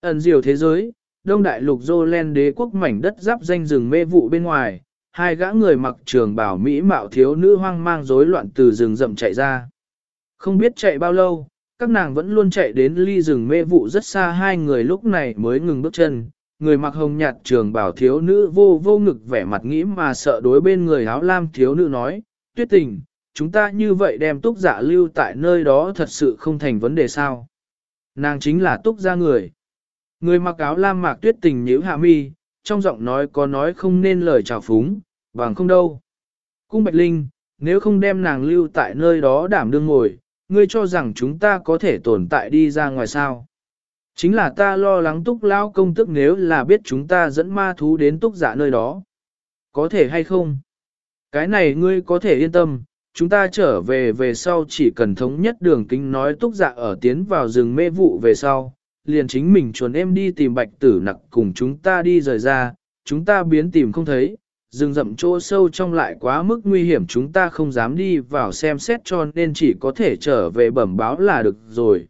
Ẩn diều thế giới, đông đại lục dô len đế quốc mảnh đất giáp danh rừng mê vụ bên ngoài, hai gã người mặc trường bảo Mỹ mạo thiếu nữ hoang mang rối loạn từ rừng rậm chạy ra. Không biết chạy bao lâu, các nàng vẫn luôn chạy đến ly rừng mê vụ rất xa hai người lúc này mới ngừng bước chân. Người mặc hồng nhạt trường bảo thiếu nữ vô vô ngực vẻ mặt nghĩ mà sợ đối bên người áo lam thiếu nữ nói, tuyết tình, chúng ta như vậy đem túc giả lưu tại nơi đó thật sự không thành vấn đề sao. Nàng chính là túc gia người. Người mặc áo lam mạc tuyết tình nhíu hạ mi, trong giọng nói có nói không nên lời chào phúng, bằng không đâu. Cung Bạch Linh, nếu không đem nàng lưu tại nơi đó đảm đương ngồi, ngươi cho rằng chúng ta có thể tồn tại đi ra ngoài sao. Chính là ta lo lắng túc lao công tức nếu là biết chúng ta dẫn ma thú đến túc giả nơi đó. Có thể hay không? Cái này ngươi có thể yên tâm, chúng ta trở về về sau chỉ cần thống nhất đường kính nói túc dạ ở tiến vào rừng mê vụ về sau, liền chính mình chuồn em đi tìm bạch tử nặc cùng chúng ta đi rời ra, chúng ta biến tìm không thấy, rừng rậm chỗ sâu trong lại quá mức nguy hiểm chúng ta không dám đi vào xem xét cho nên chỉ có thể trở về bẩm báo là được rồi.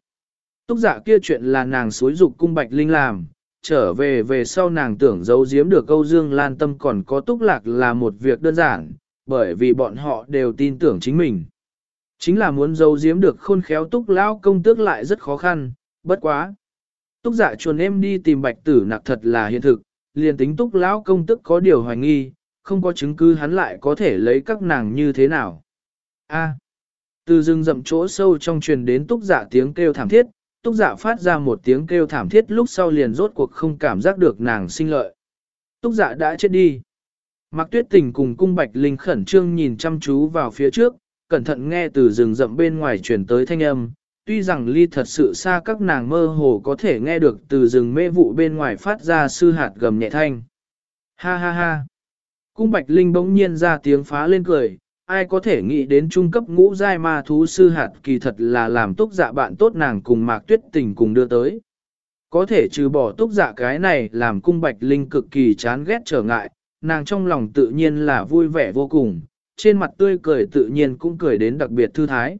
Túc dạ kia chuyện là nàng suối dục cung bạch linh làm, trở về về sau nàng tưởng giấu giếm được câu dương lan tâm còn có túc lạc là một việc đơn giản, bởi vì bọn họ đều tin tưởng chính mình. Chính là muốn giấu giếm được khôn khéo túc lão công tước lại rất khó khăn, bất quá. Túc dạ chuồn em đi tìm bạch tử nặc thật là hiện thực, liền tính túc lão công tức có điều hoài nghi, không có chứng cứ hắn lại có thể lấy các nàng như thế nào. A. À, từ rừng rậm chỗ sâu trong truyền đến túc dạ tiếng kêu thảm thiết, túc dạ phát ra một tiếng kêu thảm thiết lúc sau liền rốt cuộc không cảm giác được nàng sinh lợi. Túc dạ đã chết đi. Mạc Tuyết Tình cùng cung Bạch Linh khẩn trương nhìn chăm chú vào phía trước, cẩn thận nghe từ rừng rậm bên ngoài truyền tới thanh âm. Tuy rằng ly thật sự xa các nàng mơ hồ có thể nghe được từ rừng mê vụ bên ngoài phát ra sư hạt gầm nhẹ thanh. Ha ha ha. Cung Bạch Linh bỗng nhiên ra tiếng phá lên cười, ai có thể nghĩ đến trung cấp ngũ giai ma thú sư hạt kỳ thật là làm túc dạ bạn tốt nàng cùng Mạc Tuyết Tình cùng đưa tới. Có thể trừ bỏ túc dạ cái này làm cung Bạch Linh cực kỳ chán ghét trở ngại, nàng trong lòng tự nhiên là vui vẻ vô cùng, trên mặt tươi cười tự nhiên cũng cười đến đặc biệt thư thái.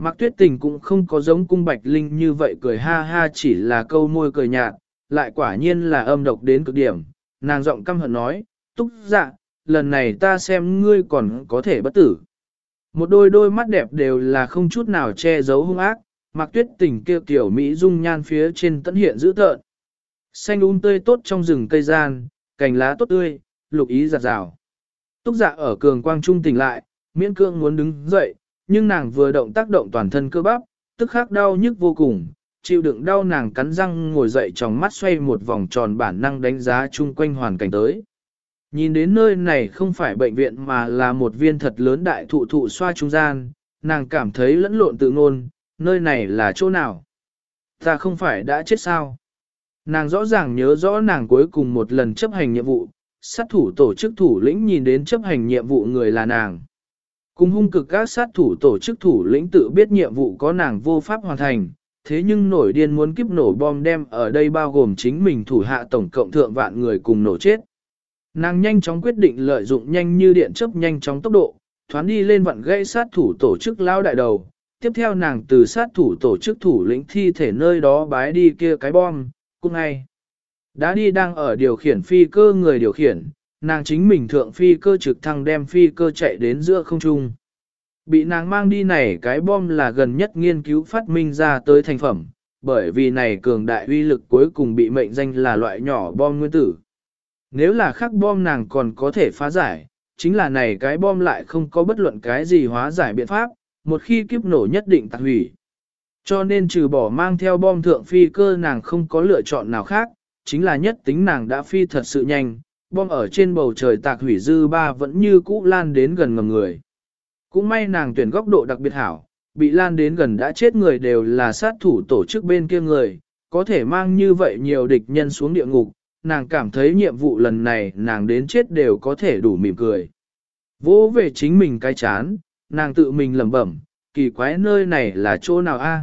Mạc Tuyết Tình cũng không có giống cung Bạch Linh như vậy cười ha ha chỉ là câu môi cười nhạt, lại quả nhiên là âm độc đến cực điểm, nàng giọng căm hận nói, túc dạ, lần này ta xem ngươi còn có thể bất tử. Một đôi đôi mắt đẹp đều là không chút nào che giấu hung ác, Mạc Tuyết Tình kêu tiểu Mỹ dung nhan phía trên tận hiện dữ tợn. Xanh um tươi tốt trong rừng cây gian, cành lá tốt tươi, lục ý giặt rào. Túc dạ ở cường quang trung tỉnh lại, miễn cương muốn đứng dậy, nhưng nàng vừa động tác động toàn thân cơ bắp, tức khắc đau nhức vô cùng, chịu đựng đau nàng cắn răng ngồi dậy trong mắt xoay một vòng tròn bản năng đánh giá chung quanh hoàn cảnh tới. Nhìn đến nơi này không phải bệnh viện mà là một viên thật lớn đại thụ thụ xoa trung gian, nàng cảm thấy lẫn lộn tự ngôn, nơi này là chỗ nào? Ta không phải đã chết sao? Nàng rõ ràng nhớ rõ nàng cuối cùng một lần chấp hành nhiệm vụ, sát thủ tổ chức thủ lĩnh nhìn đến chấp hành nhiệm vụ người là nàng. Cùng hung cực các sát thủ tổ chức thủ lĩnh tự biết nhiệm vụ có nàng vô pháp hoàn thành, thế nhưng nổi điên muốn kiếp nổ bom đem ở đây bao gồm chính mình thủ hạ tổng cộng thượng vạn người cùng nổ chết. Nàng nhanh chóng quyết định lợi dụng nhanh như điện chớp nhanh chóng tốc độ, thoán đi lên vặn gây sát thủ tổ chức lao đại đầu. Tiếp theo nàng từ sát thủ tổ chức thủ lĩnh thi thể nơi đó bái đi kia cái bom, cũng ngay. Đã đi đang ở điều khiển phi cơ người điều khiển, nàng chính mình thượng phi cơ trực thăng đem phi cơ chạy đến giữa không trung. Bị nàng mang đi này cái bom là gần nhất nghiên cứu phát minh ra tới thành phẩm, bởi vì này cường đại uy lực cuối cùng bị mệnh danh là loại nhỏ bom nguyên tử. Nếu là khác bom nàng còn có thể phá giải, chính là này cái bom lại không có bất luận cái gì hóa giải biện pháp, một khi kiếp nổ nhất định tạc hủy. Cho nên trừ bỏ mang theo bom thượng phi cơ nàng không có lựa chọn nào khác, chính là nhất tính nàng đã phi thật sự nhanh, bom ở trên bầu trời tạc hủy dư ba vẫn như cũ lan đến gần ngầm người. Cũng may nàng tuyển góc độ đặc biệt hảo, bị lan đến gần đã chết người đều là sát thủ tổ chức bên kia người, có thể mang như vậy nhiều địch nhân xuống địa ngục, nàng cảm thấy nhiệm vụ lần này nàng đến chết đều có thể đủ mỉm cười. Vỗ về chính mình cái chán, nàng tự mình lẩm bẩm, kỳ quái nơi này là chỗ nào a?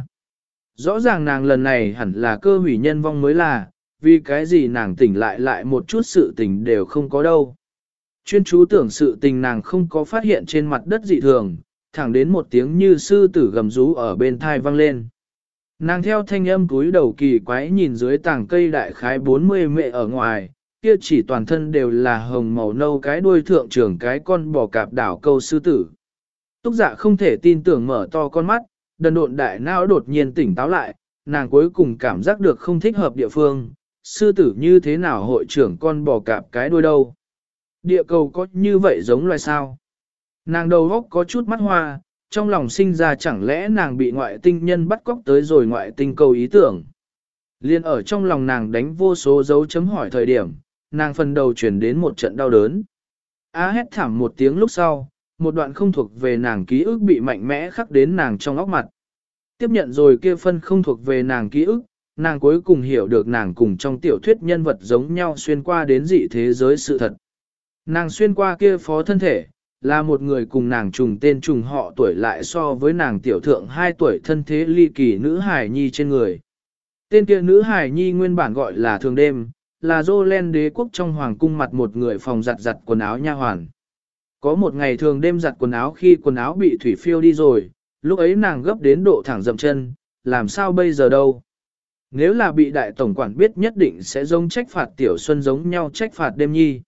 Rõ ràng nàng lần này hẳn là cơ hủy nhân vong mới là, vì cái gì nàng tỉnh lại lại một chút sự tình đều không có đâu. Chuyên chú tưởng sự tình nàng không có phát hiện trên mặt đất dị thường, thẳng đến một tiếng như sư tử gầm rú ở bên thai vang lên. Nàng theo thanh âm cúi đầu kỳ quái nhìn dưới tảng cây đại khái 40 mẹ ở ngoài, kia chỉ toàn thân đều là hồng màu nâu cái đuôi thượng trưởng cái con bò cạp đảo câu sư tử. Túc dạ không thể tin tưởng mở to con mắt, đần độn đại não đột nhiên tỉnh táo lại, nàng cuối cùng cảm giác được không thích hợp địa phương, sư tử như thế nào hội trưởng con bò cạp cái đuôi đâu. Địa cầu có như vậy giống loài sao? Nàng đầu góc có chút mắt hoa, trong lòng sinh ra chẳng lẽ nàng bị ngoại tinh nhân bắt cóc tới rồi ngoại tinh cầu ý tưởng. Liên ở trong lòng nàng đánh vô số dấu chấm hỏi thời điểm, nàng phần đầu chuyển đến một trận đau đớn. Á hét thảm một tiếng lúc sau, một đoạn không thuộc về nàng ký ức bị mạnh mẽ khắc đến nàng trong óc mặt. Tiếp nhận rồi kia phân không thuộc về nàng ký ức, nàng cuối cùng hiểu được nàng cùng trong tiểu thuyết nhân vật giống nhau xuyên qua đến dị thế giới sự thật. Nàng xuyên qua kia phó thân thể, là một người cùng nàng trùng tên trùng họ tuổi lại so với nàng tiểu thượng 2 tuổi thân thế ly kỳ nữ hải nhi trên người. Tên kia nữ hải nhi nguyên bản gọi là thường đêm, là dô len đế quốc trong hoàng cung mặt một người phòng giặt giặt quần áo nha hoàn. Có một ngày thường đêm giặt quần áo khi quần áo bị thủy phiêu đi rồi, lúc ấy nàng gấp đến độ thẳng dậm chân, làm sao bây giờ đâu. Nếu là bị đại tổng quản biết nhất định sẽ giống trách phạt tiểu xuân giống nhau trách phạt đêm nhi.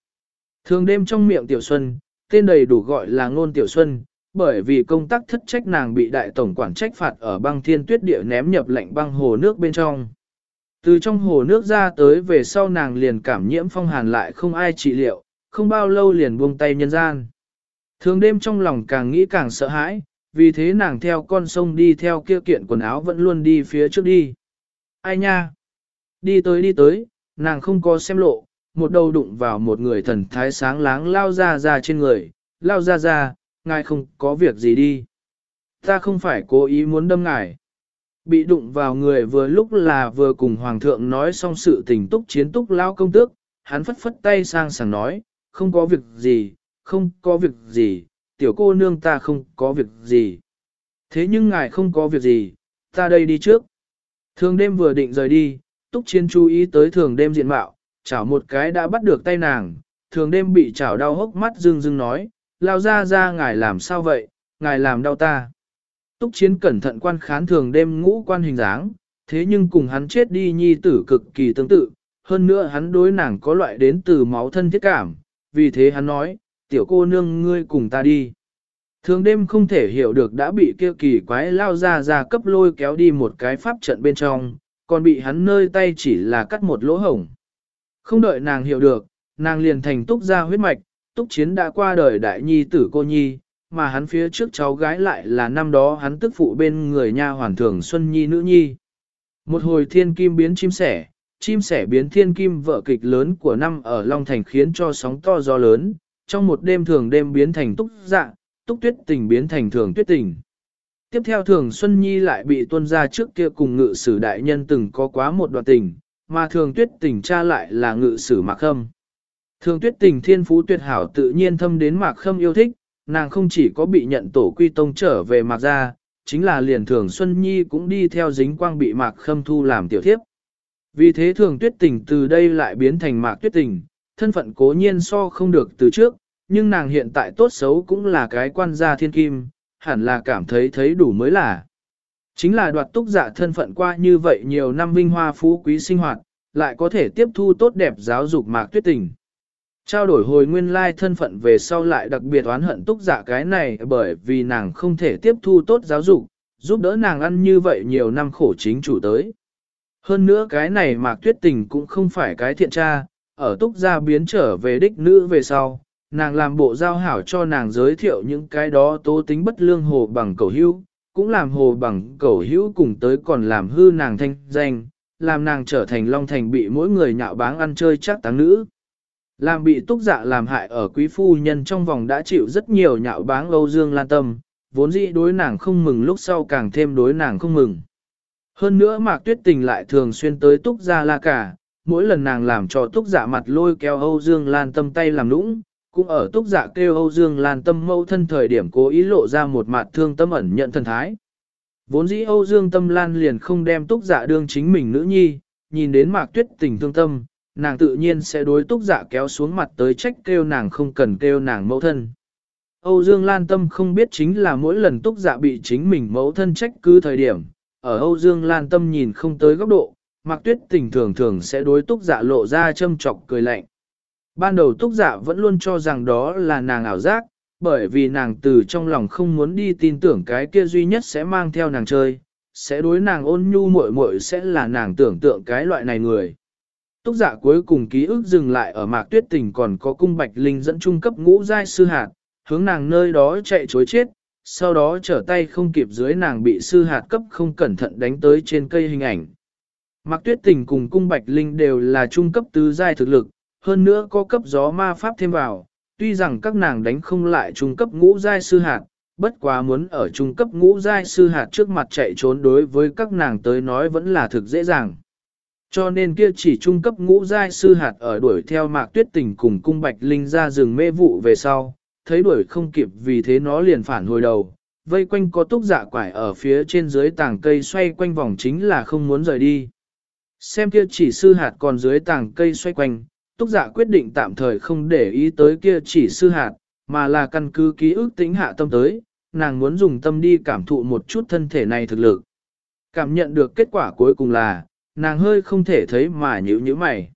Thường đêm trong miệng tiểu xuân, tên đầy đủ gọi là ngôn tiểu xuân, bởi vì công tác thất trách nàng bị đại tổng quản trách phạt ở băng thiên tuyết địa ném nhập lạnh băng hồ nước bên trong. Từ trong hồ nước ra tới về sau nàng liền cảm nhiễm phong hàn lại không ai trị liệu, không bao lâu liền buông tay nhân gian. Thường đêm trong lòng càng nghĩ càng sợ hãi, vì thế nàng theo con sông đi theo kia kiện quần áo vẫn luôn đi phía trước đi. Ai nha? Đi tới đi tới, nàng không có xem lộ, một đầu đụng vào một người thần thái sáng láng lao ra ra trên người, lao ra ra, ngài không có việc gì đi. Ta không phải cố ý muốn đâm ngài. Bị đụng vào người vừa lúc là vừa cùng hoàng thượng nói xong sự tình túc chiến túc lao công tước, hắn phất phất tay sang sảng nói, không có việc gì, không có việc gì, tiểu cô nương ta không có việc gì. Thế nhưng ngài không có việc gì, ta đây đi trước. Thường đêm vừa định rời đi, túc chiến chú ý tới thường đêm diện mạo, chảo một cái đã bắt được tay nàng, thường đêm bị chảo đau hốc mắt dưng dưng nói, lao ra ra ngài làm sao vậy, ngài làm đau ta. Túc chiến cẩn thận quan khán thường đêm ngũ quan hình dáng, thế nhưng cùng hắn chết đi nhi tử cực kỳ tương tự, hơn nữa hắn đối nàng có loại đến từ máu thân thiết cảm, vì thế hắn nói, tiểu cô nương ngươi cùng ta đi. Thường đêm không thể hiểu được đã bị kia kỳ quái lao ra ra cấp lôi kéo đi một cái pháp trận bên trong, còn bị hắn nơi tay chỉ là cắt một lỗ hổng. Không đợi nàng hiểu được, nàng liền thành túc ra huyết mạch, túc chiến đã qua đời đại nhi tử cô nhi, mà hắn phía trước cháu gái lại là năm đó hắn tức phụ bên người nha hoàn thường Xuân Nhi nữ nhi. Một hồi thiên kim biến chim sẻ, chim sẻ biến thiên kim vợ kịch lớn của năm ở Long Thành khiến cho sóng to gió lớn, trong một đêm thường đêm biến thành túc dạng túc tuyết tình biến thành thường tuyết tình. Tiếp theo thường Xuân Nhi lại bị tuân ra trước kia cùng ngự sử đại nhân từng có quá một đoạn tình, mà thường tuyết tình cha lại là ngự sử mạc khâm. Thường tuyết tình thiên phú tuyệt hảo tự nhiên thâm đến mạc khâm yêu thích, nàng không chỉ có bị nhận tổ quy tông trở về mạc gia, chính là liền thường Xuân Nhi cũng đi theo dính quang bị mạc khâm thu làm tiểu thiếp. Vì thế thường tuyết tình từ đây lại biến thành mạc tuyết tình, thân phận cố nhiên so không được từ trước, nhưng nàng hiện tại tốt xấu cũng là cái quan gia thiên kim, hẳn là cảm thấy thấy đủ mới là. Chính là đoạt túc giả thân phận qua như vậy nhiều năm vinh hoa phú quý sinh hoạt, lại có thể tiếp thu tốt đẹp giáo dục mạc tuyết tình. Trao đổi hồi nguyên lai thân phận về sau lại đặc biệt oán hận túc giả cái này bởi vì nàng không thể tiếp thu tốt giáo dục, giúp đỡ nàng ăn như vậy nhiều năm khổ chính chủ tới. Hơn nữa cái này mạc tuyết tình cũng không phải cái thiện tra, ở túc gia biến trở về đích nữ về sau, nàng làm bộ giao hảo cho nàng giới thiệu những cái đó tố tính bất lương hồ bằng cầu hữu, cũng làm hồ bằng cầu hữu cùng tới còn làm hư nàng thanh danh, làm nàng trở thành long thành bị mỗi người nhạo báng ăn chơi chắc táng nữ. Làm bị túc dạ làm hại ở quý phu nhân trong vòng đã chịu rất nhiều nhạo báng Âu Dương Lan Tâm, vốn dĩ đối nàng không mừng lúc sau càng thêm đối nàng không mừng. Hơn nữa Mạc Tuyết Tình lại thường xuyên tới túc gia la cả, mỗi lần nàng làm cho túc dạ mặt lôi kéo Âu Dương Lan Tâm tay làm nũng, cũng ở túc dạ kêu Âu Dương Lan Tâm mâu thân thời điểm cố ý lộ ra một mặt thương tâm ẩn nhận thần thái. Vốn dĩ Âu Dương Tâm Lan liền không đem túc dạ đương chính mình nữ nhi, nhìn đến Mạc Tuyết Tình thương tâm, nàng tự nhiên sẽ đối túc dạ kéo xuống mặt tới trách kêu nàng không cần kêu nàng mẫu thân. Âu Dương Lan Tâm không biết chính là mỗi lần túc dạ bị chính mình mẫu thân trách cứ thời điểm, ở Âu Dương Lan Tâm nhìn không tới góc độ, Mạc Tuyết Tình thường thường sẽ đối túc dạ lộ ra châm chọc cười lạnh. Ban đầu túc dạ vẫn luôn cho rằng đó là nàng ảo giác, bởi vì nàng từ trong lòng không muốn đi tin tưởng cái kia duy nhất sẽ mang theo nàng chơi, sẽ đối nàng ôn nhu muội muội sẽ là nàng tưởng tượng cái loại này người. Túc dạ cuối cùng ký ức dừng lại ở mạc tuyết tình còn có cung bạch linh dẫn trung cấp ngũ giai sư hạt, hướng nàng nơi đó chạy chối chết, sau đó trở tay không kịp dưới nàng bị sư hạt cấp không cẩn thận đánh tới trên cây hình ảnh. Mạc tuyết tình cùng cung bạch linh đều là trung cấp tứ giai thực lực, hơn nữa có cấp gió ma pháp thêm vào, tuy rằng các nàng đánh không lại trung cấp ngũ giai sư hạt, bất quá muốn ở trung cấp ngũ giai sư hạt trước mặt chạy trốn đối với các nàng tới nói vẫn là thực dễ dàng. Cho nên kia chỉ trung cấp ngũ giai sư hạt ở đuổi theo mạc tuyết tình cùng cung bạch linh ra rừng mê vụ về sau, thấy đuổi không kịp vì thế nó liền phản hồi đầu, vây quanh có túc dạ quải ở phía trên dưới tảng cây xoay quanh vòng chính là không muốn rời đi. Xem kia chỉ sư hạt còn dưới tảng cây xoay quanh, túc dạ quyết định tạm thời không để ý tới kia chỉ sư hạt, mà là căn cứ ký ức tính hạ tâm tới, nàng muốn dùng tâm đi cảm thụ một chút thân thể này thực lực. Cảm nhận được kết quả cuối cùng là, nàng hơi không thể thấy mà nhữ như mày.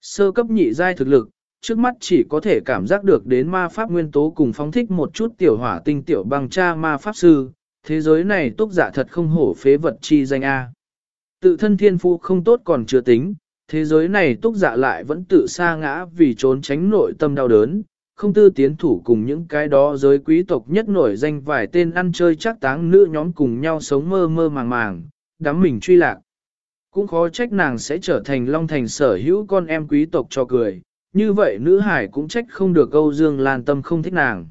Sơ cấp nhị giai thực lực, trước mắt chỉ có thể cảm giác được đến ma pháp nguyên tố cùng phóng thích một chút tiểu hỏa tinh tiểu băng cha ma pháp sư, thế giới này túc giả thật không hổ phế vật chi danh A. Tự thân thiên phu không tốt còn chưa tính, thế giới này túc dạ lại vẫn tự sa ngã vì trốn tránh nội tâm đau đớn, không tư tiến thủ cùng những cái đó giới quý tộc nhất nổi danh vài tên ăn chơi chắc táng nữ nhóm cùng nhau sống mơ mơ màng màng, đắm mình truy lạc. Cũng khó trách nàng sẽ trở thành Long Thành sở hữu con em quý tộc cho cười, như vậy nữ hải cũng trách không được câu Dương Lan Tâm không thích nàng.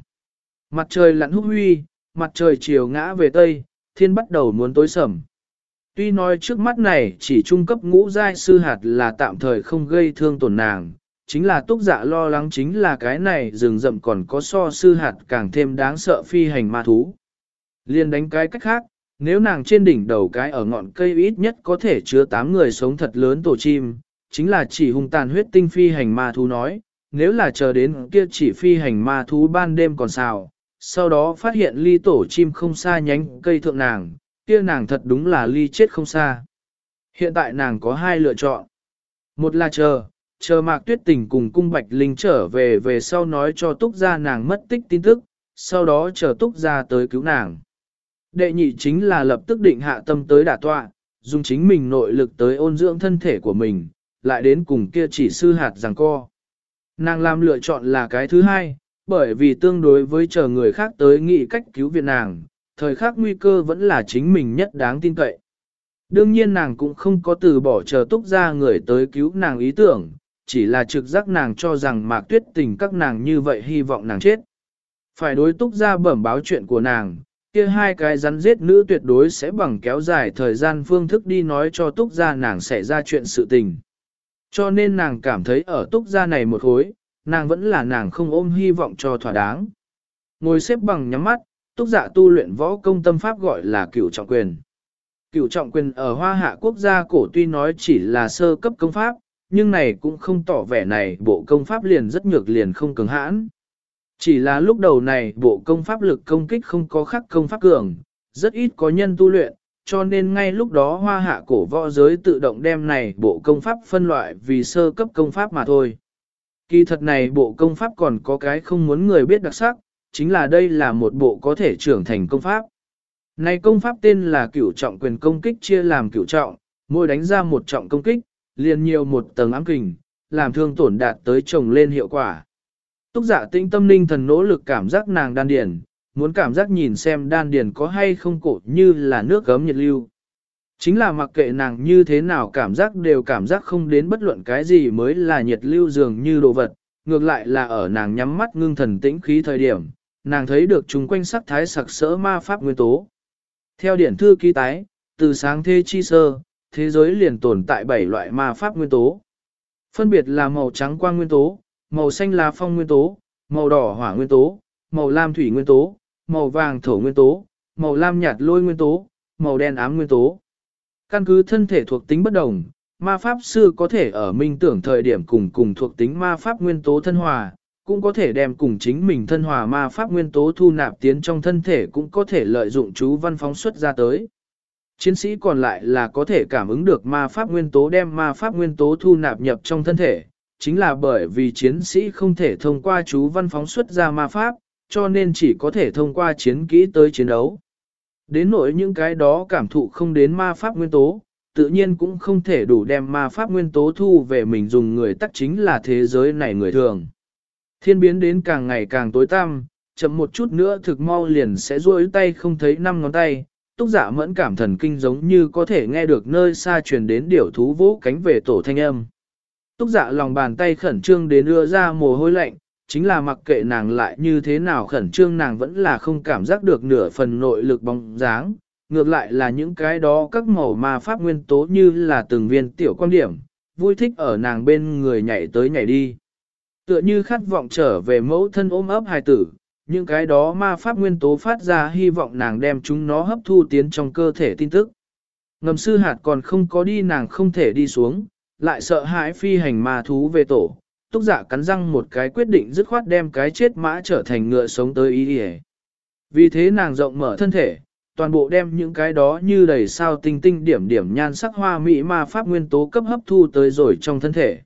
Mặt trời lặn húc huy, mặt trời chiều ngã về Tây, thiên bắt đầu muốn tối sầm. Tuy nói trước mắt này chỉ trung cấp ngũ giai sư hạt là tạm thời không gây thương tổn nàng, chính là túc dạ lo lắng chính là cái này rừng rậm còn có so sư hạt càng thêm đáng sợ phi hành ma thú. Liên đánh cái cách khác, nếu nàng trên đỉnh đầu cái ở ngọn cây ít nhất có thể chứa 8 người sống thật lớn tổ chim, chính là chỉ hung tàn huyết tinh phi hành ma thú nói, nếu là chờ đến kia chỉ phi hành ma thú ban đêm còn sao, sau đó phát hiện ly tổ chim không xa nhánh cây thượng nàng, kia nàng thật đúng là ly chết không xa. Hiện tại nàng có hai lựa chọn. Một là chờ, chờ mạc tuyết tình cùng cung bạch linh trở về về sau nói cho túc gia nàng mất tích tin tức, sau đó chờ túc gia tới cứu nàng. Đệ nhị chính là lập tức định hạ tâm tới đả tọa, dùng chính mình nội lực tới ôn dưỡng thân thể của mình, lại đến cùng kia chỉ sư hạt rằng co. Nàng làm lựa chọn là cái thứ hai, bởi vì tương đối với chờ người khác tới nghĩ cách cứu viện nàng, thời khắc nguy cơ vẫn là chính mình nhất đáng tin cậy. Đương nhiên nàng cũng không có từ bỏ chờ túc ra người tới cứu nàng ý tưởng, chỉ là trực giác nàng cho rằng mạc tuyết tình các nàng như vậy hy vọng nàng chết. Phải đối túc ra bẩm báo chuyện của nàng, kia hai cái rắn giết nữ tuyệt đối sẽ bằng kéo dài thời gian phương thức đi nói cho túc gia nàng sẽ ra chuyện sự tình. Cho nên nàng cảm thấy ở túc gia này một hối, nàng vẫn là nàng không ôm hy vọng cho thỏa đáng. Ngồi xếp bằng nhắm mắt, túc giả tu luyện võ công tâm pháp gọi là cửu trọng quyền. Cửu trọng quyền ở hoa hạ quốc gia cổ tuy nói chỉ là sơ cấp công pháp, nhưng này cũng không tỏ vẻ này bộ công pháp liền rất nhược liền không cứng hãn. Chỉ là lúc đầu này bộ công pháp lực công kích không có khắc công pháp cường, rất ít có nhân tu luyện, cho nên ngay lúc đó hoa hạ cổ võ giới tự động đem này bộ công pháp phân loại vì sơ cấp công pháp mà thôi. Kỳ thật này bộ công pháp còn có cái không muốn người biết đặc sắc, chính là đây là một bộ có thể trưởng thành công pháp. Này công pháp tên là cửu trọng quyền công kích chia làm cửu trọng, mỗi đánh ra một trọng công kích, liền nhiều một tầng ám kình, làm thương tổn đạt tới chồng lên hiệu quả. Túc giả dạ tinh tâm linh thần nỗ lực cảm giác nàng đan điền, muốn cảm giác nhìn xem đan điền có hay không cổ như là nước gấm nhiệt lưu. Chính là mặc kệ nàng như thế nào cảm giác đều cảm giác không đến bất luận cái gì mới là nhiệt lưu dường như đồ vật, ngược lại là ở nàng nhắm mắt ngưng thần tĩnh khí thời điểm, nàng thấy được chúng quanh sắc thái sặc sỡ ma pháp nguyên tố. Theo điển thư ký tái, từ sáng thế chi sơ, thế giới liền tồn tại 7 loại ma pháp nguyên tố. Phân biệt là màu trắng quang nguyên tố, màu xanh là phong nguyên tố, màu đỏ hỏa nguyên tố, màu lam thủy nguyên tố, màu vàng thổ nguyên tố, màu lam nhạt lôi nguyên tố, màu đen ám nguyên tố. Căn cứ thân thể thuộc tính bất đồng, ma pháp sư có thể ở minh tưởng thời điểm cùng cùng thuộc tính ma pháp nguyên tố thân hòa, cũng có thể đem cùng chính mình thân hòa ma pháp nguyên tố thu nạp tiến trong thân thể cũng có thể lợi dụng chú văn phóng xuất ra tới. Chiến sĩ còn lại là có thể cảm ứng được ma pháp nguyên tố đem ma pháp nguyên tố thu nạp nhập trong thân thể, chính là bởi vì chiến sĩ không thể thông qua chú văn phóng xuất ra ma pháp, cho nên chỉ có thể thông qua chiến kỹ tới chiến đấu. Đến nỗi những cái đó cảm thụ không đến ma pháp nguyên tố, tự nhiên cũng không thể đủ đem ma pháp nguyên tố thu về mình dùng người tắc chính là thế giới này người thường. Thiên biến đến càng ngày càng tối tăm, chậm một chút nữa thực mau liền sẽ duỗi tay không thấy năm ngón tay, túc giả mẫn cảm thần kinh giống như có thể nghe được nơi xa truyền đến điểu thú vũ cánh về tổ thanh âm. Túc giả lòng bàn tay khẩn trương đến đưa ra mồ hôi lạnh, chính là mặc kệ nàng lại như thế nào khẩn trương nàng vẫn là không cảm giác được nửa phần nội lực bóng dáng, ngược lại là những cái đó các màu ma pháp nguyên tố như là từng viên tiểu quan điểm, vui thích ở nàng bên người nhảy tới nhảy đi. Tựa như khát vọng trở về mẫu thân ôm ấp hài tử, những cái đó ma pháp nguyên tố phát ra hy vọng nàng đem chúng nó hấp thu tiến trong cơ thể tin tức. Ngầm sư hạt còn không có đi nàng không thể đi xuống, lại sợ hãi phi hành ma thú về tổ. Túc giả cắn răng một cái quyết định dứt khoát đem cái chết mã trở thành ngựa sống tới ý địa. Vì thế nàng rộng mở thân thể, toàn bộ đem những cái đó như đầy sao tinh tinh điểm điểm nhan sắc hoa mỹ ma pháp nguyên tố cấp hấp thu tới rồi trong thân thể.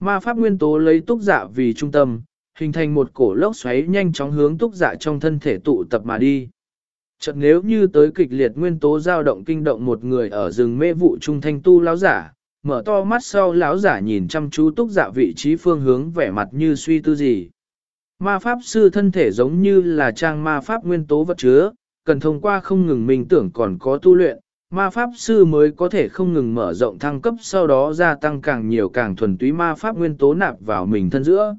Ma pháp nguyên tố lấy túc giả vì trung tâm, hình thành một cổ lốc xoáy nhanh chóng hướng túc dạ trong thân thể tụ tập mà đi. Chợt nếu như tới kịch liệt nguyên tố dao động kinh động một người ở rừng mê vụ trung thanh tu lão giả, mở to mắt sau lão giả nhìn chăm chú túc dạ vị trí phương hướng vẻ mặt như suy tư gì. Ma pháp sư thân thể giống như là trang ma pháp nguyên tố vật chứa, cần thông qua không ngừng minh tưởng còn có tu luyện, ma pháp sư mới có thể không ngừng mở rộng thăng cấp sau đó gia tăng càng nhiều càng thuần túy ma pháp nguyên tố nạp vào mình thân giữa.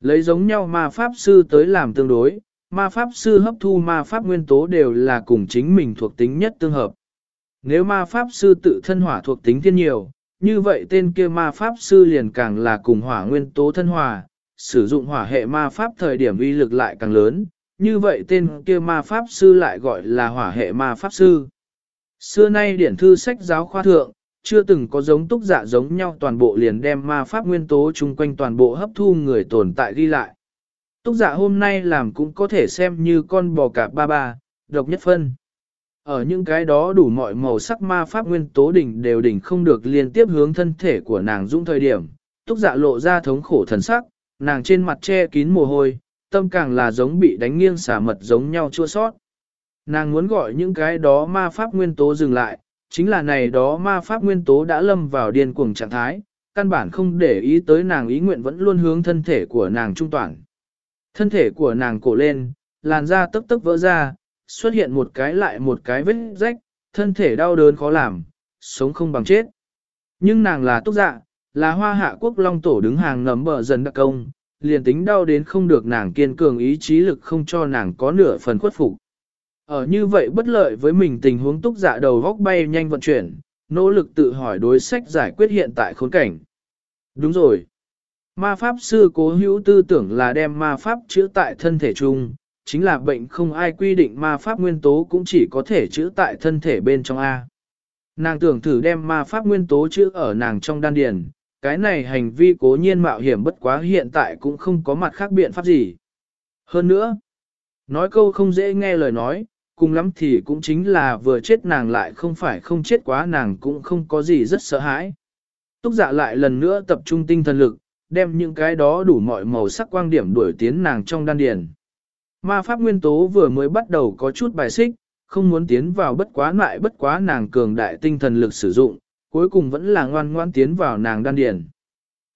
Lấy giống nhau ma pháp sư tới làm tương đối, ma pháp sư hấp thu ma pháp nguyên tố đều là cùng chính mình thuộc tính nhất tương hợp. Nếu ma pháp sư tự thân hỏa thuộc tính thiên nhiều, như vậy tên kia ma pháp sư liền càng là cùng hỏa nguyên tố thân hòa, sử dụng hỏa hệ ma pháp thời điểm uy lực lại càng lớn, như vậy tên kia ma pháp sư lại gọi là hỏa hệ ma pháp sư. Xưa nay điển thư sách giáo khoa thượng, chưa từng có giống túc dạ giống nhau toàn bộ liền đem ma pháp nguyên tố chung quanh toàn bộ hấp thu người tồn tại ghi lại. Túc dạ hôm nay làm cũng có thể xem như con bò cạp ba ba, độc nhất phân. Ở những cái đó đủ mọi màu sắc ma pháp nguyên tố đỉnh đều đỉnh không được liên tiếp hướng thân thể của nàng dũng thời điểm, túc dạ lộ ra thống khổ thần sắc, nàng trên mặt che kín mồ hôi, tâm càng là giống bị đánh nghiêng xả mật giống nhau chua sót. Nàng muốn gọi những cái đó ma pháp nguyên tố dừng lại, chính là này đó ma pháp nguyên tố đã lâm vào điên cuồng trạng thái, căn bản không để ý tới nàng ý nguyện vẫn luôn hướng thân thể của nàng trung toàn. Thân thể của nàng cổ lên, làn da tức tức vỡ ra, xuất hiện một cái lại một cái vết rách, thân thể đau đớn khó làm, sống không bằng chết. Nhưng nàng là túc dạ, là hoa hạ quốc long tổ đứng hàng ngầm bờ dần đặc công, liền tính đau đến không được nàng kiên cường ý chí lực không cho nàng có nửa phần khuất phục. Ở như vậy bất lợi với mình tình huống túc dạ đầu góc bay nhanh vận chuyển, nỗ lực tự hỏi đối sách giải quyết hiện tại khốn cảnh. Đúng rồi. Ma pháp sư cố hữu tư tưởng là đem ma pháp chữa tại thân thể chung, chính là bệnh không ai quy định ma pháp nguyên tố cũng chỉ có thể chữa tại thân thể bên trong A. Nàng tưởng thử đem ma pháp nguyên tố chữa ở nàng trong đan điền, cái này hành vi cố nhiên mạo hiểm bất quá hiện tại cũng không có mặt khác biện pháp gì. Hơn nữa, nói câu không dễ nghe lời nói, cùng lắm thì cũng chính là vừa chết nàng lại không phải không chết quá nàng cũng không có gì rất sợ hãi. Túc dạ lại lần nữa tập trung tinh thần lực, đem những cái đó đủ mọi màu sắc quang điểm đuổi tiến nàng trong đan điền. Ma pháp nguyên tố vừa mới bắt đầu có chút bài xích, không muốn tiến vào bất quá lại bất quá nàng cường đại tinh thần lực sử dụng, cuối cùng vẫn là ngoan ngoan tiến vào nàng đan điền.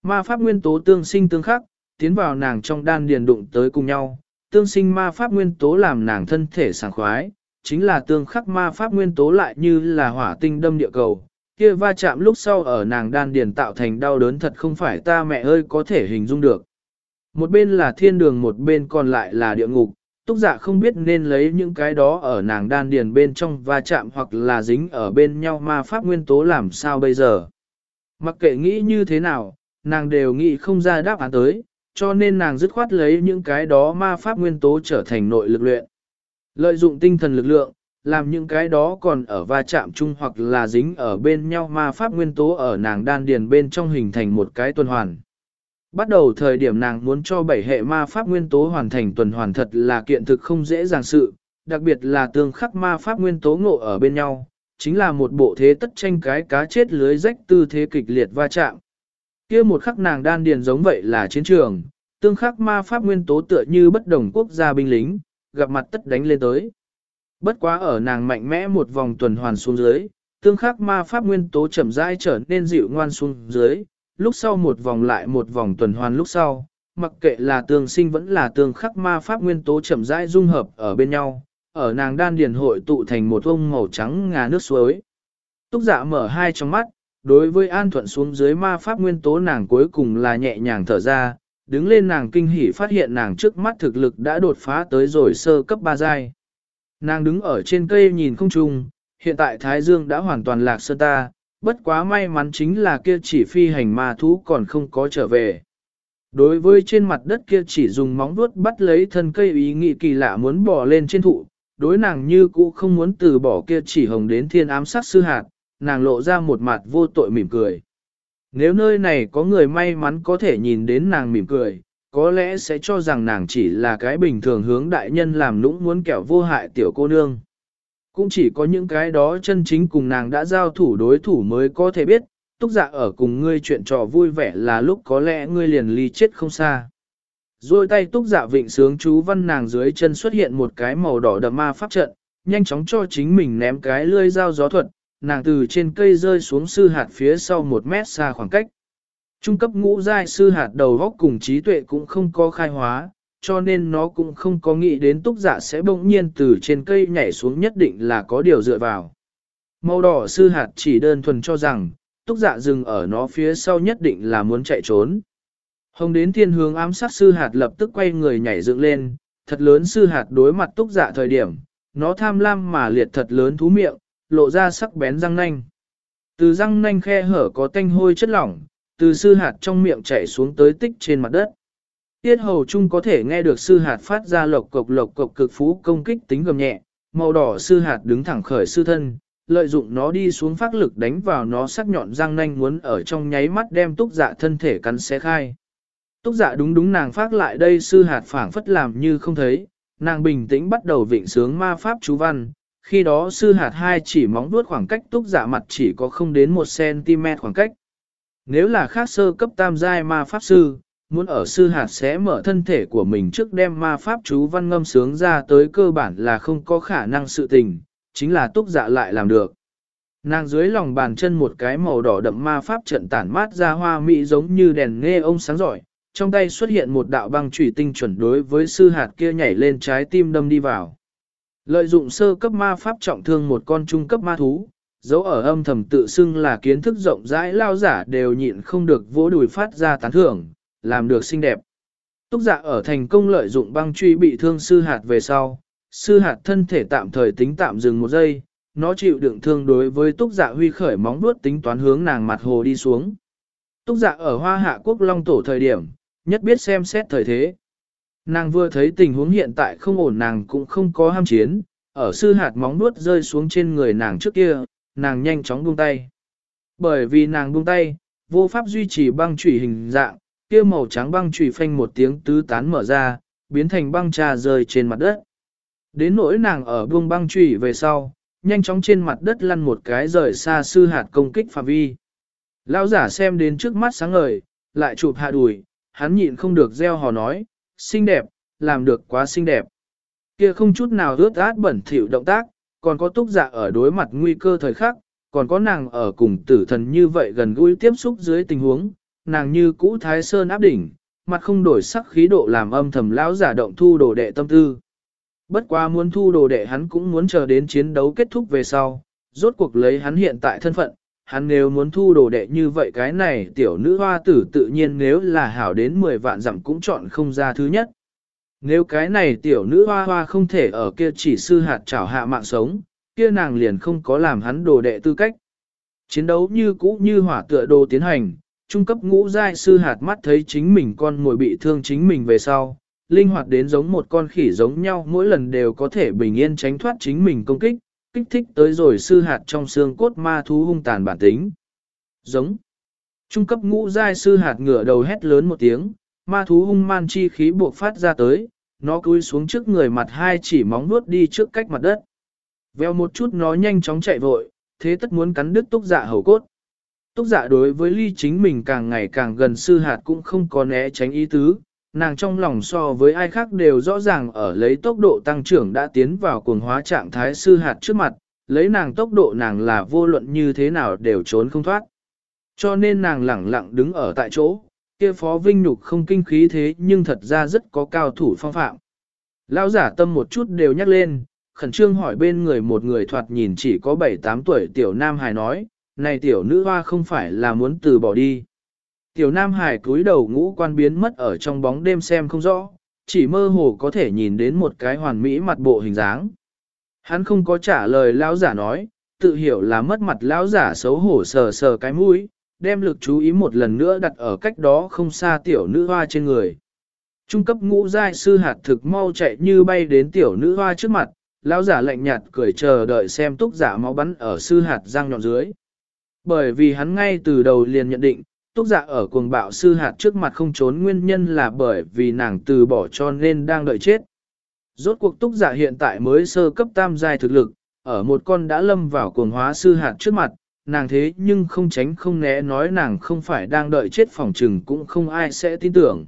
Ma pháp nguyên tố tương sinh tương khắc, tiến vào nàng trong đan điền đụng tới cùng nhau, tương sinh ma pháp nguyên tố làm nàng thân thể sảng khoái, chính là tương khắc ma pháp nguyên tố lại như là hỏa tinh đâm địa cầu. Kia va chạm lúc sau ở nàng đan điền tạo thành đau đớn thật không phải ta mẹ ơi có thể hình dung được. Một bên là thiên đường một bên còn lại là địa ngục, túc dạ không biết nên lấy những cái đó ở nàng đan điền bên trong va chạm hoặc là dính ở bên nhau ma pháp nguyên tố làm sao bây giờ. Mặc kệ nghĩ như thế nào, nàng đều nghĩ không ra đáp án tới, cho nên nàng dứt khoát lấy những cái đó ma pháp nguyên tố trở thành nội lực luyện. Lợi dụng tinh thần lực lượng, làm những cái đó còn ở va chạm chung hoặc là dính ở bên nhau ma pháp nguyên tố ở nàng đan điền bên trong hình thành một cái tuần hoàn. Bắt đầu thời điểm nàng muốn cho bảy hệ ma pháp nguyên tố hoàn thành tuần hoàn thật là kiện thực không dễ dàng sự, đặc biệt là tương khắc ma pháp nguyên tố ngộ ở bên nhau, chính là một bộ thế tất tranh cái cá chết lưới rách tư thế kịch liệt va chạm kia một khắc nàng đan điền giống vậy là chiến trường, tương khắc ma pháp nguyên tố tựa như bất đồng quốc gia binh lính, gặp mặt tất đánh lên tới. Bất quá ở nàng mạnh mẽ một vòng tuần hoàn xuống dưới, tương khắc ma pháp nguyên tố chậm rãi trở nên dịu ngoan xuống dưới, lúc sau một vòng lại một vòng tuần hoàn lúc sau, mặc kệ là tương sinh vẫn là tương khắc ma pháp nguyên tố chậm rãi dung hợp ở bên nhau, ở nàng đan điền hội tụ thành một ông màu trắng ngà nước suối. Túc dạ mở hai trong mắt, đối với an thuận xuống dưới ma pháp nguyên tố nàng cuối cùng là nhẹ nhàng thở ra, đứng lên nàng kinh hỉ phát hiện nàng trước mắt thực lực đã đột phá tới rồi sơ cấp ba giai. Nàng đứng ở trên cây nhìn không trung, hiện tại Thái Dương đã hoàn toàn lạc sơ ta, bất quá may mắn chính là kia chỉ phi hành ma thú còn không có trở về. Đối với trên mặt đất kia chỉ dùng móng vuốt bắt lấy thân cây ý nghĩ kỳ lạ muốn bỏ lên trên thụ, đối nàng như cũ không muốn từ bỏ kia chỉ hồng đến thiên ám sát sư hạt, nàng lộ ra một mặt vô tội mỉm cười. Nếu nơi này có người may mắn có thể nhìn đến nàng mỉm cười, có lẽ sẽ cho rằng nàng chỉ là cái bình thường hướng đại nhân làm nũng muốn kẻo vô hại tiểu cô nương. Cũng chỉ có những cái đó chân chính cùng nàng đã giao thủ đối thủ mới có thể biết, túc dạ ở cùng ngươi chuyện trò vui vẻ là lúc có lẽ ngươi liền ly chết không xa. Rồi tay túc dạ vịnh sướng chú văn nàng dưới chân xuất hiện một cái màu đỏ đậm ma pháp trận, nhanh chóng cho chính mình ném cái lươi dao gió thuật, nàng từ trên cây rơi xuống sư hạt phía sau một mét xa khoảng cách. Trung cấp ngũ giai sư hạt đầu góc cùng trí tuệ cũng không có khai hóa, cho nên nó cũng không có nghĩ đến túc dạ sẽ bỗng nhiên từ trên cây nhảy xuống nhất định là có điều dựa vào. Màu đỏ sư hạt chỉ đơn thuần cho rằng, túc dạ dừng ở nó phía sau nhất định là muốn chạy trốn. Hồng đến thiên hướng ám sát sư hạt lập tức quay người nhảy dựng lên, thật lớn sư hạt đối mặt túc dạ thời điểm, nó tham lam mà liệt thật lớn thú miệng, lộ ra sắc bén răng nanh. Từ răng nanh khe hở có tanh hôi chất lỏng, từ sư hạt trong miệng chảy xuống tới tích trên mặt đất. Tiết hầu chung có thể nghe được sư hạt phát ra lộc cộc lộc cộc cực phú công kích tính gầm nhẹ, màu đỏ sư hạt đứng thẳng khởi sư thân, lợi dụng nó đi xuống phát lực đánh vào nó sắc nhọn răng nanh muốn ở trong nháy mắt đem túc dạ thân thể cắn xé khai. Túc dạ đúng đúng nàng phát lại đây sư hạt phảng phất làm như không thấy, nàng bình tĩnh bắt đầu vịnh sướng ma pháp chú văn, khi đó sư hạt hai chỉ móng vuốt khoảng cách túc dạ mặt chỉ có không đến 1cm khoảng cách. Nếu là khác sơ cấp tam giai ma pháp sư, muốn ở sư hạt sẽ mở thân thể của mình trước đem ma pháp chú văn ngâm sướng ra tới cơ bản là không có khả năng sự tình, chính là túc dạ lại làm được. Nàng dưới lòng bàn chân một cái màu đỏ đậm ma pháp trận tản mát ra hoa mỹ giống như đèn nghe ông sáng giỏi, trong tay xuất hiện một đạo băng chủy tinh chuẩn đối với sư hạt kia nhảy lên trái tim đâm đi vào. Lợi dụng sơ cấp ma pháp trọng thương một con trung cấp ma thú, dấu ở âm thầm tự xưng là kiến thức rộng rãi lao giả đều nhịn không được vỗ đùi phát ra tán thưởng, làm được xinh đẹp. Túc dạ ở thành công lợi dụng băng truy bị thương sư hạt về sau, sư hạt thân thể tạm thời tính tạm dừng một giây, nó chịu đựng thương đối với túc dạ huy khởi móng vuốt tính toán hướng nàng mặt hồ đi xuống. Túc dạ ở hoa hạ quốc long tổ thời điểm, nhất biết xem xét thời thế. Nàng vừa thấy tình huống hiện tại không ổn nàng cũng không có ham chiến, ở sư hạt móng nuốt rơi xuống trên người nàng trước kia, nàng nhanh chóng buông tay. Bởi vì nàng buông tay, vô pháp duy trì băng chủy hình dạng, kia màu trắng băng chủy phanh một tiếng tứ tán mở ra, biến thành băng trà rơi trên mặt đất. Đến nỗi nàng ở buông băng chủy về sau, nhanh chóng trên mặt đất lăn một cái rời xa sư hạt công kích phạm vi. Lão giả xem đến trước mắt sáng ngời, lại chụp hạ đùi, hắn nhịn không được gieo hò nói, xinh đẹp, làm được quá xinh đẹp. Kia không chút nào ướt át bẩn thỉu động tác, còn có túc dạ ở đối mặt nguy cơ thời khắc, còn có nàng ở cùng tử thần như vậy gần gũi tiếp xúc dưới tình huống, nàng như cũ thái sơn áp đỉnh, mặt không đổi sắc khí độ làm âm thầm lão giả động thu đồ đệ tâm tư. Bất quá muốn thu đồ đệ hắn cũng muốn chờ đến chiến đấu kết thúc về sau, rốt cuộc lấy hắn hiện tại thân phận, hắn nếu muốn thu đồ đệ như vậy cái này tiểu nữ hoa tử tự nhiên nếu là hảo đến 10 vạn dặm cũng chọn không ra thứ nhất. Nếu cái này tiểu nữ hoa hoa không thể ở kia chỉ sư hạt trảo hạ mạng sống, kia nàng liền không có làm hắn đồ đệ tư cách. Chiến đấu như cũ như hỏa tựa đồ tiến hành, trung cấp ngũ giai sư hạt mắt thấy chính mình con ngồi bị thương chính mình về sau, linh hoạt đến giống một con khỉ giống nhau mỗi lần đều có thể bình yên tránh thoát chính mình công kích, kích thích tới rồi sư hạt trong xương cốt ma thú hung tàn bản tính. Giống. Trung cấp ngũ giai sư hạt ngửa đầu hét lớn một tiếng, ma thú hung man chi khí buộc phát ra tới, nó cúi xuống trước người mặt hai chỉ móng nuốt đi trước cách mặt đất. Veo một chút nó nhanh chóng chạy vội, thế tất muốn cắn đứt túc dạ hầu cốt. Túc dạ đối với ly chính mình càng ngày càng gần sư hạt cũng không có né tránh ý tứ, nàng trong lòng so với ai khác đều rõ ràng ở lấy tốc độ tăng trưởng đã tiến vào cuồng hóa trạng thái sư hạt trước mặt, lấy nàng tốc độ nàng là vô luận như thế nào đều trốn không thoát. Cho nên nàng lẳng lặng đứng ở tại chỗ, kia phó vinh nhục không kinh khí thế nhưng thật ra rất có cao thủ phong phạm. Lão giả tâm một chút đều nhắc lên, khẩn trương hỏi bên người một người thoạt nhìn chỉ có 7-8 tuổi tiểu nam hài nói, này tiểu nữ hoa không phải là muốn từ bỏ đi. Tiểu nam hải cúi đầu ngũ quan biến mất ở trong bóng đêm xem không rõ, chỉ mơ hồ có thể nhìn đến một cái hoàn mỹ mặt bộ hình dáng. Hắn không có trả lời lão giả nói, tự hiểu là mất mặt lão giả xấu hổ sờ sờ cái mũi, đem lực chú ý một lần nữa đặt ở cách đó không xa tiểu nữ hoa trên người. Trung cấp ngũ giai sư hạt thực mau chạy như bay đến tiểu nữ hoa trước mặt, lão giả lạnh nhạt cười chờ đợi xem túc giả máu bắn ở sư hạt răng nhọn dưới. Bởi vì hắn ngay từ đầu liền nhận định, túc giả ở cuồng bạo sư hạt trước mặt không trốn nguyên nhân là bởi vì nàng từ bỏ cho nên đang đợi chết. Rốt cuộc túc giả hiện tại mới sơ cấp tam giai thực lực, ở một con đã lâm vào cuồng hóa sư hạt trước mặt, nàng thế nhưng không tránh không né nói nàng không phải đang đợi chết phòng trừng cũng không ai sẽ tin tưởng.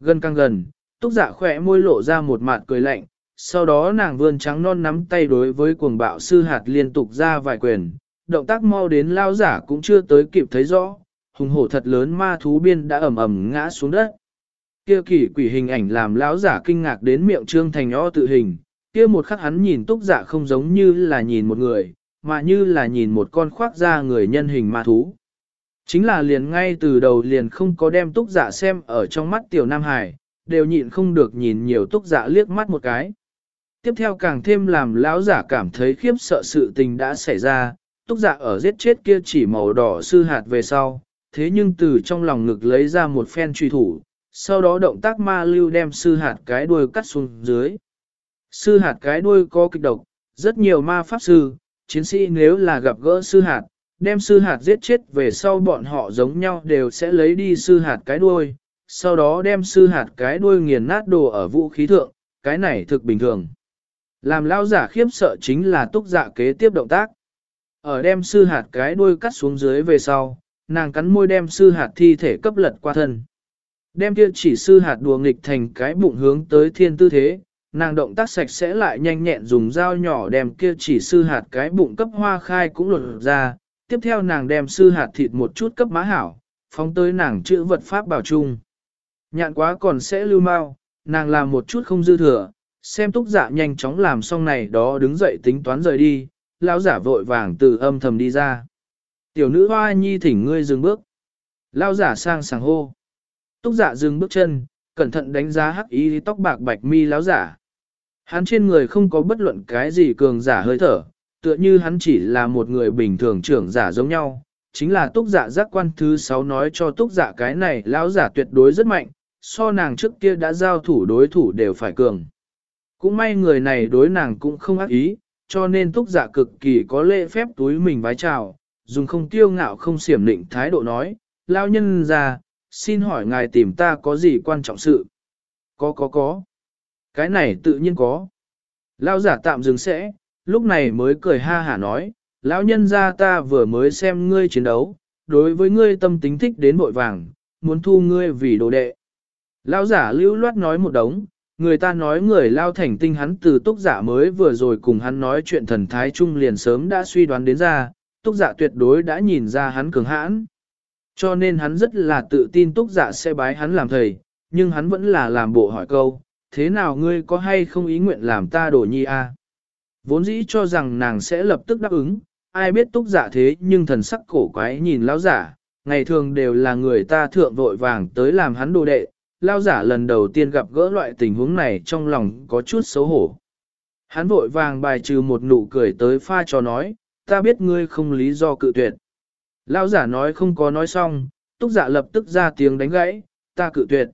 Gần càng gần, túc giả khỏe môi lộ ra một mặt cười lạnh, sau đó nàng vươn trắng non nắm tay đối với cuồng bạo sư hạt liên tục ra vài quyền, động tác mau đến lao giả cũng chưa tới kịp thấy rõ, hùng hổ thật lớn ma thú biên đã ầm ầm ngã xuống đất. Kia kỳ quỷ hình ảnh làm lão giả kinh ngạc đến miệng trương thành o tự hình, kia một khắc hắn nhìn túc giả không giống như là nhìn một người, mà như là nhìn một con khoác da người nhân hình ma thú. Chính là liền ngay từ đầu liền không có đem túc giả xem ở trong mắt tiểu Nam Hải, đều nhịn không được nhìn nhiều túc giả liếc mắt một cái. Tiếp theo càng thêm làm lão giả cảm thấy khiếp sợ sự tình đã xảy ra, túc giả ở giết chết kia chỉ màu đỏ sư hạt về sau, thế nhưng từ trong lòng ngực lấy ra một phen truy thủ, sau đó động tác ma lưu đem sư hạt cái đuôi cắt xuống dưới. Sư hạt cái đuôi có kịch độc, rất nhiều ma pháp sư, chiến sĩ nếu là gặp gỡ sư hạt, đem sư hạt giết chết về sau bọn họ giống nhau đều sẽ lấy đi sư hạt cái đuôi, sau đó đem sư hạt cái đuôi nghiền nát đồ ở vũ khí thượng, cái này thực bình thường. Làm lao giả khiếp sợ chính là túc dạ kế tiếp động tác. Ở đem sư hạt cái đuôi cắt xuống dưới về sau, nàng cắn môi đem sư hạt thi thể cấp lật qua thân. Đem kia chỉ sư hạt đùa nghịch thành cái bụng hướng tới thiên tư thế, nàng động tác sạch sẽ lại nhanh nhẹn dùng dao nhỏ đem kia chỉ sư hạt cái bụng cấp hoa khai cũng lột ra, tiếp theo nàng đem sư hạt thịt một chút cấp má hảo, phóng tới nàng chữ vật pháp bảo chung. Nhạn quá còn sẽ lưu mau, nàng làm một chút không dư thừa, xem túc dạ nhanh chóng làm xong này đó đứng dậy tính toán rời đi, lão giả vội vàng từ âm thầm đi ra. Tiểu nữ hoa nhi thỉnh ngươi dừng bước. Lão giả sang sàng hô. Túc giả dừng bước chân, cẩn thận đánh giá hắc ý tóc bạc bạch mi lão giả. Hắn trên người không có bất luận cái gì cường giả hơi thở, tựa như hắn chỉ là một người bình thường trưởng giả giống nhau. Chính là túc giả giác quan thứ 6 nói cho túc giả cái này lão giả tuyệt đối rất mạnh, so nàng trước kia đã giao thủ đối thủ đều phải cường. Cũng may người này đối nàng cũng không ác ý, cho nên túc giả cực kỳ có lễ phép túi mình vái chào, dùng không tiêu ngạo không xiểm định thái độ nói, lao nhân ra, xin hỏi ngài tìm ta có gì quan trọng sự? Có có có. Cái này tự nhiên có. Lao giả tạm dừng sẽ, lúc này mới cười ha hả nói, lão nhân ra ta vừa mới xem ngươi chiến đấu, đối với ngươi tâm tính thích đến bội vàng, muốn thu ngươi vì đồ đệ. Lao giả lưu loát nói một đống, người ta nói người lao thành tinh hắn từ túc giả mới vừa rồi cùng hắn nói chuyện thần thái trung liền sớm đã suy đoán đến ra, túc giả tuyệt đối đã nhìn ra hắn cường hãn. Cho nên hắn rất là tự tin túc giả sẽ bái hắn làm thầy, nhưng hắn vẫn là làm bộ hỏi câu, thế nào ngươi có hay không ý nguyện làm ta đổ nhi a? Vốn dĩ cho rằng nàng sẽ lập tức đáp ứng, ai biết túc giả thế nhưng thần sắc cổ quái nhìn lão giả, ngày thường đều là người ta thượng vội vàng tới làm hắn đồ đệ, lao giả lần đầu tiên gặp gỡ loại tình huống này trong lòng có chút xấu hổ. Hắn vội vàng bài trừ một nụ cười tới pha cho nói, ta biết ngươi không lý do cự tuyệt. Lão giả nói không có nói xong, túc giả lập tức ra tiếng đánh gãy, ta cự tuyệt.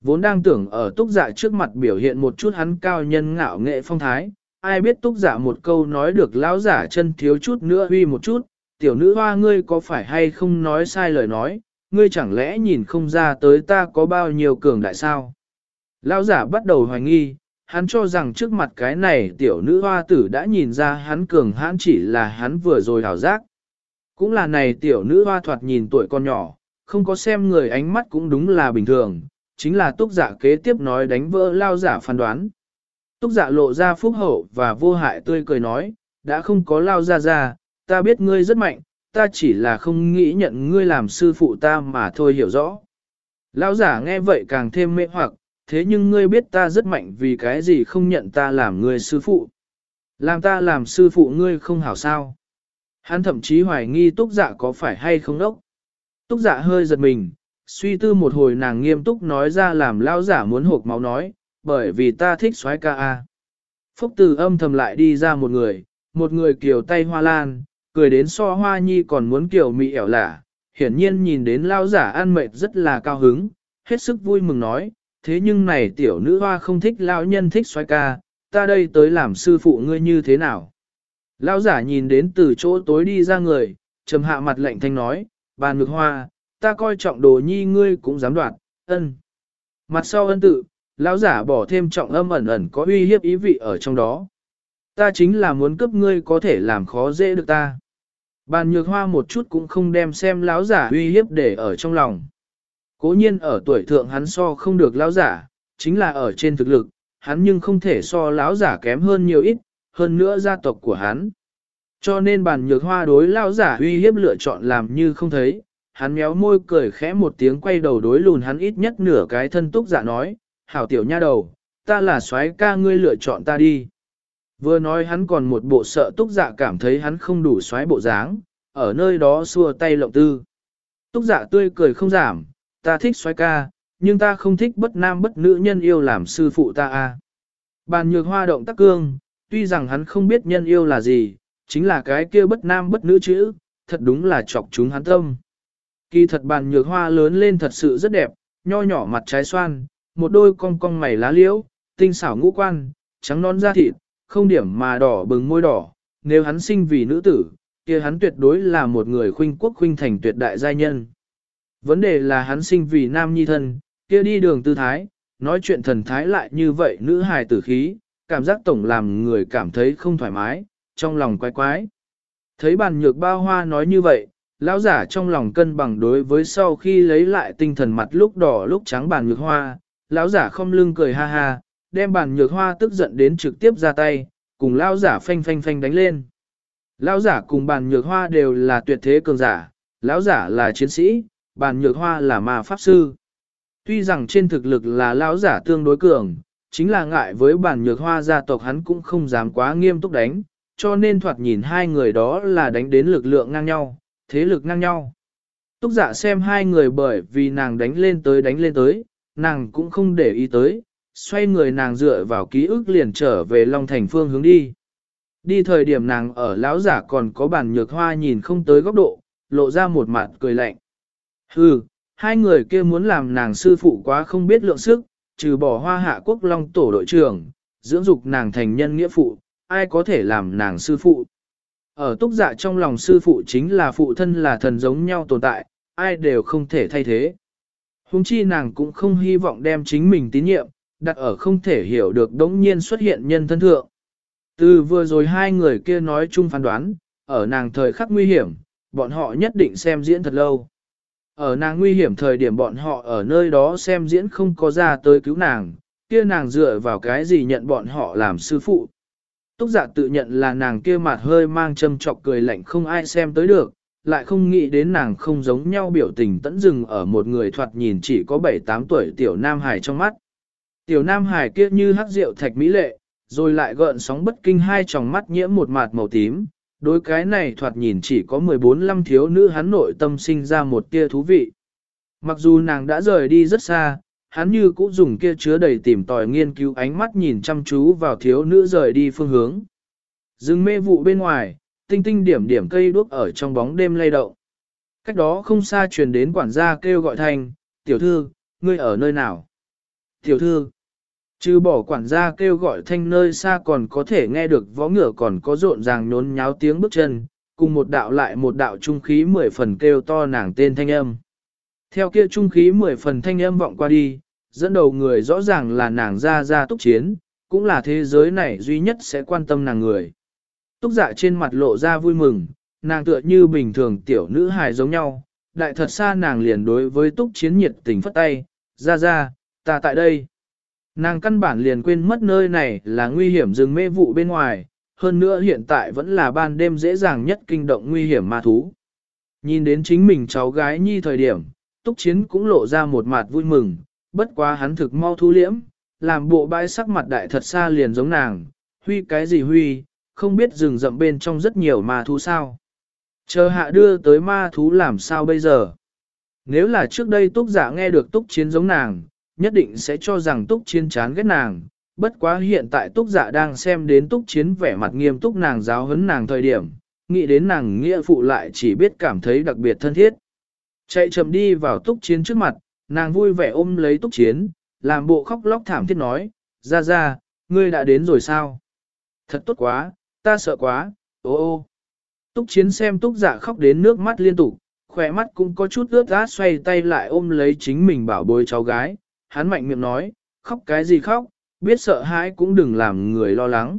Vốn đang tưởng ở túc giả trước mặt biểu hiện một chút hắn cao nhân ngạo nghệ phong thái, ai biết túc giả một câu nói được lão giả chân thiếu chút nữa huy một chút, tiểu nữ hoa ngươi có phải hay không nói sai lời nói, ngươi chẳng lẽ nhìn không ra tới ta có bao nhiêu cường đại sao? Lão giả bắt đầu hoài nghi, hắn cho rằng trước mặt cái này tiểu nữ hoa tử đã nhìn ra hắn cường hãn chỉ là hắn vừa rồi hảo giác. Cũng là này tiểu nữ hoa thoạt nhìn tuổi con nhỏ, không có xem người ánh mắt cũng đúng là bình thường, chính là túc giả kế tiếp nói đánh vỡ lao giả phán đoán. Túc giả lộ ra phúc hậu và vô hại tươi cười nói, đã không có lao ra ra, ta biết ngươi rất mạnh, ta chỉ là không nghĩ nhận ngươi làm sư phụ ta mà thôi hiểu rõ. lao giả nghe vậy càng thêm mê hoặc, thế nhưng ngươi biết ta rất mạnh vì cái gì không nhận ta làm ngươi sư phụ. Làm ta làm sư phụ ngươi không hảo sao. Hắn thậm chí hoài nghi túc dạ có phải hay không đốc. Túc dạ hơi giật mình, suy tư một hồi nàng nghiêm túc nói ra làm lao giả muốn hộp máu nói, bởi vì ta thích xoái ca a. Phúc từ âm thầm lại đi ra một người, một người kiều tay hoa lan, cười đến so hoa nhi còn muốn kiều mị ẻo lả, hiển nhiên nhìn đến lao giả ăn mệt rất là cao hứng, hết sức vui mừng nói, thế nhưng này tiểu nữ hoa không thích lão nhân thích xoay ca, ta đây tới làm sư phụ ngươi như thế nào. lão giả nhìn đến từ chỗ tối đi ra người, trầm hạ mặt lạnh thanh nói, bàn ngược hoa, ta coi trọng đồ nhi ngươi cũng dám đoạt, ân. Mặt sau ân tự, lão giả bỏ thêm trọng âm ẩn ẩn có uy hiếp ý vị ở trong đó. Ta chính là muốn cướp ngươi có thể làm khó dễ được ta. Bàn nhược hoa một chút cũng không đem xem lão giả uy hiếp để ở trong lòng. Cố nhiên ở tuổi thượng hắn so không được lão giả, chính là ở trên thực lực, hắn nhưng không thể so lão giả kém hơn nhiều ít, hơn nữa gia tộc của hắn. Cho nên bàn nhược hoa đối lão giả uy hiếp lựa chọn làm như không thấy, hắn méo môi cười khẽ một tiếng quay đầu đối lùn hắn ít nhất nửa cái thân túc giả nói, hảo tiểu nha đầu, ta là soái ca ngươi lựa chọn ta đi. Vừa nói hắn còn một bộ sợ túc giả cảm thấy hắn không đủ soái bộ dáng, ở nơi đó xua tay lộng tư. Túc giả tươi cười không giảm, ta thích xoay ca, nhưng ta không thích bất nam bất nữ nhân yêu làm sư phụ ta a. Bàn nhược hoa động tác cương, tuy rằng hắn không biết nhân yêu là gì, chính là cái kia bất nam bất nữ chữ, thật đúng là chọc chúng hắn tâm. Kỳ thật bàn nhược hoa lớn lên thật sự rất đẹp, nho nhỏ mặt trái xoan, một đôi cong cong mày lá liễu, tinh xảo ngũ quan, trắng non da thịt, không điểm mà đỏ bừng môi đỏ, nếu hắn sinh vì nữ tử, kia hắn tuyệt đối là một người khuynh quốc khuynh thành tuyệt đại giai nhân. Vấn đề là hắn sinh vì nam nhi thân, kia đi đường tư thái, nói chuyện thần thái lại như vậy nữ hài tử khí, cảm giác tổng làm người cảm thấy không thoải mái, trong lòng quái quái. Thấy bàn nhược bao hoa nói như vậy, lão giả trong lòng cân bằng đối với sau khi lấy lại tinh thần mặt lúc đỏ lúc trắng bàn nhược hoa, lão giả không lưng cười ha ha, đem bàn nhược hoa tức giận đến trực tiếp ra tay, cùng lão giả phanh phanh phanh đánh lên. Lão giả cùng bàn nhược hoa đều là tuyệt thế cường giả, lão giả là chiến sĩ, bàn nhược hoa là ma pháp sư. Tuy rằng trên thực lực là lão giả tương đối cường, chính là ngại với bàn nhược hoa gia tộc hắn cũng không dám quá nghiêm túc đánh, cho nên thoạt nhìn hai người đó là đánh đến lực lượng ngang nhau, thế lực ngang nhau. Túc giả xem hai người bởi vì nàng đánh lên tới đánh lên tới, nàng cũng không để ý tới, xoay người nàng dựa vào ký ức liền trở về Long Thành phương hướng đi. Đi thời điểm nàng ở lão giả còn có bản nhược hoa nhìn không tới góc độ, lộ ra một mặt cười lạnh. Hừ, hai người kia muốn làm nàng sư phụ quá không biết lượng sức, trừ bỏ hoa hạ quốc long tổ đội trưởng, dưỡng dục nàng thành nhân nghĩa phụ, ai có thể làm nàng sư phụ. Ở túc dạ trong lòng sư phụ chính là phụ thân là thần giống nhau tồn tại, ai đều không thể thay thế. Hùng chi nàng cũng không hy vọng đem chính mình tín nhiệm, đặt ở không thể hiểu được đống nhiên xuất hiện nhân thân thượng. Từ vừa rồi hai người kia nói chung phán đoán, ở nàng thời khắc nguy hiểm, bọn họ nhất định xem diễn thật lâu. Ở nàng nguy hiểm thời điểm bọn họ ở nơi đó xem diễn không có ra tới cứu nàng, kia nàng dựa vào cái gì nhận bọn họ làm sư phụ. Túc giả tự nhận là nàng kia mặt hơi mang châm trọc cười lạnh không ai xem tới được, lại không nghĩ đến nàng không giống nhau biểu tình tẫn dừng ở một người thoạt nhìn chỉ có 7-8 tuổi tiểu Nam Hải trong mắt. Tiểu Nam Hải kia như hắc rượu thạch mỹ lệ, rồi lại gợn sóng bất kinh hai tròng mắt nhiễm một mạt màu tím. Đối cái này thoạt nhìn chỉ có 14 năm thiếu nữ hắn nội tâm sinh ra một tia thú vị. Mặc dù nàng đã rời đi rất xa, hắn như cũng dùng kia chứa đầy tìm tòi nghiên cứu ánh mắt nhìn chăm chú vào thiếu nữ rời đi phương hướng. Dừng mê vụ bên ngoài, tinh tinh điểm điểm cây đuốc ở trong bóng đêm lay động. Cách đó không xa truyền đến quản gia kêu gọi thành, tiểu thư, ngươi ở nơi nào? Tiểu thư, Chứ bỏ quản gia kêu gọi thanh nơi xa còn có thể nghe được võ ngựa còn có rộn ràng nhốn nháo tiếng bước chân, cùng một đạo lại một đạo trung khí mười phần kêu to nàng tên thanh âm. Theo kia trung khí mười phần thanh âm vọng qua đi, dẫn đầu người rõ ràng là nàng ra ra túc chiến, cũng là thế giới này duy nhất sẽ quan tâm nàng người. Túc dạ trên mặt lộ ra vui mừng, nàng tựa như bình thường tiểu nữ hài giống nhau, đại thật xa nàng liền đối với túc chiến nhiệt tình phất tay, ra ra, ta tại đây. Nàng căn bản liền quên mất nơi này là nguy hiểm rừng mê vụ bên ngoài, hơn nữa hiện tại vẫn là ban đêm dễ dàng nhất kinh động nguy hiểm ma thú. Nhìn đến chính mình cháu gái nhi thời điểm, túc chiến cũng lộ ra một mặt vui mừng, bất quá hắn thực mau thu liễm, làm bộ bãi sắc mặt đại thật xa liền giống nàng, huy cái gì huy, không biết rừng rậm bên trong rất nhiều ma thú sao. Chờ hạ đưa tới ma thú làm sao bây giờ? Nếu là trước đây túc giả nghe được túc chiến giống nàng, nhất định sẽ cho rằng túc chiến chán ghét nàng. Bất quá hiện tại túc dạ đang xem đến túc chiến vẻ mặt nghiêm túc nàng giáo huấn nàng thời điểm, nghĩ đến nàng nghĩa phụ lại chỉ biết cảm thấy đặc biệt thân thiết. Chạy chậm đi vào túc chiến trước mặt, nàng vui vẻ ôm lấy túc chiến, làm bộ khóc lóc thảm thiết nói, ra ra, ngươi đã đến rồi sao? Thật tốt quá, ta sợ quá, ô ô. Túc chiến xem túc dạ khóc đến nước mắt liên tục, khỏe mắt cũng có chút ướt át xoay tay lại ôm lấy chính mình bảo bối cháu gái, hắn mạnh miệng nói, khóc cái gì khóc, biết sợ hãi cũng đừng làm người lo lắng.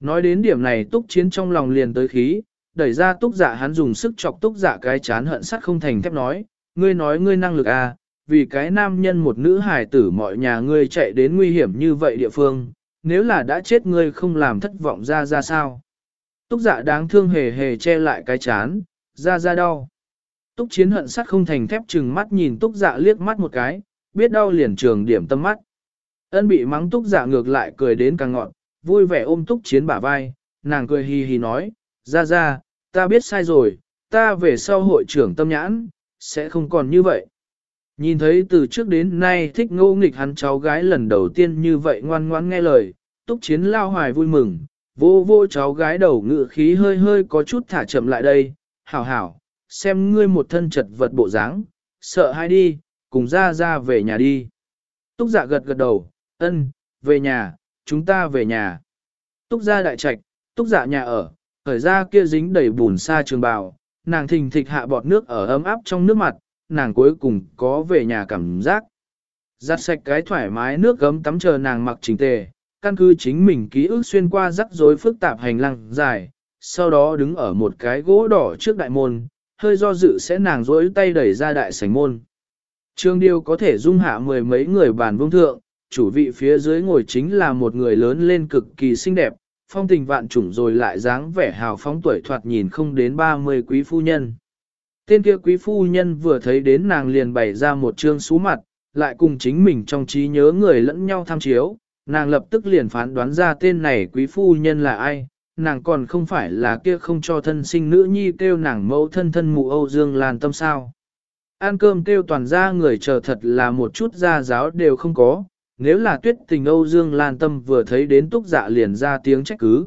Nói đến điểm này túc chiến trong lòng liền tới khí, đẩy ra túc dạ hắn dùng sức chọc túc dạ cái chán hận sắt không thành thép nói, ngươi nói ngươi năng lực à, vì cái nam nhân một nữ hài tử mọi nhà ngươi chạy đến nguy hiểm như vậy địa phương, nếu là đã chết ngươi không làm thất vọng ra ra sao. Túc dạ đáng thương hề hề che lại cái chán, ra ra đau. Túc chiến hận sắt không thành thép chừng mắt nhìn túc dạ liếc mắt một cái, biết đau liền trường điểm tâm mắt. Ân bị mắng túc giả ngược lại cười đến càng ngọn, vui vẻ ôm túc chiến bả vai, nàng cười hì hì nói, ra ra, ta biết sai rồi, ta về sau hội trưởng tâm nhãn, sẽ không còn như vậy. Nhìn thấy từ trước đến nay thích ngô nghịch hắn cháu gái lần đầu tiên như vậy ngoan ngoãn nghe lời, túc chiến lao hoài vui mừng, vô vô cháu gái đầu ngự khí hơi hơi có chút thả chậm lại đây, hảo hảo, xem ngươi một thân chật vật bộ dáng, sợ hai đi, cùng ra ra về nhà đi. Túc dạ gật gật đầu, ân, về nhà, chúng ta về nhà. Túc ra đại trạch, túc dạ nhà ở, khởi ra kia dính đầy bùn xa trường bào, nàng thình thịch hạ bọt nước ở ấm áp trong nước mặt, nàng cuối cùng có về nhà cảm giác. Giặt sạch cái thoải mái nước gấm tắm chờ nàng mặc chỉnh tề, căn cứ chính mình ký ức xuyên qua rắc rối phức tạp hành lang dài, sau đó đứng ở một cái gỗ đỏ trước đại môn, hơi do dự sẽ nàng rỗi tay đẩy ra đại sảnh môn. Trương điều có thể dung hạ mười mấy người bàn vương thượng, chủ vị phía dưới ngồi chính là một người lớn lên cực kỳ xinh đẹp, phong tình vạn trùng rồi lại dáng vẻ hào phóng tuổi thoạt nhìn không đến 30 quý phu nhân. Tên kia quý phu nhân vừa thấy đến nàng liền bày ra một trương xú mặt, lại cùng chính mình trong trí nhớ người lẫn nhau tham chiếu, nàng lập tức liền phán đoán ra tên này quý phu nhân là ai, nàng còn không phải là kia không cho thân sinh nữ nhi kêu nàng mẫu thân thân mụ Âu Dương Lan tâm sao. Ăn cơm kêu toàn ra người chờ thật là một chút gia giáo đều không có, nếu là tuyết tình Âu Dương Lan tâm vừa thấy đến túc dạ liền ra tiếng trách cứ.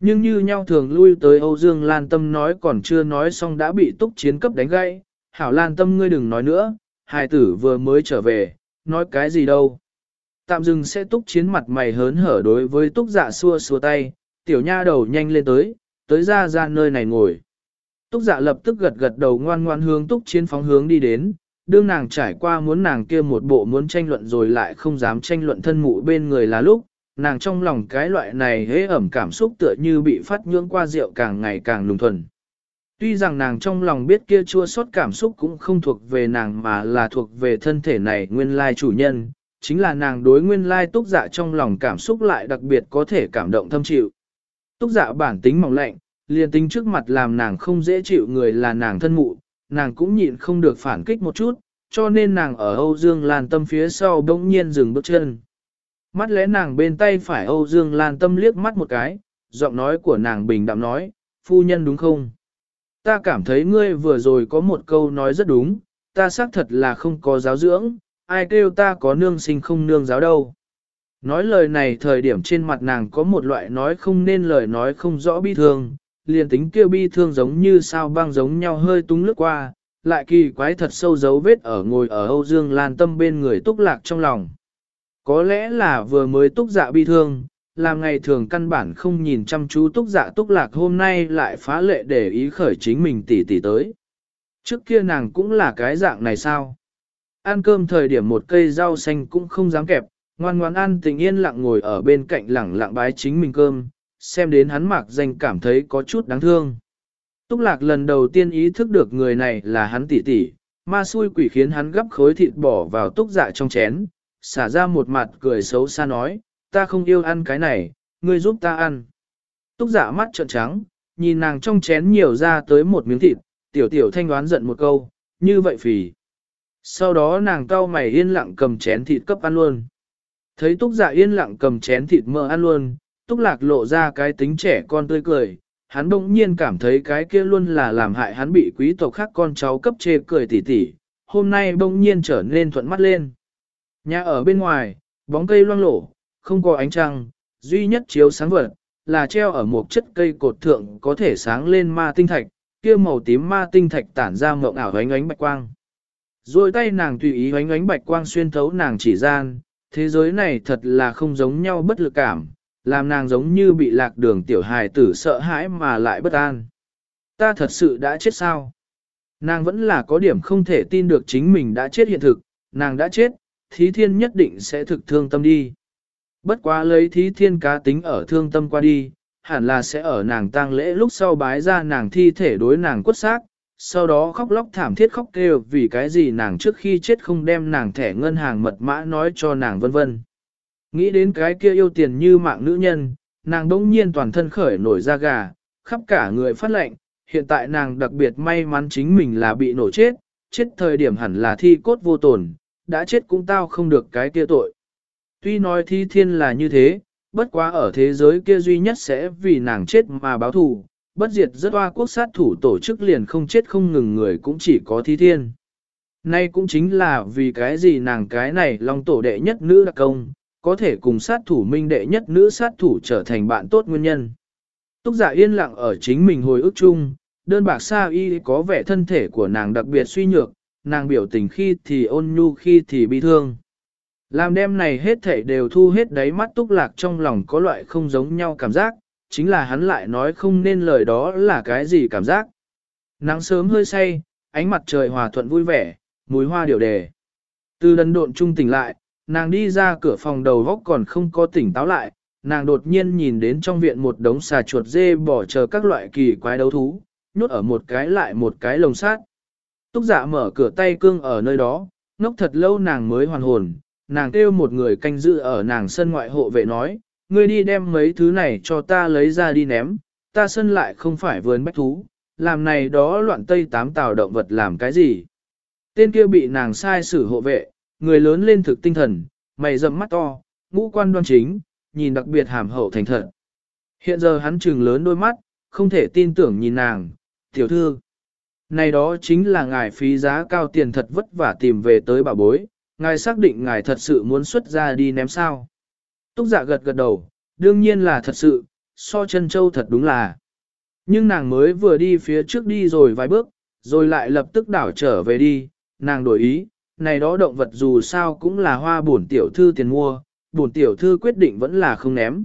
Nhưng như nhau thường lui tới Âu Dương Lan tâm nói còn chưa nói xong đã bị túc chiến cấp đánh gãy, hảo Lan tâm ngươi đừng nói nữa, hài tử vừa mới trở về, nói cái gì đâu. Tạm dừng sẽ túc chiến mặt mày hớn hở đối với túc dạ xua xua tay, tiểu nha đầu nhanh lên tới, tới ra ra nơi này ngồi. Túc dạ lập tức gật gật đầu ngoan ngoan hướng túc chiến phóng hướng đi đến, đương nàng trải qua muốn nàng kia một bộ muốn tranh luận rồi lại không dám tranh luận thân mụ bên người là lúc, nàng trong lòng cái loại này hế ẩm cảm xúc tựa như bị phát nhưỡng qua rượu càng ngày càng nùng thuần. Tuy rằng nàng trong lòng biết kia chua xót cảm xúc cũng không thuộc về nàng mà là thuộc về thân thể này nguyên lai chủ nhân, chính là nàng đối nguyên lai túc dạ trong lòng cảm xúc lại đặc biệt có thể cảm động thâm chịu. Túc dạ bản tính mỏng lạnh, liền tính trước mặt làm nàng không dễ chịu người là nàng thân mụ, nàng cũng nhịn không được phản kích một chút, cho nên nàng ở Âu Dương Lan Tâm phía sau bỗng nhiên dừng bước chân. Mắt lẽ nàng bên tay phải Âu Dương Lan Tâm liếc mắt một cái, giọng nói của nàng bình đạm nói, phu nhân đúng không? Ta cảm thấy ngươi vừa rồi có một câu nói rất đúng, ta xác thật là không có giáo dưỡng, ai kêu ta có nương sinh không nương giáo đâu. Nói lời này thời điểm trên mặt nàng có một loại nói không nên lời nói không rõ bi thương, liền tính kêu bi thương giống như sao băng giống nhau hơi túng lướt qua, lại kỳ quái thật sâu dấu vết ở ngồi ở Âu Dương Lan Tâm bên người túc lạc trong lòng. Có lẽ là vừa mới túc dạ bi thương, làm ngày thường căn bản không nhìn chăm chú túc dạ túc lạc hôm nay lại phá lệ để ý khởi chính mình tỉ tỉ tới. Trước kia nàng cũng là cái dạng này sao? Ăn cơm thời điểm một cây rau xanh cũng không dám kẹp, ngoan ngoan ăn tình yên lặng ngồi ở bên cạnh lẳng lặng bái chính mình cơm, xem đến hắn mặc danh cảm thấy có chút đáng thương. Túc lạc lần đầu tiên ý thức được người này là hắn tỷ tỷ, ma xui quỷ khiến hắn gấp khối thịt bỏ vào túc dạ trong chén, xả ra một mặt cười xấu xa nói, ta không yêu ăn cái này, ngươi giúp ta ăn. Túc dạ mắt trợn trắng, nhìn nàng trong chén nhiều ra tới một miếng thịt, tiểu tiểu thanh đoán giận một câu, như vậy phì. Sau đó nàng cau mày yên lặng cầm chén thịt cấp ăn luôn. Thấy túc dạ yên lặng cầm chén thịt mỡ ăn luôn, túc lạc lộ ra cái tính trẻ con tươi cười, hắn bỗng nhiên cảm thấy cái kia luôn là làm hại hắn bị quý tộc khác con cháu cấp chê cười tỉ tỉ, hôm nay bỗng nhiên trở nên thuận mắt lên. Nhà ở bên ngoài, bóng cây loang lổ, không có ánh trăng, duy nhất chiếu sáng vật, là treo ở một chất cây cột thượng có thể sáng lên ma tinh thạch, kia màu tím ma tinh thạch tản ra mộng ảo ánh ánh bạch quang. Rồi tay nàng tùy ý ánh ánh bạch quang xuyên thấu nàng chỉ gian, thế giới này thật là không giống nhau bất lực cảm, làm nàng giống như bị lạc đường tiểu hài tử sợ hãi mà lại bất an. Ta thật sự đã chết sao? Nàng vẫn là có điểm không thể tin được chính mình đã chết hiện thực, nàng đã chết, thí thiên nhất định sẽ thực thương tâm đi. Bất quá lấy thí thiên cá tính ở thương tâm qua đi, hẳn là sẽ ở nàng tang lễ lúc sau bái ra nàng thi thể đối nàng quất xác, sau đó khóc lóc thảm thiết khóc kêu vì cái gì nàng trước khi chết không đem nàng thẻ ngân hàng mật mã nói cho nàng vân vân. Nghĩ đến cái kia yêu tiền như mạng nữ nhân, nàng đỗng nhiên toàn thân khởi nổi da gà, khắp cả người phát lệnh, hiện tại nàng đặc biệt may mắn chính mình là bị nổ chết, chết thời điểm hẳn là thi cốt vô tổn, đã chết cũng tao không được cái kia tội. Tuy nói thi thiên là như thế, bất quá ở thế giới kia duy nhất sẽ vì nàng chết mà báo thù, bất diệt rất hoa quốc sát thủ tổ chức liền không chết không ngừng người cũng chỉ có thi thiên. Nay cũng chính là vì cái gì nàng cái này long tổ đệ nhất nữ đặc công, có thể cùng sát thủ minh đệ nhất nữ sát thủ trở thành bạn tốt nguyên nhân. Túc giả yên lặng ở chính mình hồi ức chung, đơn bạc sa y có vẻ thân thể của nàng đặc biệt suy nhược, nàng biểu tình khi thì ôn nhu khi thì bi thương. Làm đêm này hết thảy đều thu hết đáy mắt túc lạc trong lòng có loại không giống nhau cảm giác, chính là hắn lại nói không nên lời đó là cái gì cảm giác. Nắng sớm hơi say, ánh mặt trời hòa thuận vui vẻ, mùi hoa điều đề. Từ đần độn trung tỉnh lại, nàng đi ra cửa phòng đầu góc còn không có tỉnh táo lại, nàng đột nhiên nhìn đến trong viện một đống xà chuột dê bỏ chờ các loại kỳ quái đấu thú, nhốt ở một cái lại một cái lồng sát. Túc dạ mở cửa tay cương ở nơi đó, ngốc thật lâu nàng mới hoàn hồn, nàng kêu một người canh giữ ở nàng sân ngoại hộ vệ nói, ngươi đi đem mấy thứ này cho ta lấy ra đi ném, ta sân lại không phải vườn bách thú, làm này đó loạn tây tám tào động vật làm cái gì. Tên kia bị nàng sai xử hộ vệ, người lớn lên thực tinh thần, mày rậm mắt to, ngũ quan đoan chính, nhìn đặc biệt hàm hậu thành thật. Hiện giờ hắn trừng lớn đôi mắt, không thể tin tưởng nhìn nàng, tiểu thư. Này đó chính là ngài phí giá cao tiền thật vất vả tìm về tới bà bối, ngài xác định ngài thật sự muốn xuất ra đi ném sao. Túc giả gật gật đầu, đương nhiên là thật sự, so chân châu thật đúng là. Nhưng nàng mới vừa đi phía trước đi rồi vài bước, rồi lại lập tức đảo trở về đi, nàng đổi ý, này đó động vật dù sao cũng là hoa bổn tiểu thư tiền mua, bổn tiểu thư quyết định vẫn là không ném.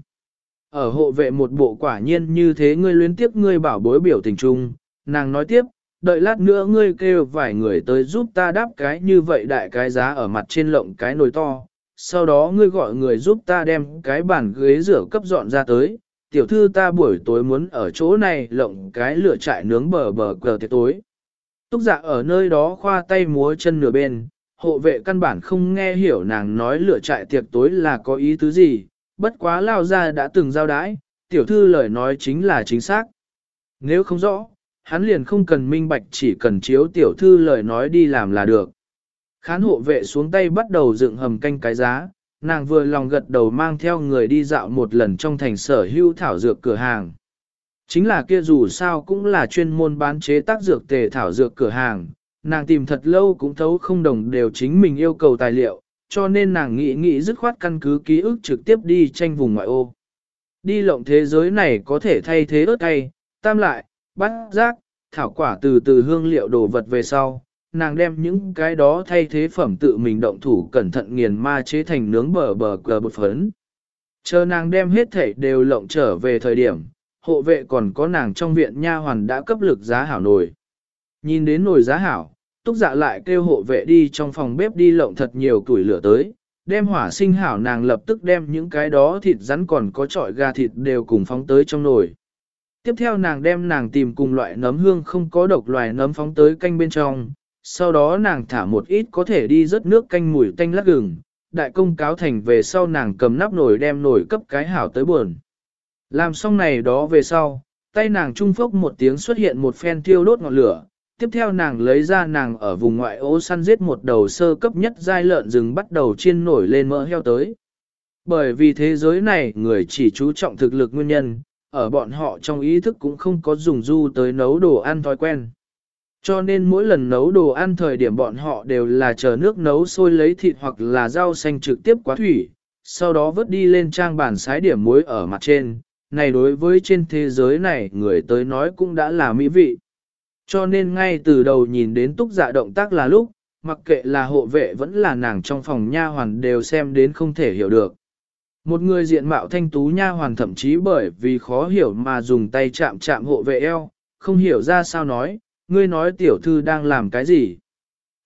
Ở hộ vệ một bộ quả nhiên như thế ngươi luyến tiếp ngươi bảo bối biểu tình trung, nàng nói tiếp, đợi lát nữa ngươi kêu vài người tới giúp ta đáp cái như vậy đại cái giá ở mặt trên lộng cái nồi to, sau đó ngươi gọi người giúp ta đem cái bàn ghế rửa cấp dọn ra tới, tiểu thư ta buổi tối muốn ở chỗ này lộng cái lửa trại nướng bờ bờ cờ tiệc tối. Túc dạ ở nơi đó khoa tay múa chân nửa bên, hộ vệ căn bản không nghe hiểu nàng nói lửa trại tiệc tối là có ý tứ gì, bất quá lao ra đã từng giao đái, tiểu thư lời nói chính là chính xác. Nếu không rõ, hắn liền không cần minh bạch chỉ cần chiếu tiểu thư lời nói đi làm là được. Khán hộ vệ xuống tay bắt đầu dựng hầm canh cái giá, nàng vừa lòng gật đầu mang theo người đi dạo một lần trong thành sở hưu thảo dược cửa hàng. Chính là kia dù sao cũng là chuyên môn bán chế tác dược tề thảo dược cửa hàng, nàng tìm thật lâu cũng thấu không đồng đều chính mình yêu cầu tài liệu, cho nên nàng nghĩ nghĩ dứt khoát căn cứ ký ức trực tiếp đi tranh vùng ngoại ô. Đi lộng thế giới này có thể thay thế ớt cay, tam lại, bắt giác, thảo quả từ từ hương liệu đồ vật về sau, nàng đem những cái đó thay thế phẩm tự mình động thủ cẩn thận nghiền ma chế thành nướng bờ bờ cờ bột phấn. Chờ nàng đem hết thể đều lộng trở về thời điểm, hộ vệ còn có nàng trong viện nha hoàn đã cấp lực giá hảo nổi. Nhìn đến nồi giá hảo, túc dạ lại kêu hộ vệ đi trong phòng bếp đi lộng thật nhiều củi lửa tới, đem hỏa sinh hảo nàng lập tức đem những cái đó thịt rắn còn có trọi gà thịt đều cùng phóng tới trong nồi. Tiếp theo nàng đem nàng tìm cùng loại nấm hương không có độc loài nấm phóng tới canh bên trong, sau đó nàng thả một ít có thể đi rớt nước canh mùi tanh lát gừng, đại công cáo thành về sau nàng cầm nắp nồi đem nồi cấp cái hảo tới buồn. Làm xong này đó về sau, tay nàng trung phốc một tiếng xuất hiện một phen thiêu đốt ngọn lửa, tiếp theo nàng lấy ra nàng ở vùng ngoại ô săn giết một đầu sơ cấp nhất giai lợn rừng bắt đầu chiên nổi lên mỡ heo tới. Bởi vì thế giới này người chỉ chú trọng thực lực nguyên nhân, ở bọn họ trong ý thức cũng không có dùng du tới nấu đồ ăn thói quen. Cho nên mỗi lần nấu đồ ăn thời điểm bọn họ đều là chờ nước nấu sôi lấy thịt hoặc là rau xanh trực tiếp quá thủy, sau đó vớt đi lên trang bản sái điểm muối ở mặt trên. Này đối với trên thế giới này người tới nói cũng đã là mỹ vị. Cho nên ngay từ đầu nhìn đến túc dạ động tác là lúc, mặc kệ là hộ vệ vẫn là nàng trong phòng nha hoàn đều xem đến không thể hiểu được. Một người diện mạo thanh tú nha hoàn thậm chí bởi vì khó hiểu mà dùng tay chạm chạm hộ vệ eo, không hiểu ra sao nói, ngươi nói tiểu thư đang làm cái gì.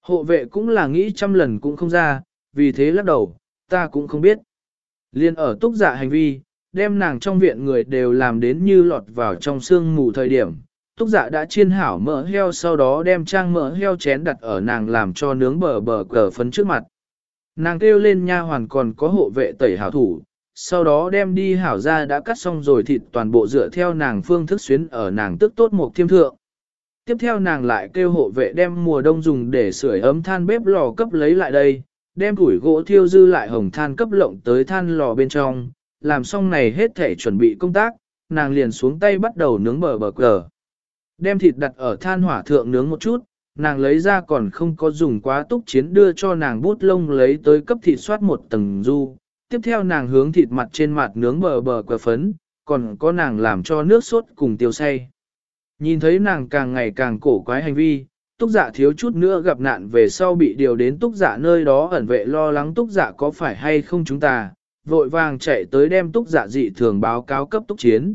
Hộ vệ cũng là nghĩ trăm lần cũng không ra, vì thế lắc đầu, ta cũng không biết. Liên ở túc dạ hành vi, đem nàng trong viện người đều làm đến như lọt vào trong sương mù thời điểm. Túc dạ đã chiên hảo mỡ heo sau đó đem trang mỡ heo chén đặt ở nàng làm cho nướng bờ bờ cờ phấn trước mặt. Nàng kêu lên nha hoàn còn có hộ vệ tẩy hảo thủ, sau đó đem đi hảo ra đã cắt xong rồi thịt toàn bộ dựa theo nàng phương thức xuyến ở nàng tức tốt một thiêm thượng. Tiếp theo nàng lại kêu hộ vệ đem mùa đông dùng để sưởi ấm than bếp lò cấp lấy lại đây, đem củi gỗ thiêu dư lại hồng than cấp lộng tới than lò bên trong, làm xong này hết thể chuẩn bị công tác, nàng liền xuống tay bắt đầu nướng bờ bờ cờ. Đem thịt đặt ở than hỏa thượng nướng một chút, nàng lấy ra còn không có dùng quá túc chiến đưa cho nàng bút lông lấy tới cấp thịt soát một tầng du. Tiếp theo nàng hướng thịt mặt trên mặt nướng bờ bờ quả phấn, còn có nàng làm cho nước sốt cùng tiêu say. Nhìn thấy nàng càng ngày càng cổ quái hành vi, túc giả thiếu chút nữa gặp nạn về sau bị điều đến túc giả nơi đó ẩn vệ lo lắng túc giả có phải hay không chúng ta, vội vàng chạy tới đem túc giả dị thường báo cáo cấp túc chiến.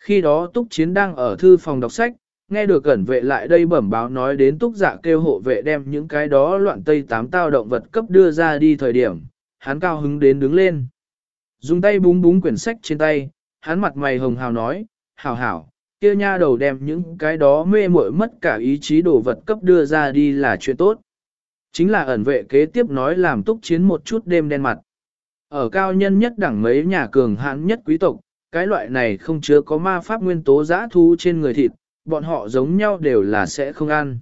Khi đó túc chiến đang ở thư phòng đọc sách, nghe được cẩn vệ lại đây bẩm báo nói đến túc giả kêu hộ vệ đem những cái đó loạn tây tám tao động vật cấp đưa ra đi thời điểm, hắn cao hứng đến đứng lên. Dùng tay búng búng quyển sách trên tay, hắn mặt mày hồng hào nói, hảo hảo, kia nha đầu đem những cái đó mê muội mất cả ý chí đồ vật cấp đưa ra đi là chuyện tốt. Chính là ẩn vệ kế tiếp nói làm túc chiến một chút đêm đen mặt. Ở cao nhân nhất đẳng mấy nhà cường hãn nhất quý tộc, cái loại này không chứa có ma pháp nguyên tố giã thu trên người thịt, bọn họ giống nhau đều là sẽ không ăn.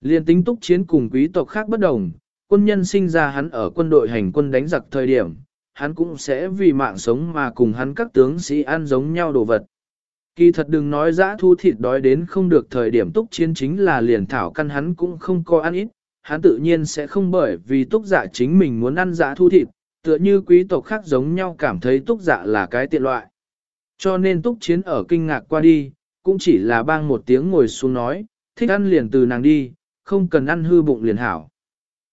Liên tính túc chiến cùng quý tộc khác bất đồng, quân nhân sinh ra hắn ở quân đội hành quân đánh giặc thời điểm, hắn cũng sẽ vì mạng sống mà cùng hắn các tướng sĩ ăn giống nhau đồ vật. Kỳ thật đừng nói giã thu thịt đói đến không được thời điểm túc chiến chính là liền thảo căn hắn cũng không có ăn ít, hắn tự nhiên sẽ không bởi vì túc giả chính mình muốn ăn giã thu thịt, tựa như quý tộc khác giống nhau cảm thấy túc giả là cái tiện loại. Cho nên túc chiến ở kinh ngạc qua đi, cũng chỉ là bang một tiếng ngồi xuống nói, thích ăn liền từ nàng đi, không cần ăn hư bụng liền hảo.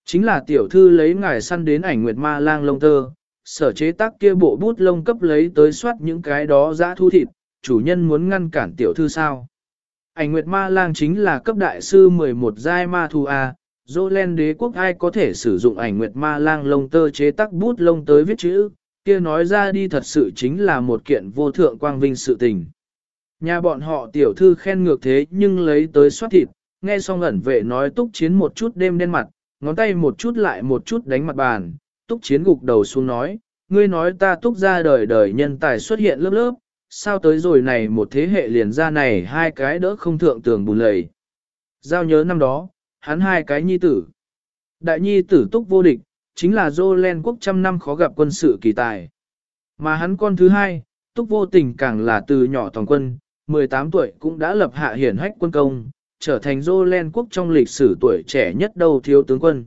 Chính là tiểu thư lấy ngài săn đến ảnh nguyệt ma lang lông tơ, sở chế tác kia bộ bút lông cấp lấy tới soát những cái đó dã thu thịt, chủ nhân muốn ngăn cản tiểu thư sao. Ảnh Nguyệt Ma Lang chính là cấp đại sư 11 giai ma thu A, dô len đế quốc ai có thể sử dụng ảnh Nguyệt Ma Lang lông tơ chế tác bút lông tới viết chữ, kia nói ra đi thật sự chính là một kiện vô thượng quang vinh sự tình. Nhà bọn họ tiểu thư khen ngược thế nhưng lấy tới soát thịt, nghe xong ẩn vệ nói túc chiến một chút đêm đen mặt, ngón tay một chút lại một chút đánh mặt bàn, túc chiến gục đầu xuống nói, ngươi nói ta túc ra đời đời nhân tài xuất hiện lớp lớp, sao tới rồi này một thế hệ liền ra này hai cái đỡ không thượng tường bùn lầy. Giao nhớ năm đó, hắn hai cái nhi tử. Đại nhi tử túc vô địch, chính là dô len quốc trăm năm khó gặp quân sự kỳ tài. Mà hắn con thứ hai, túc vô tình càng là từ nhỏ toàn quân, 18 tuổi cũng đã lập hạ hiển hách quân công, trở thành dô len quốc trong lịch sử tuổi trẻ nhất đầu thiếu tướng quân.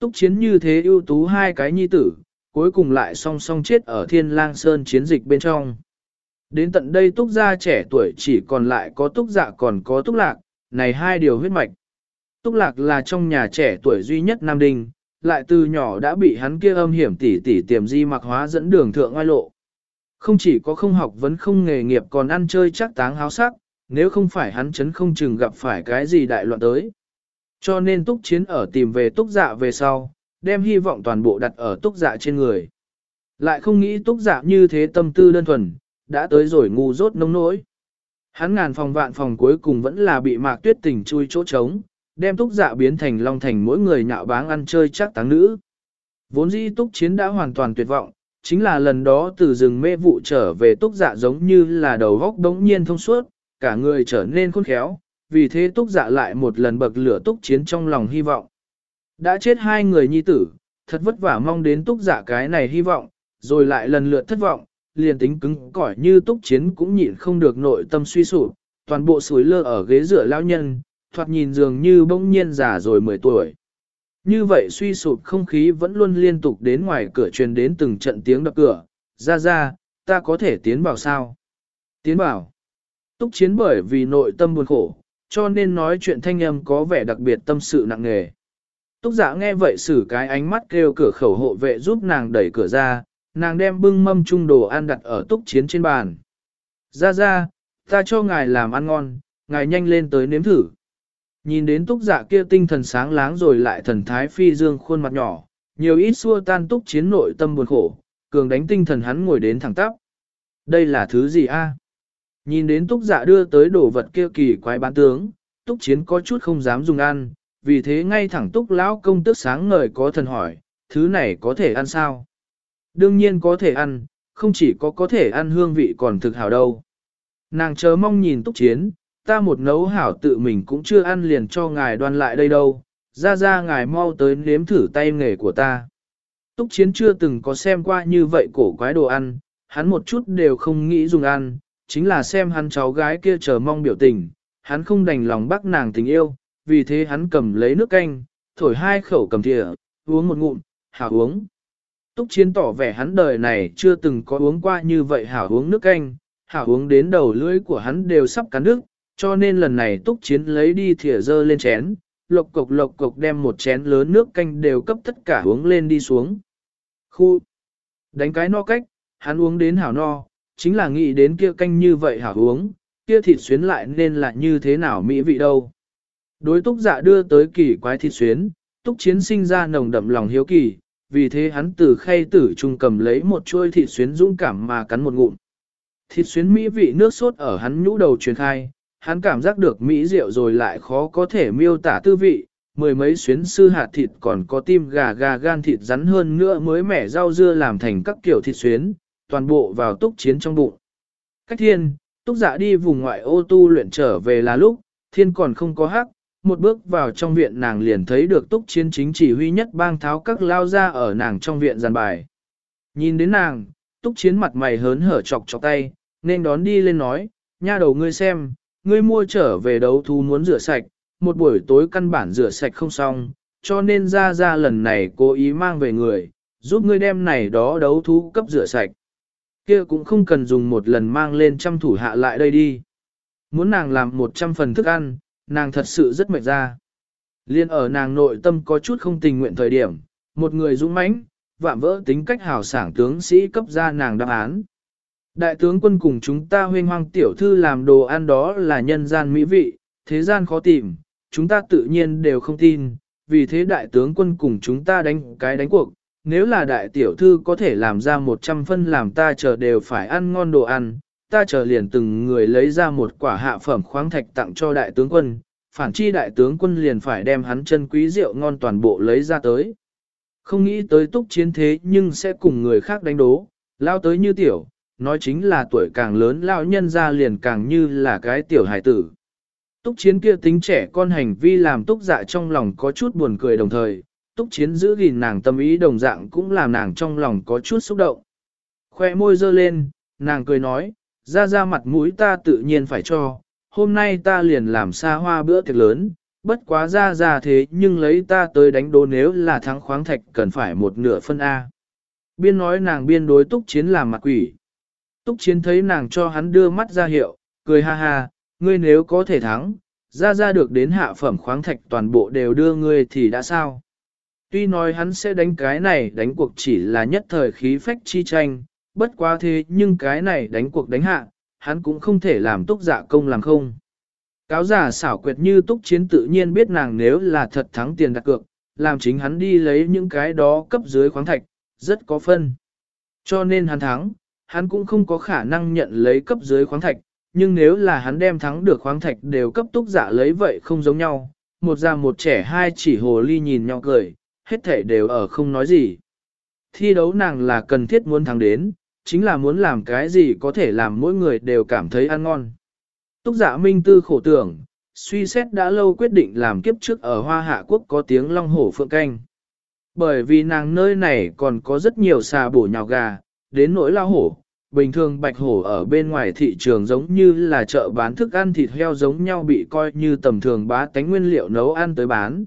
Túc chiến như thế ưu tú hai cái nhi tử, cuối cùng lại song song chết ở thiên lang sơn chiến dịch bên trong. Đến tận đây túc gia trẻ tuổi chỉ còn lại có túc dạ còn có túc lạc, này hai điều huyết mạch. Túc lạc là trong nhà trẻ tuổi duy nhất Nam Đinh, lại từ nhỏ đã bị hắn kia âm hiểm tỉ tỉ tiềm di mặc hóa dẫn đường thượng oai lộ. Không chỉ có không học vấn không nghề nghiệp còn ăn chơi chắc táng háo sắc, nếu không phải hắn chấn không chừng gặp phải cái gì đại loạn tới. Cho nên túc chiến ở tìm về túc dạ về sau, đem hy vọng toàn bộ đặt ở túc dạ trên người. Lại không nghĩ túc dạ như thế tâm tư đơn thuần, đã tới rồi ngu rốt nông nỗi. Hắn ngàn phòng vạn phòng cuối cùng vẫn là bị mạc tuyết tình chui chỗ trống, đem túc dạ biến thành long thành mỗi người nhạo báng ăn chơi chắc táng nữ. Vốn dĩ túc chiến đã hoàn toàn tuyệt vọng, chính là lần đó từ rừng mê vụ trở về túc dạ giống như là đầu góc đống nhiên thông suốt, cả người trở nên khôn khéo, vì thế túc dạ lại một lần bậc lửa túc chiến trong lòng hy vọng. Đã chết hai người nhi tử, thật vất vả mong đến túc dạ cái này hy vọng, rồi lại lần lượt thất vọng, liền tính cứng cỏi như túc chiến cũng nhịn không được nội tâm suy sụp, toàn bộ suối lơ ở ghế rửa lao nhân, thoạt nhìn dường như bỗng nhiên già rồi 10 tuổi. Như vậy suy sụp không khí vẫn luôn liên tục đến ngoài cửa truyền đến từng trận tiếng đập cửa, ra ra, ta có thể tiến vào sao? Tiến vào. Túc chiến bởi vì nội tâm buồn khổ, cho nên nói chuyện thanh âm có vẻ đặc biệt tâm sự nặng nề. Túc giả nghe vậy xử cái ánh mắt kêu cửa khẩu hộ vệ giúp nàng đẩy cửa ra, nàng đem bưng mâm chung đồ ăn đặt ở túc chiến trên bàn. Ra ra, ta cho ngài làm ăn ngon, ngài nhanh lên tới nếm thử. Nhìn đến túc dạ kia tinh thần sáng láng rồi lại thần thái phi dương khuôn mặt nhỏ, nhiều ít xua tan túc chiến nội tâm buồn khổ, cường đánh tinh thần hắn ngồi đến thẳng tắp. Đây là thứ gì a? Nhìn đến túc dạ đưa tới đồ vật kia kỳ quái bán tướng, túc chiến có chút không dám dùng ăn, vì thế ngay thẳng túc lão công tức sáng ngời có thần hỏi, thứ này có thể ăn sao? Đương nhiên có thể ăn, không chỉ có có thể ăn hương vị còn thực hảo đâu. Nàng chớ mong nhìn túc chiến, ta một nấu hảo tự mình cũng chưa ăn liền cho ngài đoan lại đây đâu, ra ra ngài mau tới nếm thử tay nghề của ta. Túc chiến chưa từng có xem qua như vậy cổ quái đồ ăn, hắn một chút đều không nghĩ dùng ăn, chính là xem hắn cháu gái kia chờ mong biểu tình, hắn không đành lòng bác nàng tình yêu, vì thế hắn cầm lấy nước canh, thổi hai khẩu cầm thìa, uống một ngụm, hảo uống. Túc Chiến tỏ vẻ hắn đời này chưa từng có uống qua như vậy hảo uống nước canh, hảo uống đến đầu lưỡi của hắn đều sắp cắn nước, cho nên lần này Túc Chiến lấy đi thìa dơ lên chén, lộc cục lộc cục đem một chén lớn nước canh đều cấp tất cả uống lên đi xuống. Khu! Đánh cái no cách, hắn uống đến hảo no, chính là nghĩ đến kia canh như vậy hảo uống, kia thịt xuyến lại nên là như thế nào mỹ vị đâu. Đối túc dạ đưa tới kỳ quái thịt xuyến, túc chiến sinh ra nồng đậm lòng hiếu kỳ, vì thế hắn từ khay tử trung cầm lấy một chuôi thịt xuyến dũng cảm mà cắn một ngụm. Thịt xuyến mỹ vị nước sốt ở hắn nhũ đầu truyền khai, hắn cảm giác được mỹ rượu rồi lại khó có thể miêu tả tư vị, mười mấy xuyến sư hạt thịt còn có tim gà gà gan thịt rắn hơn nữa mới mẻ rau dưa làm thành các kiểu thịt xuyến, toàn bộ vào túc chiến trong bụng. Cách thiên, túc dạ đi vùng ngoại ô tu luyện trở về là lúc, thiên còn không có hắc, một bước vào trong viện nàng liền thấy được túc chiến chính chỉ huy nhất bang tháo các lao ra ở nàng trong viện giàn bài. Nhìn đến nàng, túc chiến mặt mày hớn hở chọc chọc tay, nên đón đi lên nói, nha đầu ngươi xem, ngươi mua trở về đấu thú muốn rửa sạch, một buổi tối căn bản rửa sạch không xong, cho nên ra ra lần này cố ý mang về người, giúp ngươi đem này đó đấu thú cấp rửa sạch kia cũng không cần dùng một lần mang lên trăm thủ hạ lại đây đi. Muốn nàng làm một trăm phần thức ăn, nàng thật sự rất mệt ra. Liên ở nàng nội tâm có chút không tình nguyện thời điểm, một người dũng mãnh, vạm vỡ tính cách hào sảng tướng sĩ cấp ra nàng đáp án. Đại tướng quân cùng chúng ta huyên hoang tiểu thư làm đồ ăn đó là nhân gian mỹ vị, thế gian khó tìm, chúng ta tự nhiên đều không tin, vì thế đại tướng quân cùng chúng ta đánh cái đánh cuộc, nếu là đại tiểu thư có thể làm ra một trăm phân làm ta chờ đều phải ăn ngon đồ ăn, ta chờ liền từng người lấy ra một quả hạ phẩm khoáng thạch tặng cho đại tướng quân, phản chi đại tướng quân liền phải đem hắn chân quý rượu ngon toàn bộ lấy ra tới. Không nghĩ tới túc chiến thế nhưng sẽ cùng người khác đánh đố, lao tới như tiểu, nói chính là tuổi càng lớn lão nhân ra liền càng như là cái tiểu hải tử. Túc chiến kia tính trẻ con hành vi làm túc dạ trong lòng có chút buồn cười đồng thời, túc chiến giữ gìn nàng tâm ý đồng dạng cũng làm nàng trong lòng có chút xúc động. Khoe môi dơ lên, nàng cười nói, ra ra mặt mũi ta tự nhiên phải cho, hôm nay ta liền làm xa hoa bữa tiệc lớn, bất quá ra ra thế nhưng lấy ta tới đánh đố nếu là thắng khoáng thạch cần phải một nửa phân A. Biên nói nàng biên đối túc chiến làm mặt quỷ. Túc chiến thấy nàng cho hắn đưa mắt ra hiệu, cười ha ha, ngươi nếu có thể thắng, ra ra được đến hạ phẩm khoáng thạch toàn bộ đều đưa ngươi thì đã sao. Tuy nói hắn sẽ đánh cái này đánh cuộc chỉ là nhất thời khí phách chi tranh, bất quá thế nhưng cái này đánh cuộc đánh hạ, hắn cũng không thể làm túc giả công làm không. Cáo giả xảo quyệt như túc chiến tự nhiên biết nàng nếu là thật thắng tiền đặt cược, làm chính hắn đi lấy những cái đó cấp dưới khoáng thạch, rất có phân. Cho nên hắn thắng, hắn cũng không có khả năng nhận lấy cấp dưới khoáng thạch, nhưng nếu là hắn đem thắng được khoáng thạch đều cấp túc giả lấy vậy không giống nhau, một già một trẻ hai chỉ hồ ly nhìn nhau cười, hết thể đều ở không nói gì. Thi đấu nàng là cần thiết muốn thắng đến, chính là muốn làm cái gì có thể làm mỗi người đều cảm thấy ăn ngon. Túc giả minh tư khổ tưởng, suy xét đã lâu quyết định làm kiếp trước ở Hoa Hạ Quốc có tiếng long hổ phượng canh. Bởi vì nàng nơi này còn có rất nhiều xà bổ nhào gà, đến nỗi lao hổ, bình thường bạch hổ ở bên ngoài thị trường giống như là chợ bán thức ăn thịt heo giống nhau bị coi như tầm thường bá tánh nguyên liệu nấu ăn tới bán.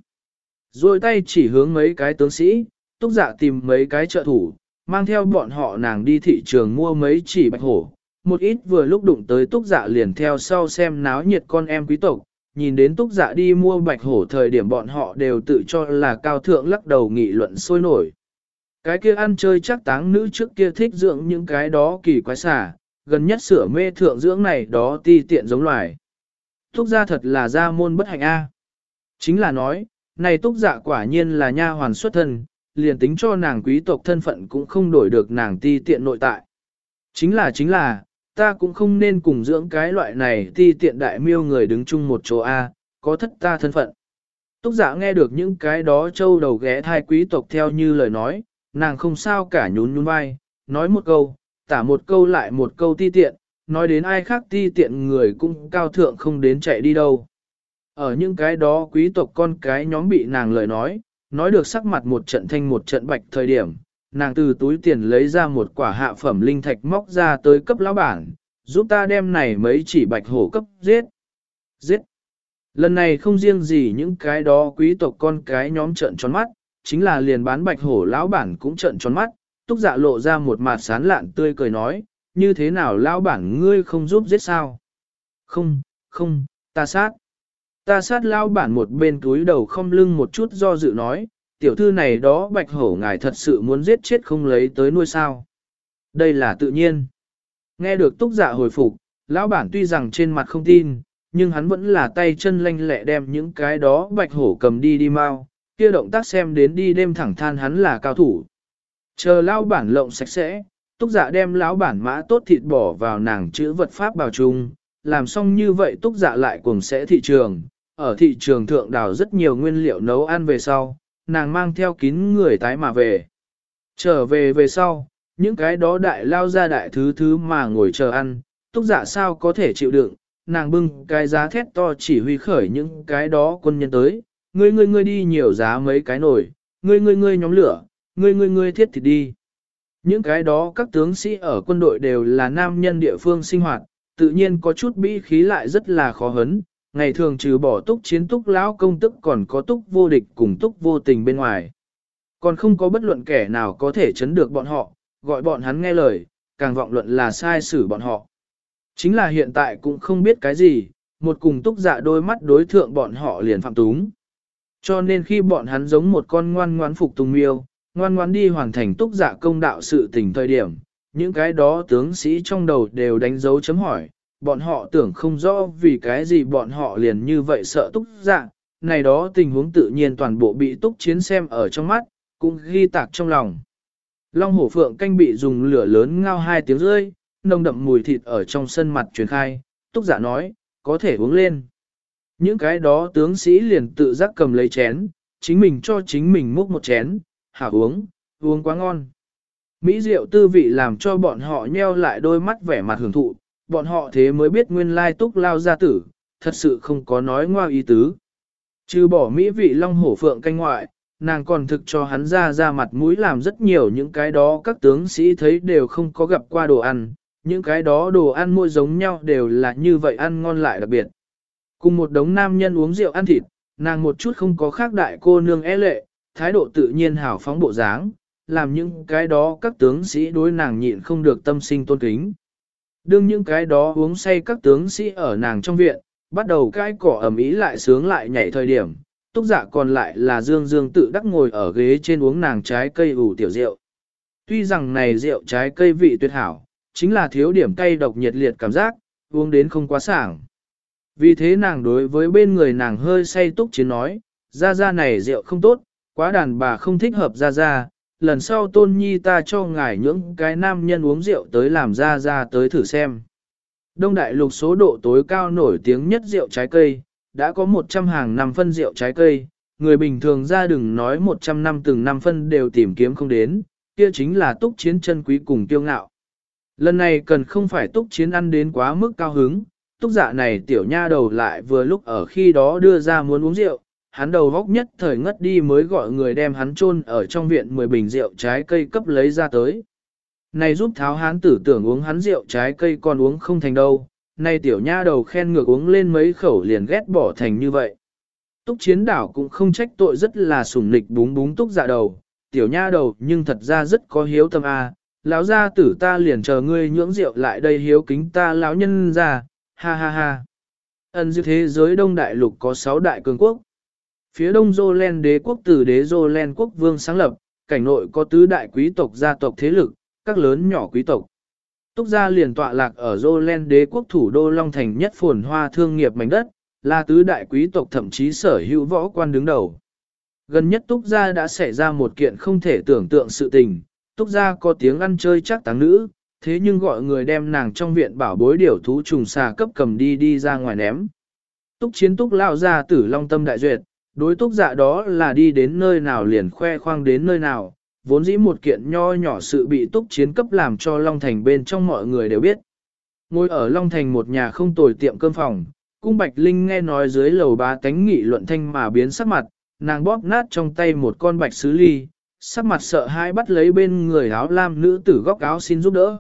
Rồi tay chỉ hướng mấy cái tướng sĩ, túc dạ tìm mấy cái trợ thủ, mang theo bọn họ nàng đi thị trường mua mấy chỉ bạch hổ. Một ít vừa lúc đụng tới túc dạ liền theo sau xem náo nhiệt con em quý tộc, nhìn đến túc dạ đi mua bạch hổ thời điểm bọn họ đều tự cho là cao thượng lắc đầu nghị luận sôi nổi. Cái kia ăn chơi chắc táng nữ trước kia thích dưỡng những cái đó kỳ quái xả, gần nhất sửa mê thượng dưỡng này đó ti tiện giống loài. Túc gia thật là gia môn bất hạnh A. Chính là nói, này túc dạ quả nhiên là nha hoàn xuất thân, liền tính cho nàng quý tộc thân phận cũng không đổi được nàng ti tiện nội tại. Chính là chính là, ta cũng không nên cùng dưỡng cái loại này ti tiện đại miêu người đứng chung một chỗ A, có thất ta thân phận. Túc giả dạ nghe được những cái đó châu đầu ghé thai quý tộc theo như lời nói, nàng không sao cả nhún nhún vai, nói một câu, tả một câu lại một câu ti tiện, nói đến ai khác ti tiện người cũng cao thượng không đến chạy đi đâu. Ở những cái đó quý tộc con cái nhóm bị nàng lời nói, nói được sắc mặt một trận thanh một trận bạch thời điểm, nàng từ túi tiền lấy ra một quả hạ phẩm linh thạch móc ra tới cấp lão bản, giúp ta đem này mấy chỉ bạch hổ cấp giết. Giết. Lần này không riêng gì những cái đó quý tộc con cái nhóm trợn tròn mắt, chính là liền bán bạch hổ lão bản cũng trợn tròn mắt, túc dạ lộ ra một mặt sán lạn tươi cười nói, như thế nào lão bản ngươi không giúp giết sao? Không, không, ta sát. Ta sát lão bản một bên túi đầu không lưng một chút do dự nói, tiểu thư này đó bạch hổ ngài thật sự muốn giết chết không lấy tới nuôi sao. Đây là tự nhiên. Nghe được túc dạ hồi phục, lão bản tuy rằng trên mặt không tin, nhưng hắn vẫn là tay chân lanh lẹ đem những cái đó bạch hổ cầm đi đi mau, kia động tác xem đến đi đêm thẳng than hắn là cao thủ. Chờ lao bản lộng sạch sẽ, túc dạ đem lão bản mã tốt thịt bỏ vào nàng chữ vật pháp bào chung, làm xong như vậy túc dạ lại cùng sẽ thị trường, ở thị trường thượng đào rất nhiều nguyên liệu nấu ăn về sau, nàng mang theo kín người tái mà về. Trở về về sau, những cái đó đại lao ra đại thứ thứ mà ngồi chờ ăn, túc dạ sao có thể chịu đựng, nàng bưng cái giá thét to chỉ huy khởi những cái đó quân nhân tới, ngươi ngươi ngươi đi nhiều giá mấy cái nổi, ngươi ngươi ngươi nhóm lửa, ngươi ngươi ngươi thiết thịt đi. Những cái đó các tướng sĩ ở quân đội đều là nam nhân địa phương sinh hoạt, tự nhiên có chút bĩ khí lại rất là khó hấn, ngày thường trừ bỏ túc chiến túc lão công tức còn có túc vô địch cùng túc vô tình bên ngoài. Còn không có bất luận kẻ nào có thể chấn được bọn họ, gọi bọn hắn nghe lời, càng vọng luận là sai xử bọn họ. Chính là hiện tại cũng không biết cái gì, một cùng túc dạ đôi mắt đối thượng bọn họ liền phạm túng. Cho nên khi bọn hắn giống một con ngoan ngoãn phục tùng miêu, ngoan ngoãn đi hoàn thành túc dạ công đạo sự tình thời điểm, những cái đó tướng sĩ trong đầu đều đánh dấu chấm hỏi, bọn họ tưởng không rõ vì cái gì bọn họ liền như vậy sợ túc dạ, này đó tình huống tự nhiên toàn bộ bị túc chiến xem ở trong mắt, cũng ghi tạc trong lòng. Long hổ phượng canh bị dùng lửa lớn ngao hai tiếng rơi, nồng đậm mùi thịt ở trong sân mặt truyền khai, túc giả dạ nói, có thể uống lên. Những cái đó tướng sĩ liền tự giác cầm lấy chén, chính mình cho chính mình múc một chén, hả uống, uống quá ngon. Mỹ rượu tư vị làm cho bọn họ nheo lại đôi mắt vẻ mặt hưởng thụ, bọn họ thế mới biết nguyên lai túc lao gia tử, thật sự không có nói ngoa ý tứ. Trừ bỏ Mỹ vị long hổ phượng canh ngoại, nàng còn thực cho hắn ra ra mặt mũi làm rất nhiều những cái đó các tướng sĩ thấy đều không có gặp qua đồ ăn, những cái đó đồ ăn mỗi giống nhau đều là như vậy ăn ngon lại đặc biệt. Cùng một đống nam nhân uống rượu ăn thịt, nàng một chút không có khác đại cô nương e lệ, thái độ tự nhiên hảo phóng bộ dáng, làm những cái đó các tướng sĩ đối nàng nhịn không được tâm sinh tôn kính. Đương những cái đó uống say các tướng sĩ ở nàng trong viện, bắt đầu cái cỏ ẩm ý lại sướng lại nhảy thời điểm, túc giả còn lại là dương dương tự đắc ngồi ở ghế trên uống nàng trái cây ủ tiểu rượu. Tuy rằng này rượu trái cây vị tuyệt hảo, chính là thiếu điểm cay độc nhiệt liệt cảm giác, uống đến không quá sảng. Vì thế nàng đối với bên người nàng hơi say túc chiến nói, ra ra này rượu không tốt, quá đàn bà không thích hợp ra ra, lần sau tôn nhi ta cho ngài những cái nam nhân uống rượu tới làm ra ra tới thử xem. Đông đại lục số độ tối cao nổi tiếng nhất rượu trái cây, đã có 100 hàng năm phân rượu trái cây, người bình thường ra đừng nói 100 năm từng năm phân đều tìm kiếm không đến, kia chính là túc chiến chân quý cùng tiêu ngạo. Lần này cần không phải túc chiến ăn đến quá mức cao hứng, túc giả này tiểu nha đầu lại vừa lúc ở khi đó đưa ra muốn uống rượu, hắn đầu vóc nhất thời ngất đi mới gọi người đem hắn chôn ở trong viện 10 bình rượu trái cây cấp lấy ra tới. Này giúp tháo hắn tử tưởng uống hắn rượu trái cây còn uống không thành đâu, nay tiểu nha đầu khen ngược uống lên mấy khẩu liền ghét bỏ thành như vậy. Túc chiến đảo cũng không trách tội rất là sủng nịch búng búng túc dạ đầu, tiểu nha đầu nhưng thật ra rất có hiếu tâm a. lão gia tử ta liền chờ ngươi nhưỡng rượu lại đây hiếu kính ta lão nhân ra, ha ha ha. Ân dư thế giới đông đại lục có 6 đại cường quốc. Phía đông Jolen đế quốc từ đế Jolen quốc vương sáng lập, cảnh nội có tứ đại quý tộc gia tộc thế lực, các lớn nhỏ quý tộc. Túc gia liền tọa lạc ở Jolen đế quốc thủ đô Long Thành nhất phồn hoa thương nghiệp mảnh đất, là tứ đại quý tộc thậm chí sở hữu võ quan đứng đầu. Gần nhất Túc gia đã xảy ra một kiện không thể tưởng tượng sự tình, Túc gia có tiếng ăn chơi chắc táng nữ, thế nhưng gọi người đem nàng trong viện bảo bối điểu thú trùng xà cấp cầm đi đi ra ngoài ném. Túc chiến Túc lao ra tử Long Tâm đại duyệt, đối Túc dạ đó là đi đến nơi nào liền khoe khoang đến nơi nào, vốn dĩ một kiện nho nhỏ sự bị Túc chiến cấp làm cho Long Thành bên trong mọi người đều biết. Ngồi ở Long Thành một nhà không tồi tiệm cơm phòng, cung Bạch Linh nghe nói dưới lầu ba tánh nghị luận thanh mà biến sắc mặt, nàng bóp nát trong tay một con bạch sứ ly, sắc mặt sợ hãi bắt lấy bên người áo lam nữ tử góc áo xin giúp đỡ.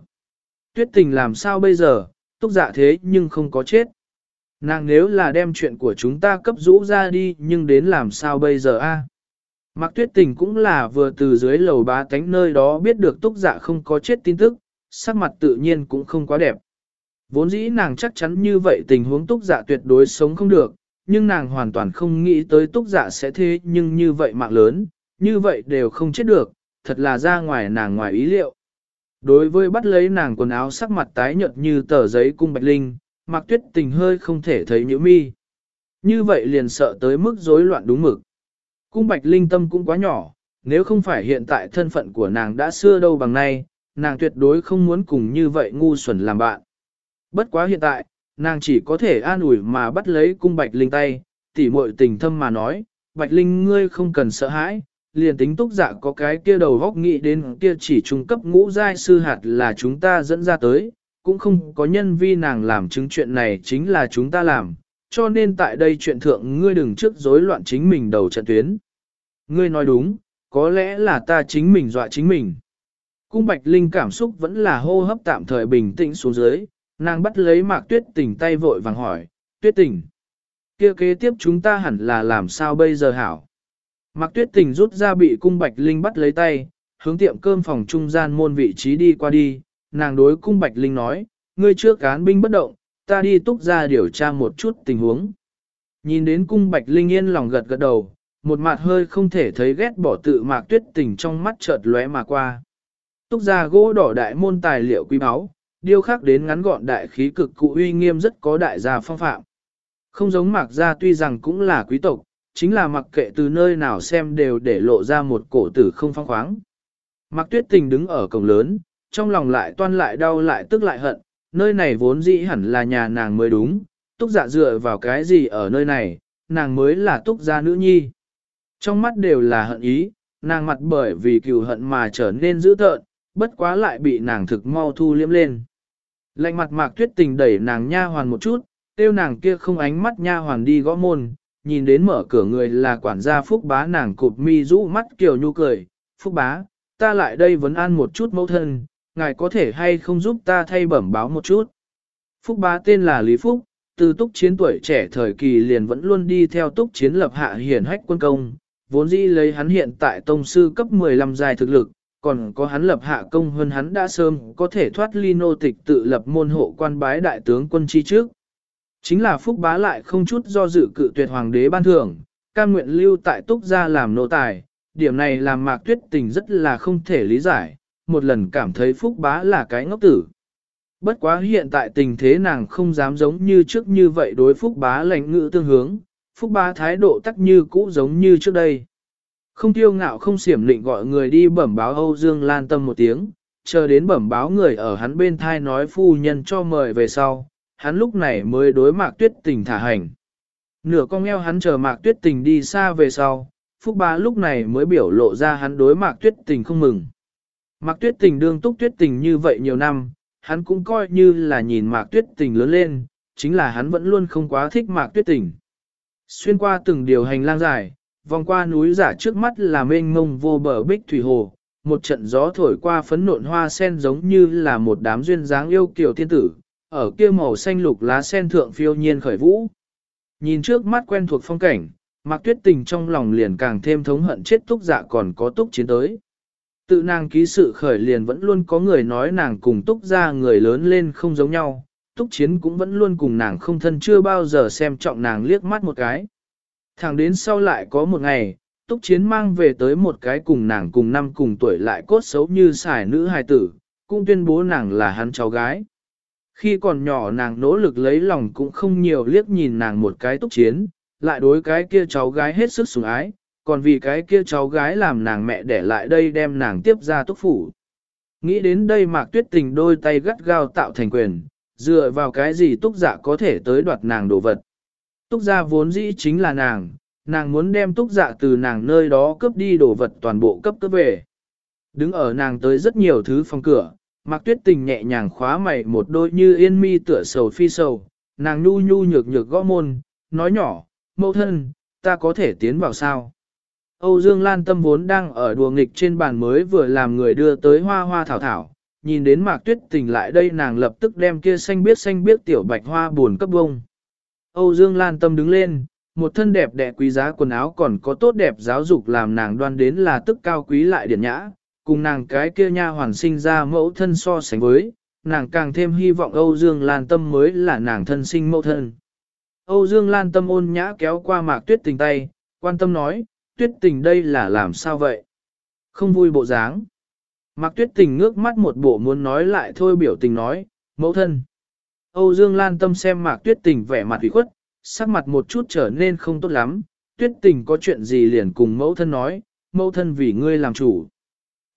Tuyết tình làm sao bây giờ, túc dạ thế nhưng không có chết. Nàng nếu là đem chuyện của chúng ta cấp rũ ra đi nhưng đến làm sao bây giờ a? À? Mạc tuyết tình cũng là vừa từ dưới lầu bá tánh nơi đó biết được túc dạ không có chết tin tức, sắc mặt tự nhiên cũng không quá đẹp. Vốn dĩ nàng chắc chắn như vậy tình huống túc dạ tuyệt đối sống không được, nhưng nàng hoàn toàn không nghĩ tới túc dạ sẽ thế nhưng như vậy mạng lớn, như vậy đều không chết được, thật là ra ngoài nàng ngoài ý liệu. Đối với bắt lấy nàng quần áo sắc mặt tái nhợt như tờ giấy cung bạch linh, mặc tuyết tình hơi không thể thấy nhữ mi. Như vậy liền sợ tới mức rối loạn đúng mực. Cung bạch linh tâm cũng quá nhỏ, nếu không phải hiện tại thân phận của nàng đã xưa đâu bằng nay, nàng tuyệt đối không muốn cùng như vậy ngu xuẩn làm bạn. Bất quá hiện tại, nàng chỉ có thể an ủi mà bắt lấy cung bạch linh tay, tỉ muội tình thâm mà nói, bạch linh ngươi không cần sợ hãi, liền tính túc dạ có cái kia đầu góc nghĩ đến kia chỉ trung cấp ngũ giai sư hạt là chúng ta dẫn ra tới, cũng không có nhân vi nàng làm chứng chuyện này chính là chúng ta làm, cho nên tại đây chuyện thượng ngươi đừng trước rối loạn chính mình đầu trận tuyến. Ngươi nói đúng, có lẽ là ta chính mình dọa chính mình. Cung Bạch Linh cảm xúc vẫn là hô hấp tạm thời bình tĩnh xuống dưới, nàng bắt lấy mạc tuyết tình tay vội vàng hỏi, tuyết tình. kia kế tiếp chúng ta hẳn là làm sao bây giờ hảo? Mạc tuyết tình rút ra bị cung bạch linh bắt lấy tay, hướng tiệm cơm phòng trung gian môn vị trí đi qua đi, nàng đối cung bạch linh nói, ngươi trước cán binh bất động, ta đi túc ra điều tra một chút tình huống. Nhìn đến cung bạch linh yên lòng gật gật đầu, một mặt hơi không thể thấy ghét bỏ tự mạc tuyết tình trong mắt chợt lóe mà qua. Túc ra gỗ đỏ đại môn tài liệu quý báu, điêu khắc đến ngắn gọn đại khí cực cụ uy nghiêm rất có đại gia phong phạm. Không giống mạc gia tuy rằng cũng là quý tộc, chính là mặc kệ từ nơi nào xem đều để lộ ra một cổ tử không phong khoáng. Mặc tuyết tình đứng ở cổng lớn, trong lòng lại toan lại đau lại tức lại hận, nơi này vốn dĩ hẳn là nhà nàng mới đúng, túc dạ dựa vào cái gì ở nơi này, nàng mới là túc gia nữ nhi. Trong mắt đều là hận ý, nàng mặt bởi vì cừu hận mà trở nên dữ tợn, bất quá lại bị nàng thực mau thu liếm lên. Lạnh mặt mạc tuyết tình đẩy nàng nha hoàn một chút, tiêu nàng kia không ánh mắt nha hoàn đi gõ môn, nhìn đến mở cửa người là quản gia Phúc Bá nàng cụp mi rũ mắt kiểu nhu cười, Phúc Bá, ta lại đây vấn an một chút mẫu thân, ngài có thể hay không giúp ta thay bẩm báo một chút. Phúc Bá tên là Lý Phúc, từ túc chiến tuổi trẻ thời kỳ liền vẫn luôn đi theo túc chiến lập hạ hiển hách quân công, vốn dĩ lấy hắn hiện tại tông sư cấp 15 dài thực lực, còn có hắn lập hạ công hơn hắn đã sớm có thể thoát ly nô tịch tự lập môn hộ quan bái đại tướng quân chi trước. Chính là Phúc Bá lại không chút do dự cự tuyệt hoàng đế ban thưởng, cam nguyện lưu tại túc gia làm nô tài, điểm này làm mạc tuyết tình rất là không thể lý giải, một lần cảm thấy Phúc Bá là cái ngốc tử. Bất quá hiện tại tình thế nàng không dám giống như trước như vậy đối Phúc Bá lãnh ngữ tương hướng, Phúc Bá thái độ tắc như cũ giống như trước đây. Không tiêu ngạo không xiểm lịnh gọi người đi bẩm báo Âu Dương Lan Tâm một tiếng, chờ đến bẩm báo người ở hắn bên thai nói phu nhân cho mời về sau, hắn lúc này mới đối mạc tuyết tình thả hành. Nửa con eo hắn chờ mạc tuyết tình đi xa về sau, Phúc Bá lúc này mới biểu lộ ra hắn đối mạc tuyết tình không mừng. Mạc tuyết tình đương túc tuyết tình như vậy nhiều năm, hắn cũng coi như là nhìn mạc tuyết tình lớn lên, chính là hắn vẫn luôn không quá thích mạc tuyết tình. Xuyên qua từng điều hành lang dài, vòng qua núi giả trước mắt là mênh mông vô bờ bích thủy hồ, một trận gió thổi qua phấn nộn hoa sen giống như là một đám duyên dáng yêu kiều thiên tử, ở kia màu xanh lục lá sen thượng phiêu nhiên khởi vũ. Nhìn trước mắt quen thuộc phong cảnh, Mạc Tuyết Tình trong lòng liền càng thêm thống hận chết túc dạ còn có túc chiến tới. Tự nàng ký sự khởi liền vẫn luôn có người nói nàng cùng túc ra người lớn lên không giống nhau, túc chiến cũng vẫn luôn cùng nàng không thân chưa bao giờ xem trọng nàng liếc mắt một cái. Thẳng đến sau lại có một ngày, túc chiến mang về tới một cái cùng nàng cùng năm cùng tuổi lại cốt xấu như xài nữ hài tử, cũng tuyên bố nàng là hắn cháu gái. Khi còn nhỏ nàng nỗ lực lấy lòng cũng không nhiều liếc nhìn nàng một cái túc chiến, lại đối cái kia cháu gái hết sức sủng ái, còn vì cái kia cháu gái làm nàng mẹ để lại đây đem nàng tiếp ra túc phủ. Nghĩ đến đây mạc tuyết tình đôi tay gắt gao tạo thành quyền, dựa vào cái gì túc dạ có thể tới đoạt nàng đồ vật. Túc giả vốn dĩ chính là nàng, nàng muốn đem túc dạ từ nàng nơi đó cướp đi đồ vật toàn bộ cấp cướp về. Đứng ở nàng tới rất nhiều thứ phòng cửa, Mạc Tuyết Tình nhẹ nhàng khóa mày một đôi như yên mi tựa sầu phi sầu, nàng nhu nhu nhược nhược gõ môn, nói nhỏ, mẫu thân, ta có thể tiến vào sao? Âu Dương Lan tâm vốn đang ở đùa nghịch trên bàn mới vừa làm người đưa tới hoa hoa thảo thảo, nhìn đến Mạc Tuyết Tình lại đây nàng lập tức đem kia xanh biết xanh biết tiểu bạch hoa buồn cấp bông. Âu Dương Lan tâm đứng lên, một thân đẹp đẽ quý giá quần áo còn có tốt đẹp giáo dục làm nàng đoan đến là tức cao quý lại điển nhã, cùng nàng cái kia nha hoàn sinh ra mẫu thân so sánh với, nàng càng thêm hy vọng Âu Dương Lan Tâm mới là nàng thân sinh mẫu thân. Âu Dương Lan Tâm ôn nhã kéo qua mạc tuyết tình tay, quan tâm nói, tuyết tình đây là làm sao vậy? Không vui bộ dáng. Mạc tuyết tình ngước mắt một bộ muốn nói lại thôi biểu tình nói, mẫu thân. Âu Dương Lan Tâm xem mạc tuyết tình vẻ mặt ủy khuất, sắc mặt một chút trở nên không tốt lắm, tuyết tình có chuyện gì liền cùng mẫu thân nói, mẫu thân vì ngươi làm chủ.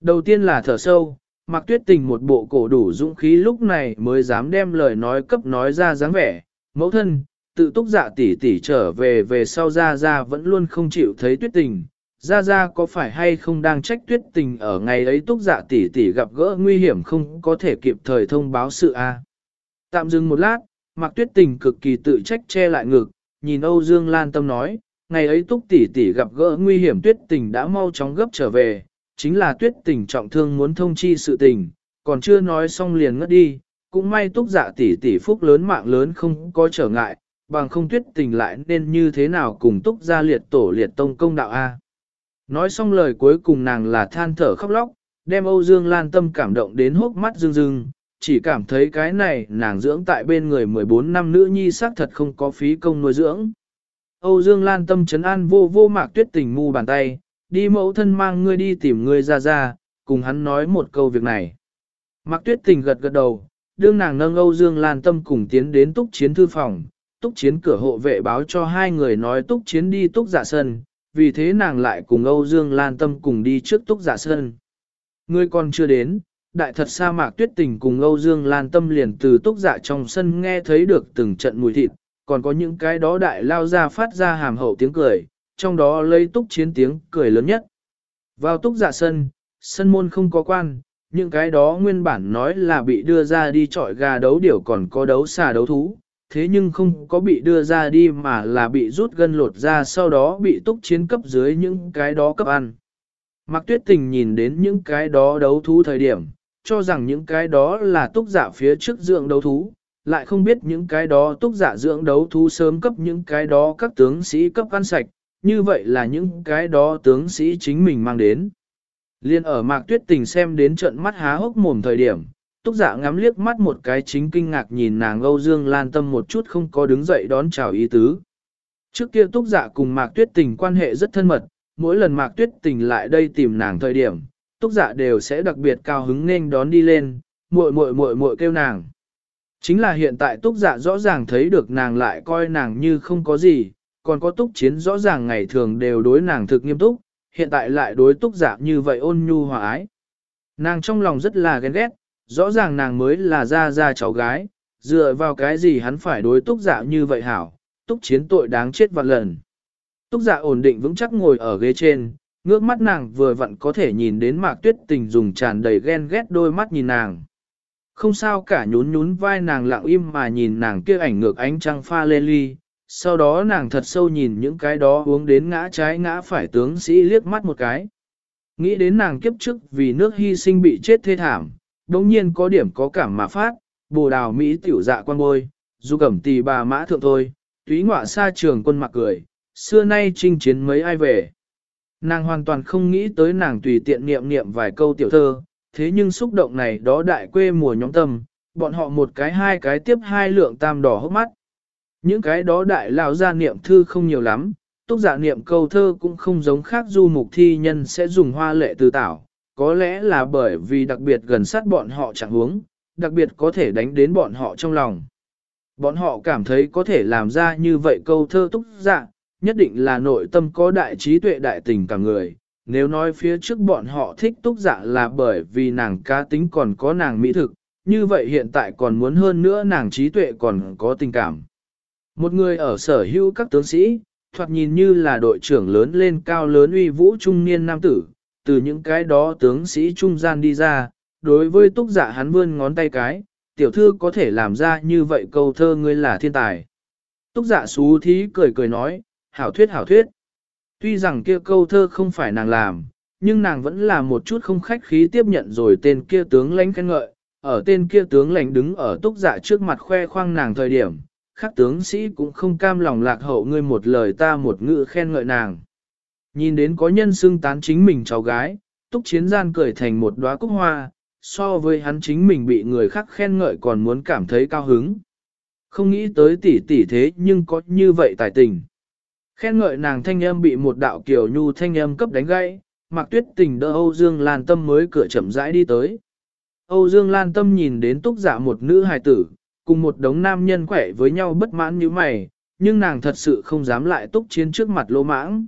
Đầu tiên là thở sâu, Mạc Tuyết Tình một bộ cổ đủ dũng khí lúc này mới dám đem lời nói cấp nói ra dáng vẻ. Mẫu thân, tự túc dạ tỷ tỷ trở về về sau ra ra vẫn luôn không chịu thấy Tuyết Tình. Ra ra có phải hay không đang trách Tuyết Tình ở ngày ấy túc dạ tỷ tỷ gặp gỡ nguy hiểm không có thể kịp thời thông báo sự a. Tạm dừng một lát, Mạc Tuyết Tình cực kỳ tự trách che lại ngực, nhìn Âu Dương Lan Tâm nói, ngày ấy túc tỷ tỷ gặp gỡ nguy hiểm Tuyết Tình đã mau chóng gấp trở về, chính là tuyết tình trọng thương muốn thông chi sự tình, còn chưa nói xong liền ngất đi, cũng may túc dạ tỷ tỷ phúc lớn mạng lớn không có trở ngại, bằng không tuyết tình lại nên như thế nào cùng túc gia liệt tổ liệt tông công đạo A. Nói xong lời cuối cùng nàng là than thở khóc lóc, đem Âu Dương Lan tâm cảm động đến hốc mắt rưng rưng, chỉ cảm thấy cái này nàng dưỡng tại bên người 14 năm nữ nhi xác thật không có phí công nuôi dưỡng. Âu Dương Lan tâm chấn an vô vô mạc tuyết tình ngu bàn tay, đi mẫu thân mang ngươi đi tìm ngươi ra ra, cùng hắn nói một câu việc này. Mạc Tuyết Tình gật gật đầu, đương nàng nâng Âu Dương Lan Tâm cùng tiến đến túc chiến thư phòng, túc chiến cửa hộ vệ báo cho hai người nói túc chiến đi túc giả dạ sân, vì thế nàng lại cùng Âu Dương Lan Tâm cùng đi trước túc giả dạ sân. Ngươi còn chưa đến, đại thật sa Mạc Tuyết Tình cùng Âu Dương Lan Tâm liền từ túc giả dạ trong sân nghe thấy được từng trận mùi thịt, còn có những cái đó đại lao ra phát ra hàm hậu tiếng cười, trong đó lấy túc chiến tiếng cười lớn nhất. Vào túc giả sân, sân môn không có quan, những cái đó nguyên bản nói là bị đưa ra đi trọi gà đấu điểu còn có đấu xà đấu thú, thế nhưng không có bị đưa ra đi mà là bị rút gân lột ra sau đó bị túc chiến cấp dưới những cái đó cấp ăn. Mạc Tuyết Tình nhìn đến những cái đó đấu thú thời điểm, cho rằng những cái đó là túc giả phía trước dưỡng đấu thú, lại không biết những cái đó túc giả dưỡng đấu thú sớm cấp những cái đó các tướng sĩ cấp ăn sạch, như vậy là những cái đó tướng sĩ chính mình mang đến. Liên ở mạc tuyết tình xem đến trận mắt há hốc mồm thời điểm, túc giả dạ ngắm liếc mắt một cái chính kinh ngạc nhìn nàng Âu Dương Lan Tâm một chút không có đứng dậy đón chào ý tứ. Trước kia túc giả dạ cùng mạc tuyết tình quan hệ rất thân mật, mỗi lần mạc tuyết tình lại đây tìm nàng thời điểm, túc giả dạ đều sẽ đặc biệt cao hứng nên đón đi lên, muội muội muội muội kêu nàng. Chính là hiện tại túc giả rõ ràng thấy được nàng lại coi nàng như không có gì, còn có túc chiến rõ ràng ngày thường đều đối nàng thực nghiêm túc, hiện tại lại đối túc giả như vậy ôn nhu hòa ái. Nàng trong lòng rất là ghen ghét, rõ ràng nàng mới là ra ra cháu gái, dựa vào cái gì hắn phải đối túc giả như vậy hảo, túc chiến tội đáng chết vạn lần. Túc giả ổn định vững chắc ngồi ở ghế trên, ngước mắt nàng vừa vặn có thể nhìn đến mạc tuyết tình dùng tràn đầy ghen ghét đôi mắt nhìn nàng. Không sao cả nhún nhún vai nàng lặng im mà nhìn nàng kia ảnh ngược ánh trăng pha lê ly, sau đó nàng thật sâu nhìn những cái đó uống đến ngã trái ngã phải tướng sĩ liếc mắt một cái. Nghĩ đến nàng kiếp trước vì nước hy sinh bị chết thê thảm, đồng nhiên có điểm có cảm mà phát, bồ đào Mỹ tiểu dạ quan bôi, dù cẩm tì bà mã thượng thôi, túy ngọa xa trường quân mặc cười, xưa nay chinh chiến mấy ai về. Nàng hoàn toàn không nghĩ tới nàng tùy tiện niệm niệm vài câu tiểu thơ, thế nhưng xúc động này đó đại quê mùa nhóm tâm, bọn họ một cái hai cái tiếp hai lượng tam đỏ hốc mắt. Những cái đó đại lão gia niệm thư không nhiều lắm, túc giả niệm câu thơ cũng không giống khác du mục thi nhân sẽ dùng hoa lệ từ tảo, có lẽ là bởi vì đặc biệt gần sát bọn họ chẳng hướng, đặc biệt có thể đánh đến bọn họ trong lòng. Bọn họ cảm thấy có thể làm ra như vậy câu thơ túc dạ, nhất định là nội tâm có đại trí tuệ đại tình cả người. Nếu nói phía trước bọn họ thích túc dạ là bởi vì nàng cá tính còn có nàng mỹ thực, như vậy hiện tại còn muốn hơn nữa nàng trí tuệ còn có tình cảm. Một người ở sở hữu các tướng sĩ, thoạt nhìn như là đội trưởng lớn lên cao lớn uy vũ trung niên nam tử, từ những cái đó tướng sĩ trung gian đi ra, đối với túc giả hắn vươn ngón tay cái, tiểu thư có thể làm ra như vậy câu thơ ngươi là thiên tài. Túc giả xú thí cười cười nói, hảo thuyết hảo thuyết. Tuy rằng kia câu thơ không phải nàng làm, nhưng nàng vẫn là một chút không khách khí tiếp nhận rồi tên kia tướng lãnh khen ngợi, ở tên kia tướng lãnh đứng ở túc giả trước mặt khoe khoang nàng thời điểm, khác tướng sĩ cũng không cam lòng lạc hậu ngươi một lời ta một ngữ khen ngợi nàng. Nhìn đến có nhân xưng tán chính mình cháu gái, túc chiến gian cười thành một đóa cúc hoa, so với hắn chính mình bị người khác khen ngợi còn muốn cảm thấy cao hứng. Không nghĩ tới tỷ tỷ thế nhưng có như vậy tài tình. Khen ngợi nàng thanh âm bị một đạo kiểu nhu thanh âm cấp đánh gãy, mặc tuyết tình đỡ Âu Dương Lan Tâm mới cửa chậm rãi đi tới. Âu Dương Lan Tâm nhìn đến túc giả một nữ hài tử, cùng một đống nam nhân khỏe với nhau bất mãn như mày, nhưng nàng thật sự không dám lại túc chiến trước mặt lỗ mãng.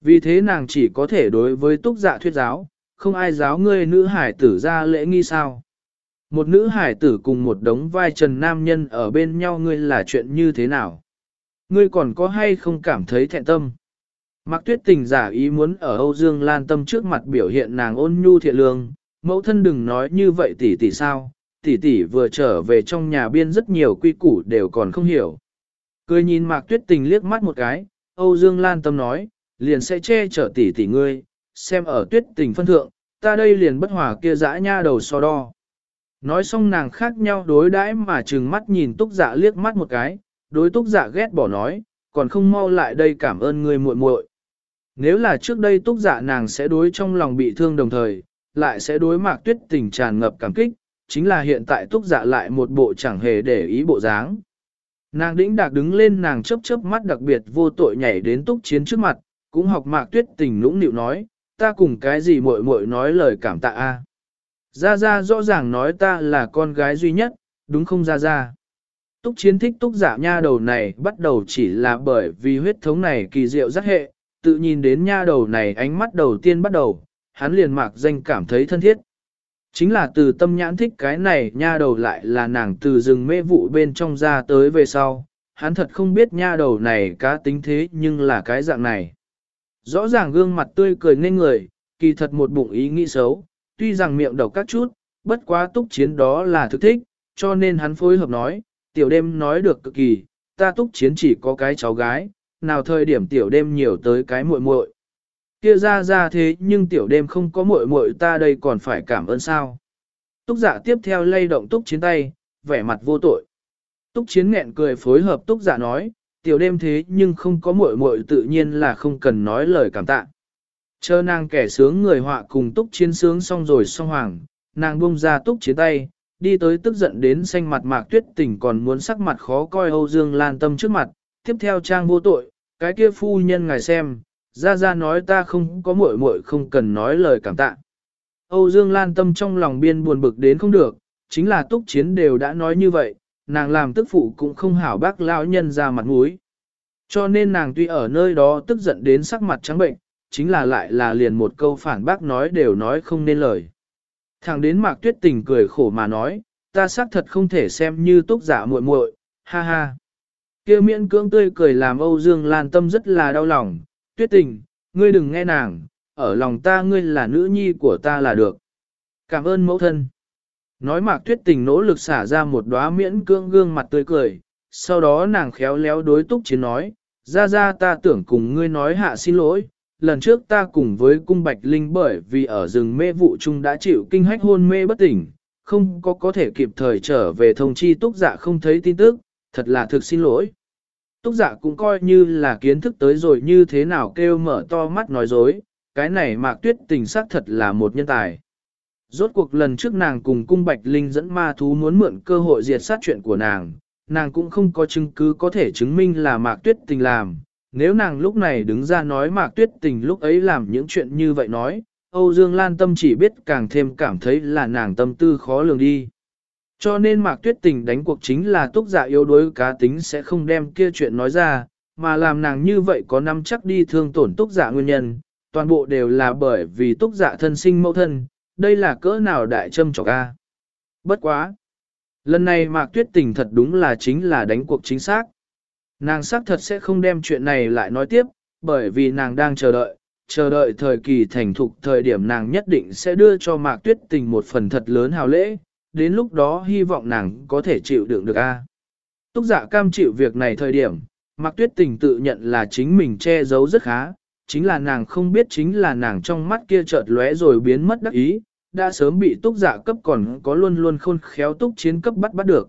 Vì thế nàng chỉ có thể đối với túc dạ thuyết giáo, không ai giáo ngươi nữ hải tử ra lễ nghi sao. Một nữ hải tử cùng một đống vai trần nam nhân ở bên nhau ngươi là chuyện như thế nào? Ngươi còn có hay không cảm thấy thẹn tâm? Mạc tuyết tình giả ý muốn ở Âu Dương Lan Tâm trước mặt biểu hiện nàng ôn nhu thiện lương, mẫu thân đừng nói như vậy tỷ tỷ sao, tỷ tỷ vừa trở về trong nhà biên rất nhiều quy củ đều còn không hiểu. Cười nhìn Mạc Tuyết Tình liếc mắt một cái, Âu Dương Lan Tâm nói, liền sẽ che chở tỷ tỷ ngươi, xem ở Tuyết Tình phân thượng, ta đây liền bất hòa kia dã nha đầu so đo. Nói xong nàng khác nhau đối đãi mà trừng mắt nhìn túc dạ liếc mắt một cái, đối túc dạ ghét bỏ nói, còn không mau lại đây cảm ơn ngươi muội muội. Nếu là trước đây túc dạ nàng sẽ đối trong lòng bị thương đồng thời, lại sẽ đối mạc tuyết tình tràn ngập cảm kích, chính là hiện tại túc dạ lại một bộ chẳng hề để ý bộ dáng. Nàng đĩnh đạc đứng lên nàng chớp chớp mắt đặc biệt vô tội nhảy đến túc chiến trước mặt, cũng học mạc tuyết tình lũng nịu nói, ta cùng cái gì muội muội nói lời cảm tạ a. Gia Gia rõ ràng nói ta là con gái duy nhất, đúng không Gia Gia? Túc chiến thích túc giả nha đầu này bắt đầu chỉ là bởi vì huyết thống này kỳ diệu rất hệ, tự nhìn đến nha đầu này ánh mắt đầu tiên bắt đầu, hắn liền mạc danh cảm thấy thân thiết. Chính là từ tâm nhãn thích cái này nha đầu lại là nàng từ rừng mê vụ bên trong ra tới về sau, hắn thật không biết nha đầu này cá tính thế nhưng là cái dạng này. Rõ ràng gương mặt tươi cười nên người, kỳ thật một bụng ý nghĩ xấu, tuy rằng miệng đầu các chút, bất quá túc chiến đó là thực thích, cho nên hắn phối hợp nói, tiểu đêm nói được cực kỳ, ta túc chiến chỉ có cái cháu gái, nào thời điểm tiểu đêm nhiều tới cái muội muội. Kia ra ra thế nhưng tiểu đêm không có muội muội ta đây còn phải cảm ơn sao. Túc dạ tiếp theo lay động túc chiến tay, vẻ mặt vô tội. Túc chiến nghẹn cười phối hợp túc dạ nói, tiểu đêm thế nhưng không có muội muội tự nhiên là không cần nói lời cảm tạ. Chờ nàng kẻ sướng người họa cùng túc chiến sướng xong rồi xong hoàng, nàng buông ra túc chiến tay, đi tới tức giận đến xanh mặt mạc tuyết tình còn muốn sắc mặt khó coi Âu Dương Lan Tâm trước mặt, tiếp theo trang vô tội, cái kia phu nhân ngài xem, ra ra nói ta không có muội muội không cần nói lời cảm tạ. Âu Dương Lan Tâm trong lòng biên buồn bực đến không được, chính là túc chiến đều đã nói như vậy, nàng làm tức phụ cũng không hảo bác lão nhân ra mặt mũi. Cho nên nàng tuy ở nơi đó tức giận đến sắc mặt trắng bệnh, chính là lại là liền một câu phản bác nói đều nói không nên lời. Thằng đến mạc tuyết tình cười khổ mà nói, ta xác thật không thể xem như túc giả muội muội, ha ha. kia miễn cưỡng tươi cười làm Âu Dương Lan tâm rất là đau lòng, tuyết tình, ngươi đừng nghe nàng, ở lòng ta ngươi là nữ nhi của ta là được. Cảm ơn mẫu thân. Nói mạc tuyết tình nỗ lực xả ra một đóa miễn cưỡng gương mặt tươi cười, sau đó nàng khéo léo đối túc chiến nói, ra ra ta tưởng cùng ngươi nói hạ xin lỗi, lần trước ta cùng với cung bạch linh bởi vì ở rừng mê vụ chung đã chịu kinh hách hôn mê bất tỉnh, không có có thể kịp thời trở về thông chi túc dạ không thấy tin tức, thật là thực xin lỗi. Túc dạ cũng coi như là kiến thức tới rồi như thế nào kêu mở to mắt nói dối, cái này mạc tuyết tình xác thật là một nhân tài. Rốt cuộc lần trước nàng cùng cung bạch linh dẫn ma thú muốn mượn cơ hội diệt sát chuyện của nàng, nàng cũng không có chứng cứ có thể chứng minh là mạc tuyết tình làm. Nếu nàng lúc này đứng ra nói mạc tuyết tình lúc ấy làm những chuyện như vậy nói, Âu Dương Lan Tâm chỉ biết càng thêm cảm thấy là nàng tâm tư khó lường đi. Cho nên Mạc Tuyết Tình đánh cuộc chính là túc giả dạ yếu đuối cá tính sẽ không đem kia chuyện nói ra, mà làm nàng như vậy có năm chắc đi thương tổn túc giả dạ nguyên nhân, toàn bộ đều là bởi vì túc giả dạ thân sinh mẫu thân, đây là cỡ nào đại châm trọc a. Bất quá. Lần này Mạc Tuyết Tình thật đúng là chính là đánh cuộc chính xác. Nàng xác thật sẽ không đem chuyện này lại nói tiếp, bởi vì nàng đang chờ đợi, chờ đợi thời kỳ thành thục thời điểm nàng nhất định sẽ đưa cho Mạc Tuyết Tình một phần thật lớn hào lễ, đến lúc đó hy vọng nàng có thể chịu đựng được a. Túc giả cam chịu việc này thời điểm, Mạc Tuyết Tình tự nhận là chính mình che giấu rất khá, chính là nàng không biết chính là nàng trong mắt kia chợt lóe rồi biến mất đắc ý, đã sớm bị túc giả cấp còn có luôn luôn khôn khéo túc chiến cấp bắt bắt được.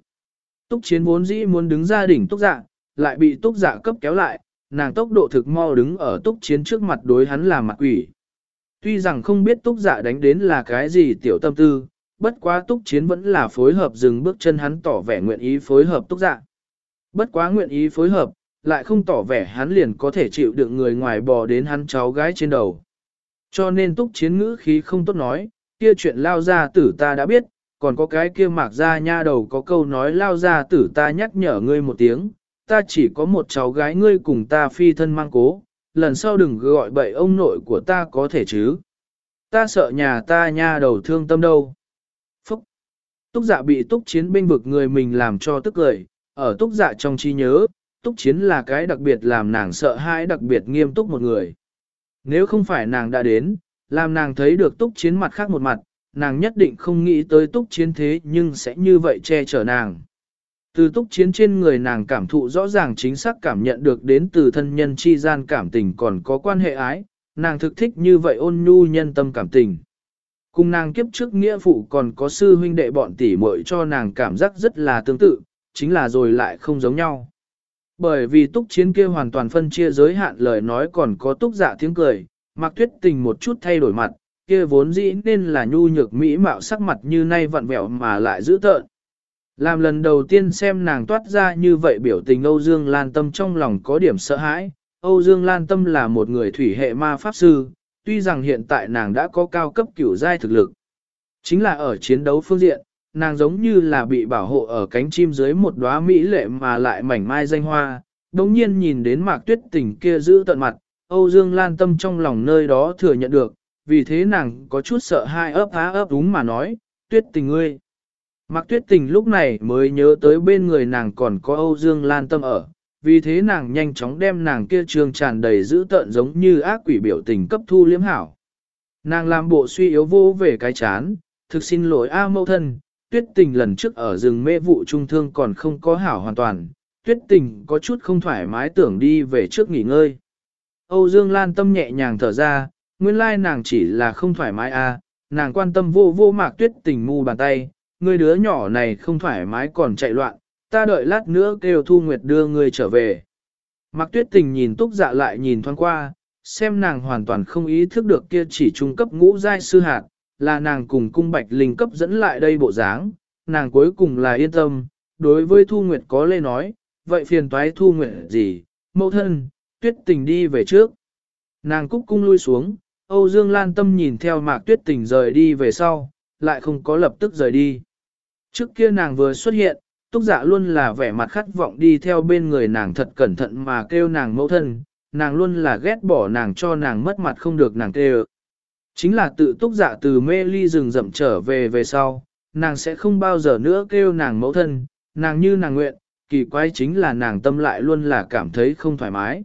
Túc chiến vốn dĩ muốn đứng ra đỉnh túc giả, lại bị túc giả cấp kéo lại, nàng tốc độ thực mau đứng ở túc chiến trước mặt đối hắn là mặt quỷ. Tuy rằng không biết túc giả đánh đến là cái gì tiểu tâm tư, bất quá túc chiến vẫn là phối hợp dừng bước chân hắn tỏ vẻ nguyện ý phối hợp túc dạ. Bất quá nguyện ý phối hợp, lại không tỏ vẻ hắn liền có thể chịu đựng người ngoài bò đến hắn cháu gái trên đầu. Cho nên túc chiến ngữ khí không tốt nói, kia chuyện lao ra tử ta đã biết, còn có cái kia mạc ra nha đầu có câu nói lao ra tử ta nhắc nhở ngươi một tiếng, ta chỉ có một cháu gái ngươi cùng ta phi thân mang cố, lần sau đừng gọi bậy ông nội của ta có thể chứ. Ta sợ nhà ta nha đầu thương tâm đâu. Túc dạ bị túc chiến binh vực người mình làm cho tức cười, ở túc dạ trong trí nhớ, túc chiến là cái đặc biệt làm nàng sợ hãi đặc biệt nghiêm túc một người. Nếu không phải nàng đã đến, làm nàng thấy được túc chiến mặt khác một mặt, nàng nhất định không nghĩ tới túc chiến thế nhưng sẽ như vậy che chở nàng. Từ túc chiến trên người nàng cảm thụ rõ ràng chính xác cảm nhận được đến từ thân nhân chi gian cảm tình còn có quan hệ ái, nàng thực thích như vậy ôn nhu nhân tâm cảm tình. Cùng nàng kiếp trước nghĩa phụ còn có sư huynh đệ bọn tỷ muội cho nàng cảm giác rất là tương tự, chính là rồi lại không giống nhau. Bởi vì túc chiến kia hoàn toàn phân chia giới hạn lời nói còn có túc giả tiếng cười, mặc tuyết tình một chút thay đổi mặt, kia vốn dĩ nên là nhu nhược mỹ mạo sắc mặt như nay vặn vẹo mà lại giữ tợn. Làm lần đầu tiên xem nàng toát ra như vậy biểu tình Âu Dương Lan Tâm trong lòng có điểm sợ hãi. Âu Dương Lan Tâm là một người thủy hệ ma pháp sư, tuy rằng hiện tại nàng đã có cao cấp cửu giai thực lực. Chính là ở chiến đấu phương diện, nàng giống như là bị bảo hộ ở cánh chim dưới một đóa mỹ lệ mà lại mảnh mai danh hoa, đồng nhiên nhìn đến mạc tuyết tình kia giữ tận mặt, Âu Dương Lan tâm trong lòng nơi đó thừa nhận được, vì thế nàng có chút sợ hai ấp á ấp đúng mà nói, tuyết tình ngươi. Mạc tuyết tình lúc này mới nhớ tới bên người nàng còn có Âu Dương Lan tâm ở, vì thế nàng nhanh chóng đem nàng kia trường tràn đầy dữ tợn giống như ác quỷ biểu tình cấp thu liếm hảo. Nàng làm bộ suy yếu vô về cái chán, thực xin lỗi A mâu thân, tuyết tình lần trước ở rừng mê vụ trung thương còn không có hảo hoàn toàn, tuyết tình có chút không thoải mái tưởng đi về trước nghỉ ngơi. Âu Dương Lan tâm nhẹ nhàng thở ra, nguyên lai nàng chỉ là không thoải mái a, nàng quan tâm vô vô mạc tuyết tình mù bàn tay, người đứa nhỏ này không thoải mái còn chạy loạn, ta đợi lát nữa kêu Thu Nguyệt đưa ngươi trở về. Mạc Tuyết Tình nhìn Túc Dạ lại nhìn thoáng qua, xem nàng hoàn toàn không ý thức được kia chỉ trung cấp ngũ giai sư hạt, là nàng cùng cung bạch linh cấp dẫn lại đây bộ dáng, nàng cuối cùng là yên tâm, đối với Thu Nguyệt có lê nói, vậy phiền toái Thu Nguyệt gì, mẫu thân, Tuyết Tình đi về trước. Nàng cúc cung lui xuống, Âu Dương Lan Tâm nhìn theo Mạc Tuyết Tình rời đi về sau, lại không có lập tức rời đi. Trước kia nàng vừa xuất hiện, túc dạ luôn là vẻ mặt khát vọng đi theo bên người nàng thật cẩn thận mà kêu nàng mẫu thân, nàng luôn là ghét bỏ nàng cho nàng mất mặt không được nàng kêu. Chính là tự túc dạ từ mê ly rừng rậm trở về về sau, nàng sẽ không bao giờ nữa kêu nàng mẫu thân, nàng như nàng nguyện, kỳ quái chính là nàng tâm lại luôn là cảm thấy không thoải mái.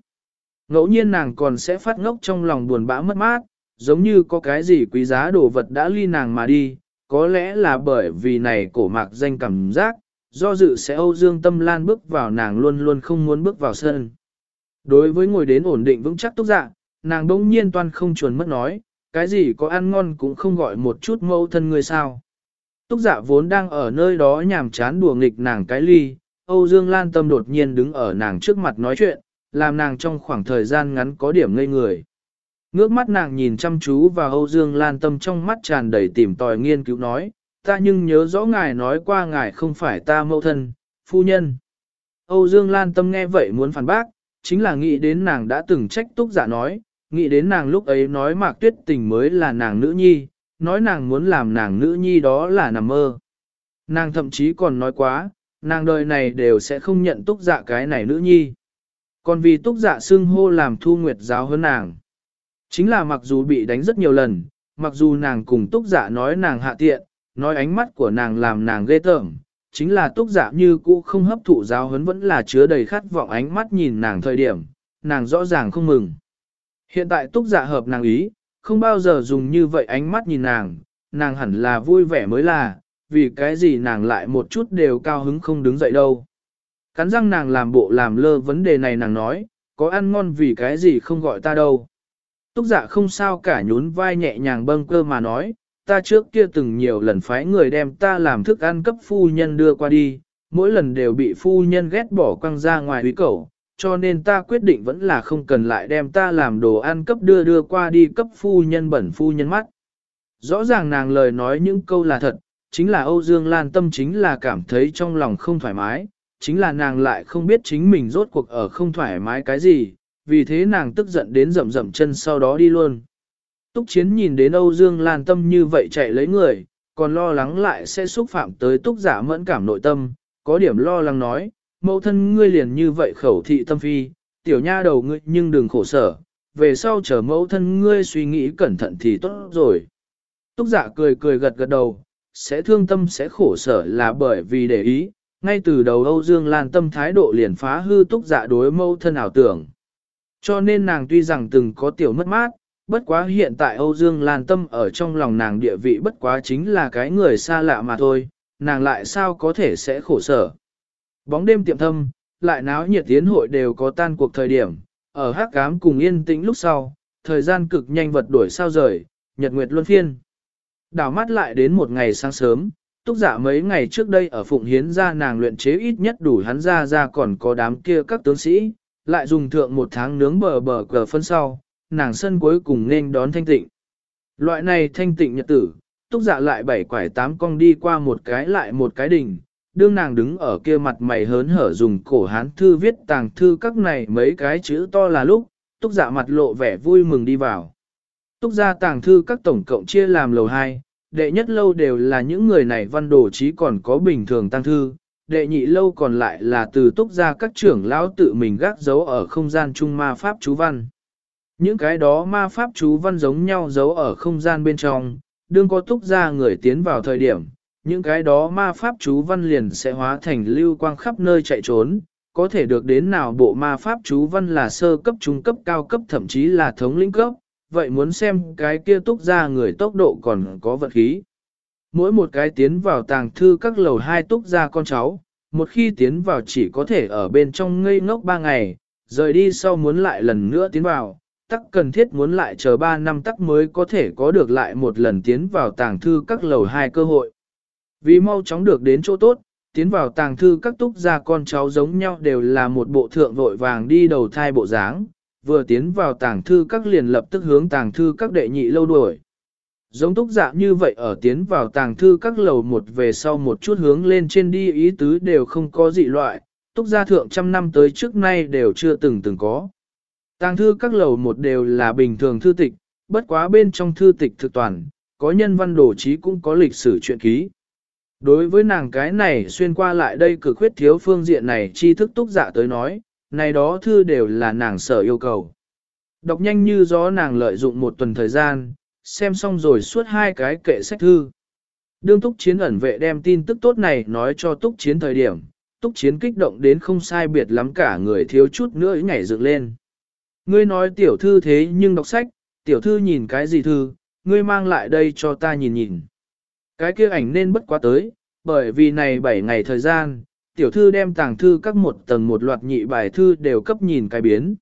Ngẫu nhiên nàng còn sẽ phát ngốc trong lòng buồn bã mất mát, giống như có cái gì quý giá đồ vật đã ly nàng mà đi, có lẽ là bởi vì này cổ mạc danh cảm giác, do dự sẽ âu dương tâm lan bước vào nàng luôn luôn không muốn bước vào sân. Đối với ngồi đến ổn định vững chắc túc dạ, nàng đông nhiên toàn không chuẩn mất nói, cái gì có ăn ngon cũng không gọi một chút mẫu thân người sao. Túc dạ vốn đang ở nơi đó nhàm chán đùa nghịch nàng cái ly, Âu Dương Lan Tâm đột nhiên đứng ở nàng trước mặt nói chuyện, làm nàng trong khoảng thời gian ngắn có điểm ngây người. Ngước mắt nàng nhìn chăm chú vào Âu Dương Lan Tâm trong mắt tràn đầy tìm tòi nghiên cứu nói, ta nhưng nhớ rõ ngài nói qua ngài không phải ta mẫu thân, phu nhân. Âu Dương Lan Tâm nghe vậy muốn phản bác, chính là nghĩ đến nàng đã từng trách túc giả nói, nghĩ đến nàng lúc ấy nói mạc tuyết tình mới là nàng nữ nhi, nói nàng muốn làm nàng nữ nhi đó là nằm mơ. Nàng thậm chí còn nói quá, nàng đời này đều sẽ không nhận túc dạ cái này nữ nhi. Còn vì túc dạ xưng hô làm thu nguyệt giáo hơn nàng. Chính là mặc dù bị đánh rất nhiều lần, mặc dù nàng cùng túc dạ nói nàng hạ tiện, nói ánh mắt của nàng làm nàng ghê tởm, chính là túc dạ như cũ không hấp thụ giáo huấn vẫn là chứa đầy khát vọng ánh mắt nhìn nàng thời điểm, nàng rõ ràng không mừng. Hiện tại túc dạ hợp nàng ý, không bao giờ dùng như vậy ánh mắt nhìn nàng, nàng hẳn là vui vẻ mới là, vì cái gì nàng lại một chút đều cao hứng không đứng dậy đâu. Cắn răng nàng làm bộ làm lơ vấn đề này nàng nói, có ăn ngon vì cái gì không gọi ta đâu. Túc dạ không sao cả nhún vai nhẹ nhàng bâng cơ mà nói, ta trước kia từng nhiều lần phái người đem ta làm thức ăn cấp phu nhân đưa qua đi, mỗi lần đều bị phu nhân ghét bỏ quăng ra ngoài quý cẩu, cho nên ta quyết định vẫn là không cần lại đem ta làm đồ ăn cấp đưa đưa qua đi cấp phu nhân bẩn phu nhân mắt. Rõ ràng nàng lời nói những câu là thật, chính là Âu Dương Lan tâm chính là cảm thấy trong lòng không thoải mái, chính là nàng lại không biết chính mình rốt cuộc ở không thoải mái cái gì, vì thế nàng tức giận đến rậm rậm chân sau đó đi luôn. Túc Chiến nhìn đến Âu Dương Lan tâm như vậy chạy lấy người, còn lo lắng lại sẽ xúc phạm tới Túc giả mẫn cảm nội tâm, có điểm lo lắng nói, mẫu thân ngươi liền như vậy khẩu thị tâm phi, tiểu nha đầu ngươi nhưng đừng khổ sở, về sau chờ mẫu thân ngươi suy nghĩ cẩn thận thì tốt rồi. Túc giả cười cười gật gật đầu, sẽ thương tâm sẽ khổ sở là bởi vì để ý, ngay từ đầu Âu Dương Lan tâm thái độ liền phá hư túc dạ đối mẫu thân ảo tưởng. Cho nên nàng tuy rằng từng có tiểu mất mát, bất quá hiện tại Âu Dương Lan tâm ở trong lòng nàng địa vị bất quá chính là cái người xa lạ mà thôi, nàng lại sao có thể sẽ khổ sở. Bóng đêm tiệm thâm, lại náo nhiệt tiến hội đều có tan cuộc thời điểm, ở hát cám cùng yên tĩnh lúc sau, thời gian cực nhanh vật đổi sao rời, nhật nguyệt luân phiên. Đảo mắt lại đến một ngày sáng sớm, túc giả mấy ngày trước đây ở Phụng Hiến ra nàng luyện chế ít nhất đủ hắn ra ra còn có đám kia các tướng sĩ, lại dùng thượng một tháng nướng bờ bờ cờ phân sau, nàng sân cuối cùng nên đón thanh tịnh. Loại này thanh tịnh nhật tử, túc dạ lại bảy quải tám cong đi qua một cái lại một cái đỉnh, đương nàng đứng ở kia mặt mày hớn hở dùng cổ hán thư viết tàng thư các này mấy cái chữ to là lúc, túc dạ mặt lộ vẻ vui mừng đi vào. Túc gia tàng thư các tổng cộng chia làm lầu 2, đệ nhất lâu đều là những người này văn đồ chí còn có bình thường tăng thư, đệ nhị lâu còn lại là từ túc gia các trưởng lão tự mình gác giấu ở không gian trung ma pháp chú văn. Những cái đó ma pháp chú văn giống nhau giấu ở không gian bên trong, đương có túc gia người tiến vào thời điểm, những cái đó ma pháp chú văn liền sẽ hóa thành lưu quang khắp nơi chạy trốn, có thể được đến nào bộ ma pháp chú văn là sơ cấp trung cấp cao cấp thậm chí là thống lĩnh cấp, vậy muốn xem cái kia túc ra người tốc độ còn có vật khí. Mỗi một cái tiến vào tàng thư các lầu hai túc ra con cháu, một khi tiến vào chỉ có thể ở bên trong ngây ngốc ba ngày, rời đi sau muốn lại lần nữa tiến vào, tắc cần thiết muốn lại chờ ba năm tắc mới có thể có được lại một lần tiến vào tàng thư các lầu hai cơ hội. Vì mau chóng được đến chỗ tốt, tiến vào tàng thư các túc gia con cháu giống nhau đều là một bộ thượng vội vàng đi đầu thai bộ dáng, vừa tiến vào tàng thư các liền lập tức hướng tàng thư các đệ nhị lâu đuổi. Giống túc dạ như vậy ở tiến vào tàng thư các lầu một về sau một chút hướng lên trên đi ý tứ đều không có dị loại, túc gia thượng trăm năm tới trước nay đều chưa từng từng có. Tàng thư các lầu một đều là bình thường thư tịch, bất quá bên trong thư tịch thực toàn, có nhân văn đồ trí cũng có lịch sử truyện ký. Đối với nàng cái này xuyên qua lại đây cực khuyết thiếu phương diện này tri thức túc giả tới nói, này đó thư đều là nàng sở yêu cầu. Đọc nhanh như gió nàng lợi dụng một tuần thời gian, xem xong rồi suốt hai cái kệ sách thư. Đương túc chiến ẩn vệ đem tin tức tốt này nói cho túc chiến thời điểm, túc chiến kích động đến không sai biệt lắm cả người thiếu chút nữa nhảy dựng lên. Ngươi nói tiểu thư thế nhưng đọc sách, tiểu thư nhìn cái gì thư, ngươi mang lại đây cho ta nhìn nhìn. Cái kia ảnh nên bất quá tới, bởi vì này 7 ngày thời gian, tiểu thư đem tàng thư các một tầng một loạt nhị bài thư đều cấp nhìn cái biến.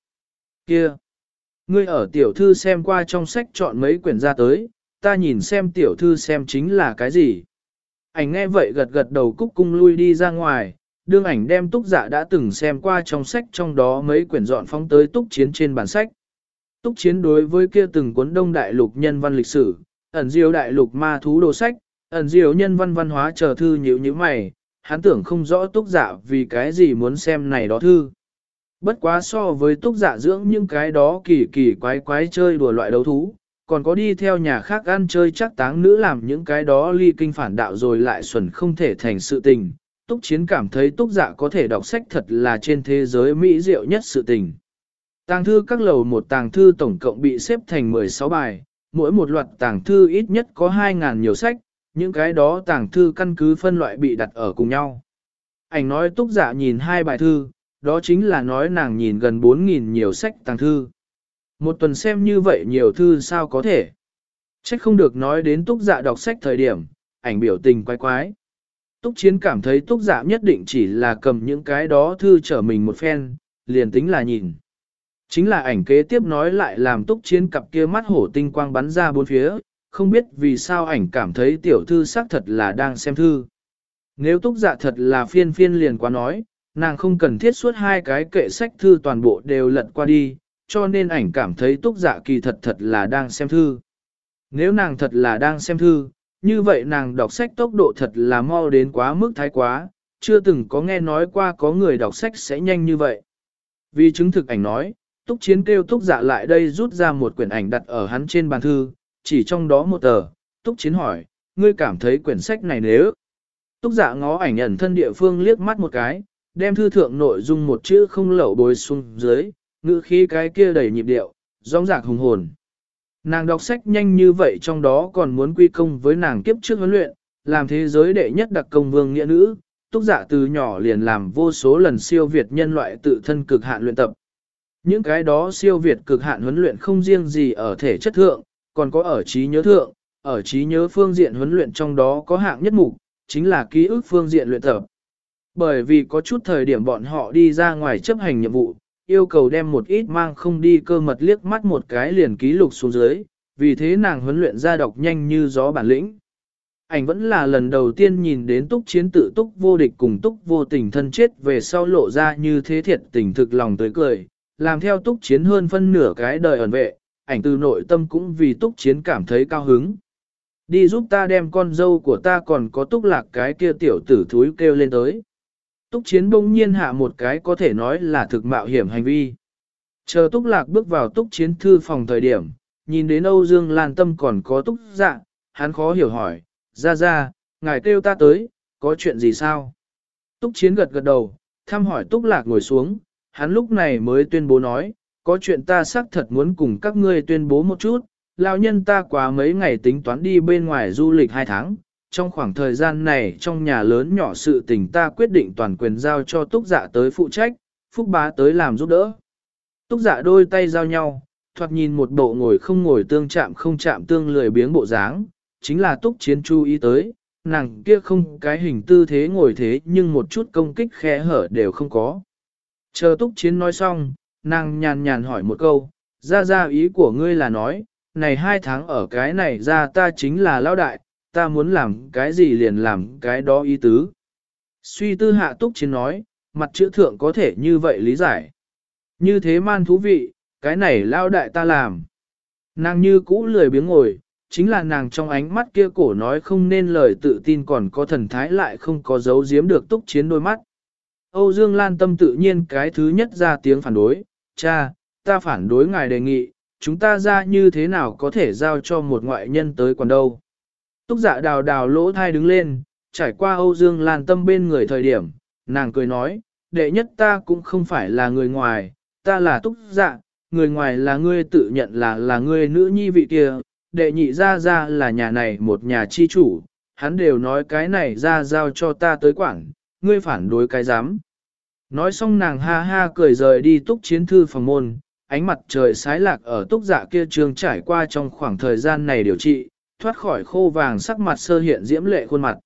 Kia! Ngươi ở tiểu thư xem qua trong sách chọn mấy quyển ra tới, ta nhìn xem tiểu thư xem chính là cái gì. Ảnh nghe vậy gật gật đầu cúc cung lui đi ra ngoài, đương ảnh đem túc giả đã từng xem qua trong sách trong đó mấy quyển dọn phóng tới túc chiến trên bản sách. Túc chiến đối với kia từng cuốn đông đại lục nhân văn lịch sử, ẩn diêu đại lục ma thú đồ sách, ẩn diêu nhân văn văn hóa chờ thư nhữ như mày, hắn tưởng không rõ túc giả vì cái gì muốn xem này đó thư. Bất quá so với túc giả dưỡng những cái đó kỳ kỳ quái quái chơi đùa loại đấu thú, còn có đi theo nhà khác ăn chơi chắc táng nữ làm những cái đó ly kinh phản đạo rồi lại xuẩn không thể thành sự tình. Túc Chiến cảm thấy Túc Dạ có thể đọc sách thật là trên thế giới mỹ diệu nhất sự tình. Tàng thư các lầu một tàng thư tổng cộng bị xếp thành 16 bài, mỗi một loạt tàng thư ít nhất có 2.000 nhiều sách, những cái đó tàng thư căn cứ phân loại bị đặt ở cùng nhau. Ảnh nói Túc Dạ nhìn hai bài thư, đó chính là nói nàng nhìn gần 4.000 nhiều sách tàng thư. Một tuần xem như vậy nhiều thư sao có thể. Trách không được nói đến túc dạ đọc sách thời điểm, ảnh biểu tình quái quái. Túc chiến cảm thấy túc dạ nhất định chỉ là cầm những cái đó thư trở mình một phen, liền tính là nhìn. Chính là ảnh kế tiếp nói lại làm túc chiến cặp kia mắt hổ tinh quang bắn ra bốn phía, không biết vì sao ảnh cảm thấy tiểu thư xác thật là đang xem thư. Nếu túc dạ thật là phiên phiên liền quá nói, nàng không cần thiết suốt hai cái kệ sách thư toàn bộ đều lật qua đi, cho nên ảnh cảm thấy túc dạ kỳ thật thật là đang xem thư. Nếu nàng thật là đang xem thư, như vậy nàng đọc sách tốc độ thật là mau đến quá mức thái quá, chưa từng có nghe nói qua có người đọc sách sẽ nhanh như vậy. Vì chứng thực ảnh nói, túc chiến kêu túc dạ lại đây rút ra một quyển ảnh đặt ở hắn trên bàn thư, chỉ trong đó một tờ, túc chiến hỏi, ngươi cảm thấy quyển sách này nếu. Túc dạ ngó ảnh ẩn thân địa phương liếc mắt một cái, đem thư thượng nội dung một chữ không lẩu bồi xuống dưới, ngữ khí cái kia đầy nhịp điệu, rong rạc hùng hồn. Nàng đọc sách nhanh như vậy trong đó còn muốn quy công với nàng kiếp trước huấn luyện, làm thế giới đệ nhất đặc công vương nghĩa nữ, túc dạ từ nhỏ liền làm vô số lần siêu việt nhân loại tự thân cực hạn luyện tập. Những cái đó siêu việt cực hạn huấn luyện không riêng gì ở thể chất thượng, còn có ở trí nhớ thượng, ở trí nhớ phương diện huấn luyện trong đó có hạng nhất mục, chính là ký ức phương diện luyện tập. Bởi vì có chút thời điểm bọn họ đi ra ngoài chấp hành nhiệm vụ, yêu cầu đem một ít mang không đi cơ mật liếc mắt một cái liền ký lục xuống dưới, vì thế nàng huấn luyện ra đọc nhanh như gió bản lĩnh. Ảnh vẫn là lần đầu tiên nhìn đến túc chiến tự túc vô địch cùng túc vô tình thân chết về sau lộ ra như thế thiệt tình thực lòng tới cười, làm theo túc chiến hơn phân nửa cái đời ẩn vệ, ảnh từ nội tâm cũng vì túc chiến cảm thấy cao hứng. Đi giúp ta đem con dâu của ta còn có túc lạc cái kia tiểu tử thúi kêu lên tới. Túc chiến bỗng nhiên hạ một cái có thể nói là thực mạo hiểm hành vi. Chờ túc lạc bước vào túc chiến thư phòng thời điểm, nhìn đến Âu Dương Lan Tâm còn có túc dạ, hắn khó hiểu hỏi, ra ra, ngài kêu ta tới, có chuyện gì sao? Túc chiến gật gật đầu, thăm hỏi túc lạc ngồi xuống, hắn lúc này mới tuyên bố nói, có chuyện ta xác thật muốn cùng các ngươi tuyên bố một chút, lão nhân ta quá mấy ngày tính toán đi bên ngoài du lịch hai tháng, trong khoảng thời gian này trong nhà lớn nhỏ sự tình ta quyết định toàn quyền giao cho túc dạ tới phụ trách, phúc bá tới làm giúp đỡ. Túc dạ đôi tay giao nhau, thoạt nhìn một bộ ngồi không ngồi tương chạm không chạm tương lười biếng bộ dáng, chính là túc chiến chú ý tới, nàng kia không cái hình tư thế ngồi thế nhưng một chút công kích khẽ hở đều không có. Chờ túc chiến nói xong, nàng nhàn nhàn hỏi một câu, ra ra ý của ngươi là nói, này hai tháng ở cái này ra ta chính là lão đại, ta muốn làm cái gì liền làm cái đó ý tứ. Suy tư hạ túc chiến nói, mặt chữ thượng có thể như vậy lý giải. Như thế man thú vị, cái này lao đại ta làm. Nàng như cũ lười biếng ngồi, chính là nàng trong ánh mắt kia cổ nói không nên lời tự tin còn có thần thái lại không có giấu giếm được túc chiến đôi mắt. Âu Dương Lan Tâm tự nhiên cái thứ nhất ra tiếng phản đối, cha, ta phản đối ngài đề nghị, chúng ta ra như thế nào có thể giao cho một ngoại nhân tới còn đâu. Túc dạ đào đào lỗ thai đứng lên, trải qua Âu Dương Lan Tâm bên người thời điểm, nàng cười nói, đệ nhất ta cũng không phải là người ngoài, ta là túc dạ, người ngoài là ngươi tự nhận là là ngươi nữ nhi vị kia, đệ nhị ra ra là nhà này một nhà chi chủ, hắn đều nói cái này ra giao cho ta tới quản, ngươi phản đối cái dám. Nói xong nàng ha ha cười rời đi túc chiến thư phòng môn, ánh mặt trời sái lạc ở túc dạ kia trường trải qua trong khoảng thời gian này điều trị, thoát khỏi khô vàng sắc mặt sơ hiện diễm lệ khuôn mặt.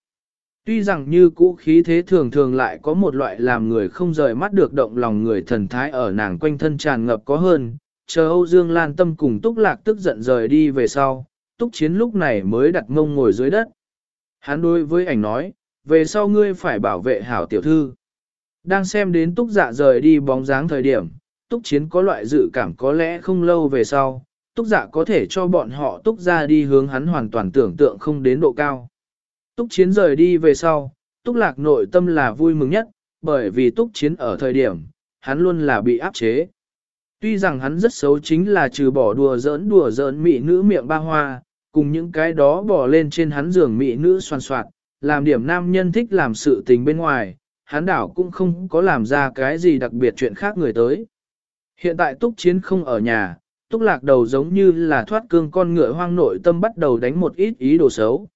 Tuy rằng như cũ khí thế thường thường lại có một loại làm người không rời mắt được động lòng người thần thái ở nàng quanh thân tràn ngập có hơn, chờ Âu Dương Lan Tâm cùng Túc Lạc tức giận rời đi về sau, Túc Chiến lúc này mới đặt mông ngồi dưới đất. Hắn đối với ảnh nói, về sau ngươi phải bảo vệ hảo tiểu thư. Đang xem đến Túc Dạ rời đi bóng dáng thời điểm, Túc Chiến có loại dự cảm có lẽ không lâu về sau, Túc Dạ có thể cho bọn họ Túc ra đi hướng hắn hoàn toàn tưởng tượng không đến độ cao. Túc Chiến rời đi về sau, Túc Lạc nội tâm là vui mừng nhất, bởi vì Túc Chiến ở thời điểm, hắn luôn là bị áp chế. Tuy rằng hắn rất xấu chính là trừ bỏ đùa giỡn đùa giỡn mị nữ miệng ba hoa, cùng những cái đó bỏ lên trên hắn giường mị nữ xoan soạt, làm điểm nam nhân thích làm sự tình bên ngoài, hắn đảo cũng không có làm ra cái gì đặc biệt chuyện khác người tới. Hiện tại túc chiến không ở nhà, túc lạc đầu giống như là thoát cương con ngựa hoang nội tâm bắt đầu đánh một ít ý đồ xấu.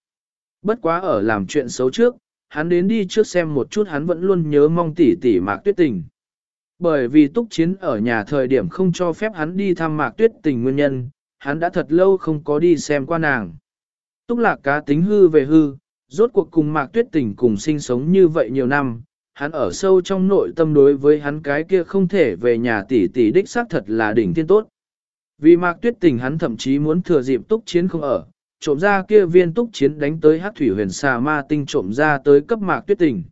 Bất quá ở làm chuyện xấu trước, hắn đến đi trước xem một chút hắn vẫn luôn nhớ mong tỉ tỉ mạc tuyết tình. Bởi vì túc chiến ở nhà thời điểm không cho phép hắn đi thăm mạc tuyết tình nguyên nhân, hắn đã thật lâu không có đi xem qua nàng. Túc lạc cá tính hư về hư, rốt cuộc cùng mạc tuyết tình cùng sinh sống như vậy nhiều năm, hắn ở sâu trong nội tâm đối với hắn cái kia không thể về nhà tỷ tỷ đích xác thật là đỉnh thiên tốt. Vì mạc tuyết tình hắn thậm chí muốn thừa dịp túc chiến không ở, trộm ra kia viên túc chiến đánh tới hát thủy huyền xà ma tinh trộm ra tới cấp mạc tuyết tình.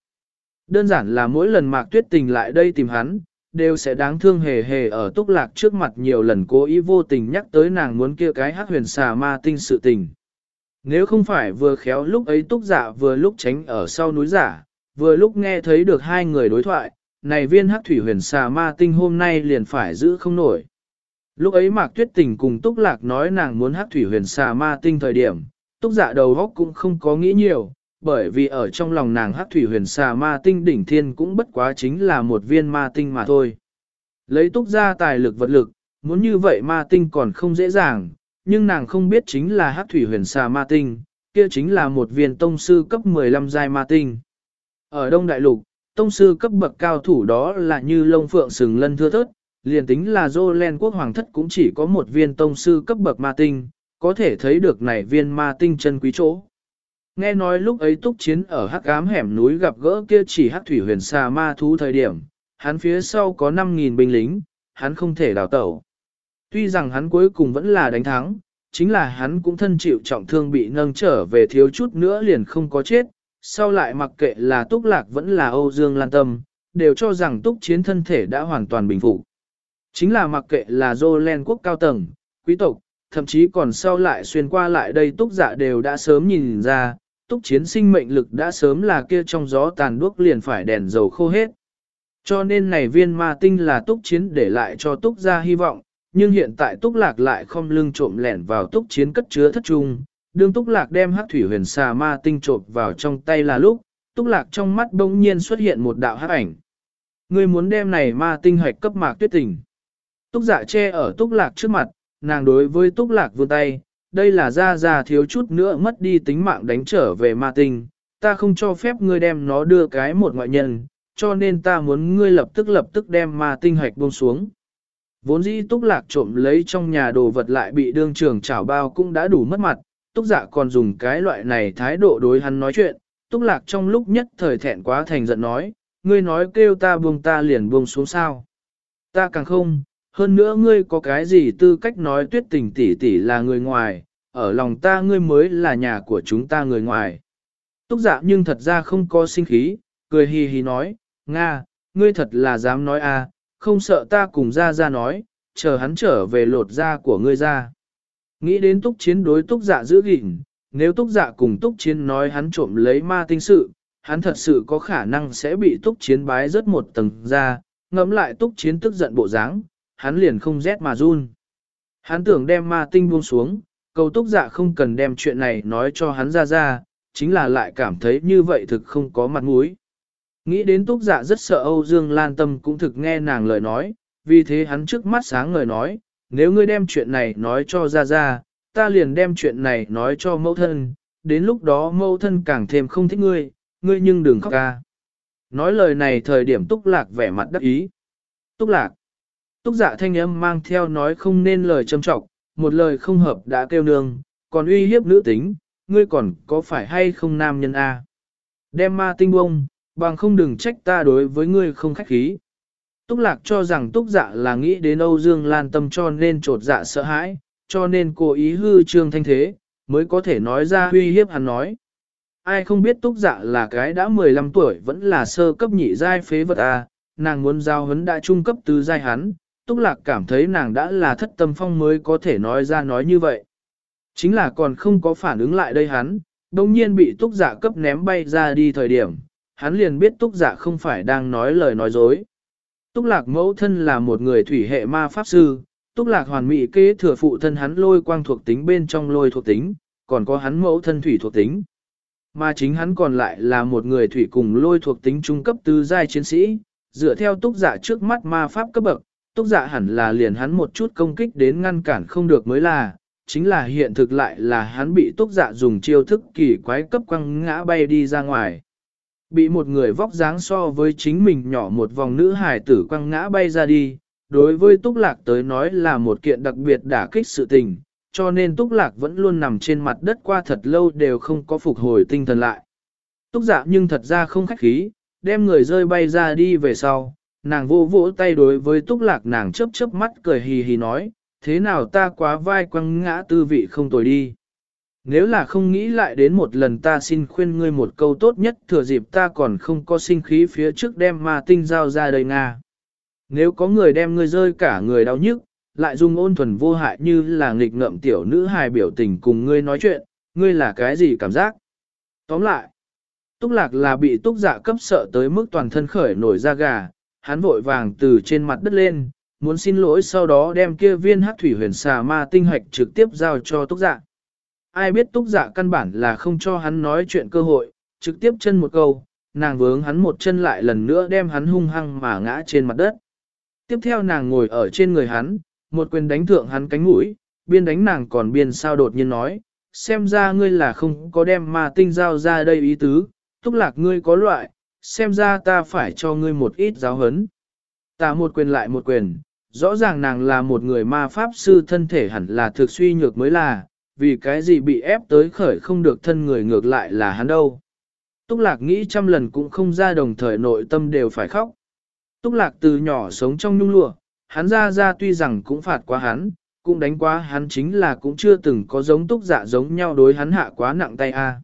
Đơn giản là mỗi lần mạc tuyết tình lại đây tìm hắn, đều sẽ đáng thương hề hề ở túc lạc trước mặt nhiều lần cố ý vô tình nhắc tới nàng muốn kia cái hát huyền xà ma tinh sự tình. Nếu không phải vừa khéo lúc ấy túc giả dạ vừa lúc tránh ở sau núi giả, vừa lúc nghe thấy được hai người đối thoại, này viên hắc thủy huyền xà ma tinh hôm nay liền phải giữ không nổi. Lúc ấy Mạc Tuyết Tình cùng Túc Lạc nói nàng muốn hát thủy huyền xà ma tinh thời điểm, Túc Dạ đầu góc cũng không có nghĩ nhiều, bởi vì ở trong lòng nàng hát thủy huyền xà ma tinh đỉnh thiên cũng bất quá chính là một viên ma tinh mà thôi. Lấy Túc ra tài lực vật lực, muốn như vậy ma tinh còn không dễ dàng, nhưng nàng không biết chính là hát thủy huyền xà ma tinh, kia chính là một viên tông sư cấp 15 giai ma tinh. Ở Đông Đại Lục, tông sư cấp bậc cao thủ đó là như lông phượng sừng lân thưa thớt, liền tính là dô len quốc hoàng thất cũng chỉ có một viên tông sư cấp bậc ma tinh, có thể thấy được này viên ma tinh chân quý chỗ. Nghe nói lúc ấy túc chiến ở hắc ám hẻm núi gặp gỡ kia chỉ hắc thủy huyền xà ma thú thời điểm, hắn phía sau có 5.000 binh lính, hắn không thể đào tẩu. Tuy rằng hắn cuối cùng vẫn là đánh thắng, chính là hắn cũng thân chịu trọng thương bị nâng trở về thiếu chút nữa liền không có chết, sau lại mặc kệ là Túc Lạc vẫn là Âu Dương Lan Tâm, đều cho rằng Túc Chiến thân thể đã hoàn toàn bình phục. Chính là mặc kệ là Dô Len quốc cao tầng, quý tộc, thậm chí còn sau lại xuyên qua lại đây Túc Dạ đều đã sớm nhìn ra, Túc Chiến sinh mệnh lực đã sớm là kia trong gió tàn đuốc liền phải đèn dầu khô hết. Cho nên này viên ma tinh là Túc Chiến để lại cho Túc gia hy vọng, nhưng hiện tại Túc Lạc lại không lưng trộm lẻn vào Túc Chiến cất chứa thất trung, đương Túc Lạc đem hắc thủy huyền xà ma tinh trộm vào trong tay là lúc, Túc Lạc trong mắt bỗng nhiên xuất hiện một đạo hắc ảnh. Người muốn đem này ma tinh hạch cấp mạc tuyết tình. Túc dạ che ở Túc Lạc trước mặt, nàng đối với Túc Lạc vươn tay, đây là ra ra thiếu chút nữa mất đi tính mạng đánh trở về ma tinh, ta không cho phép ngươi đem nó đưa cái một ngoại nhân, cho nên ta muốn ngươi lập tức lập tức đem ma tinh hạch buông xuống. Vốn dĩ túc lạc trộm lấy trong nhà đồ vật lại bị đương trường chảo bao cũng đã đủ mất mặt, túc dạ còn dùng cái loại này thái độ đối hắn nói chuyện, túc lạc trong lúc nhất thời thẹn quá thành giận nói, ngươi nói kêu ta buông ta liền buông xuống sao. Ta càng không, hơn nữa ngươi có cái gì tư cách nói tuyết tình tỷ tỷ là người ngoài, ở lòng ta ngươi mới là nhà của chúng ta người ngoài. Túc dạ nhưng thật ra không có sinh khí, cười hì hì nói, Nga, ngươi thật là dám nói à? không sợ ta cùng ra ra nói, chờ hắn trở về lột da của ngươi ra. Nghĩ đến túc chiến đối túc dạ giữ gìn, nếu túc dạ cùng túc chiến nói hắn trộm lấy ma tinh sự, hắn thật sự có khả năng sẽ bị túc chiến bái rớt một tầng ra, ngẫm lại túc chiến tức giận bộ dáng, hắn liền không rét mà run. Hắn tưởng đem ma tinh buông xuống, cầu túc dạ không cần đem chuyện này nói cho hắn ra ra, chính là lại cảm thấy như vậy thực không có mặt mũi. Nghĩ đến túc dạ rất sợ Âu Dương Lan Tâm cũng thực nghe nàng lời nói, vì thế hắn trước mắt sáng ngời nói, nếu ngươi đem chuyện này nói cho ra ra, ta liền đem chuyện này nói cho mẫu thân, đến lúc đó mẫu thân càng thêm không thích ngươi, ngươi nhưng đừng khóc ca. Nói lời này thời điểm túc lạc vẻ mặt đắc ý. Túc lạc. Túc dạ thanh âm mang theo nói không nên lời châm trọng, một lời không hợp đã kêu nương, còn uy hiếp nữ tính, ngươi còn có phải hay không nam nhân a? Đem ma tinh bông, bằng không đừng trách ta đối với ngươi không khách khí. Túc lạc cho rằng túc dạ là nghĩ đến Âu Dương Lan tâm cho nên trột dạ sợ hãi, cho nên cố ý hư trương thanh thế, mới có thể nói ra uy hiếp hắn nói. Ai không biết túc dạ là cái đã 15 tuổi vẫn là sơ cấp nhị giai phế vật à, nàng muốn giao hấn đã trung cấp tứ giai hắn, túc lạc cảm thấy nàng đã là thất tâm phong mới có thể nói ra nói như vậy. Chính là còn không có phản ứng lại đây hắn, đồng nhiên bị túc dạ cấp ném bay ra đi thời điểm, hắn liền biết túc dạ không phải đang nói lời nói dối. Túc lạc mẫu thân là một người thủy hệ ma pháp sư, túc lạc hoàn mỹ kế thừa phụ thân hắn lôi quang thuộc tính bên trong lôi thuộc tính, còn có hắn mẫu thân thủy thuộc tính. Mà chính hắn còn lại là một người thủy cùng lôi thuộc tính trung cấp tứ giai chiến sĩ, dựa theo túc giả trước mắt ma pháp cấp bậc, túc Dạ hẳn là liền hắn một chút công kích đến ngăn cản không được mới là, chính là hiện thực lại là hắn bị túc Dạ dùng chiêu thức kỳ quái cấp quăng ngã bay đi ra ngoài. Bị một người vóc dáng so với chính mình nhỏ một vòng nữ hài tử quăng ngã bay ra đi, đối với túc lạc tới nói là một kiện đặc biệt đả kích sự tình, cho nên túc lạc vẫn luôn nằm trên mặt đất qua thật lâu đều không có phục hồi tinh thần lại. Túc dạ nhưng thật ra không khách khí, đem người rơi bay ra đi về sau, nàng vô vỗ tay đối với túc lạc nàng chớp chớp mắt cười hì hì nói, thế nào ta quá vai quăng ngã tư vị không tồi đi. Nếu là không nghĩ lại đến một lần ta xin khuyên ngươi một câu tốt nhất thừa dịp ta còn không có sinh khí phía trước đem ma tinh giao ra đây Nga. Nếu có người đem ngươi rơi cả người đau nhức, lại dùng ôn thuần vô hại như là nghịch ngợm tiểu nữ hài biểu tình cùng ngươi nói chuyện, ngươi là cái gì cảm giác? Tóm lại, túc lạc là bị túc dạ cấp sợ tới mức toàn thân khởi nổi da gà, hắn vội vàng từ trên mặt đất lên, muốn xin lỗi sau đó đem kia viên hắc thủy huyền xà ma tinh hạch trực tiếp giao cho túc dạ. Ai biết túc dạ căn bản là không cho hắn nói chuyện cơ hội, trực tiếp chân một câu, nàng vướng hắn một chân lại lần nữa đem hắn hung hăng mà ngã trên mặt đất. Tiếp theo nàng ngồi ở trên người hắn, một quyền đánh thượng hắn cánh mũi, biên đánh nàng còn biên sao đột nhiên nói, xem ra ngươi là không có đem ma tinh giao ra đây ý tứ, túc lạc ngươi có loại, xem ra ta phải cho ngươi một ít giáo hấn. Ta một quyền lại một quyền, rõ ràng nàng là một người ma pháp sư thân thể hẳn là thực suy nhược mới là, vì cái gì bị ép tới khởi không được thân người ngược lại là hắn đâu. Túc lạc nghĩ trăm lần cũng không ra đồng thời nội tâm đều phải khóc. Túc lạc từ nhỏ sống trong nhung lụa, hắn ra ra tuy rằng cũng phạt quá hắn, cũng đánh quá hắn chính là cũng chưa từng có giống túc dạ giống nhau đối hắn hạ quá nặng tay a.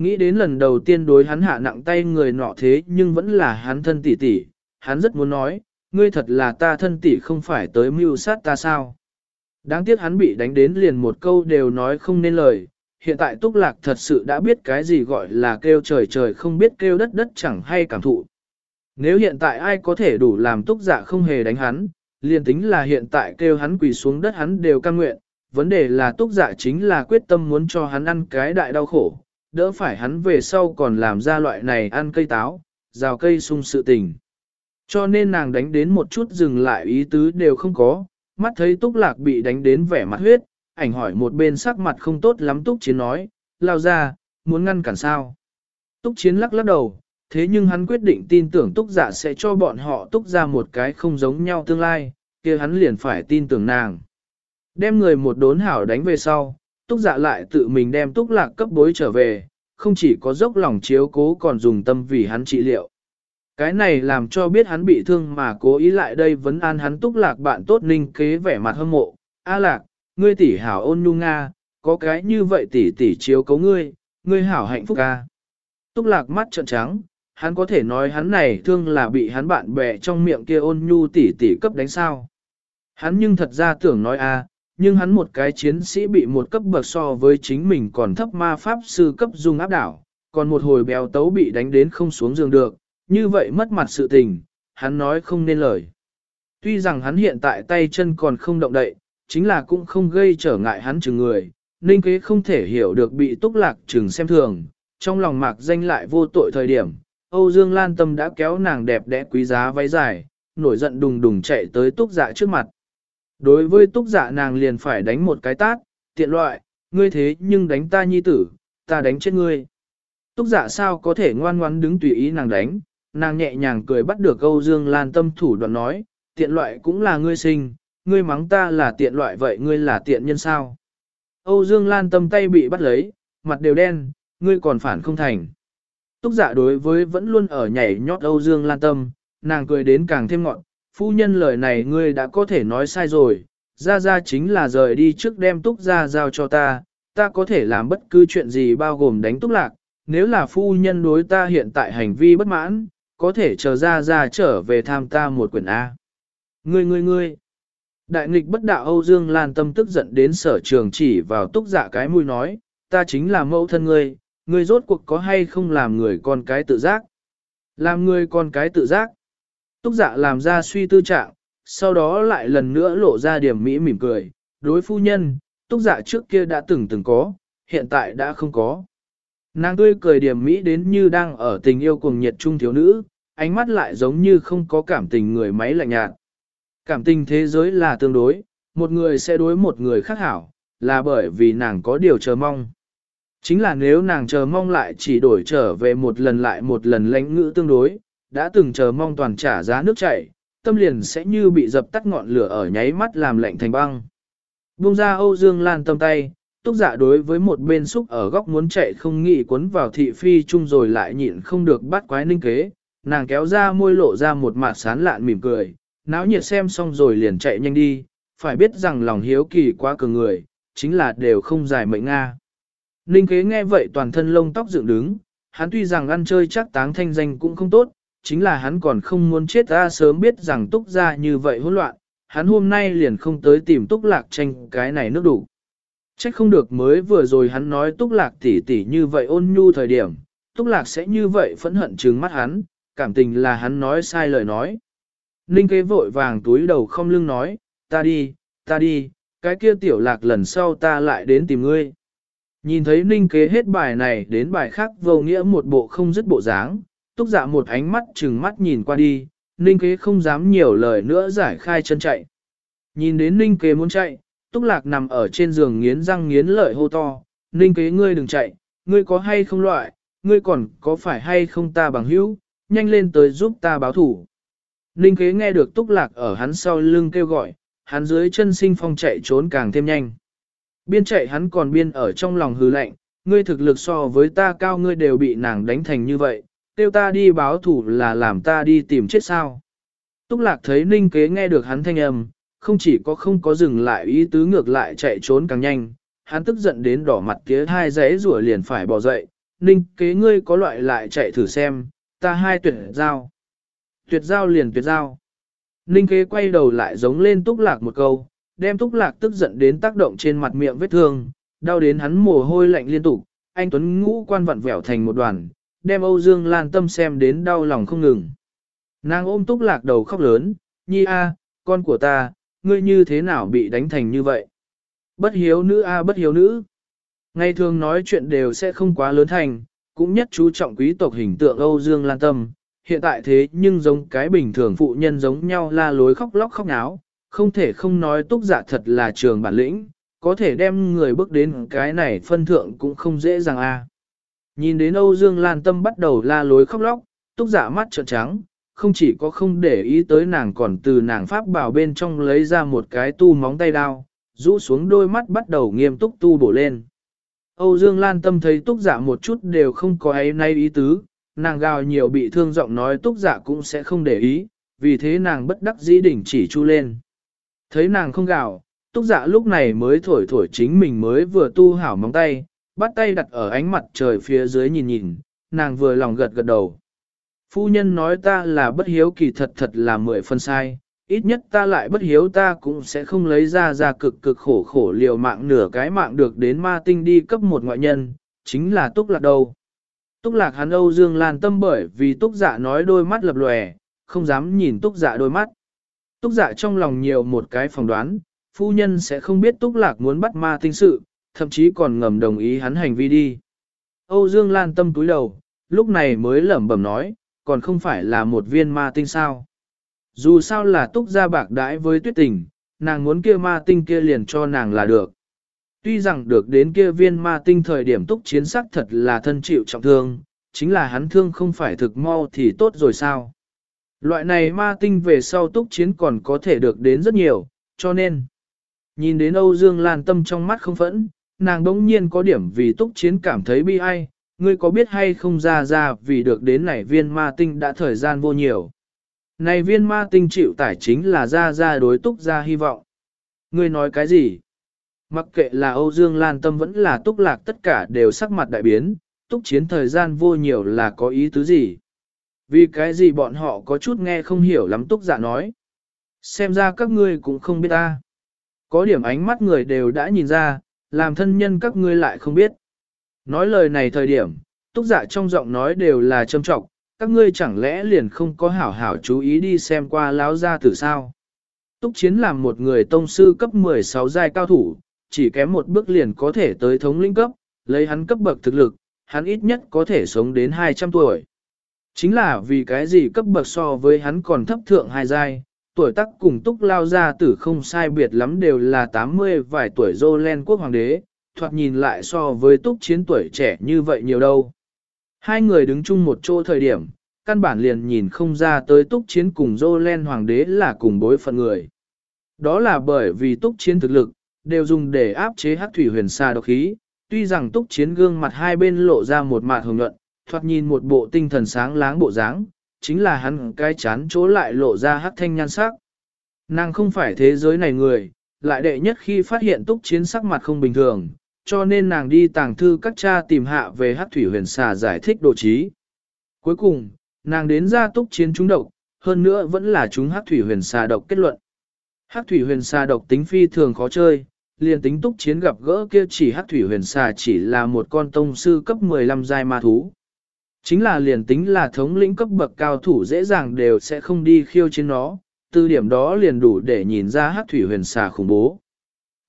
Nghĩ đến lần đầu tiên đối hắn hạ nặng tay người nọ thế nhưng vẫn là hắn thân tỷ tỷ, hắn rất muốn nói, ngươi thật là ta thân tỷ không phải tới mưu sát ta sao. Đáng tiếc hắn bị đánh đến liền một câu đều nói không nên lời, hiện tại túc lạc thật sự đã biết cái gì gọi là kêu trời trời không biết kêu đất đất chẳng hay cảm thụ. Nếu hiện tại ai có thể đủ làm túc dạ không hề đánh hắn, liền tính là hiện tại kêu hắn quỳ xuống đất hắn đều cam nguyện, vấn đề là túc dạ chính là quyết tâm muốn cho hắn ăn cái đại đau khổ, đỡ phải hắn về sau còn làm ra loại này ăn cây táo, rào cây sung sự tình. Cho nên nàng đánh đến một chút dừng lại ý tứ đều không có, mắt thấy túc lạc bị đánh đến vẻ mặt huyết, ảnh hỏi một bên sắc mặt không tốt lắm túc chiến nói, lao ra, muốn ngăn cản sao. Túc chiến lắc lắc đầu, thế nhưng hắn quyết định tin tưởng túc giả sẽ cho bọn họ túc ra một cái không giống nhau tương lai, kia hắn liền phải tin tưởng nàng. Đem người một đốn hảo đánh về sau, túc dạ lại tự mình đem túc lạc cấp bối trở về, không chỉ có dốc lòng chiếu cố còn dùng tâm vì hắn trị liệu. Cái này làm cho biết hắn bị thương mà cố ý lại đây vấn an hắn túc lạc bạn tốt ninh kế vẻ mặt hâm mộ. A lạc, ngươi tỷ hảo ôn nhu Nga, có cái như vậy tỷ tỷ chiếu cấu ngươi, ngươi hảo hạnh phúc ca. Túc lạc mắt trợn trắng, hắn có thể nói hắn này thương là bị hắn bạn bè trong miệng kia ôn nhu tỷ tỷ cấp đánh sao. Hắn nhưng thật ra tưởng nói a, nhưng hắn một cái chiến sĩ bị một cấp bậc so với chính mình còn thấp ma pháp sư cấp dung áp đảo, còn một hồi béo tấu bị đánh đến không xuống giường được, như vậy mất mặt sự tình, hắn nói không nên lời. Tuy rằng hắn hiện tại tay chân còn không động đậy, chính là cũng không gây trở ngại hắn chừng người, ninh kế không thể hiểu được bị túc lạc chừng xem thường, trong lòng mạc danh lại vô tội thời điểm, Âu Dương Lan Tâm đã kéo nàng đẹp đẽ quý giá váy dài, nổi giận đùng đùng chạy tới túc dạ trước mặt. Đối với túc dạ nàng liền phải đánh một cái tát, tiện loại, ngươi thế nhưng đánh ta nhi tử, ta đánh chết ngươi. Túc dạ sao có thể ngoan ngoãn đứng tùy ý nàng đánh, nàng nhẹ nhàng cười bắt được Âu Dương Lan tâm thủ đoạn nói, tiện loại cũng là ngươi sinh, ngươi mắng ta là tiện loại vậy ngươi là tiện nhân sao. Âu Dương Lan tâm tay bị bắt lấy, mặt đều đen, ngươi còn phản không thành. Túc giả đối với vẫn luôn ở nhảy nhót Âu Dương Lan tâm, nàng cười đến càng thêm ngọn, phu nhân lời này ngươi đã có thể nói sai rồi, ra ra chính là rời đi trước đem Túc ra giao cho ta, ta có thể làm bất cứ chuyện gì bao gồm đánh Túc Lạc, nếu là phu nhân đối ta hiện tại hành vi bất mãn, có thể chờ ra ra trở về tham ta một quyển A. Ngươi ngươi ngươi. Đại nghịch bất đạo Âu Dương Lan tâm tức giận đến sở trường chỉ vào túc dạ cái mũi nói, ta chính là mẫu thân ngươi, ngươi rốt cuộc có hay không làm người con cái tự giác. Làm người con cái tự giác. Túc dạ làm ra suy tư trạng, sau đó lại lần nữa lộ ra điểm mỹ mỉm cười, đối phu nhân, túc dạ trước kia đã từng từng có, hiện tại đã không có. Nàng tươi cười điểm mỹ đến như đang ở tình yêu cuồng nhiệt trung thiếu nữ, ánh mắt lại giống như không có cảm tình người máy lạnh nhạt. Cảm tình thế giới là tương đối, một người sẽ đối một người khác hảo, là bởi vì nàng có điều chờ mong. Chính là nếu nàng chờ mong lại chỉ đổi trở về một lần lại một lần lãnh ngữ tương đối, đã từng chờ mong toàn trả giá nước chảy, tâm liền sẽ như bị dập tắt ngọn lửa ở nháy mắt làm lạnh thành băng. Bung ra Âu Dương Lan tâm tay, túc dạ đối với một bên xúc ở góc muốn chạy không nghĩ cuốn vào thị phi chung rồi lại nhịn không được bắt quái ninh kế, nàng kéo ra môi lộ ra một mặt sán lạn mỉm cười, náo nhiệt xem xong rồi liền chạy nhanh đi, phải biết rằng lòng hiếu kỳ quá cường người, chính là đều không giải mệnh Nga. Ninh kế nghe vậy toàn thân lông tóc dựng đứng, hắn tuy rằng ăn chơi chắc táng thanh danh cũng không tốt, chính là hắn còn không muốn chết ta sớm biết rằng túc ra như vậy hỗn loạn, hắn hôm nay liền không tới tìm túc lạc tranh cái này nước đủ. Trách không được mới vừa rồi hắn nói túc lạc tỉ tỉ như vậy ôn nhu thời điểm, túc lạc sẽ như vậy phẫn hận trừng mắt hắn, cảm tình là hắn nói sai lời nói. Ninh kế vội vàng túi đầu không lưng nói, ta đi, ta đi, cái kia tiểu lạc lần sau ta lại đến tìm ngươi. Nhìn thấy ninh kế hết bài này đến bài khác vô nghĩa một bộ không dứt bộ dáng, túc dạ một ánh mắt chừng mắt nhìn qua đi, ninh kế không dám nhiều lời nữa giải khai chân chạy. Nhìn đến ninh kế muốn chạy, túc lạc nằm ở trên giường nghiến răng nghiến lợi hô to, ninh kế ngươi đừng chạy, ngươi có hay không loại, ngươi còn có phải hay không ta bằng hữu, nhanh lên tới giúp ta báo thủ. Ninh kế nghe được túc lạc ở hắn sau lưng kêu gọi, hắn dưới chân sinh phong chạy trốn càng thêm nhanh. Biên chạy hắn còn biên ở trong lòng hư lạnh, ngươi thực lực so với ta cao ngươi đều bị nàng đánh thành như vậy, tiêu ta đi báo thủ là làm ta đi tìm chết sao. Túc lạc thấy ninh kế nghe được hắn thanh âm, không chỉ có không có dừng lại ý tứ ngược lại chạy trốn càng nhanh, hắn tức giận đến đỏ mặt tía hai giấy rủa liền phải bỏ dậy, ninh kế ngươi có loại lại chạy thử xem, ta hai tuyệt giao tuyệt giao liền tuyệt giao. Ninh kế quay đầu lại giống lên túc lạc một câu, đem túc lạc tức giận đến tác động trên mặt miệng vết thương, đau đến hắn mồ hôi lạnh liên tục, anh Tuấn ngũ quan vặn vẹo thành một đoàn, đem Âu Dương Lan tâm xem đến đau lòng không ngừng. Nàng ôm túc lạc đầu khóc lớn, nhi a, con của ta, ngươi như thế nào bị đánh thành như vậy? Bất hiếu nữ a bất hiếu nữ. Ngày thường nói chuyện đều sẽ không quá lớn thành, cũng nhất chú trọng quý tộc hình tượng Âu Dương Lan Tâm, hiện tại thế nhưng giống cái bình thường phụ nhân giống nhau la lối khóc lóc khóc náo, không thể không nói túc giả thật là trường bản lĩnh, có thể đem người bước đến cái này phân thượng cũng không dễ dàng a. Nhìn đến Âu Dương Lan Tâm bắt đầu la lối khóc lóc, túc dạ mắt trợn trắng, không chỉ có không để ý tới nàng còn từ nàng pháp bảo bên trong lấy ra một cái tu móng tay đao, rũ xuống đôi mắt bắt đầu nghiêm túc tu bổ lên. Âu Dương Lan Tâm thấy túc dạ một chút đều không có ấy nay ý tứ, nàng gào nhiều bị thương giọng nói túc dạ cũng sẽ không để ý, vì thế nàng bất đắc dĩ đỉnh chỉ chu lên. Thấy nàng không gào, túc dạ lúc này mới thổi thổi chính mình mới vừa tu hảo móng tay, bắt tay đặt ở ánh mặt trời phía dưới nhìn nhìn, nàng vừa lòng gật gật đầu. Phu nhân nói ta là bất hiếu kỳ thật thật là mười phân sai, ít nhất ta lại bất hiếu ta cũng sẽ không lấy ra ra cực cực khổ khổ liều mạng nửa cái mạng được đến ma tinh đi cấp một ngoại nhân, chính là túc lạc đâu. Túc lạc hắn Âu Dương Lan tâm bởi vì túc dạ nói đôi mắt lập lòe, không dám nhìn túc dạ đôi mắt. Túc dạ trong lòng nhiều một cái phỏng đoán, phu nhân sẽ không biết túc lạc muốn bắt ma tinh sự, thậm chí còn ngầm đồng ý hắn hành vi đi. Âu Dương Lan tâm túi đầu, lúc này mới lẩm bẩm nói, còn không phải là một viên ma tinh sao. Dù sao là túc gia bạc đãi với tuyết tình, nàng muốn kia ma tinh kia liền cho nàng là được. Tuy rằng được đến kia viên ma tinh thời điểm túc chiến sắc thật là thân chịu trọng thương, chính là hắn thương không phải thực mau thì tốt rồi sao. Loại này ma tinh về sau túc chiến còn có thể được đến rất nhiều, cho nên, nhìn đến Âu Dương Lan tâm trong mắt không phẫn, nàng đống nhiên có điểm vì túc chiến cảm thấy bi ai, ngươi có biết hay không ra ra vì được đến này viên ma tinh đã thời gian vô nhiều. Này viên ma tinh chịu tải chính là ra ra đối túc ra hy vọng. Ngươi nói cái gì? Mặc kệ là Âu Dương Lan Tâm vẫn là túc lạc tất cả đều sắc mặt đại biến, túc chiến thời gian vô nhiều là có ý tứ gì? Vì cái gì bọn họ có chút nghe không hiểu lắm túc giả dạ nói. Xem ra các ngươi cũng không biết ta. Có điểm ánh mắt người đều đã nhìn ra, làm thân nhân các ngươi lại không biết. Nói lời này thời điểm, túc giả dạ trong giọng nói đều là châm trọng, các ngươi chẳng lẽ liền không có hảo hảo chú ý đi xem qua láo ra từ sao. Túc chiến làm một người tông sư cấp 16 giai cao thủ, chỉ kém một bước liền có thể tới thống lĩnh cấp, lấy hắn cấp bậc thực lực, hắn ít nhất có thể sống đến 200 tuổi. Chính là vì cái gì cấp bậc so với hắn còn thấp thượng hai giai, tuổi tác cùng túc lao ra tử không sai biệt lắm đều là 80 vài tuổi dô len quốc hoàng đế, thoạt nhìn lại so với túc chiến tuổi trẻ như vậy nhiều đâu. Hai người đứng chung một chỗ thời điểm, căn bản liền nhìn không ra tới túc chiến cùng dô len hoàng đế là cùng bối phận người. Đó là bởi vì túc chiến thực lực, đều dùng để áp chế hắc thủy huyền xa độc khí, tuy rằng túc chiến gương mặt hai bên lộ ra một mạt hồng nhuận, thoạt nhìn một bộ tinh thần sáng láng bộ dáng, chính là hắn cái chán chỗ lại lộ ra hắc thanh nhan sắc. Nàng không phải thế giới này người, lại đệ nhất khi phát hiện túc chiến sắc mặt không bình thường, cho nên nàng đi tàng thư các cha tìm hạ về hắc thủy huyền xà giải thích độ trí. Cuối cùng, nàng đến ra túc chiến trúng độc, hơn nữa vẫn là chúng hắc thủy huyền xà độc kết luận. Hắc thủy huyền xà độc tính phi thường khó chơi, liền tính túc chiến gặp gỡ kia chỉ hắc thủy huyền xà chỉ là một con tông sư cấp 15 giai ma thú. Chính là liền tính là thống lĩnh cấp bậc cao thủ dễ dàng đều sẽ không đi khiêu chiến nó, từ điểm đó liền đủ để nhìn ra hắc thủy huyền xà khủng bố.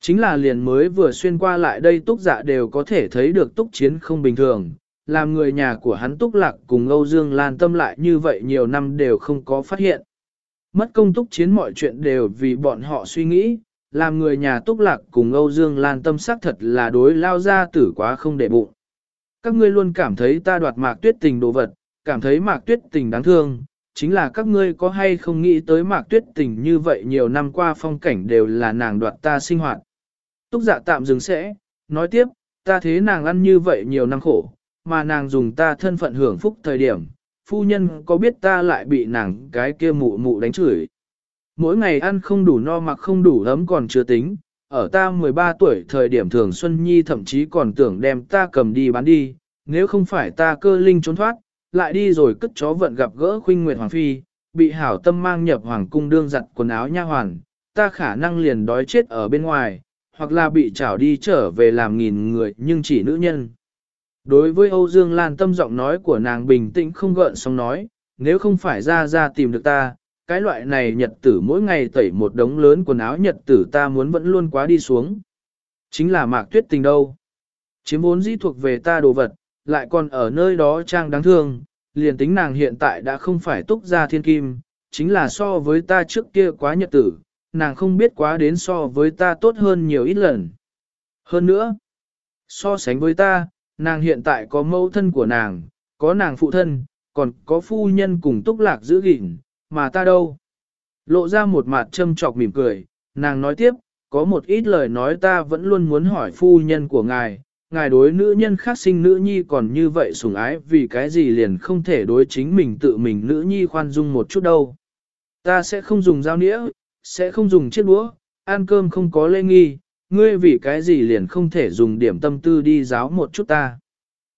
Chính là liền mới vừa xuyên qua lại đây túc dạ đều có thể thấy được túc chiến không bình thường, làm người nhà của hắn túc lạc cùng Âu Dương Lan tâm lại như vậy nhiều năm đều không có phát hiện. Mất công túc chiến mọi chuyện đều vì bọn họ suy nghĩ, làm người nhà túc lạc cùng Âu Dương Lan tâm xác thật là đối lao ra tử quá không để bụng. Các ngươi luôn cảm thấy ta đoạt mạc tuyết tình đồ vật, cảm thấy mạc tuyết tình đáng thương, chính là các ngươi có hay không nghĩ tới mạc tuyết tình như vậy nhiều năm qua phong cảnh đều là nàng đoạt ta sinh hoạt. Túc giả tạm dừng sẽ, nói tiếp, ta thế nàng ăn như vậy nhiều năm khổ, mà nàng dùng ta thân phận hưởng phúc thời điểm, phu nhân có biết ta lại bị nàng cái kia mụ mụ đánh chửi. Mỗi ngày ăn không đủ no mặc không đủ ấm còn chưa tính, ở ta 13 tuổi thời điểm thường Xuân Nhi thậm chí còn tưởng đem ta cầm đi bán đi, nếu không phải ta cơ linh trốn thoát, lại đi rồi cất chó vận gặp gỡ khuynh nguyệt hoàng phi, bị hảo tâm mang nhập hoàng cung đương giặt quần áo nha hoàn, ta khả năng liền đói chết ở bên ngoài, hoặc là bị trảo đi trở về làm nghìn người nhưng chỉ nữ nhân. Đối với Âu Dương Lan tâm giọng nói của nàng bình tĩnh không gợn sóng nói, nếu không phải ra ra tìm được ta, cái loại này nhật tử mỗi ngày tẩy một đống lớn quần áo nhật tử ta muốn vẫn luôn quá đi xuống. Chính là mạc tuyết tình đâu. Chiếm vốn dĩ thuộc về ta đồ vật, lại còn ở nơi đó trang đáng thương, liền tính nàng hiện tại đã không phải túc gia thiên kim, chính là so với ta trước kia quá nhật tử, nàng không biết quá đến so với ta tốt hơn nhiều ít lần. Hơn nữa, so sánh với ta, nàng hiện tại có mẫu thân của nàng, có nàng phụ thân, còn có phu nhân cùng túc lạc giữ gìn, mà ta đâu. Lộ ra một mặt châm trọc mỉm cười, nàng nói tiếp, có một ít lời nói ta vẫn luôn muốn hỏi phu nhân của ngài, ngài đối nữ nhân khác sinh nữ nhi còn như vậy sủng ái vì cái gì liền không thể đối chính mình tự mình nữ nhi khoan dung một chút đâu. Ta sẽ không dùng dao nĩa, sẽ không dùng chiếc đũa, ăn cơm không có lê nghi, ngươi vì cái gì liền không thể dùng điểm tâm tư đi giáo một chút ta.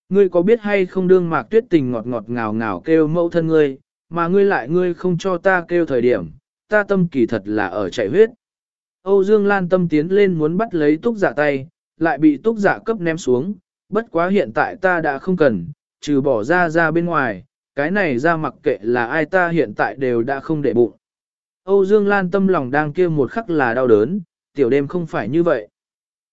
Ngươi có biết hay không đương mạc tuyết tình ngọt ngọt ngào ngào kêu mẫu thân ngươi, mà ngươi lại ngươi không cho ta kêu thời điểm, ta tâm kỳ thật là ở chạy huyết. Âu Dương Lan tâm tiến lên muốn bắt lấy túc giả tay, lại bị túc giả cấp ném xuống, bất quá hiện tại ta đã không cần, trừ bỏ ra ra bên ngoài, cái này ra mặc kệ là ai ta hiện tại đều đã không để bụng. Âu Dương Lan tâm lòng đang kia một khắc là đau đớn, tiểu đêm không phải như vậy.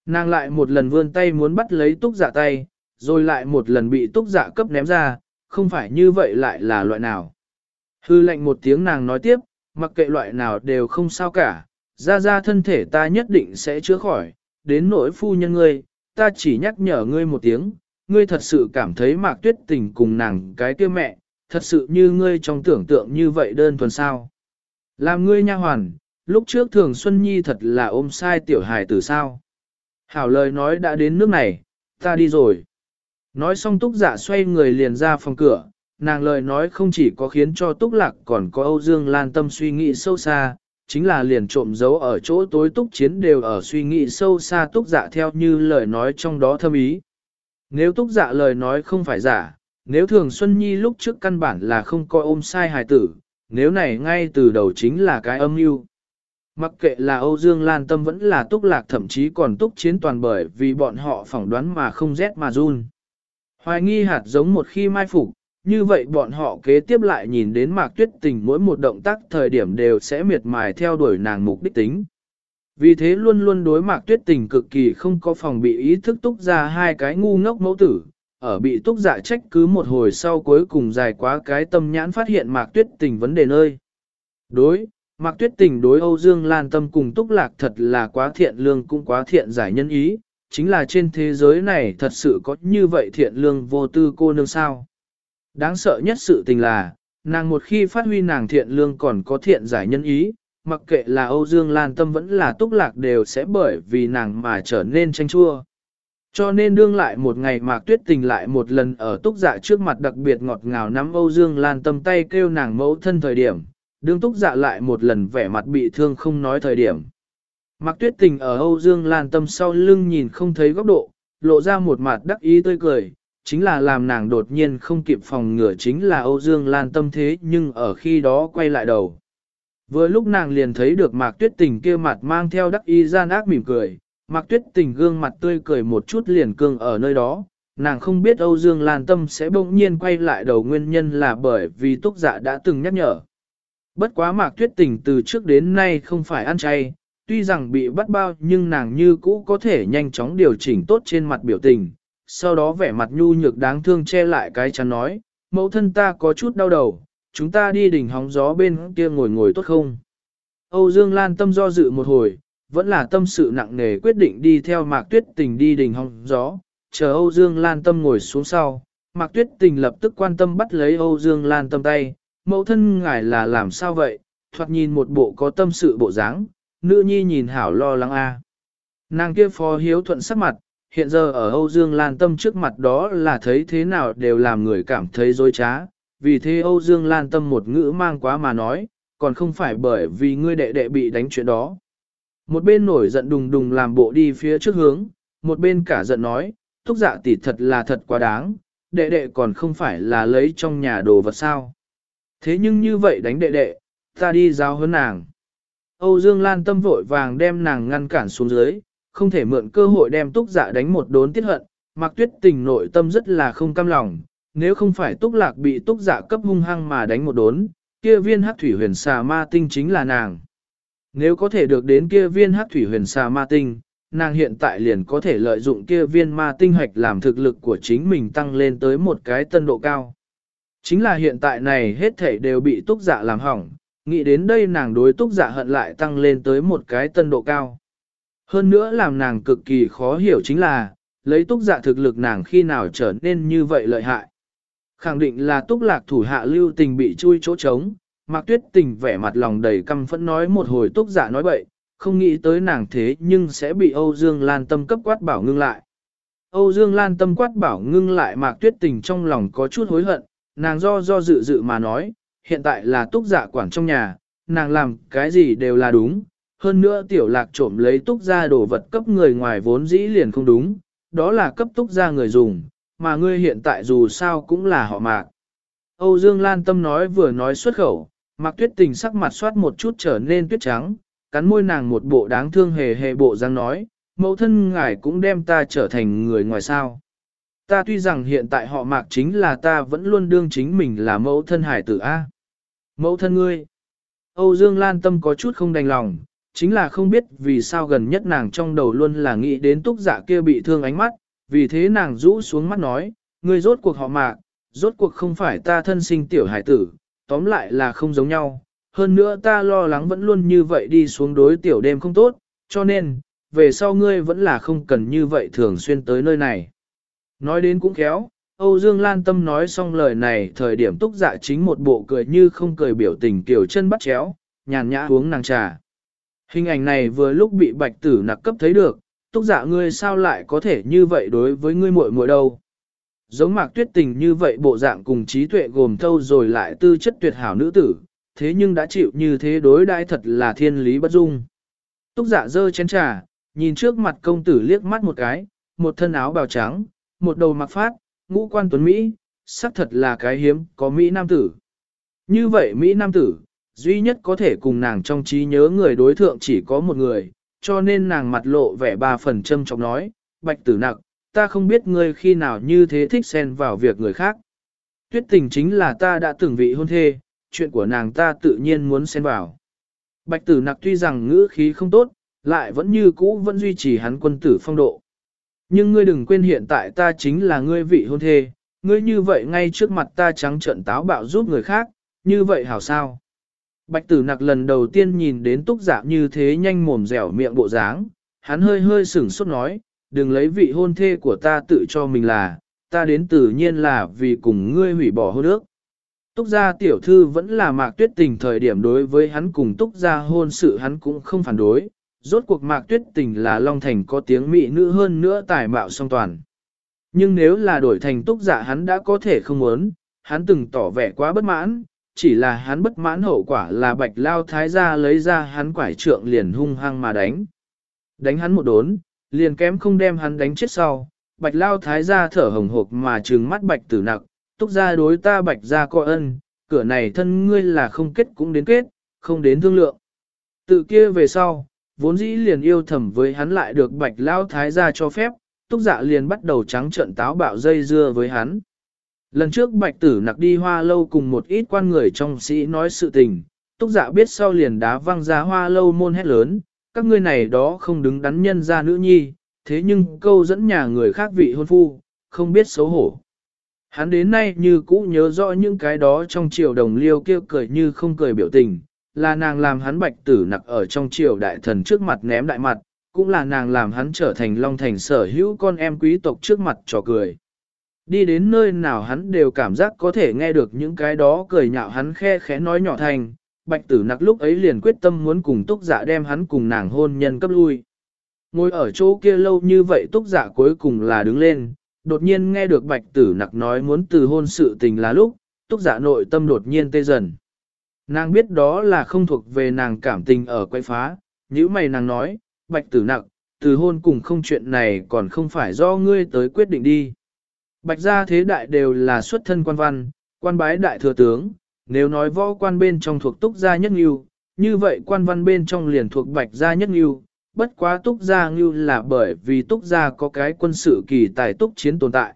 Nàng lại một lần vươn tay muốn bắt lấy túc giả tay, rồi lại một lần bị túc giả cấp ném ra, không phải như vậy lại là loại nào. Hư lệnh một tiếng nàng nói tiếp, mặc kệ loại nào đều không sao cả, ra ra thân thể ta nhất định sẽ chữa khỏi, đến nỗi phu nhân ngươi, ta chỉ nhắc nhở ngươi một tiếng, ngươi thật sự cảm thấy mạc tuyết tình cùng nàng cái kia mẹ, thật sự như ngươi trong tưởng tượng như vậy đơn thuần sao. Làm ngươi nha hoàn, lúc trước thường Xuân Nhi thật là ôm sai tiểu hài từ sao. Hảo lời nói đã đến nước này, ta đi rồi. Nói xong túc giả xoay người liền ra phòng cửa, nàng lời nói không chỉ có khiến cho túc lạc còn có Âu Dương Lan tâm suy nghĩ sâu xa, chính là liền trộm giấu ở chỗ tối túc chiến đều ở suy nghĩ sâu xa túc dạ theo như lời nói trong đó thâm ý. Nếu túc dạ lời nói không phải giả, nếu thường Xuân Nhi lúc trước căn bản là không coi ôm sai hài tử, nếu này ngay từ đầu chính là cái âm mưu. Mặc kệ là Âu Dương Lan Tâm vẫn là túc lạc thậm chí còn túc chiến toàn bởi vì bọn họ phỏng đoán mà không rét mà run. Hoài nghi hạt giống một khi mai phục, như vậy bọn họ kế tiếp lại nhìn đến mạc tuyết tình mỗi một động tác thời điểm đều sẽ miệt mài theo đuổi nàng mục đích tính. Vì thế luôn luôn đối mạc tuyết tình cực kỳ không có phòng bị ý thức túc ra hai cái ngu ngốc mẫu tử, ở bị túc giả trách cứ một hồi sau cuối cùng dài quá cái tâm nhãn phát hiện mạc tuyết tình vấn đề nơi. Đối, mạc tuyết tình đối Âu Dương Lan tâm cùng túc lạc thật là quá thiện lương cũng quá thiện giải nhân ý, chính là trên thế giới này thật sự có như vậy thiện lương vô tư cô nương sao. Đáng sợ nhất sự tình là, nàng một khi phát huy nàng thiện lương còn có thiện giải nhân ý, mặc kệ là Âu Dương Lan Tâm vẫn là túc lạc đều sẽ bởi vì nàng mà trở nên tranh chua. Cho nên đương lại một ngày mạc tuyết tình lại một lần ở túc dạ trước mặt đặc biệt ngọt ngào nắm Âu Dương Lan Tâm tay kêu nàng mẫu thân thời điểm, đương túc dạ lại một lần vẻ mặt bị thương không nói thời điểm. Mạc tuyết tình ở Âu Dương Lan Tâm sau lưng nhìn không thấy góc độ, lộ ra một mặt đắc ý tươi cười, chính là làm nàng đột nhiên không kịp phòng ngừa chính là Âu Dương Lan tâm thế nhưng ở khi đó quay lại đầu. Vừa lúc nàng liền thấy được Mạc Tuyết Tình kia mặt mang theo đắc y gian ác mỉm cười, Mạc Tuyết Tình gương mặt tươi cười một chút liền cương ở nơi đó, nàng không biết Âu Dương Lan tâm sẽ bỗng nhiên quay lại đầu nguyên nhân là bởi vì Túc Dạ đã từng nhắc nhở. Bất quá Mạc Tuyết Tình từ trước đến nay không phải ăn chay, tuy rằng bị bắt bao nhưng nàng như cũ có thể nhanh chóng điều chỉnh tốt trên mặt biểu tình, sau đó vẻ mặt nhu nhược đáng thương che lại cái chắn nói, mẫu thân ta có chút đau đầu, chúng ta đi đỉnh hóng gió bên kia ngồi ngồi tốt không? Âu Dương Lan tâm do dự một hồi, vẫn là tâm sự nặng nề quyết định đi theo Mạc Tuyết Tình đi đỉnh hóng gió, chờ Âu Dương Lan tâm ngồi xuống sau. Mạc Tuyết Tình lập tức quan tâm bắt lấy Âu Dương Lan tâm tay, mẫu thân ngài là làm sao vậy, thoạt nhìn một bộ có tâm sự bộ dáng, nữ nhi nhìn hảo lo lắng a. Nàng kia phó hiếu thuận sắc mặt, hiện giờ ở Âu Dương Lan Tâm trước mặt đó là thấy thế nào đều làm người cảm thấy dối trá, vì thế Âu Dương Lan Tâm một ngữ mang quá mà nói, còn không phải bởi vì ngươi đệ đệ bị đánh chuyện đó. Một bên nổi giận đùng đùng làm bộ đi phía trước hướng, một bên cả giận nói, thúc dạ tỷ thật là thật quá đáng, đệ đệ còn không phải là lấy trong nhà đồ vật sao. Thế nhưng như vậy đánh đệ đệ, ta đi giao hơn nàng. Âu Dương Lan Tâm vội vàng đem nàng ngăn cản xuống dưới, không thể mượn cơ hội đem túc dạ đánh một đốn tiết hận, mặc tuyết tình nội tâm rất là không cam lòng, nếu không phải túc lạc bị túc dạ cấp hung hăng mà đánh một đốn, kia viên hắc thủy huyền xà ma tinh chính là nàng. Nếu có thể được đến kia viên hắc thủy huyền xà ma tinh, nàng hiện tại liền có thể lợi dụng kia viên ma tinh hoạch làm thực lực của chính mình tăng lên tới một cái tân độ cao. Chính là hiện tại này hết thể đều bị túc giả làm hỏng, nghĩ đến đây nàng đối túc giả hận lại tăng lên tới một cái tân độ cao. Hơn nữa làm nàng cực kỳ khó hiểu chính là, lấy túc dạ thực lực nàng khi nào trở nên như vậy lợi hại. Khẳng định là túc lạc thủ hạ lưu tình bị chui chỗ trống, Mạc Tuyết Tình vẻ mặt lòng đầy căm phẫn nói một hồi túc dạ nói bậy, không nghĩ tới nàng thế nhưng sẽ bị Âu Dương Lan Tâm cấp quát bảo ngưng lại. Âu Dương Lan Tâm quát bảo ngưng lại Mạc Tuyết Tình trong lòng có chút hối hận, nàng do do dự dự mà nói, hiện tại là túc dạ quản trong nhà, nàng làm cái gì đều là đúng, hơn nữa tiểu lạc trộm lấy túc ra đồ vật cấp người ngoài vốn dĩ liền không đúng, đó là cấp túc ra người dùng, mà ngươi hiện tại dù sao cũng là họ mạc. Âu Dương Lan Tâm nói vừa nói xuất khẩu, Mạc Tuyết Tình sắc mặt soát một chút trở nên tuyết trắng, cắn môi nàng một bộ đáng thương hề hề bộ răng nói, mẫu thân ngài cũng đem ta trở thành người ngoài sao. Ta tuy rằng hiện tại họ Mạc chính là ta vẫn luôn đương chính mình là mẫu thân hải tử A. Mẫu thân ngươi. Âu Dương Lan Tâm có chút không đành lòng, chính là không biết vì sao gần nhất nàng trong đầu luôn là nghĩ đến túc giả kia bị thương ánh mắt, vì thế nàng rũ xuống mắt nói, ngươi rốt cuộc họ mạc, rốt cuộc không phải ta thân sinh tiểu hải tử, tóm lại là không giống nhau, hơn nữa ta lo lắng vẫn luôn như vậy đi xuống đối tiểu đêm không tốt, cho nên, về sau ngươi vẫn là không cần như vậy thường xuyên tới nơi này. Nói đến cũng khéo, Âu Dương Lan Tâm nói xong lời này thời điểm túc dạ chính một bộ cười như không cười biểu tình kiểu chân bắt chéo, nhàn nhã uống nàng trà. Hình ảnh này vừa lúc bị bạch tử nặc cấp thấy được, túc dạ ngươi sao lại có thể như vậy đối với ngươi muội muội đâu. Giống mạc tuyết tình như vậy bộ dạng cùng trí tuệ gồm thâu rồi lại tư chất tuyệt hảo nữ tử, thế nhưng đã chịu như thế đối đãi thật là thiên lý bất dung. Túc dạ dơ chén trà, nhìn trước mặt công tử liếc mắt một cái, một thân áo bào trắng, một đầu mặc phát, ngũ quan tuấn Mỹ, xác thật là cái hiếm có Mỹ nam tử. Như vậy Mỹ nam tử, duy nhất có thể cùng nàng trong trí nhớ người đối thượng chỉ có một người, cho nên nàng mặt lộ vẻ ba phần châm trọng nói, bạch tử nặc, ta không biết ngươi khi nào như thế thích xen vào việc người khác. Tuyết tình chính là ta đã từng vị hôn thê, chuyện của nàng ta tự nhiên muốn xen vào. Bạch tử nặc tuy rằng ngữ khí không tốt, lại vẫn như cũ vẫn duy trì hắn quân tử phong độ. Nhưng ngươi đừng quên hiện tại ta chính là ngươi vị hôn thê, ngươi như vậy ngay trước mặt ta trắng trợn táo bạo giúp người khác, như vậy hảo sao? Bạch tử nặc lần đầu tiên nhìn đến túc giả như thế nhanh mồm dẻo miệng bộ dáng, hắn hơi hơi sửng sốt nói, đừng lấy vị hôn thê của ta tự cho mình là, ta đến tự nhiên là vì cùng ngươi hủy bỏ hôn ước. Túc gia tiểu thư vẫn là mạc tuyết tình thời điểm đối với hắn cùng túc gia hôn sự hắn cũng không phản đối, rốt cuộc mạc tuyết tình là Long Thành có tiếng mỹ nữ hơn nữa tài mạo song toàn. Nhưng nếu là đổi thành túc Giả hắn đã có thể không muốn, hắn từng tỏ vẻ quá bất mãn, chỉ là hắn bất mãn hậu quả là bạch lao thái gia lấy ra hắn quải trượng liền hung hăng mà đánh. Đánh hắn một đốn, liền kém không đem hắn đánh chết sau, bạch lao thái gia thở hồng hộc mà trừng mắt bạch tử nặc, túc gia đối ta bạch gia coi ân, cửa này thân ngươi là không kết cũng đến kết, không đến thương lượng. Tự kia về sau, vốn dĩ liền yêu thầm với hắn lại được bạch lao thái gia cho phép, túc dạ liền bắt đầu trắng trận táo bạo dây dưa với hắn. Lần trước bạch tử nặc đi hoa lâu cùng một ít quan người trong sĩ nói sự tình, túc dạ biết sau liền đá văng ra hoa lâu môn hét lớn, các ngươi này đó không đứng đắn nhân ra nữ nhi, thế nhưng câu dẫn nhà người khác vị hôn phu, không biết xấu hổ. Hắn đến nay như cũ nhớ rõ những cái đó trong triều đồng liêu kêu cười như không cười biểu tình, là nàng làm hắn bạch tử nặc ở trong triều đại thần trước mặt ném đại mặt, cũng là nàng làm hắn trở thành long thành sở hữu con em quý tộc trước mặt trò cười. Đi đến nơi nào hắn đều cảm giác có thể nghe được những cái đó cười nhạo hắn khe khẽ nói nhỏ thành, bạch tử nặc lúc ấy liền quyết tâm muốn cùng túc dạ đem hắn cùng nàng hôn nhân cấp lui. Ngồi ở chỗ kia lâu như vậy túc dạ cuối cùng là đứng lên, đột nhiên nghe được bạch tử nặc nói muốn từ hôn sự tình là lúc, túc dạ nội tâm đột nhiên tê dần. Nàng biết đó là không thuộc về nàng cảm tình ở quay phá, như mày nàng nói, bạch tử nặc, từ hôn cùng không chuyện này còn không phải do ngươi tới quyết định đi. Bạch gia thế đại đều là xuất thân quan văn, quan bái đại thừa tướng, nếu nói võ quan bên trong thuộc túc gia nhất nghiêu, như vậy quan văn bên trong liền thuộc bạch gia nhất nghiêu, bất quá túc gia nghiêu là bởi vì túc gia có cái quân sự kỳ tài túc chiến tồn tại.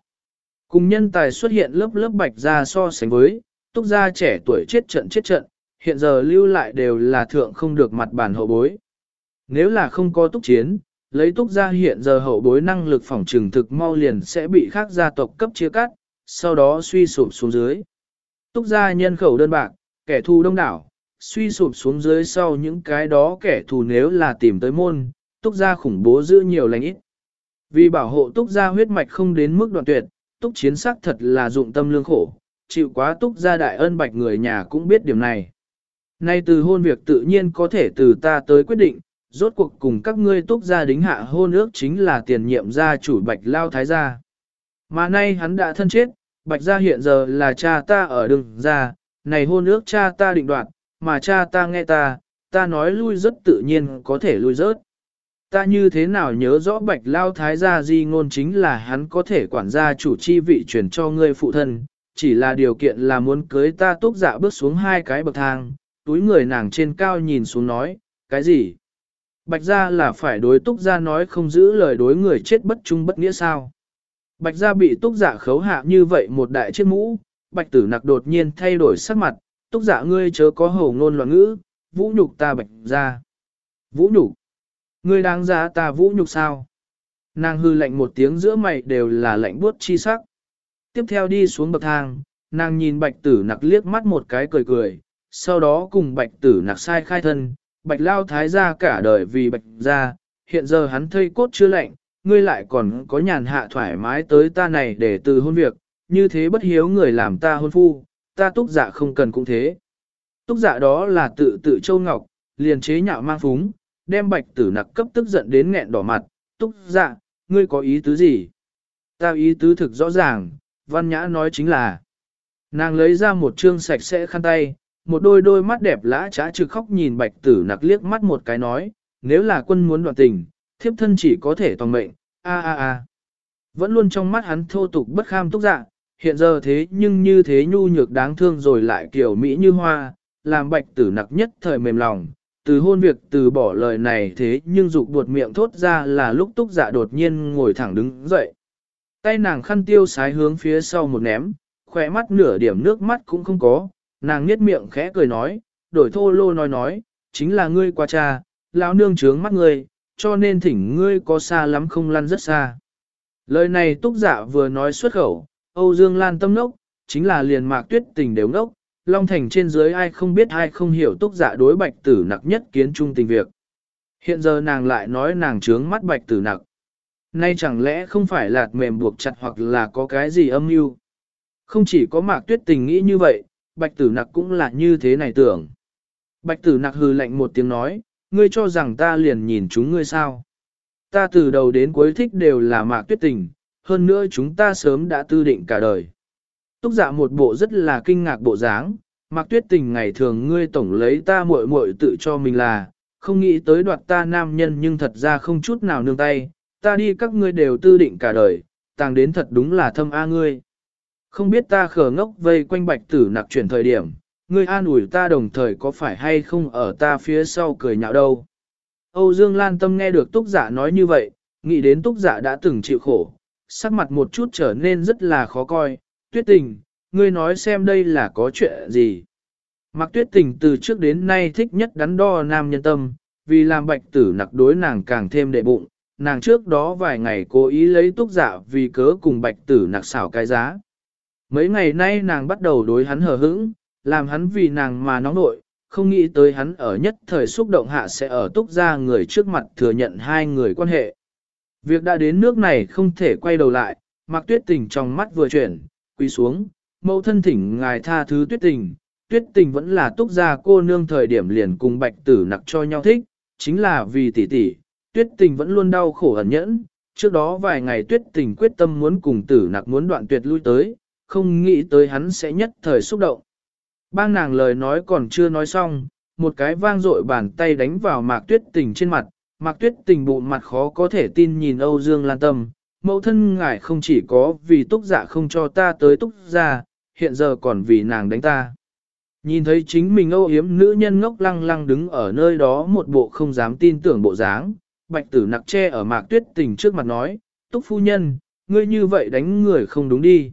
Cùng nhân tài xuất hiện lớp lớp bạch gia so sánh với, túc gia trẻ tuổi chết trận chết trận, hiện giờ lưu lại đều là thượng không được mặt bản hậu bối. Nếu là không có túc chiến, lấy túc gia hiện giờ hậu bối năng lực phòng trừng thực mau liền sẽ bị khác gia tộc cấp chia cắt, sau đó suy sụp xuống dưới. Túc gia nhân khẩu đơn bạc, kẻ thù đông đảo, suy sụp xuống dưới sau những cái đó kẻ thù nếu là tìm tới môn, túc gia khủng bố giữ nhiều lành ít. Vì bảo hộ túc gia huyết mạch không đến mức đoạn tuyệt, túc chiến sắc thật là dụng tâm lương khổ, chịu quá túc gia đại ân bạch người nhà cũng biết điểm này. Nay từ hôn việc tự nhiên có thể từ ta tới quyết định, rốt cuộc cùng các ngươi túc gia đính hạ hôn ước chính là tiền nhiệm gia chủ bạch lao thái gia. Mà nay hắn đã thân chết, bạch gia hiện giờ là cha ta ở đường gia, này hôn ước cha ta định đoạt, mà cha ta nghe ta, ta nói lui rất tự nhiên có thể lui rớt. Ta như thế nào nhớ rõ bạch lao thái gia di ngôn chính là hắn có thể quản gia chủ chi vị chuyển cho ngươi phụ thân, chỉ là điều kiện là muốn cưới ta túc dạ bước xuống hai cái bậc thang, túi người nàng trên cao nhìn xuống nói, cái gì? Bạch gia là phải đối túc gia nói không giữ lời đối người chết bất trung bất nghĩa sao. Bạch gia bị túc giả khấu hạ như vậy một đại chiếc mũ, bạch tử nặc đột nhiên thay đổi sắc mặt, túc giả ngươi chớ có hổ ngôn loạn ngữ, vũ nhục ta bạch gia. Vũ nhục? Ngươi đáng giá ta vũ nhục sao? Nàng hư lạnh một tiếng giữa mày đều là lạnh buốt chi sắc. Tiếp theo đi xuống bậc thang, nàng nhìn bạch tử nặc liếc mắt một cái cười cười, sau đó cùng bạch tử nặc sai khai thân, bạch lao thái gia cả đời vì bạch gia, hiện giờ hắn thây cốt chưa lạnh, ngươi lại còn có nhàn hạ thoải mái tới ta này để từ hôn việc, như thế bất hiếu người làm ta hôn phu, ta túc dạ không cần cũng thế. Túc dạ đó là tự tự châu ngọc, liền chế nhạo mang phúng, đem bạch tử nặc cấp tức giận đến nghẹn đỏ mặt, túc dạ, ngươi có ý tứ gì? Ta ý tứ thực rõ ràng, văn nhã nói chính là, nàng lấy ra một trương sạch sẽ khăn tay, một đôi đôi mắt đẹp lã trá trực khóc nhìn bạch tử nặc liếc mắt một cái nói, nếu là quân muốn đoạn tình, thiếp thân chỉ có thể toàn mệnh, a a a. Vẫn luôn trong mắt hắn thô tục bất kham túc dạ, hiện giờ thế nhưng như thế nhu nhược đáng thương rồi lại kiểu mỹ như hoa, làm bạch tử nặc nhất thời mềm lòng, từ hôn việc từ bỏ lời này thế nhưng dục buột miệng thốt ra là lúc túc dạ đột nhiên ngồi thẳng đứng dậy. Tay nàng khăn tiêu sái hướng phía sau một ném, khỏe mắt nửa điểm nước mắt cũng không có, nàng nhếch miệng khẽ cười nói, đổi thô lô nói nói, chính là ngươi qua cha, lão nương trướng mắt ngươi, cho nên thỉnh ngươi có xa lắm không lăn rất xa. Lời này túc giả vừa nói xuất khẩu, Âu Dương Lan tâm nốc, chính là liền mạc tuyết tình đều nốc, Long Thành trên dưới ai không biết ai không hiểu túc giả đối bạch tử nặc nhất kiến trung tình việc. Hiện giờ nàng lại nói nàng trướng mắt bạch tử nặc. Nay chẳng lẽ không phải lạt mềm buộc chặt hoặc là có cái gì âm mưu? Không chỉ có mạc tuyết tình nghĩ như vậy, bạch tử nặc cũng là như thế này tưởng. Bạch tử nặc hừ lạnh một tiếng nói, ngươi cho rằng ta liền nhìn chúng ngươi sao? Ta từ đầu đến cuối thích đều là mạc tuyết tình, hơn nữa chúng ta sớm đã tư định cả đời. Túc dạ một bộ rất là kinh ngạc bộ dáng, mạc tuyết tình ngày thường ngươi tổng lấy ta muội muội tự cho mình là, không nghĩ tới đoạt ta nam nhân nhưng thật ra không chút nào nương tay, ta đi các ngươi đều tư định cả đời, tàng đến thật đúng là thâm a ngươi. Không biết ta khờ ngốc vây quanh bạch tử nặc chuyển thời điểm, ngươi an ủi ta đồng thời có phải hay không ở ta phía sau cười nhạo đâu. Âu Dương Lan Tâm nghe được túc giả nói như vậy, nghĩ đến túc giả đã từng chịu khổ, sắc mặt một chút trở nên rất là khó coi, tuyết tình, ngươi nói xem đây là có chuyện gì. Mặc tuyết tình từ trước đến nay thích nhất đắn đo nam nhân tâm, vì làm bạch tử nặc đối nàng càng thêm đệ bụng, nàng trước đó vài ngày cố ý lấy túc giả vì cớ cùng bạch tử nặc xảo cái giá. Mấy ngày nay nàng bắt đầu đối hắn hờ hững, làm hắn vì nàng mà nóng nội, không nghĩ tới hắn ở nhất thời xúc động hạ sẽ ở túc ra người trước mặt thừa nhận hai người quan hệ. Việc đã đến nước này không thể quay đầu lại, mặc tuyết tình trong mắt vừa chuyển, quỳ xuống, mẫu thân thỉnh ngài tha thứ tuyết tình, tuyết tình vẫn là túc gia cô nương thời điểm liền cùng bạch tử nặc cho nhau thích, chính là vì tỷ tỷ, tuyết tình vẫn luôn đau khổ ẩn nhẫn, trước đó vài ngày tuyết tình quyết tâm muốn cùng tử nặc muốn đoạn tuyệt lui tới, không nghĩ tới hắn sẽ nhất thời xúc động. Bang nàng lời nói còn chưa nói xong, một cái vang dội bàn tay đánh vào mạc tuyết tình trên mặt, mạc tuyết tình bụng mặt khó có thể tin nhìn Âu Dương Lan Tâm, mẫu thân ngài không chỉ có vì túc dạ không cho ta tới túc ra, hiện giờ còn vì nàng đánh ta. Nhìn thấy chính mình âu yếm nữ nhân ngốc lăng lăng đứng ở nơi đó một bộ không dám tin tưởng bộ dáng, bạch tử nặc che ở mạc tuyết tình trước mặt nói, túc phu nhân, ngươi như vậy đánh người không đúng đi.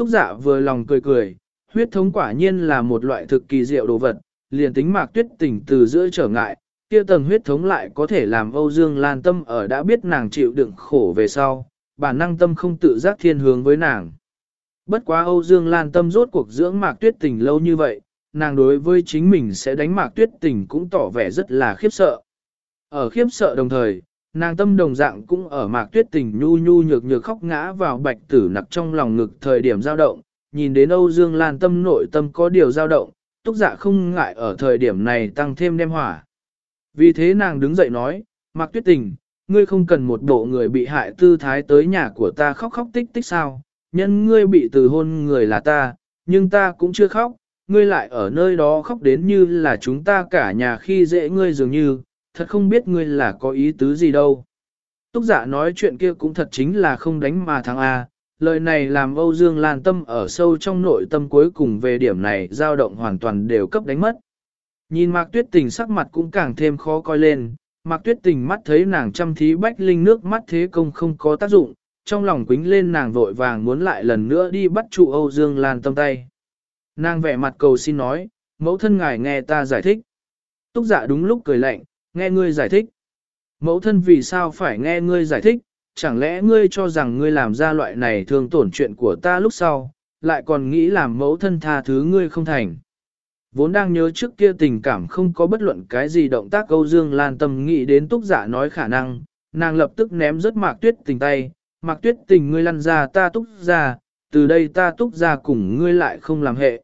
Túc dạ vừa lòng cười cười, huyết thống quả nhiên là một loại thực kỳ diệu đồ vật, liền tính mạc tuyết Tỉnh từ giữa trở ngại, kia tầng huyết thống lại có thể làm Âu Dương Lan tâm ở đã biết nàng chịu đựng khổ về sau, bản năng tâm không tự giác thiên hướng với nàng. Bất quá Âu Dương Lan tâm rốt cuộc dưỡng mạc tuyết tình lâu như vậy, nàng đối với chính mình sẽ đánh mạc tuyết tình cũng tỏ vẻ rất là khiếp sợ. Ở khiếp sợ đồng thời, nàng tâm đồng dạng cũng ở mạc tuyết tình nhu nhu nhược nhược khóc ngã vào bạch tử nặc trong lòng ngực thời điểm dao động, nhìn đến Âu Dương Lan tâm nội tâm có điều dao động, túc dạ không ngại ở thời điểm này tăng thêm đem hỏa. Vì thế nàng đứng dậy nói, mạc tuyết tình, ngươi không cần một bộ người bị hại tư thái tới nhà của ta khóc khóc tích tích sao, nhân ngươi bị từ hôn người là ta, nhưng ta cũng chưa khóc, ngươi lại ở nơi đó khóc đến như là chúng ta cả nhà khi dễ ngươi dường như, thật không biết ngươi là có ý tứ gì đâu. Túc giả nói chuyện kia cũng thật chính là không đánh mà thắng A, lời này làm Âu Dương Lan tâm ở sâu trong nội tâm cuối cùng về điểm này dao động hoàn toàn đều cấp đánh mất. Nhìn Mạc Tuyết Tình sắc mặt cũng càng thêm khó coi lên, Mạc Tuyết Tình mắt thấy nàng chăm thí bách linh nước mắt thế công không có tác dụng, trong lòng quính lên nàng vội vàng muốn lại lần nữa đi bắt trụ Âu Dương Lan tâm tay. Nàng vẻ mặt cầu xin nói, mẫu thân ngài nghe ta giải thích. Túc dạ đúng lúc cười lạnh, nghe ngươi giải thích. Mẫu thân vì sao phải nghe ngươi giải thích, chẳng lẽ ngươi cho rằng ngươi làm ra loại này thường tổn chuyện của ta lúc sau, lại còn nghĩ làm mẫu thân tha thứ ngươi không thành. Vốn đang nhớ trước kia tình cảm không có bất luận cái gì động tác câu dương lan tâm nghĩ đến túc giả nói khả năng, nàng lập tức ném rớt mạc tuyết tình tay, mạc tuyết tình ngươi lăn ra ta túc ra, từ đây ta túc ra cùng ngươi lại không làm hệ.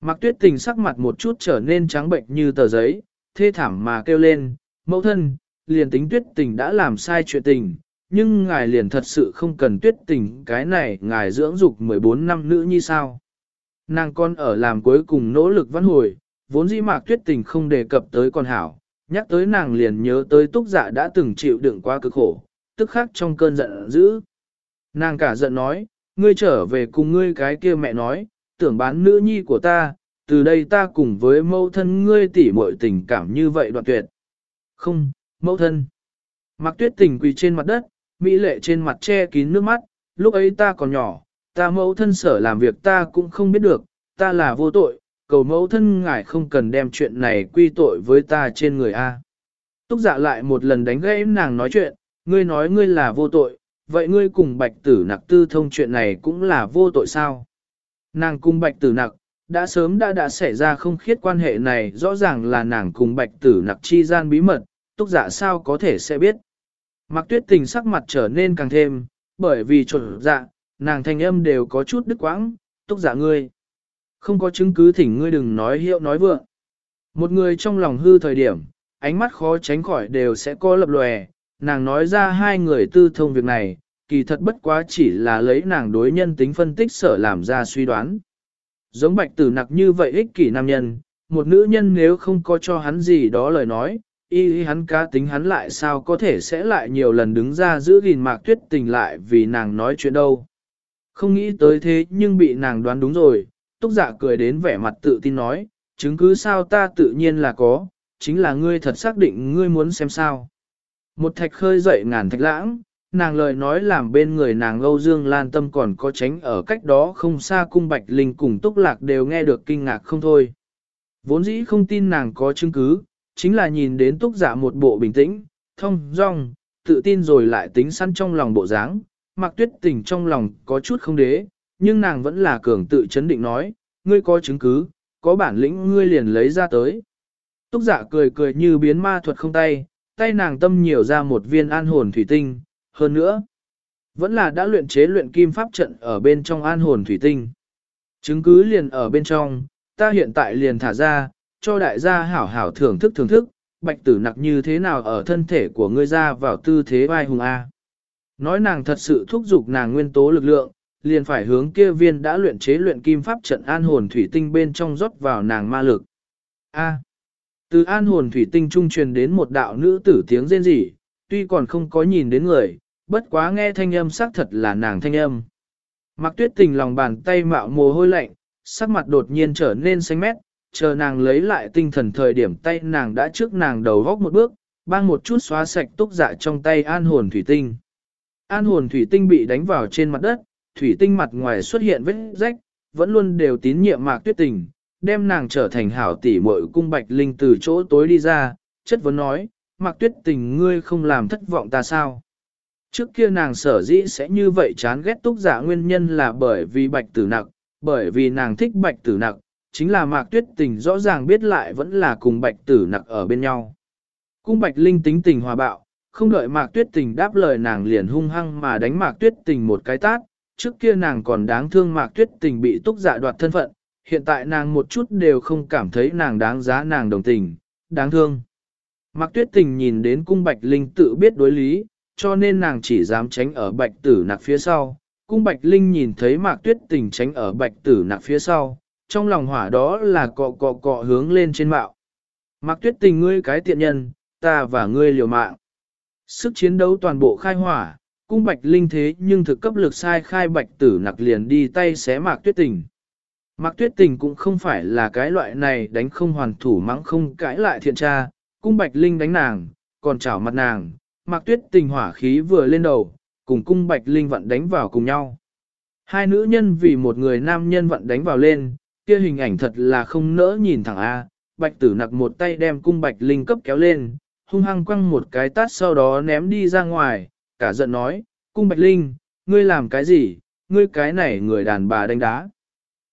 Mạc tuyết tình sắc mặt một chút trở nên trắng bệnh như tờ giấy, thê thảm mà kêu lên, mẫu thân, liền tính tuyết tình đã làm sai chuyện tình, nhưng ngài liền thật sự không cần tuyết tình cái này ngài dưỡng dục 14 năm nữ như sao. Nàng con ở làm cuối cùng nỗ lực văn hồi, vốn dĩ mạc tuyết tình không đề cập tới con hảo, nhắc tới nàng liền nhớ tới túc dạ đã từng chịu đựng quá cực khổ, tức khắc trong cơn giận dữ. Nàng cả giận nói, ngươi trở về cùng ngươi cái kia mẹ nói, tưởng bán nữ nhi của ta, từ đây ta cùng với mẫu thân ngươi tỉ muội tình cảm như vậy đoạn tuyệt. Không, mẫu thân. mặc tuyết tình quỳ trên mặt đất, mỹ lệ trên mặt che kín nước mắt, lúc ấy ta còn nhỏ, ta mẫu thân sở làm việc ta cũng không biết được, ta là vô tội, cầu mẫu thân ngài không cần đem chuyện này quy tội với ta trên người A. Túc dạ lại một lần đánh gãy nàng nói chuyện, ngươi nói ngươi là vô tội, vậy ngươi cùng bạch tử nặc tư thông chuyện này cũng là vô tội sao? Nàng cùng bạch tử nặc, đã sớm đã đã xảy ra không khiết quan hệ này rõ ràng là nàng cùng bạch tử nặc chi gian bí mật, túc giả sao có thể sẽ biết. Mặc tuyết tình sắc mặt trở nên càng thêm, bởi vì trộn dạ, nàng thanh âm đều có chút đứt quãng, túc giả ngươi. Không có chứng cứ thỉnh ngươi đừng nói hiệu nói vượng. Một người trong lòng hư thời điểm, ánh mắt khó tránh khỏi đều sẽ có lập lòe, nàng nói ra hai người tư thông việc này, kỳ thật bất quá chỉ là lấy nàng đối nhân tính phân tích sở làm ra suy đoán. Giống bạch tử nặc như vậy ích kỷ nam nhân, một nữ nhân nếu không có cho hắn gì đó lời nói, y hắn cá tính hắn lại sao có thể sẽ lại nhiều lần đứng ra giữ gìn mạc tuyết tình lại vì nàng nói chuyện đâu. Không nghĩ tới thế nhưng bị nàng đoán đúng rồi, túc giả cười đến vẻ mặt tự tin nói, chứng cứ sao ta tự nhiên là có, chính là ngươi thật xác định ngươi muốn xem sao. Một thạch khơi dậy ngàn thạch lãng, nàng lời nói làm bên người nàng Âu Dương Lan Tâm còn có tránh ở cách đó không xa cung Bạch Linh cùng Túc Lạc đều nghe được kinh ngạc không thôi. Vốn dĩ không tin nàng có chứng cứ, chính là nhìn đến Túc giả một bộ bình tĩnh, thông dong, tự tin rồi lại tính săn trong lòng bộ dáng, mặc tuyết tình trong lòng có chút không đế, nhưng nàng vẫn là cường tự chấn định nói, ngươi có chứng cứ, có bản lĩnh ngươi liền lấy ra tới. Túc giả cười cười như biến ma thuật không tay, tay nàng tâm nhiều ra một viên an hồn thủy tinh, hơn nữa, vẫn là đã luyện chế luyện kim pháp trận ở bên trong an hồn thủy tinh. Chứng cứ liền ở bên trong, ta hiện tại liền thả ra, cho đại gia hảo hảo thưởng thức thưởng thức, bạch tử nặc như thế nào ở thân thể của ngươi ra vào tư thế vai hùng A. Nói nàng thật sự thúc giục nàng nguyên tố lực lượng, liền phải hướng kia viên đã luyện chế luyện kim pháp trận an hồn thủy tinh bên trong rót vào nàng ma lực. A. Từ an hồn thủy tinh trung truyền đến một đạo nữ tử tiếng rên rỉ, tuy còn không có nhìn đến người, bất quá nghe thanh âm xác thật là nàng thanh âm. Mặc tuyết tình lòng bàn tay mạo mồ hôi lạnh, sắc mặt đột nhiên trở nên xanh mét, chờ nàng lấy lại tinh thần thời điểm tay nàng đã trước nàng đầu góc một bước, bang một chút xóa sạch túc dạ trong tay an hồn thủy tinh. An hồn thủy tinh bị đánh vào trên mặt đất, thủy tinh mặt ngoài xuất hiện vết rách, vẫn luôn đều tín nhiệm mạc tuyết tình, đem nàng trở thành hảo tỷ muội cung bạch linh từ chỗ tối đi ra, chất vấn nói, mạc tuyết tình ngươi không làm thất vọng ta sao? Trước kia nàng sở dĩ sẽ như vậy chán ghét túc giả nguyên nhân là bởi vì bạch tử nặc, bởi vì nàng thích bạch tử nặc, chính là mạc tuyết tình rõ ràng biết lại vẫn là cùng bạch tử nặc ở bên nhau. Cung bạch linh tính tình hòa bạo, không đợi mạc tuyết tình đáp lời nàng liền hung hăng mà đánh mạc tuyết tình một cái tát, trước kia nàng còn đáng thương mạc tuyết tình bị túc dạ đoạt thân phận, hiện tại nàng một chút đều không cảm thấy nàng đáng giá nàng đồng tình, đáng thương. Mạc tuyết tình nhìn đến cung bạch linh tự biết đối lý, cho nên nàng chỉ dám tránh ở bạch tử nặc phía sau. Cung bạch linh nhìn thấy mạc tuyết tình tránh ở bạch tử nặc phía sau, trong lòng hỏa đó là cọ cọ cọ hướng lên trên mạo. Mạc tuyết tình ngươi cái tiện nhân, ta và ngươi liều mạng. Sức chiến đấu toàn bộ khai hỏa, cung bạch linh thế nhưng thực cấp lực sai khai bạch tử nặc liền đi tay xé mạc tuyết tình. Mạc tuyết tình cũng không phải là cái loại này đánh không hoàn thủ mắng không cãi lại thiện tra, cung bạch linh đánh nàng, còn chảo mặt nàng, mạc tuyết tình hỏa khí vừa lên đầu, cùng cung bạch linh vận đánh vào cùng nhau. Hai nữ nhân vì một người nam nhân vận đánh vào lên, kia hình ảnh thật là không nỡ nhìn thẳng A, bạch tử nặc một tay đem cung bạch linh cấp kéo lên, hung hăng quăng một cái tát sau đó ném đi ra ngoài, cả giận nói, cung bạch linh, ngươi làm cái gì, ngươi cái này người đàn bà đánh đá.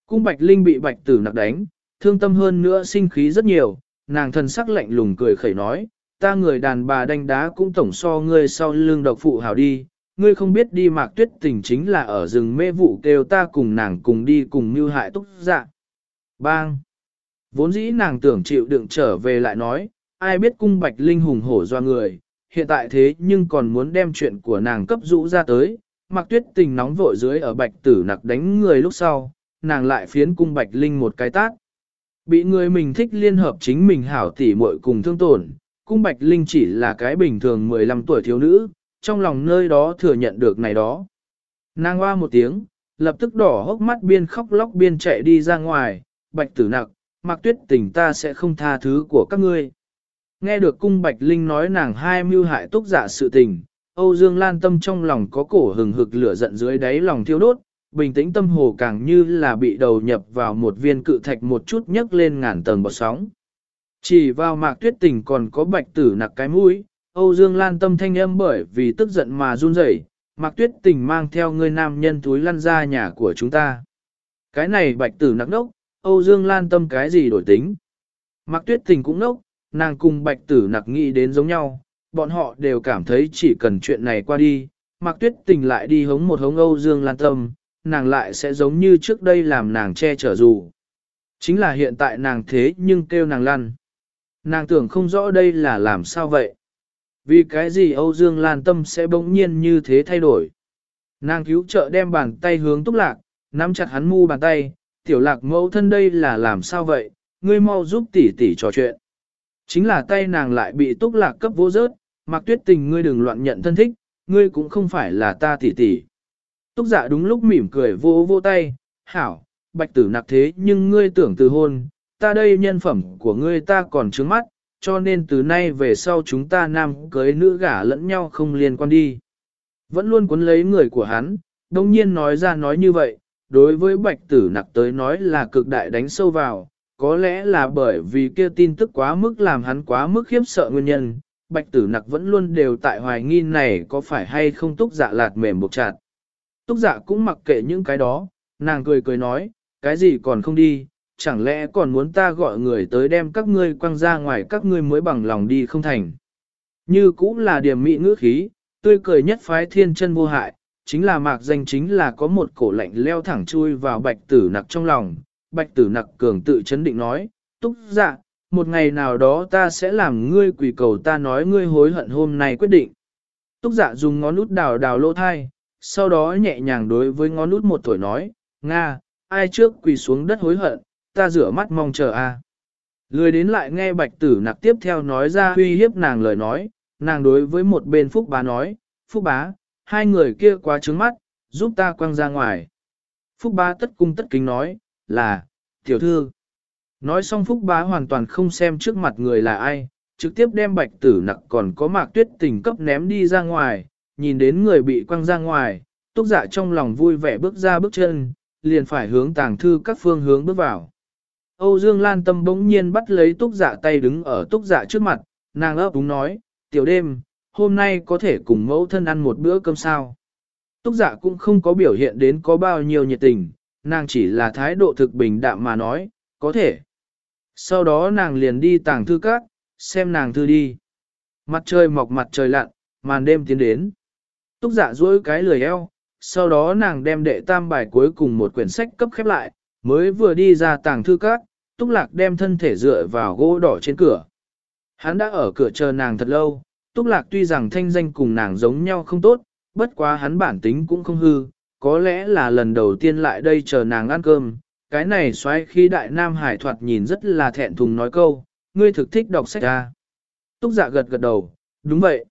Cung bạch linh bị bạch tử nặc đánh, thương tâm hơn nữa sinh khí rất nhiều, nàng thân sắc lạnh lùng cười khẩy nói, ta người đàn bà đánh đá cũng tổng so ngươi sau lương độc phụ hảo đi, ngươi không biết đi mạc tuyết tình chính là ở rừng mê vụ kêu ta cùng nàng cùng đi cùng mưu hại túc dạ. Bang! Vốn dĩ nàng tưởng chịu đựng trở về lại nói, ai biết cung bạch linh hùng hổ do người, hiện tại thế nhưng còn muốn đem chuyện của nàng cấp rũ ra tới, mặc tuyết tình nóng vội dưới ở bạch tử nặc đánh người lúc sau, nàng lại phiến cung bạch linh một cái tát. Bị người mình thích liên hợp chính mình hảo tỉ muội cùng thương tổn, cung bạch linh chỉ là cái bình thường 15 tuổi thiếu nữ, trong lòng nơi đó thừa nhận được này đó. Nàng hoa một tiếng, lập tức đỏ hốc mắt biên khóc lóc biên chạy đi ra ngoài, bạch tử nặc, mặc tuyết tình ta sẽ không tha thứ của các ngươi. Nghe được cung bạch linh nói nàng hai mưu hại túc giả sự tình, Âu Dương Lan tâm trong lòng có cổ hừng hực lửa giận dưới đáy lòng thiêu đốt, bình tĩnh tâm hồ càng như là bị đầu nhập vào một viên cự thạch một chút nhấc lên ngàn tầng bọt sóng. Chỉ vào mạc tuyết tình còn có bạch tử nặc cái mũi, Âu Dương Lan tâm thanh âm bởi vì tức giận mà run rẩy, mạc tuyết tình mang theo người nam nhân túi lăn ra nhà của chúng ta. Cái này bạch tử nặc nốc, Âu Dương Lan tâm cái gì đổi tính. Mạc tuyết tình cũng nốc, nàng cùng bạch tử nặc nghĩ đến giống nhau, bọn họ đều cảm thấy chỉ cần chuyện này qua đi, Mạc Tuyết Tình lại đi hống một hống Âu Dương Lan Tâm, nàng lại sẽ giống như trước đây làm nàng che chở dù. Chính là hiện tại nàng thế nhưng kêu nàng lăn. Nàng tưởng không rõ đây là làm sao vậy. Vì cái gì Âu Dương Lan Tâm sẽ bỗng nhiên như thế thay đổi. Nàng cứu trợ đem bàn tay hướng túc lạc, nắm chặt hắn mu bàn tay, tiểu lạc mẫu thân đây là làm sao vậy, ngươi mau giúp tỷ tỷ trò chuyện. Chính là tay nàng lại bị túc lạc cấp vô rớt, mặc tuyết tình ngươi đừng loạn nhận thân thích, ngươi cũng không phải là ta tỷ tỷ. Túc dạ đúng lúc mỉm cười vô vô tay, hảo, bạch tử nặc thế nhưng ngươi tưởng từ hôn, ta đây nhân phẩm của ngươi ta còn trướng mắt, cho nên từ nay về sau chúng ta nam cưới nữ gả lẫn nhau không liên quan đi. Vẫn luôn cuốn lấy người của hắn, đồng nhiên nói ra nói như vậy, đối với bạch tử nặc tới nói là cực đại đánh sâu vào, có lẽ là bởi vì kia tin tức quá mức làm hắn quá mức khiếp sợ nguyên nhân, bạch tử nặc vẫn luôn đều tại hoài nghi này có phải hay không túc dạ lạt mềm buộc chặt. Túc dạ cũng mặc kệ những cái đó, nàng cười cười nói, cái gì còn không đi, chẳng lẽ còn muốn ta gọi người tới đem các ngươi quăng ra ngoài các ngươi mới bằng lòng đi không thành. Như cũng là điểm mị ngữ khí, tươi cười nhất phái thiên chân vô hại, chính là mạc danh chính là có một cổ lạnh leo thẳng chui vào bạch tử nặc trong lòng. Bạch tử nặc cường tự chấn định nói, túc dạ, một ngày nào đó ta sẽ làm ngươi quỳ cầu ta nói ngươi hối hận hôm nay quyết định. Túc dạ dùng ngón út đào đào lỗ thai, sau đó nhẹ nhàng đối với ngón út một tuổi nói, Nga, ai trước quỳ xuống đất hối hận, ta rửa mắt mong chờ a. Lười đến lại nghe bạch tử nặc tiếp theo nói ra uy hiếp nàng lời nói, nàng đối với một bên phúc bá nói, phúc bá, hai người kia quá trứng mắt, giúp ta quăng ra ngoài. Phúc bá tất cung tất kính nói, là, tiểu thư. Nói xong phúc bá hoàn toàn không xem trước mặt người là ai, trực tiếp đem bạch tử nặc còn có mạc tuyết tình cấp ném đi ra ngoài, nhìn đến người bị quăng ra ngoài, túc dạ trong lòng vui vẻ bước ra bước chân, liền phải hướng tàng thư các phương hướng bước vào. Âu Dương Lan Tâm bỗng nhiên bắt lấy túc dạ tay đứng ở túc dạ trước mặt, nàng ấp đúng nói, tiểu đêm, hôm nay có thể cùng mẫu thân ăn một bữa cơm sao. Túc dạ cũng không có biểu hiện đến có bao nhiêu nhiệt tình, nàng chỉ là thái độ thực bình đạm mà nói, có thể. Sau đó nàng liền đi tàng thư các, xem nàng thư đi. Mặt trời mọc mặt trời lặn, màn đêm tiến đến. Túc dạ duỗi cái lười eo, sau đó nàng đem đệ tam bài cuối cùng một quyển sách cấp khép lại, mới vừa đi ra tàng thư các, Túc Lạc đem thân thể dựa vào gỗ đỏ trên cửa. Hắn đã ở cửa chờ nàng thật lâu, Túc Lạc tuy rằng thanh danh cùng nàng giống nhau không tốt, bất quá hắn bản tính cũng không hư, có lẽ là lần đầu tiên lại đây chờ nàng ăn cơm. Cái này xoay khi đại nam hải thoạt nhìn rất là thẹn thùng nói câu, ngươi thực thích đọc sách ra. Túc dạ gật gật đầu, đúng vậy.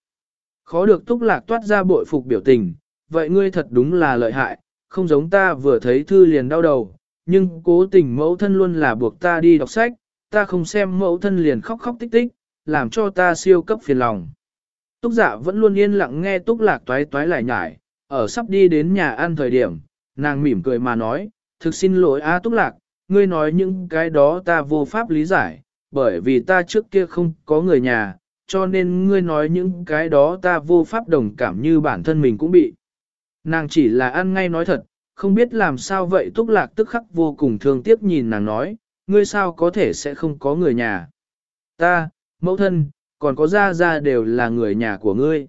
Khó được Túc Lạc toát ra bội phục biểu tình, vậy ngươi thật đúng là lợi hại, không giống ta vừa thấy thư liền đau đầu, nhưng cố tình mẫu thân luôn là buộc ta đi đọc sách, ta không xem mẫu thân liền khóc khóc tích tích, làm cho ta siêu cấp phiền lòng. Túc giả vẫn luôn yên lặng nghe túc lạc toái toái lại nhải, ở sắp đi đến nhà ăn thời điểm, nàng mỉm cười mà nói, thực xin lỗi a túc lạc, ngươi nói những cái đó ta vô pháp lý giải, bởi vì ta trước kia không có người nhà, cho nên ngươi nói những cái đó ta vô pháp đồng cảm như bản thân mình cũng bị. Nàng chỉ là ăn ngay nói thật, không biết làm sao vậy túc lạc tức khắc vô cùng thương tiếc nhìn nàng nói, ngươi sao có thể sẽ không có người nhà. Ta, mẫu thân, còn có gia gia đều là người nhà của ngươi.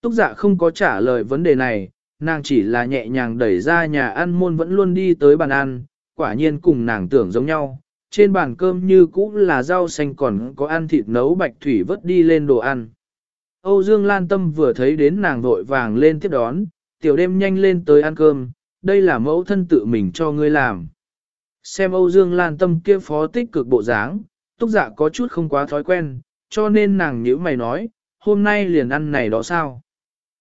Túc dạ không có trả lời vấn đề này, nàng chỉ là nhẹ nhàng đẩy ra nhà ăn môn vẫn luôn đi tới bàn ăn, quả nhiên cùng nàng tưởng giống nhau. Trên bàn cơm như cũ là rau xanh còn có ăn thịt nấu bạch thủy vớt đi lên đồ ăn. Âu Dương Lan Tâm vừa thấy đến nàng vội vàng lên tiếp đón, tiểu đêm nhanh lên tới ăn cơm, đây là mẫu thân tự mình cho ngươi làm. Xem Âu Dương Lan Tâm kia phó tích cực bộ dáng, túc dạ có chút không quá thói quen, cho nên nàng nhíu mày nói, hôm nay liền ăn này đó sao?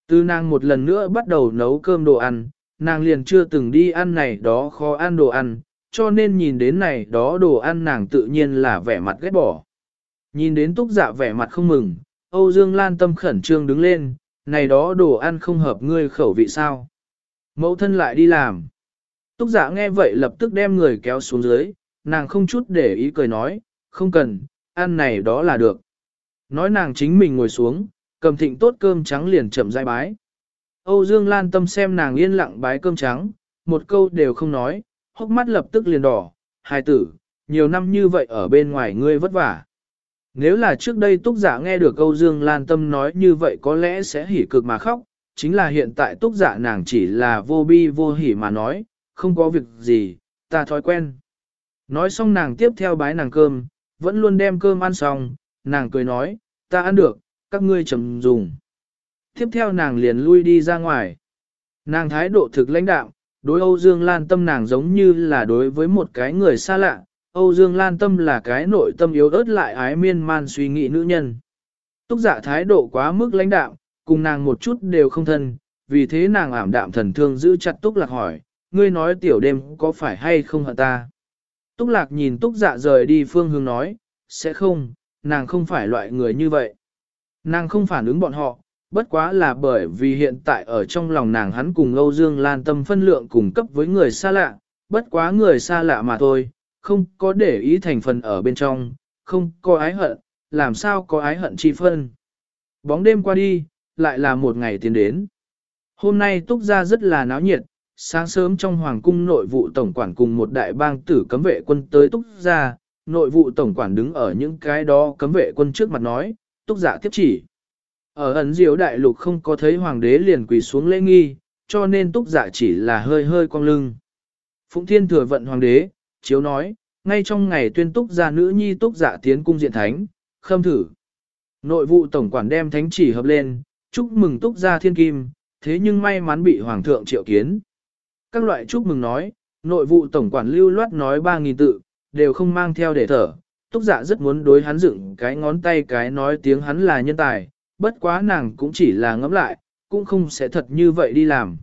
Từ nàng một lần nữa bắt đầu nấu cơm đồ ăn, nàng liền chưa từng đi ăn này đó khó ăn đồ ăn, cho nên nhìn đến này đó đồ ăn nàng tự nhiên là vẻ mặt ghét bỏ. Nhìn đến túc dạ vẻ mặt không mừng, Âu Dương Lan tâm khẩn trương đứng lên, này đó đồ ăn không hợp ngươi khẩu vị sao. Mẫu thân lại đi làm. Túc giả nghe vậy lập tức đem người kéo xuống dưới, nàng không chút để ý cười nói, không cần, ăn này đó là được. Nói nàng chính mình ngồi xuống, cầm thịnh tốt cơm trắng liền chậm rãi bái. Âu Dương Lan tâm xem nàng yên lặng bái cơm trắng, một câu đều không nói, hốc mắt lập tức liền đỏ, hài tử, nhiều năm như vậy ở bên ngoài ngươi vất vả. Nếu là trước đây túc giả nghe được Âu Dương Lan Tâm nói như vậy có lẽ sẽ hỉ cực mà khóc, chính là hiện tại túc giả nàng chỉ là vô bi vô hỉ mà nói, không có việc gì, ta thói quen. Nói xong nàng tiếp theo bái nàng cơm, vẫn luôn đem cơm ăn xong, nàng cười nói, ta ăn được, các ngươi chầm dùng. Tiếp theo nàng liền lui đi ra ngoài. Nàng thái độ thực lãnh đạo, đối Âu Dương Lan Tâm nàng giống như là đối với một cái người xa lạ, Âu Dương Lan Tâm là cái nội tâm yếu ớt lại ái miên man suy nghĩ nữ nhân. Túc giả dạ thái độ quá mức lãnh đạm, cùng nàng một chút đều không thân, vì thế nàng ảm đạm thần thương giữ chặt Túc Lạc hỏi, ngươi nói tiểu đêm có phải hay không hận ta? Túc Lạc nhìn Túc dạ rời đi phương hướng nói, sẽ không, nàng không phải loại người như vậy. Nàng không phản ứng bọn họ, bất quá là bởi vì hiện tại ở trong lòng nàng hắn cùng Âu Dương Lan Tâm phân lượng cùng cấp với người xa lạ, bất quá người xa lạ mà thôi, không có để ý thành phần ở bên trong, không có ái hận, làm sao có ái hận chi phân. Bóng đêm qua đi, lại là một ngày tiến đến. Hôm nay túc gia rất là náo nhiệt, sáng sớm trong hoàng cung nội vụ tổng quản cùng một đại bang tử cấm vệ quân tới túc gia, nội vụ tổng quản đứng ở những cái đó cấm vệ quân trước mặt nói, túc giả tiếp chỉ. Ở ẩn diệu đại lục không có thấy hoàng đế liền quỳ xuống lễ nghi, cho nên túc giả chỉ là hơi hơi cong lưng. Phụng thiên thừa vận hoàng đế, chiếu nói, ngay trong ngày tuyên túc gia nữ nhi túc giả tiến cung diện thánh, khâm thử. Nội vụ tổng quản đem thánh chỉ hợp lên, chúc mừng túc gia thiên kim, thế nhưng may mắn bị hoàng thượng triệu kiến. Các loại chúc mừng nói, nội vụ tổng quản lưu loát nói 3.000 tự, đều không mang theo để thở. Túc giả rất muốn đối hắn dựng cái ngón tay cái nói tiếng hắn là nhân tài, bất quá nàng cũng chỉ là ngẫm lại, cũng không sẽ thật như vậy đi làm.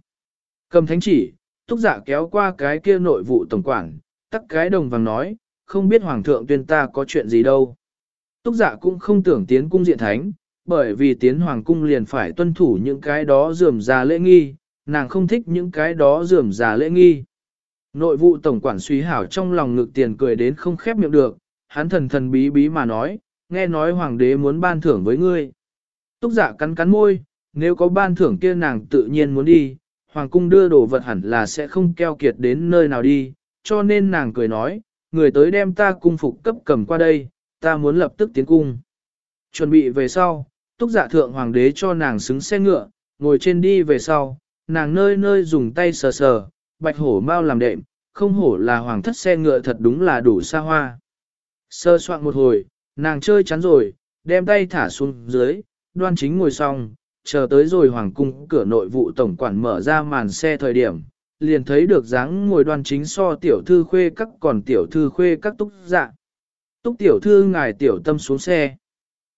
Cầm thánh chỉ, túc giả kéo qua cái kia nội vụ tổng quản, tắc cái đồng vàng nói, không biết hoàng thượng tuyên ta có chuyện gì đâu. Túc giả cũng không tưởng tiến cung diện thánh, bởi vì tiến hoàng cung liền phải tuân thủ những cái đó dườm già lễ nghi, nàng không thích những cái đó dườm già lễ nghi. Nội vụ tổng quản suy hảo trong lòng ngực tiền cười đến không khép miệng được, hắn thần thần bí bí mà nói, nghe nói hoàng đế muốn ban thưởng với ngươi. Túc giả cắn cắn môi, nếu có ban thưởng kia nàng tự nhiên muốn đi, hoàng cung đưa đồ vật hẳn là sẽ không keo kiệt đến nơi nào đi, cho nên nàng cười nói, người tới đem ta cung phục cấp cầm qua đây, ta muốn lập tức tiến cung. Chuẩn bị về sau, túc giả dạ thượng hoàng đế cho nàng xứng xe ngựa, ngồi trên đi về sau, nàng nơi nơi dùng tay sờ sờ, bạch hổ mau làm đệm, không hổ là hoàng thất xe ngựa thật đúng là đủ xa hoa. Sơ soạn một hồi, nàng chơi chắn rồi, đem tay thả xuống dưới, đoan chính ngồi xong, chờ tới rồi hoàng cung cửa nội vụ tổng quản mở ra màn xe thời điểm, liền thấy được dáng ngồi đoan chính so tiểu thư khuê các còn tiểu thư khuê các túc dạ. Túc tiểu thư ngài tiểu tâm xuống xe.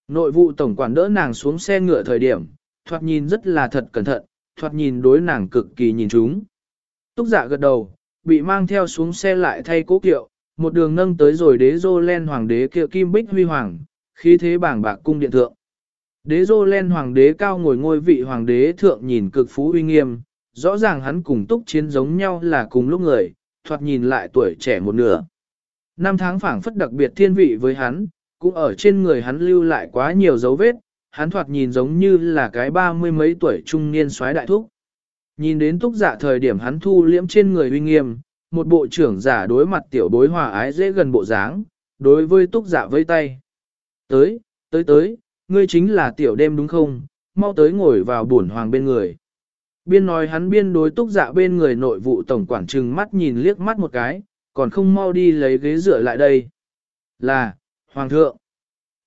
Nội vụ tổng quản đỡ nàng xuống xe ngựa thời điểm, thoạt nhìn rất là thật cẩn thận, thoạt nhìn đối nàng cực kỳ nhìn chúng. Túc dạ gật đầu, bị mang theo xuống xe lại thay cố kiệu, một đường nâng tới rồi đế dô len hoàng đế kiệu kim bích huy hoàng, khí thế bảng bạc cung điện thượng. Đế dô len hoàng đế cao ngồi ngôi vị hoàng đế thượng nhìn cực phú uy nghiêm, rõ ràng hắn cùng túc chiến giống nhau là cùng lúc người, thoạt nhìn lại tuổi trẻ một nửa. Năm tháng phảng phất đặc biệt thiên vị với hắn, cũng ở trên người hắn lưu lại quá nhiều dấu vết, hắn thoạt nhìn giống như là cái ba mươi mấy tuổi trung niên soái đại thúc. Nhìn đến túc giả thời điểm hắn thu liễm trên người uy nghiêm, một bộ trưởng giả đối mặt tiểu bối hòa ái dễ gần bộ dáng, đối với túc dạ giả vây tay. Tới, tới tới, ngươi chính là tiểu đêm đúng không, mau tới ngồi vào bổn hoàng bên người. Biên nói hắn biên đối túc giả bên người nội vụ tổng quản trừng mắt nhìn liếc mắt một cái, còn không mau đi lấy ghế dựa lại đây. Là, hoàng thượng.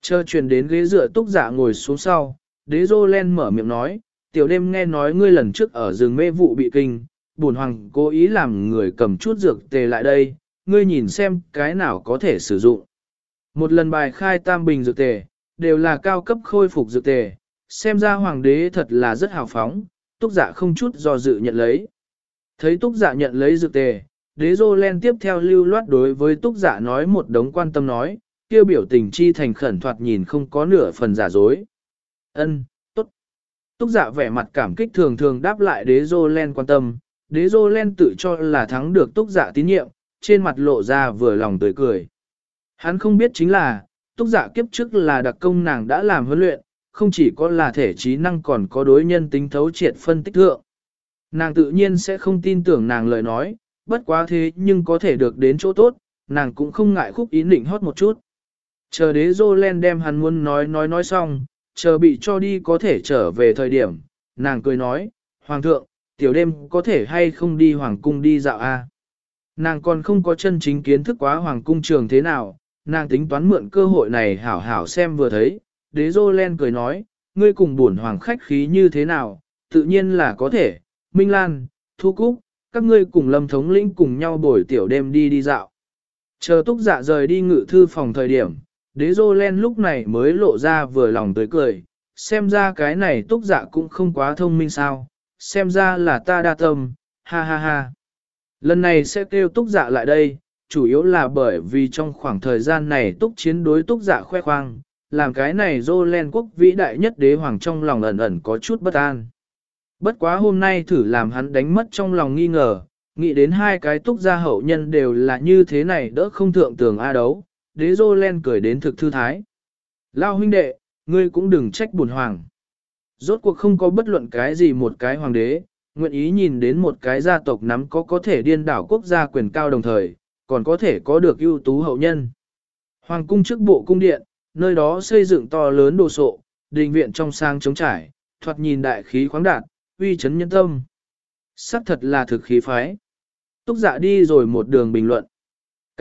Chờ chuyển đến ghế dựa túc dạ ngồi xuống sau, đế dô len mở miệng nói, tiểu đêm nghe nói ngươi lần trước ở rừng mê vụ bị kinh, buồn hoàng cố ý làm người cầm chút dược tề lại đây, ngươi nhìn xem cái nào có thể sử dụng. Một lần bài khai tam bình dược tề, đều là cao cấp khôi phục dược tề, xem ra hoàng đế thật là rất hào phóng, túc dạ không chút do dự nhận lấy. Thấy túc dạ nhận lấy dược tề, đế dô len tiếp theo lưu loát đối với túc dạ nói một đống quan tâm nói, kia biểu tình chi thành khẩn thoạt nhìn không có nửa phần giả dối. Ân, tốt. Túc dạ vẻ mặt cảm kích thường thường đáp lại đế dô len quan tâm, đế dô len tự cho là thắng được túc dạ tín nhiệm, trên mặt lộ ra vừa lòng tươi cười. Hắn không biết chính là, túc dạ kiếp trước là đặc công nàng đã làm huấn luyện, không chỉ có là thể trí năng còn có đối nhân tính thấu triệt phân tích thượng. Nàng tự nhiên sẽ không tin tưởng nàng lời nói, bất quá thế nhưng có thể được đến chỗ tốt, nàng cũng không ngại khúc ý định hót một chút. Chờ đế dô len đem hắn muốn nói nói nói xong, chờ bị cho đi có thể trở về thời điểm, nàng cười nói, Hoàng thượng, tiểu đêm có thể hay không đi Hoàng cung đi dạo a Nàng còn không có chân chính kiến thức quá Hoàng cung trường thế nào, nàng tính toán mượn cơ hội này hảo hảo xem vừa thấy, đế dô len cười nói, ngươi cùng buồn hoàng khách khí như thế nào, tự nhiên là có thể, Minh Lan, Thu Cúc, các ngươi cùng lâm thống lĩnh cùng nhau bồi tiểu đêm đi đi dạo. Chờ túc dạ rời đi ngự thư phòng thời điểm, đế dô len lúc này mới lộ ra vừa lòng tới cười, xem ra cái này túc dạ cũng không quá thông minh sao, xem ra là ta đa tâm, ha ha ha. Lần này sẽ kêu túc dạ lại đây, chủ yếu là bởi vì trong khoảng thời gian này túc chiến đối túc dạ khoe khoang, làm cái này dô len quốc vĩ đại nhất đế hoàng trong lòng ẩn ẩn có chút bất an. Bất quá hôm nay thử làm hắn đánh mất trong lòng nghi ngờ, nghĩ đến hai cái túc gia hậu nhân đều là như thế này đỡ không thượng tường A đấu, đế dô len cười đến thực thư thái. Lao huynh đệ, ngươi cũng đừng trách buồn hoàng. Rốt cuộc không có bất luận cái gì một cái hoàng đế, nguyện ý nhìn đến một cái gia tộc nắm có có thể điên đảo quốc gia quyền cao đồng thời, còn có thể có được ưu tú hậu nhân. Hoàng cung trước bộ cung điện, nơi đó xây dựng to lớn đồ sộ, đình viện trong sang trống trải, thoạt nhìn đại khí khoáng đạt, uy chấn nhân tâm. Sắc thật là thực khí phái. Túc dạ đi rồi một đường bình luận.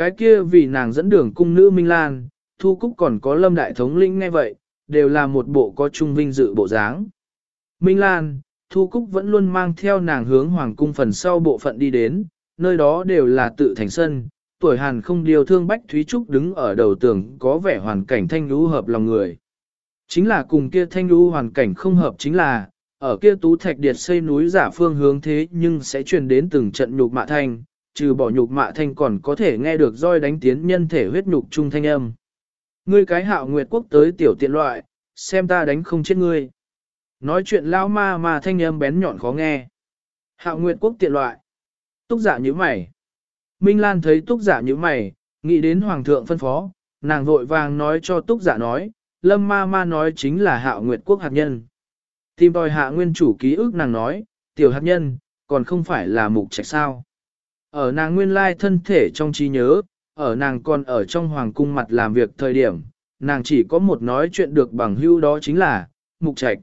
Cái kia vì nàng dẫn đường cung nữ Minh Lan, Thu Cúc còn có lâm đại thống linh ngay vậy, đều là một bộ có trung vinh dự bộ dáng. Minh Lan, Thu Cúc vẫn luôn mang theo nàng hướng hoàng cung phần sau bộ phận đi đến, nơi đó đều là tự thành sân, tuổi hàn không điều thương Bách Thúy Trúc đứng ở đầu tường có vẻ hoàn cảnh thanh lũ hợp lòng người. Chính là cùng kia thanh lũ hoàn cảnh không hợp chính là, ở kia tú thạch điệt xây núi giả phương hướng thế nhưng sẽ truyền đến từng trận nhục mạ thanh, trừ bỏ nhục mạ thanh còn có thể nghe được roi đánh tiến nhân thể huyết nhục trung thanh âm. Ngươi cái hạo nguyệt quốc tới tiểu tiện loại, xem ta đánh không chết ngươi. Nói chuyện lao ma mà thanh âm bén nhọn khó nghe. Hạo nguyệt quốc tiện loại. Túc giả như mày. Minh Lan thấy túc giả như mày, nghĩ đến hoàng thượng phân phó, nàng vội vàng nói cho túc giả nói, lâm ma ma nói chính là hạo nguyệt quốc hạt nhân. Tìm đòi hạ nguyên chủ ký ức nàng nói, tiểu hạt nhân, còn không phải là mục trạch sao. Ở nàng nguyên lai thân thể trong trí nhớ, ở nàng còn ở trong hoàng cung mặt làm việc thời điểm, nàng chỉ có một nói chuyện được bằng hưu đó chính là, mục trạch.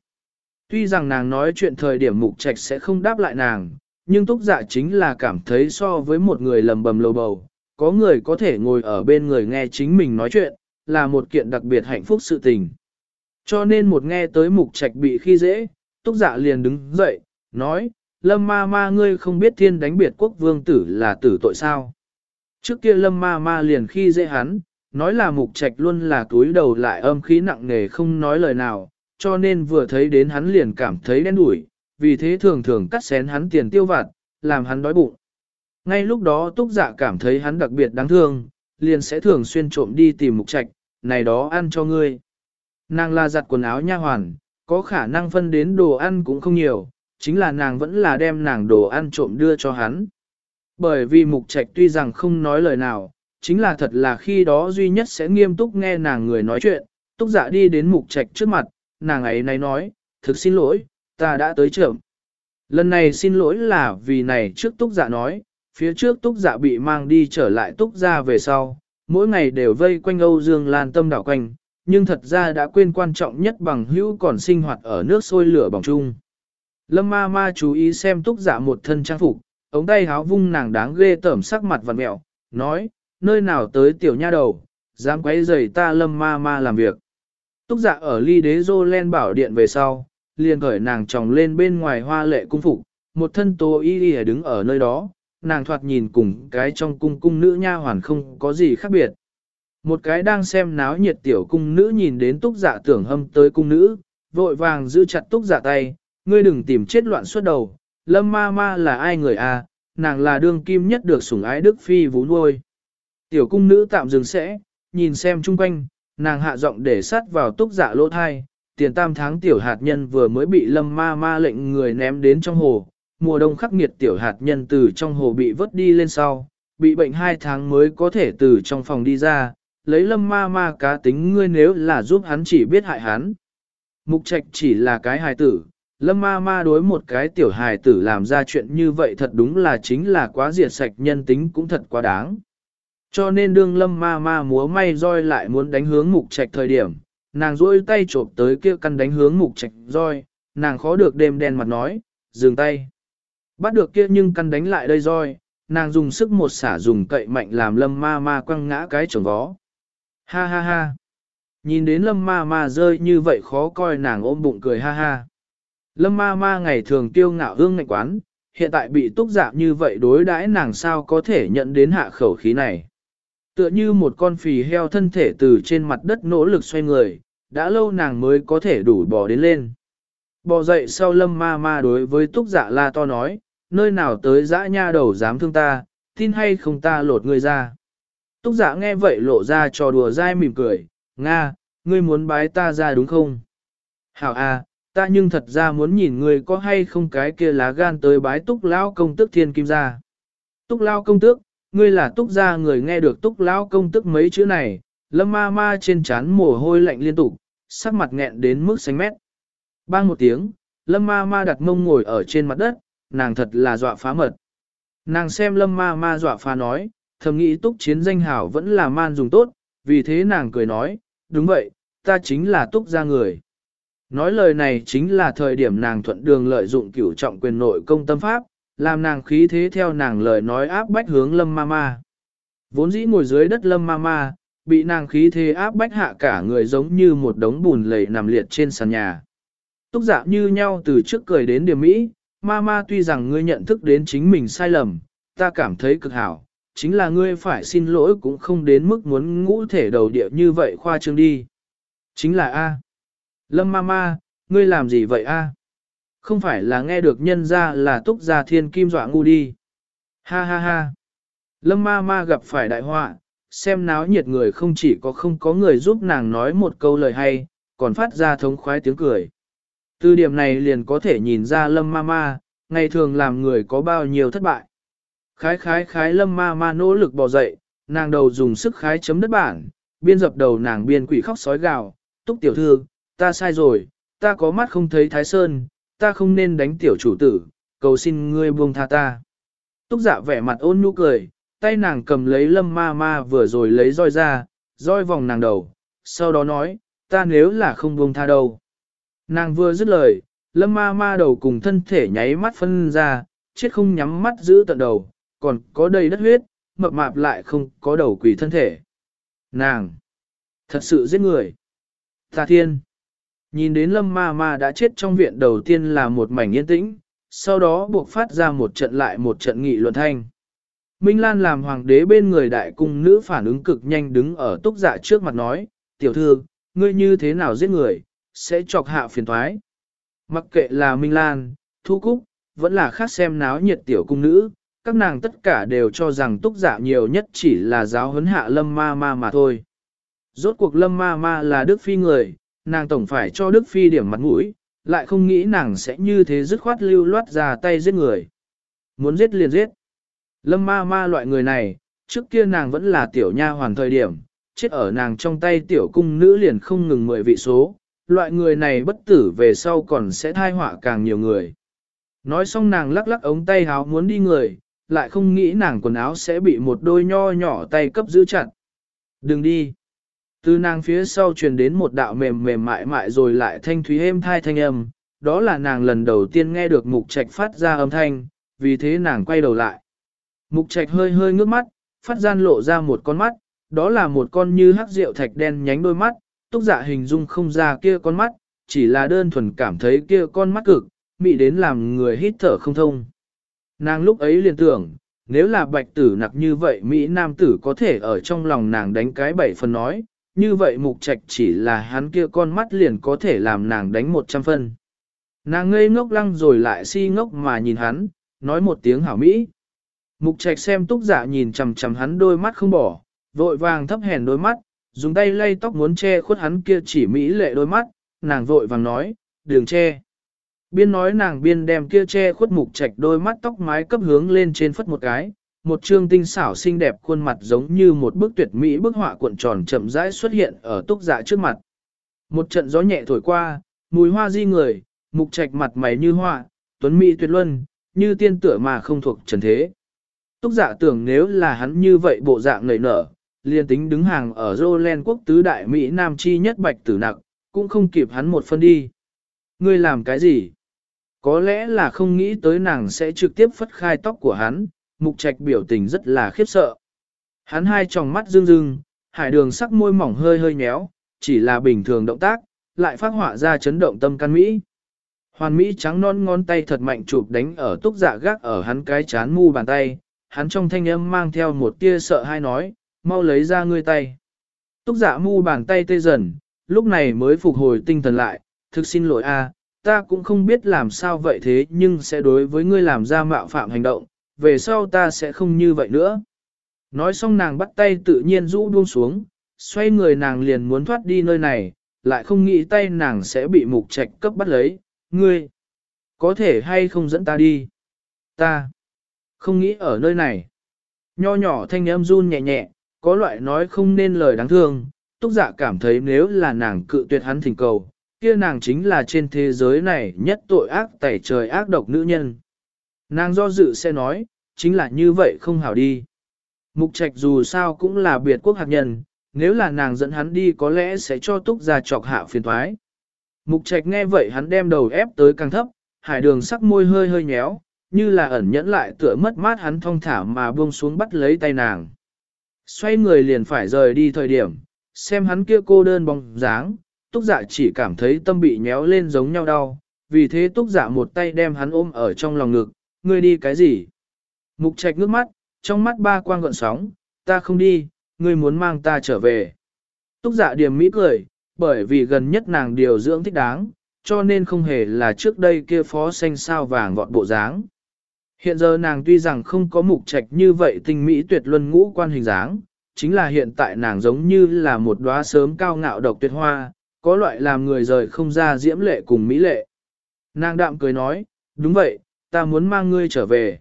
Tuy rằng nàng nói chuyện thời điểm mục trạch sẽ không đáp lại nàng, nhưng túc dạ chính là cảm thấy so với một người lầm bầm lầu bầu, có người có thể ngồi ở bên người nghe chính mình nói chuyện, là một kiện đặc biệt hạnh phúc sự tình. Cho nên một nghe tới mục trạch bị khi dễ, túc dạ liền đứng dậy, nói, lâm ma ma ngươi không biết thiên đánh biệt quốc vương tử là tử tội sao. Trước kia lâm ma ma liền khi dễ hắn, nói là mục trạch luôn là túi đầu lại âm khí nặng nề không nói lời nào, cho nên vừa thấy đến hắn liền cảm thấy đen đủi, vì thế thường thường cắt xén hắn tiền tiêu vặt, làm hắn đói bụng. Ngay lúc đó túc dạ cảm thấy hắn đặc biệt đáng thương, liền sẽ thường xuyên trộm đi tìm mục trạch, này đó ăn cho ngươi. Nàng la giặt quần áo nha hoàn, có khả năng phân đến đồ ăn cũng không nhiều, chính là nàng vẫn là đem nàng đồ ăn trộm đưa cho hắn. Bởi vì mục trạch tuy rằng không nói lời nào, chính là thật là khi đó duy nhất sẽ nghiêm túc nghe nàng người nói chuyện, túc dạ đi đến mục trạch trước mặt, nàng ấy này nói, thực xin lỗi, ta đã tới trưởng. Lần này xin lỗi là vì này trước túc dạ nói, phía trước túc dạ bị mang đi trở lại túc ra về sau, mỗi ngày đều vây quanh Âu Dương Lan tâm đảo quanh, nhưng thật ra đã quên quan trọng nhất bằng hữu còn sinh hoạt ở nước sôi lửa bỏng chung. Lâm ma ma chú ý xem túc dạ một thân trang phục, ống tay háo vung nàng đáng ghê tởm sắc mặt vằn mẹo, nói, nơi nào tới tiểu nha đầu, dám quấy rầy ta lâm ma ma làm việc. Túc dạ ở ly đế dô len bảo điện về sau, liền khởi nàng tròng lên bên ngoài hoa lệ cung phục, một thân tố y y đứng ở nơi đó, nàng thoạt nhìn cùng cái trong cung cung nữ nha hoàn không có gì khác biệt. Một cái đang xem náo nhiệt tiểu cung nữ nhìn đến túc dạ tưởng hâm tới cung nữ, vội vàng giữ chặt túc dạ tay, ngươi đừng tìm chết loạn suốt đầu, lâm ma ma là ai người à, nàng là đương kim nhất được sủng ái đức phi vú nuôi. Tiểu cung nữ tạm dừng sẽ, nhìn xem chung quanh, nàng hạ giọng để sát vào túc dạ lỗ thai, tiền tam tháng tiểu hạt nhân vừa mới bị lâm ma ma lệnh người ném đến trong hồ, mùa đông khắc nghiệt tiểu hạt nhân từ trong hồ bị vớt đi lên sau, bị bệnh hai tháng mới có thể từ trong phòng đi ra, lấy lâm ma ma cá tính ngươi nếu là giúp hắn chỉ biết hại hắn. Mục trạch chỉ là cái hài tử, lâm ma ma đối một cái tiểu hài tử làm ra chuyện như vậy thật đúng là chính là quá diệt sạch nhân tính cũng thật quá đáng. Cho nên đương lâm ma ma múa may roi lại muốn đánh hướng mục trạch thời điểm, nàng duỗi tay trộm tới kia căn đánh hướng mục trạch roi, nàng khó được đêm đen mặt nói, dừng tay. Bắt được kia nhưng căn đánh lại đây roi, nàng dùng sức một xả dùng cậy mạnh làm lâm ma ma quăng ngã cái chồng vó. Ha ha ha. Nhìn đến lâm ma ma rơi như vậy khó coi nàng ôm bụng cười ha ha. Lâm ma ma ngày thường tiêu ngạo hương ngạnh quán, hiện tại bị túc dạng như vậy đối đãi nàng sao có thể nhận đến hạ khẩu khí này. Tựa như một con phì heo thân thể từ trên mặt đất nỗ lực xoay người, đã lâu nàng mới có thể đủ bò đến lên. Bò dậy sau lâm ma ma đối với túc dạ la to nói, nơi nào tới dã nha đầu dám thương ta, tin hay không ta lột ngươi ra. Túc giả nghe vậy lộ ra trò đùa dai mỉm cười, Nga, ngươi muốn bái ta ra đúng không? Hảo à, ta nhưng thật ra muốn nhìn ngươi có hay không cái kia lá gan tới bái túc lão công tức thiên kim gia, Túc lão công tước, ngươi là túc gia người nghe được túc lão công tức mấy chữ này, lâm ma ma trên trán mồ hôi lạnh liên tục, sắc mặt nghẹn đến mức xanh mét. Bang một tiếng, lâm ma ma đặt mông ngồi ở trên mặt đất, nàng thật là dọa phá mật. Nàng xem lâm ma ma dọa phá nói, thầm nghĩ túc chiến danh hảo vẫn là man dùng tốt, vì thế nàng cười nói, đúng vậy, ta chính là túc gia người. Nói lời này chính là thời điểm nàng thuận đường lợi dụng cửu trọng quyền nội công tâm pháp, làm nàng khí thế theo nàng lời nói áp bách hướng lâm ma ma. Vốn dĩ ngồi dưới đất lâm ma ma, bị nàng khí thế áp bách hạ cả người giống như một đống bùn lầy nằm liệt trên sàn nhà. Túc dạ như nhau từ trước cười đến điểm mỹ, ma ma tuy rằng ngươi nhận thức đến chính mình sai lầm, ta cảm thấy cực hảo, chính là ngươi phải xin lỗi cũng không đến mức muốn ngũ thể đầu địa như vậy khoa trương đi. Chính là A. Lâm ma ma, ngươi làm gì vậy A? Không phải là nghe được nhân ra là túc gia thiên kim dọa ngu đi. Ha ha ha. Lâm ma ma gặp phải đại họa, xem náo nhiệt người không chỉ có không có người giúp nàng nói một câu lời hay, còn phát ra thống khoái tiếng cười. Từ điểm này liền có thể nhìn ra lâm ma ma, ngày thường làm người có bao nhiêu thất bại. Khái khái khái lâm ma ma nỗ lực bò dậy, nàng đầu dùng sức khái chấm đất bản, biên dập đầu nàng biên quỷ khóc sói gào, túc tiểu thư, ta sai rồi, ta có mắt không thấy thái sơn, ta không nên đánh tiểu chủ tử, cầu xin ngươi buông tha ta. Túc giả vẻ mặt ôn nhu cười, tay nàng cầm lấy lâm ma ma vừa rồi lấy roi ra, roi vòng nàng đầu, sau đó nói, ta nếu là không buông tha đâu. Nàng vừa dứt lời, lâm ma ma đầu cùng thân thể nháy mắt phân ra, chết không nhắm mắt giữ tận đầu, còn có đầy đất huyết, mập mạp lại không có đầu quỷ thân thể. Nàng! Thật sự giết người! Ta thiên! Nhìn đến lâm ma ma đã chết trong viện đầu tiên là một mảnh yên tĩnh, sau đó buộc phát ra một trận lại một trận nghị luận thanh. Minh Lan làm hoàng đế bên người đại cung nữ phản ứng cực nhanh đứng ở túc dạ trước mặt nói, tiểu thư, ngươi như thế nào giết người, sẽ chọc hạ phiền thoái. Mặc kệ là Minh Lan, Thu Cúc, vẫn là khác xem náo nhiệt tiểu cung nữ, các nàng tất cả đều cho rằng túc dạ nhiều nhất chỉ là giáo huấn hạ lâm ma ma mà thôi. Rốt cuộc lâm ma ma là Đức Phi người, nàng tổng phải cho Đức Phi điểm mặt mũi, lại không nghĩ nàng sẽ như thế dứt khoát lưu loát ra tay giết người. Muốn giết liền giết. Lâm ma ma loại người này, trước kia nàng vẫn là tiểu nha hoàn thời điểm, chết ở nàng trong tay tiểu cung nữ liền không ngừng mười vị số, loại người này bất tử về sau còn sẽ thai họa càng nhiều người. Nói xong nàng lắc lắc ống tay háo muốn đi người, lại không nghĩ nàng quần áo sẽ bị một đôi nho nhỏ tay cấp giữ chặt. Đừng đi. Từ nàng phía sau truyền đến một đạo mềm mềm mại mại rồi lại thanh thúy êm thai thanh âm, đó là nàng lần đầu tiên nghe được mục trạch phát ra âm thanh, vì thế nàng quay đầu lại. Mục trạch hơi hơi ngước mắt, phát gian lộ ra một con mắt, đó là một con như hắc rượu thạch đen nhánh đôi mắt, túc dạ hình dung không ra kia con mắt, chỉ là đơn thuần cảm thấy kia con mắt cực, mị đến làm người hít thở không thông. Nàng lúc ấy liền tưởng, nếu là bạch tử nặc như vậy Mỹ Nam tử có thể ở trong lòng nàng đánh cái bảy phần nói, như vậy mục trạch chỉ là hắn kia con mắt liền có thể làm nàng đánh một trăm phân. Nàng ngây ngốc lăng rồi lại si ngốc mà nhìn hắn, nói một tiếng hảo Mỹ. Mục trạch xem túc giả nhìn chằm chằm hắn đôi mắt không bỏ, vội vàng thấp hèn đôi mắt, dùng tay lay tóc muốn che khuất hắn kia chỉ Mỹ lệ đôi mắt, nàng vội vàng nói, đường che. Biên nói nàng biên đem kia che khuất mục trạch đôi mắt tóc mái cấp hướng lên trên phất một cái, một trương tinh xảo xinh đẹp khuôn mặt giống như một bức tuyệt mỹ bức họa cuộn tròn chậm rãi xuất hiện ở túc dạ trước mặt. Một trận gió nhẹ thổi qua, mùi hoa di người, mục trạch mặt mày như hoa, tuấn mỹ tuyệt luân, như tiên tựa mà không thuộc trần thế. Túc dạ tưởng nếu là hắn như vậy bộ dạng nảy nở, liền tính đứng hàng ở Roland quốc tứ đại Mỹ Nam chi nhất bạch tử nặng, cũng không kịp hắn một phân đi. Ngươi làm cái gì? Có lẽ là không nghĩ tới nàng sẽ trực tiếp phất khai tóc của hắn, mục trạch biểu tình rất là khiếp sợ. Hắn hai tròng mắt rưng rưng, hải đường sắc môi mỏng hơi hơi nhéo, chỉ là bình thường động tác, lại phát họa ra chấn động tâm can Mỹ. Hoàn Mỹ trắng non ngón tay thật mạnh chụp đánh ở túc dạ gác ở hắn cái chán mu bàn tay, hắn trong thanh âm mang theo một tia sợ hai nói, mau lấy ra ngươi tay. Túc dạ mu bàn tay tê dần, lúc này mới phục hồi tinh thần lại, thực xin lỗi a, ta cũng không biết làm sao vậy thế nhưng sẽ đối với ngươi làm ra mạo phạm hành động, về sau ta sẽ không như vậy nữa. Nói xong nàng bắt tay tự nhiên rũ buông xuống, xoay người nàng liền muốn thoát đi nơi này, lại không nghĩ tay nàng sẽ bị mục trạch cấp bắt lấy, ngươi, có thể hay không dẫn ta đi? Ta, không nghĩ ở nơi này. Nho nhỏ thanh âm run nhẹ nhẹ, có loại nói không nên lời đáng thương, túc giả cảm thấy nếu là nàng cự tuyệt hắn thỉnh cầu, kia nàng chính là trên thế giới này nhất tội ác tẩy trời ác độc nữ nhân. Nàng do dự sẽ nói, chính là như vậy không hảo đi. Mục trạch dù sao cũng là biệt quốc hạt nhân, nếu là nàng dẫn hắn đi có lẽ sẽ cho túc ra chọc hạ phiền thoái. Mục trạch nghe vậy hắn đem đầu ép tới càng thấp, hải đường sắc môi hơi hơi nhéo, như là ẩn nhẫn lại tựa mất mát hắn thong thả mà buông xuống bắt lấy tay nàng. Xoay người liền phải rời đi thời điểm, xem hắn kia cô đơn bóng dáng, túc dạ chỉ cảm thấy tâm bị nhéo lên giống nhau đau, vì thế túc dạ một tay đem hắn ôm ở trong lòng ngực, ngươi đi cái gì? Mục trạch ngước mắt, trong mắt ba quang gợn sóng, ta không đi, ngươi muốn mang ta trở về. Túc dạ điểm mỹ cười, bởi vì gần nhất nàng điều dưỡng thích đáng, cho nên không hề là trước đây kia phó xanh sao vàng vọt bộ dáng. Hiện giờ nàng tuy rằng không có mục trạch như vậy tinh mỹ tuyệt luân ngũ quan hình dáng, chính là hiện tại nàng giống như là một đóa sớm cao ngạo độc tuyệt hoa, có loại làm người rời không ra diễm lệ cùng mỹ lệ. Nàng đạm cười nói, đúng vậy, ta muốn mang ngươi trở về.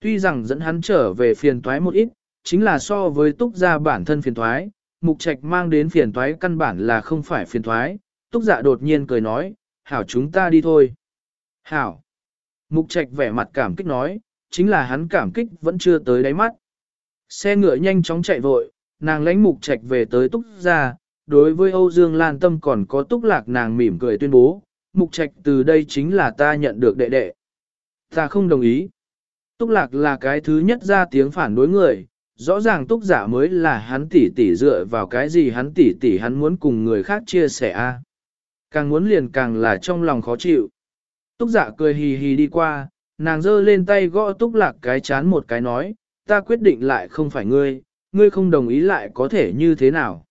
Tuy rằng dẫn hắn trở về phiền toái một ít, chính là so với túc gia bản thân phiền toái, mục trạch mang đến phiền toái căn bản là không phải phiền toái, túc dạ đột nhiên cười nói, hảo chúng ta đi thôi. Hảo. Mục trạch vẻ mặt cảm kích nói, chính là hắn cảm kích vẫn chưa tới đáy mắt. Xe ngựa nhanh chóng chạy vội, nàng lãnh mục trạch về tới túc gia, đối với Âu Dương Lan Tâm còn có túc lạc nàng mỉm cười tuyên bố, mục trạch từ đây chính là ta nhận được đệ đệ. Ta không đồng ý. Túc lạc là cái thứ nhất ra tiếng phản đối người, rõ ràng túc giả mới là hắn tỷ tỷ dựa vào cái gì hắn tỷ tỷ hắn muốn cùng người khác chia sẻ a Càng muốn liền càng là trong lòng khó chịu. Túc giả cười hì hì đi qua, nàng giơ lên tay gõ túc lạc cái chán một cái nói, ta quyết định lại không phải ngươi, ngươi không đồng ý lại có thể như thế nào.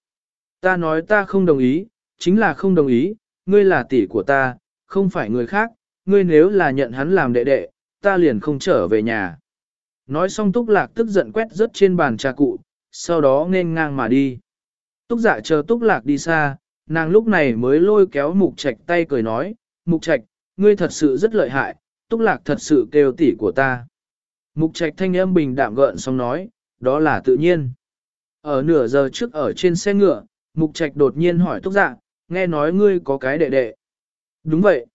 Ta nói ta không đồng ý, chính là không đồng ý, ngươi là tỷ của ta, không phải người khác, ngươi nếu là nhận hắn làm đệ đệ, ta liền không trở về nhà. Nói xong túc lạc tức giận quét rớt trên bàn trà cụ, sau đó nên ngang mà đi. Túc dạ chờ túc lạc đi xa, nàng lúc này mới lôi kéo mục trạch tay cười nói, mục trạch, ngươi thật sự rất lợi hại, túc lạc thật sự kêu tỷ của ta. Mục trạch thanh âm bình đạm gợn xong nói, đó là tự nhiên. Ở nửa giờ trước ở trên xe ngựa, mục trạch đột nhiên hỏi túc dạ, nghe nói ngươi có cái đệ đệ. Đúng vậy.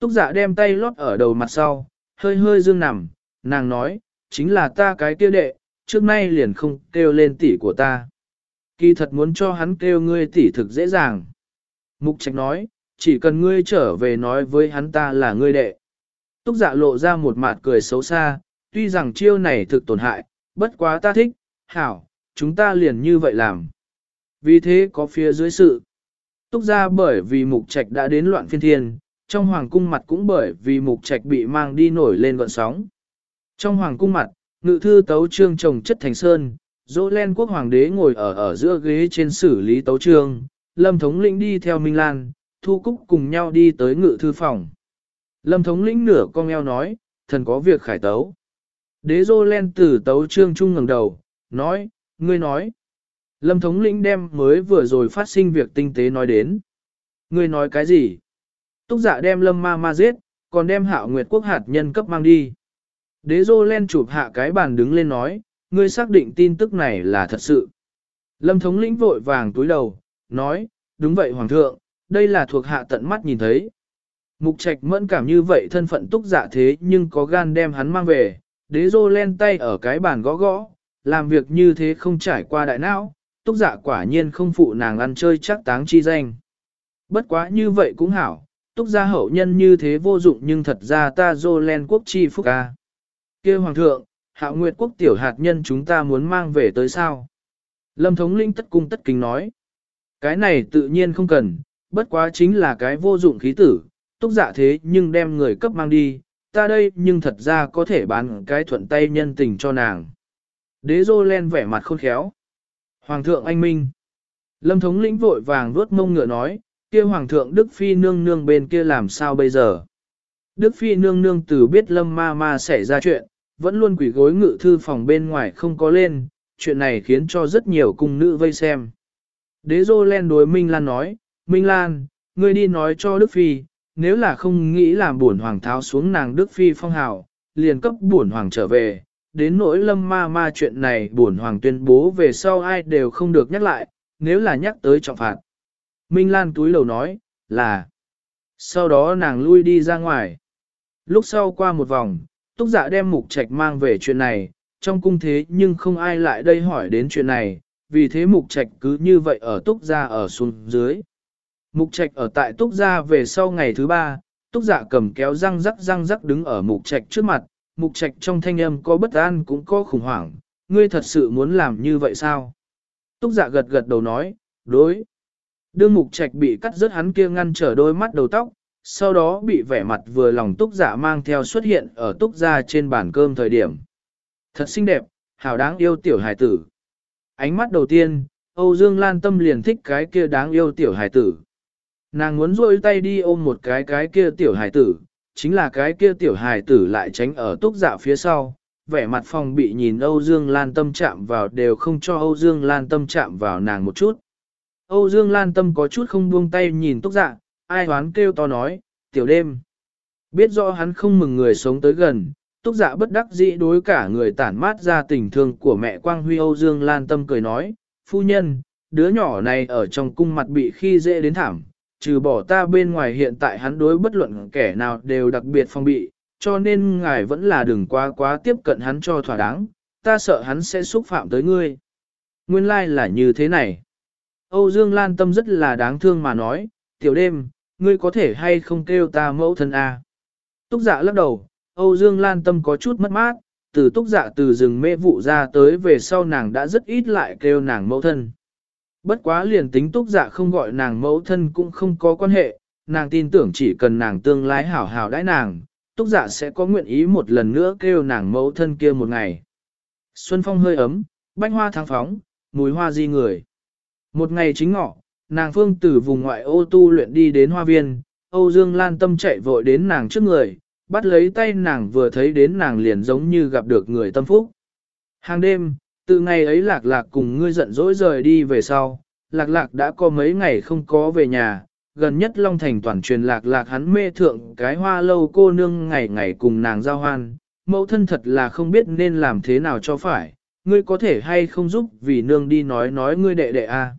Túc dạ đem tay lót ở đầu mặt sau, hơi hơi dương nằm, nàng nói, chính là ta cái kia đệ, trước nay liền không kêu lên tỷ của ta. Kỳ thật muốn cho hắn kêu ngươi tỷ thực dễ dàng. Mục trạch nói, chỉ cần ngươi trở về nói với hắn ta là ngươi đệ. Túc dạ lộ ra một mặt cười xấu xa, tuy rằng chiêu này thực tổn hại, bất quá ta thích, hảo, chúng ta liền như vậy làm. Vì thế có phía dưới sự. Túc ra bởi vì mục trạch đã đến loạn phiên thiên, trong hoàng cung mặt cũng bởi vì mục trạch bị mang đi nổi lên gọn sóng. Trong hoàng cung mặt, ngự thư tấu trương trồng chất thành sơn, dỗ len quốc hoàng đế ngồi ở ở giữa ghế trên xử lý tấu trương, lâm thống lĩnh đi theo Minh Lan, thu cúc cùng nhau đi tới ngự thư phòng. Lâm thống lĩnh nửa con eo nói, thần có việc khải tấu. Đế dô len từ tấu trương trung ngẩng đầu, nói, ngươi nói. Lâm thống lĩnh đem mới vừa rồi phát sinh việc tinh tế nói đến. Ngươi nói cái gì? Túc dạ đem lâm ma ma giết, còn đem hạo nguyệt quốc hạt nhân cấp mang đi. Đế dô len chụp hạ cái bàn đứng lên nói, ngươi xác định tin tức này là thật sự. Lâm thống lĩnh vội vàng túi đầu, nói, đúng vậy hoàng thượng, đây là thuộc hạ tận mắt nhìn thấy. Mục trạch mẫn cảm như vậy thân phận túc dạ thế nhưng có gan đem hắn mang về, đế dô len tay ở cái bàn gõ gõ, làm việc như thế không trải qua đại não, túc dạ quả nhiên không phụ nàng ăn chơi chắc táng chi danh. Bất quá như vậy cũng hảo, túc gia hậu nhân như thế vô dụng nhưng thật ra ta dô len quốc chi phúc ca. kia hoàng thượng, hạo nguyệt quốc tiểu hạt nhân chúng ta muốn mang về tới sao? Lâm thống linh tất cung tất kính nói. Cái này tự nhiên không cần, bất quá chính là cái vô dụng khí tử, túc giả thế nhưng đem người cấp mang đi, ta đây nhưng thật ra có thể bán cái thuận tay nhân tình cho nàng. Đế dô len vẻ mặt khôn khéo. Hoàng thượng anh minh. Lâm thống lĩnh vội vàng vuốt mông ngựa nói, kia hoàng thượng Đức Phi nương nương bên kia làm sao bây giờ? Đức Phi nương nương từ biết lâm ma ma xảy ra chuyện, vẫn luôn quỷ gối ngự thư phòng bên ngoài không có lên, chuyện này khiến cho rất nhiều cung nữ vây xem. Đế dô len đối Minh Lan nói, Minh Lan, ngươi đi nói cho Đức Phi, nếu là không nghĩ làm buồn hoàng tháo xuống nàng Đức Phi phong hào, liền cấp buồn hoàng trở về, đến nỗi lâm ma ma chuyện này buồn hoàng tuyên bố về sau ai đều không được nhắc lại, nếu là nhắc tới trọng phạt. Minh Lan túi lầu nói, là. Sau đó nàng lui đi ra ngoài. Lúc sau qua một vòng, túc dạ đem mục trạch mang về chuyện này, trong cung thế nhưng không ai lại đây hỏi đến chuyện này, vì thế mục trạch cứ như vậy ở túc gia ở xuống dưới. Mục trạch ở tại túc gia về sau ngày thứ ba, túc dạ cầm kéo răng rắc răng rắc đứng ở mục trạch trước mặt, mục trạch trong thanh âm có bất an cũng có khủng hoảng, ngươi thật sự muốn làm như vậy sao? Túc dạ gật gật đầu nói, đối. Đương mục trạch bị cắt rớt hắn kia ngăn trở đôi mắt đầu tóc, sau đó bị vẻ mặt vừa lòng túc dạ mang theo xuất hiện ở túc gia trên bàn cơm thời điểm. Thật xinh đẹp, hảo đáng yêu tiểu hài tử. Ánh mắt đầu tiên, Âu Dương Lan Tâm liền thích cái kia đáng yêu tiểu hài tử. Nàng muốn rôi tay đi ôm một cái cái kia tiểu hài tử, chính là cái kia tiểu hài tử lại tránh ở túc dạ phía sau, vẻ mặt phòng bị nhìn Âu Dương Lan Tâm chạm vào đều không cho Âu Dương Lan Tâm chạm vào nàng một chút. Âu Dương Lan Tâm có chút không buông tay nhìn túc dạ, ai hoán kêu to nói, tiểu đêm. Biết rõ hắn không mừng người sống tới gần, túc dạ bất đắc dĩ đối cả người tản mát ra tình thương của mẹ Quang Huy Âu Dương Lan Tâm cười nói, phu nhân, đứa nhỏ này ở trong cung mặt bị khi dễ đến thảm, trừ bỏ ta bên ngoài hiện tại hắn đối bất luận kẻ nào đều đặc biệt phong bị, cho nên ngài vẫn là đừng quá quá tiếp cận hắn cho thỏa đáng, ta sợ hắn sẽ xúc phạm tới ngươi. Nguyên lai like là như thế này. Âu Dương Lan Tâm rất là đáng thương mà nói, tiểu đêm, ngươi có thể hay không kêu ta mẫu thân a? À? Túc dạ lắc đầu, Âu Dương Lan Tâm có chút mất mát, từ túc dạ từ rừng mê vụ ra tới về sau nàng đã rất ít lại kêu nàng mẫu thân. Bất quá liền tính túc dạ không gọi nàng mẫu thân cũng không có quan hệ, nàng tin tưởng chỉ cần nàng tương lai hảo hảo đãi nàng, túc dạ sẽ có nguyện ý một lần nữa kêu nàng mẫu thân kia một ngày. Xuân phong hơi ấm, bánh hoa tháng phóng, mùi hoa di người. Một ngày chính ngọ, nàng phương từ vùng ngoại ô tu luyện đi đến hoa viên, Âu Dương Lan Tâm chạy vội đến nàng trước người, bắt lấy tay nàng vừa thấy đến nàng liền giống như gặp được người tâm phúc. Hàng đêm, từ ngày ấy lạc lạc cùng ngươi giận dỗi rời đi về sau, lạc lạc đã có mấy ngày không có về nhà, gần nhất Long Thành toàn truyền lạc lạc hắn mê thượng cái hoa lâu cô nương ngày ngày cùng nàng giao hoan, mẫu thân thật là không biết nên làm thế nào cho phải, ngươi có thể hay không giúp vì nương đi nói nói ngươi đệ đệ a.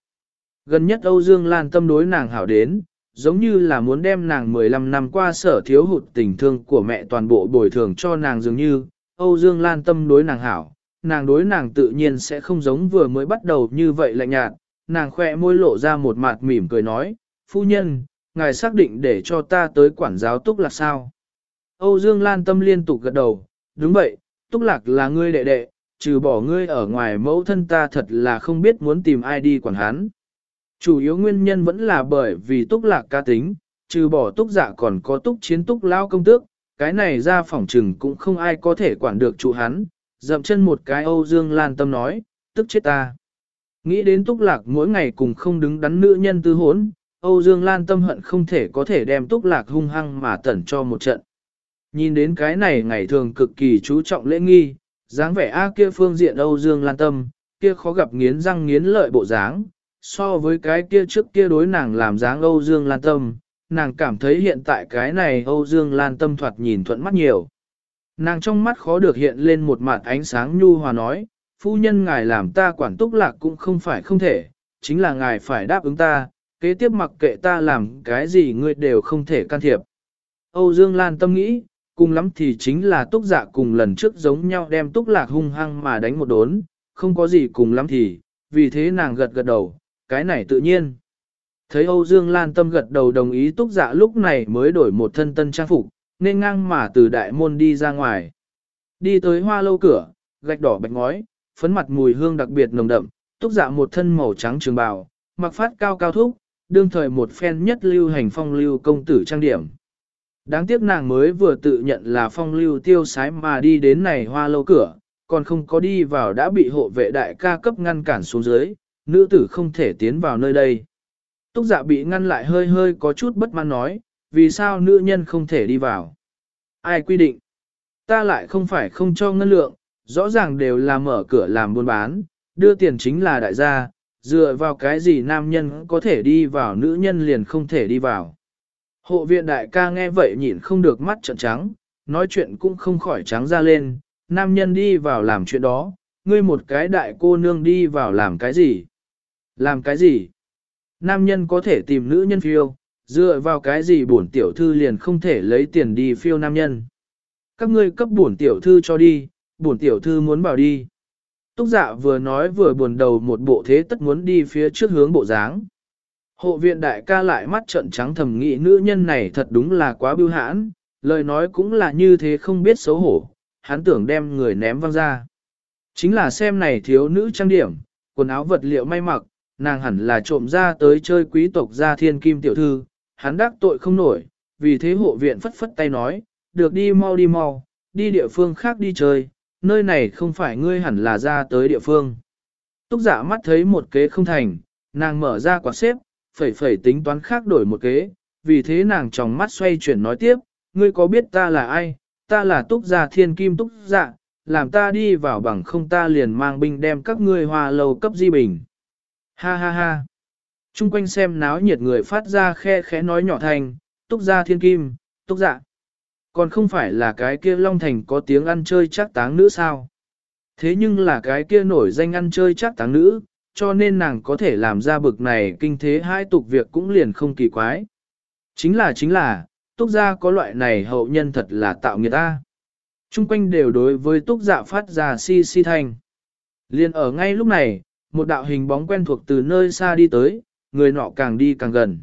Gần nhất Âu Dương Lan tâm đối nàng hảo đến, giống như là muốn đem nàng 15 năm qua sở thiếu hụt tình thương của mẹ toàn bộ bồi thường cho nàng dường như, Âu Dương Lan tâm đối nàng hảo, nàng đối nàng tự nhiên sẽ không giống vừa mới bắt đầu như vậy lạnh nhạt, nàng khỏe môi lộ ra một mặt mỉm cười nói, phu nhân, ngài xác định để cho ta tới quản giáo túc lạc sao. Âu Dương Lan tâm liên tục gật đầu, đúng vậy, túc lạc là ngươi đệ đệ, trừ bỏ ngươi ở ngoài mẫu thân ta thật là không biết muốn tìm ai đi quản hắn. Chủ yếu nguyên nhân vẫn là bởi vì túc lạc ca tính, trừ bỏ túc giả còn có túc chiến túc lao công tước, cái này ra phòng trừng cũng không ai có thể quản được chủ hắn, dậm chân một cái Âu Dương Lan Tâm nói, tức chết ta. Nghĩ đến túc lạc mỗi ngày cùng không đứng đắn nữ nhân tư hốn, Âu Dương Lan Tâm hận không thể có thể đem túc lạc hung hăng mà tẩn cho một trận. Nhìn đến cái này ngày thường cực kỳ chú trọng lễ nghi, dáng vẻ A kia phương diện Âu Dương Lan Tâm, kia khó gặp nghiến răng nghiến lợi bộ dáng, so với cái kia trước kia đối nàng làm dáng Âu Dương Lan Tâm, nàng cảm thấy hiện tại cái này Âu Dương Lan Tâm thoạt nhìn thuận mắt nhiều. Nàng trong mắt khó được hiện lên một mặt ánh sáng nhu hòa nói, phu nhân ngài làm ta quản túc lạc cũng không phải không thể, chính là ngài phải đáp ứng ta, kế tiếp mặc kệ ta làm cái gì ngươi đều không thể can thiệp. Âu Dương Lan tâm nghĩ, cùng lắm thì chính là túc giả cùng lần trước giống nhau đem túc lạc hung hăng mà đánh một đốn, không có gì cùng lắm thì, vì thế nàng gật gật đầu, cái này tự nhiên. Thấy Âu Dương Lan tâm gật đầu đồng ý túc dạ lúc này mới đổi một thân tân trang phục, nên ngang mà từ đại môn đi ra ngoài. Đi tới hoa lâu cửa, gạch đỏ bạch ngói, phấn mặt mùi hương đặc biệt nồng đậm, túc dạ một thân màu trắng trường bào, mặc phát cao cao thúc, đương thời một phen nhất lưu hành phong lưu công tử trang điểm. Đáng tiếc nàng mới vừa tự nhận là phong lưu tiêu sái mà đi đến này hoa lâu cửa, còn không có đi vào đã bị hộ vệ đại ca cấp ngăn cản xuống dưới, nữ tử không thể tiến vào nơi đây. Túc dạ bị ngăn lại hơi hơi có chút bất mãn nói, vì sao nữ nhân không thể đi vào? Ai quy định? Ta lại không phải không cho ngân lượng, rõ ràng đều là mở cửa làm buôn bán, đưa tiền chính là đại gia, dựa vào cái gì nam nhân có thể đi vào nữ nhân liền không thể đi vào. Hộ viện đại ca nghe vậy nhịn không được mắt trợn trắng, nói chuyện cũng không khỏi trắng ra lên, nam nhân đi vào làm chuyện đó, ngươi một cái đại cô nương đi vào làm cái gì? Làm cái gì? Nam nhân có thể tìm nữ nhân phiêu, dựa vào cái gì bổn tiểu thư liền không thể lấy tiền đi phiêu nam nhân. Các ngươi cấp bổn tiểu thư cho đi, bổn tiểu thư muốn bảo đi. Túc dạ vừa nói vừa buồn đầu một bộ thế tất muốn đi phía trước hướng bộ dáng. Hộ viện đại ca lại mắt trợn trắng thầm nghĩ nữ nhân này thật đúng là quá bưu hãn, lời nói cũng là như thế không biết xấu hổ, hắn tưởng đem người ném văng ra. Chính là xem này thiếu nữ trang điểm, quần áo vật liệu may mặc, nàng hẳn là trộm ra tới chơi quý tộc gia thiên kim tiểu thư, hắn đắc tội không nổi, vì thế hộ viện phất phất tay nói, được đi mau đi mau, đi địa phương khác đi chơi, nơi này không phải ngươi hẳn là ra tới địa phương. Túc giả mắt thấy một kế không thành, nàng mở ra quạt xếp, phẩy phẩy tính toán khác đổi một kế, vì thế nàng tròng mắt xoay chuyển nói tiếp, ngươi có biết ta là ai, ta là túc giả thiên kim túc dạ, làm ta đi vào bằng không ta liền mang binh đem các ngươi hòa lầu cấp di bình. Ha ha ha. Trung quanh xem náo nhiệt người phát ra khe khẽ nói nhỏ thành, túc gia thiên kim, túc dạ. Còn không phải là cái kia Long Thành có tiếng ăn chơi chắc táng nữ sao? Thế nhưng là cái kia nổi danh ăn chơi chắc táng nữ, cho nên nàng có thể làm ra bực này kinh thế hai tục việc cũng liền không kỳ quái. Chính là chính là, túc gia có loại này hậu nhân thật là tạo nghiệt ta. Trung quanh đều đối với túc dạ phát ra si si thanh. liền ở ngay lúc này, một đạo hình bóng quen thuộc từ nơi xa đi tới, người nọ càng đi càng gần.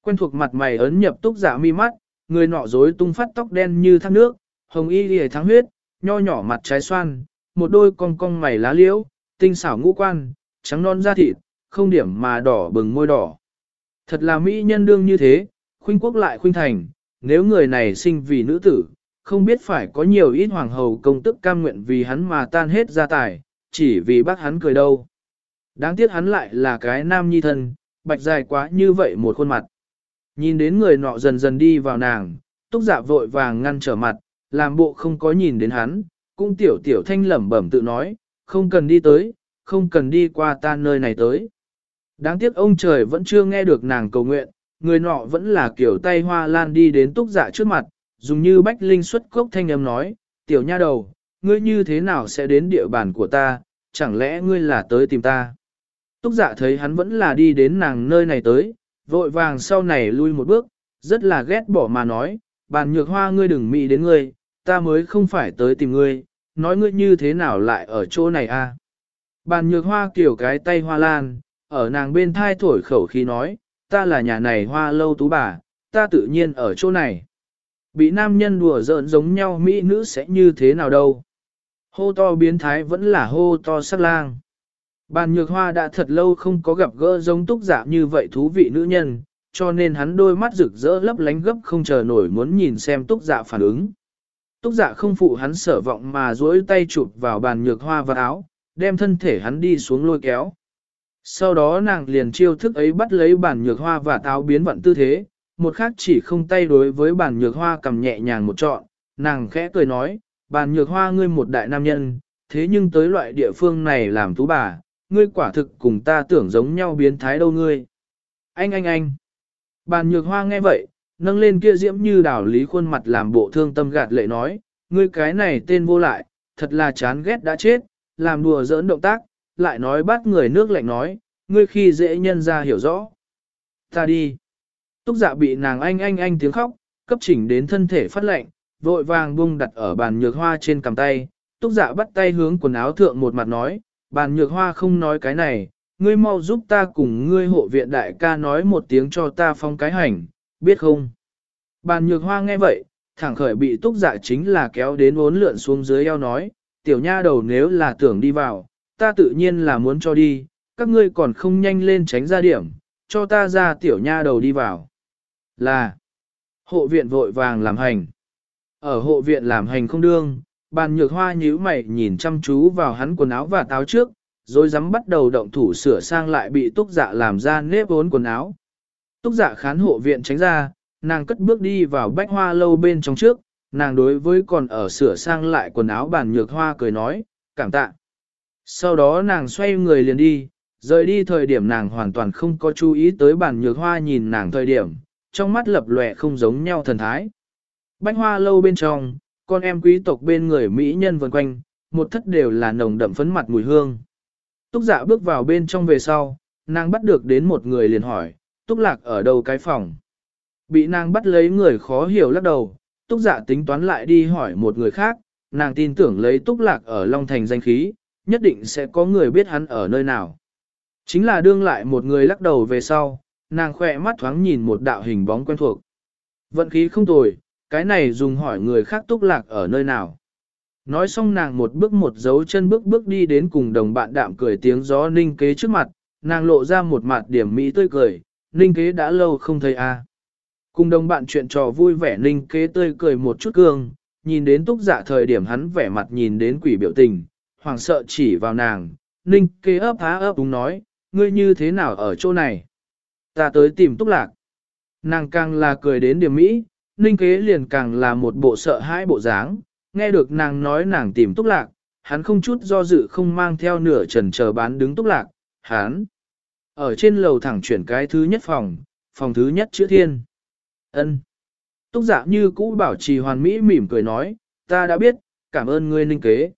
Quen thuộc mặt mày ấn nhập túc giả mi mắt, người nọ rối tung phát tóc đen như thác nước, hồng y lìa thắng huyết, nho nhỏ mặt trái xoan, một đôi cong cong mày lá liễu, tinh xảo ngũ quan, trắng non da thịt, không điểm mà đỏ bừng môi đỏ. Thật là mỹ nhân đương như thế, khuynh quốc lại khuynh thành, nếu người này sinh vì nữ tử, không biết phải có nhiều ít hoàng hầu công tức cam nguyện vì hắn mà tan hết gia tài, chỉ vì bác hắn cười đâu. Đáng tiếc hắn lại là cái nam nhi thân, bạch dài quá như vậy một khuôn mặt. Nhìn đến người nọ dần dần đi vào nàng, túc dạ vội vàng ngăn trở mặt, làm bộ không có nhìn đến hắn, cũng tiểu tiểu thanh lẩm bẩm tự nói, không cần đi tới, không cần đi qua ta nơi này tới. Đáng tiếc ông trời vẫn chưa nghe được nàng cầu nguyện, người nọ vẫn là kiểu tay hoa lan đi đến túc dạ trước mặt, dùng như bách linh xuất cốc thanh âm nói, tiểu nha đầu, ngươi như thế nào sẽ đến địa bàn của ta, chẳng lẽ ngươi là tới tìm ta. Túc dạ thấy hắn vẫn là đi đến nàng nơi này tới, vội vàng sau này lui một bước, rất là ghét bỏ mà nói, bàn nhược hoa ngươi đừng mị đến ngươi, ta mới không phải tới tìm ngươi, nói ngươi như thế nào lại ở chỗ này a? Bàn nhược hoa kiểu cái tay hoa lan, ở nàng bên thai thổi khẩu khí nói, ta là nhà này hoa lâu tú bà, ta tự nhiên ở chỗ này. Bị nam nhân đùa giỡn giống nhau mỹ nữ sẽ như thế nào đâu. Hô to biến thái vẫn là hô to sắc lang. Bàn nhược hoa đã thật lâu không có gặp gỡ giống túc giả như vậy thú vị nữ nhân, cho nên hắn đôi mắt rực rỡ lấp lánh gấp không chờ nổi muốn nhìn xem túc dạ phản ứng. Túc dạ không phụ hắn sở vọng mà duỗi tay chụp vào bàn nhược hoa và áo, đem thân thể hắn đi xuống lôi kéo. Sau đó nàng liền chiêu thức ấy bắt lấy bàn nhược hoa và táo biến vận tư thế, một khác chỉ không tay đối với bàn nhược hoa cầm nhẹ nhàng một trọn, nàng khẽ cười nói, bàn nhược hoa ngươi một đại nam nhân, thế nhưng tới loại địa phương này làm tú bà, ngươi quả thực cùng ta tưởng giống nhau biến thái đâu ngươi. Anh anh anh. Bàn nhược hoa nghe vậy, nâng lên kia diễm như đảo lý khuôn mặt làm bộ thương tâm gạt lệ nói, ngươi cái này tên vô lại, thật là chán ghét đã chết, làm đùa giỡn động tác, lại nói bắt người nước lạnh nói, ngươi khi dễ nhân ra hiểu rõ. Ta đi. Túc dạ bị nàng anh anh anh tiếng khóc, cấp chỉnh đến thân thể phát lạnh, vội vàng bung đặt ở bàn nhược hoa trên cầm tay. Túc dạ bắt tay hướng quần áo thượng một mặt nói, bàn nhược hoa không nói cái này, ngươi mau giúp ta cùng ngươi hộ viện đại ca nói một tiếng cho ta phong cái hành, biết không? Bàn nhược hoa nghe vậy, thẳng khởi bị túc dạ chính là kéo đến uốn lượn xuống dưới eo nói, tiểu nha đầu nếu là tưởng đi vào, ta tự nhiên là muốn cho đi, các ngươi còn không nhanh lên tránh ra điểm, cho ta ra tiểu nha đầu đi vào. Là, hộ viện vội vàng làm hành. Ở hộ viện làm hành không đương, bàn nhược hoa nhíu mày nhìn chăm chú vào hắn quần áo và táo trước, rồi dám bắt đầu động thủ sửa sang lại bị túc dạ làm ra nếp vốn quần áo. Túc dạ khán hộ viện tránh ra, nàng cất bước đi vào bách hoa lâu bên trong trước, nàng đối với còn ở sửa sang lại quần áo bàn nhược hoa cười nói, cảm tạ. Sau đó nàng xoay người liền đi, rời đi thời điểm nàng hoàn toàn không có chú ý tới bàn nhược hoa nhìn nàng thời điểm, trong mắt lập lòe không giống nhau thần thái. Bách hoa lâu bên trong, con em quý tộc bên người Mỹ nhân vần quanh, một thất đều là nồng đậm phấn mặt mùi hương. Túc dạ bước vào bên trong về sau, nàng bắt được đến một người liền hỏi, Túc lạc ở đâu cái phòng? Bị nàng bắt lấy người khó hiểu lắc đầu, Túc dạ tính toán lại đi hỏi một người khác, nàng tin tưởng lấy Túc lạc ở Long Thành danh khí, nhất định sẽ có người biết hắn ở nơi nào. Chính là đương lại một người lắc đầu về sau, nàng khỏe mắt thoáng nhìn một đạo hình bóng quen thuộc. Vận khí không tồi, cái này dùng hỏi người khác Túc lạc ở nơi nào. Nói xong nàng một bước một dấu chân bước bước đi đến cùng đồng bạn đạm cười tiếng gió ninh kế trước mặt, nàng lộ ra một mặt điểm mỹ tươi cười, ninh kế đã lâu không thấy a. À. Cùng đồng bạn chuyện trò vui vẻ ninh kế tươi cười một chút cương, nhìn đến túc dạ thời điểm hắn vẻ mặt nhìn đến quỷ biểu tình, hoàng sợ chỉ vào nàng, ninh kế ấp há ấp đúng nói, ngươi như thế nào ở chỗ này? Ta tới tìm túc lạc. Nàng càng là cười đến điểm mỹ, ninh kế liền càng là một bộ sợ hãi bộ dáng, Nghe được nàng nói nàng tìm túc lạc, hắn không chút do dự không mang theo nửa trần chờ bán đứng túc lạc, hắn. Ở trên lầu thẳng chuyển cái thứ nhất phòng, phòng thứ nhất chữ thiên. ân Túc giả như cũ bảo trì hoàn mỹ mỉm cười nói, ta đã biết, cảm ơn ngươi ninh kế.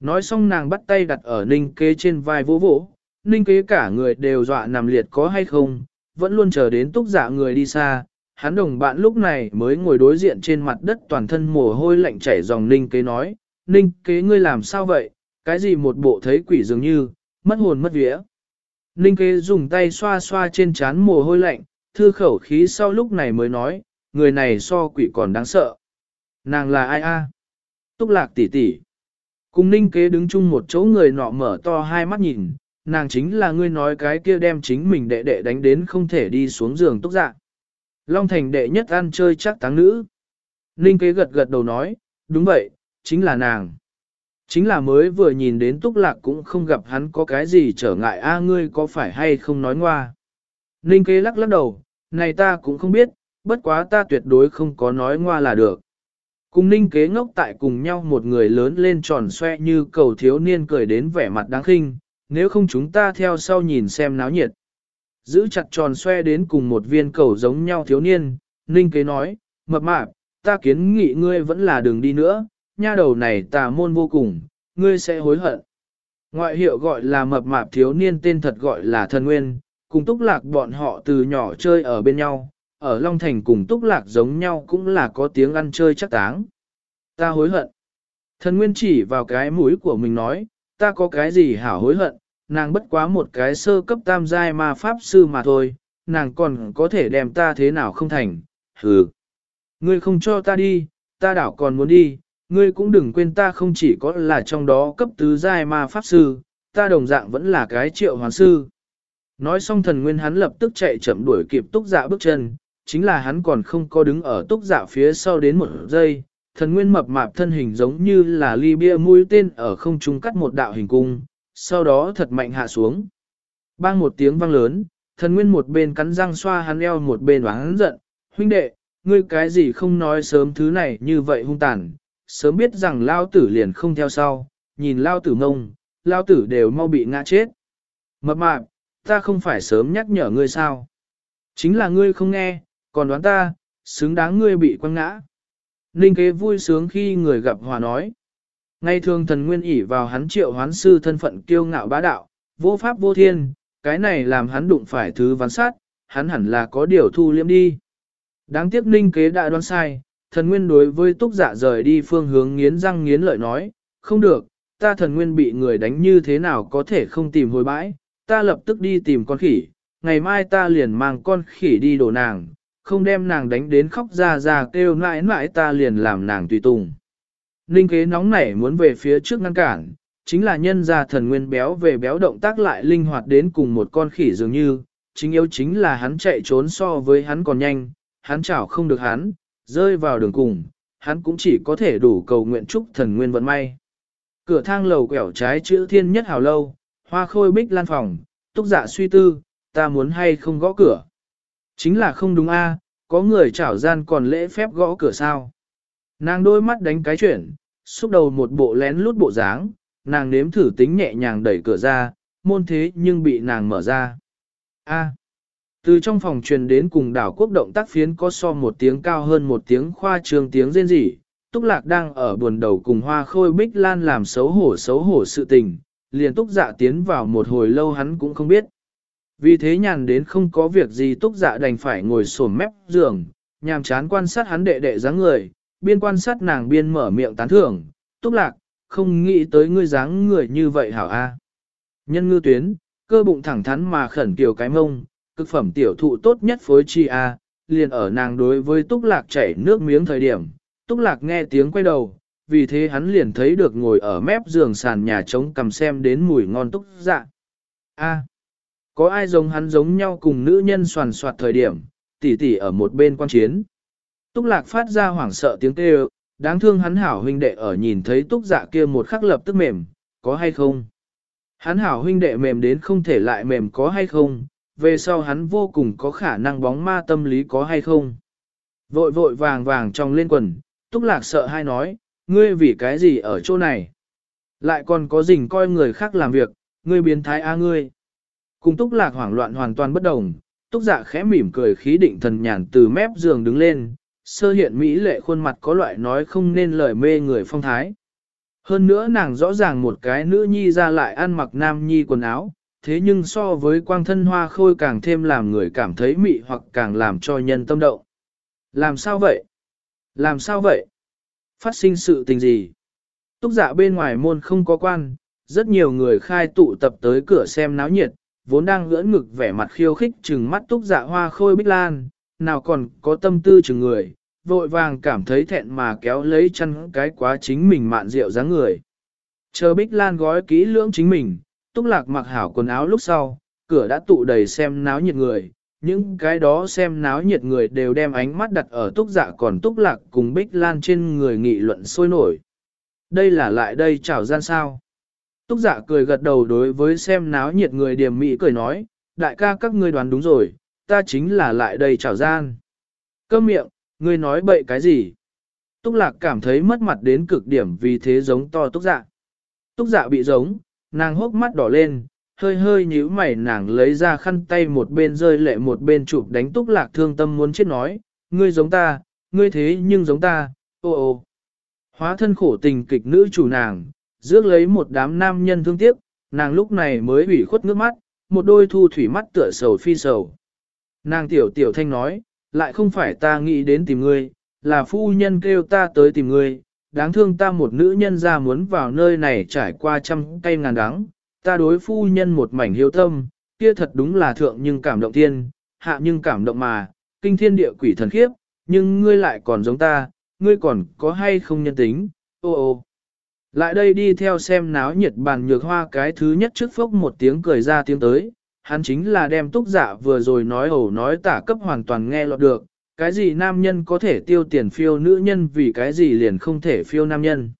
Nói xong nàng bắt tay đặt ở ninh kế trên vai vỗ vỗ, ninh kế cả người đều dọa nằm liệt có hay không, vẫn luôn chờ đến túc giả người đi xa, hắn đồng bạn lúc này mới ngồi đối diện trên mặt đất toàn thân mồ hôi lạnh chảy dòng ninh kế nói, ninh kế ngươi làm sao vậy, cái gì một bộ thấy quỷ dường như, mất hồn mất vía. Ninh kế dùng tay xoa xoa trên trán mồ hôi lạnh, thư khẩu khí sau lúc này mới nói, người này so quỷ còn đáng sợ. Nàng là ai a? Túc lạc tỷ tỷ. Cùng ninh kế đứng chung một chỗ người nọ mở to hai mắt nhìn, nàng chính là ngươi nói cái kia đem chính mình đệ đệ đánh đến không thể đi xuống giường túc dạng. Long Thành đệ nhất ăn chơi chắc táng nữ. Ninh kế gật gật đầu nói, đúng vậy, chính là nàng. Chính là mới vừa nhìn đến túc lạc cũng không gặp hắn có cái gì trở ngại a ngươi có phải hay không nói ngoa. Ninh kế lắc lắc đầu, này ta cũng không biết, bất quá ta tuyệt đối không có nói ngoa là được. Cùng ninh kế ngốc tại cùng nhau một người lớn lên tròn xoe như cầu thiếu niên cười đến vẻ mặt đáng khinh, nếu không chúng ta theo sau nhìn xem náo nhiệt giữ chặt tròn xoe đến cùng một viên cầu giống nhau thiếu niên, ninh kế nói, mập mạp, ta kiến nghị ngươi vẫn là đường đi nữa, nha đầu này tà môn vô cùng, ngươi sẽ hối hận. Ngoại hiệu gọi là mập mạp thiếu niên tên thật gọi là thần nguyên, cùng túc lạc bọn họ từ nhỏ chơi ở bên nhau, ở Long Thành cùng túc lạc giống nhau cũng là có tiếng ăn chơi chắc táng. Ta hối hận. Thần Nguyên chỉ vào cái mũi của mình nói, ta có cái gì hảo hối hận, nàng bất quá một cái sơ cấp tam giai ma pháp sư mà thôi, nàng còn có thể đem ta thế nào không thành, hừ. Ngươi không cho ta đi, ta đảo còn muốn đi, ngươi cũng đừng quên ta không chỉ có là trong đó cấp tứ giai ma pháp sư, ta đồng dạng vẫn là cái triệu hoàn sư. Nói xong thần nguyên hắn lập tức chạy chậm đuổi kịp túc dạ bước chân, chính là hắn còn không có đứng ở túc dạ phía sau đến một giây, thần nguyên mập mạp thân hình giống như là ly bia mũi tên ở không trung cắt một đạo hình cung, sau đó thật mạnh hạ xuống. Bang một tiếng vang lớn, thần nguyên một bên cắn răng xoa hắn eo một bên hắn giận, huynh đệ, ngươi cái gì không nói sớm thứ này như vậy hung tàn, sớm biết rằng lao tử liền không theo sau, nhìn lao tử ngông, lao tử đều mau bị ngã chết. Mập mạp, ta không phải sớm nhắc nhở ngươi sao. Chính là ngươi không nghe, còn đoán ta, xứng đáng ngươi bị quăng ngã. Ninh kế vui sướng khi người gặp hòa nói. Ngay thường thần nguyên ỉ vào hắn triệu hoán sư thân phận kiêu ngạo bá đạo, vô pháp vô thiên, cái này làm hắn đụng phải thứ ván sát, hắn hẳn là có điều thu liễm đi. Đáng tiếc ninh kế đã đoán sai, thần nguyên đối với túc giả rời đi phương hướng nghiến răng nghiến lợi nói, không được, ta thần nguyên bị người đánh như thế nào có thể không tìm hồi bãi, ta lập tức đi tìm con khỉ, ngày mai ta liền mang con khỉ đi đổ nàng, không đem nàng đánh đến khóc ra ra kêu nãi nãi ta liền làm nàng tùy tùng. Ninh kế nóng nảy muốn về phía trước ngăn cản, chính là nhân ra thần nguyên béo về béo động tác lại linh hoạt đến cùng một con khỉ dường như, chính yếu chính là hắn chạy trốn so với hắn còn nhanh, hắn chảo không được hắn, rơi vào đường cùng, hắn cũng chỉ có thể đủ cầu nguyện chúc thần nguyên vận may. Cửa thang lầu quẹo trái chữ thiên nhất hào lâu, hoa khôi bích lan phòng, túc dạ suy tư, ta muốn hay không gõ cửa. Chính là không đúng a, có người chảo gian còn lễ phép gõ cửa sao. Nàng đôi mắt đánh cái chuyển, xúc đầu một bộ lén lút bộ dáng, nàng nếm thử tính nhẹ nhàng đẩy cửa ra, môn thế nhưng bị nàng mở ra. A. À. Từ trong phòng truyền đến cùng đảo quốc động tác phiến có so một tiếng cao hơn một tiếng khoa trương tiếng rên rỉ, Túc Lạc đang ở buồn đầu cùng hoa khôi bích lan làm xấu hổ xấu hổ sự tình, liền Túc Dạ tiến vào một hồi lâu hắn cũng không biết. Vì thế nhàn đến không có việc gì Túc Dạ đành phải ngồi sổm mép giường, nhàm chán quan sát hắn đệ đệ dáng người, biên quan sát nàng biên mở miệng tán thưởng, Túc Lạc, không nghĩ tới ngươi dáng người như vậy hảo a. Nhân ngư tuyến, cơ bụng thẳng thắn mà khẩn kiều cái mông, cực phẩm tiểu thụ tốt nhất phối chi a, liền ở nàng đối với Túc Lạc chảy nước miếng thời điểm, Túc Lạc nghe tiếng quay đầu, vì thế hắn liền thấy được ngồi ở mép giường sàn nhà trống cầm xem đến mùi ngon Túc Dạ. A, có ai giống hắn giống nhau cùng nữ nhân soàn soạt thời điểm, tỉ tỉ ở một bên quan chiến. Túc Lạc phát ra hoảng sợ tiếng kêu, đáng thương hắn hảo huynh đệ ở nhìn thấy Túc Dạ kia một khắc lập tức mềm, có hay không? Hắn hảo huynh đệ mềm đến không thể lại mềm có hay không, về sau hắn vô cùng có khả năng bóng ma tâm lý có hay không. Vội vội vàng vàng trong lên quần, Túc Lạc sợ hai nói, ngươi vì cái gì ở chỗ này? Lại còn có rình coi người khác làm việc, ngươi biến thái a ngươi. Cùng Túc Lạc hoảng loạn hoàn toàn bất đồng, Túc Dạ khẽ mỉm cười khí định thần nhàn từ mép giường đứng lên, sơ hiện mỹ lệ khuôn mặt có loại nói không nên lời mê người phong thái. Hơn nữa nàng rõ ràng một cái nữ nhi ra lại ăn mặc nam nhi quần áo, thế nhưng so với quang thân hoa khôi càng thêm làm người cảm thấy mị hoặc càng làm cho nhân tâm động. Làm sao vậy? Làm sao vậy? Phát sinh sự tình gì? Túc dạ bên ngoài môn không có quan, rất nhiều người khai tụ tập tới cửa xem náo nhiệt, vốn đang ngưỡng ngực vẻ mặt khiêu khích trừng mắt túc dạ hoa khôi bích lan, nào còn có tâm tư chừng người, vội vàng cảm thấy thẹn mà kéo lấy chân cái quá chính mình mạn rượu dáng người. Chờ bích lan gói kỹ lưỡng chính mình, túc lạc mặc hảo quần áo lúc sau, cửa đã tụ đầy xem náo nhiệt người, những cái đó xem náo nhiệt người đều đem ánh mắt đặt ở túc dạ còn túc lạc cùng bích lan trên người nghị luận sôi nổi. Đây là lại đây chào gian sao. Túc dạ cười gật đầu đối với xem náo nhiệt người điểm mỹ cười nói, đại ca các ngươi đoán đúng rồi, ta chính là lại đây chào gian. Câm miệng, ngươi nói bậy cái gì? Túc lạc cảm thấy mất mặt đến cực điểm vì thế giống to túc dạ. Túc dạ bị giống, nàng hốc mắt đỏ lên, hơi hơi nhíu mày nàng lấy ra khăn tay một bên rơi lệ một bên chụp đánh túc lạc thương tâm muốn chết nói, ngươi giống ta, ngươi thế nhưng giống ta, ô ô. Hóa thân khổ tình kịch nữ chủ nàng, rước lấy một đám nam nhân thương tiếc, nàng lúc này mới ủy khuất nước mắt, một đôi thu thủy mắt tựa sầu phi sầu. Nàng tiểu tiểu thanh nói, lại không phải ta nghĩ đến tìm ngươi, là phu nhân kêu ta tới tìm ngươi, đáng thương ta một nữ nhân ra muốn vào nơi này trải qua trăm cây ngàn đắng, ta đối phu nhân một mảnh hiếu tâm, kia thật đúng là thượng nhưng cảm động thiên, hạ nhưng cảm động mà, kinh thiên địa quỷ thần khiếp, nhưng ngươi lại còn giống ta, ngươi còn có hay không nhân tính, ô ô. Lại đây đi theo xem náo nhiệt bàn nhược hoa cái thứ nhất trước phốc một tiếng cười ra tiếng tới, hắn chính là đem túc giả vừa rồi nói ẩu nói tả cấp hoàn toàn nghe lọt được, cái gì nam nhân có thể tiêu tiền phiêu nữ nhân vì cái gì liền không thể phiêu nam nhân.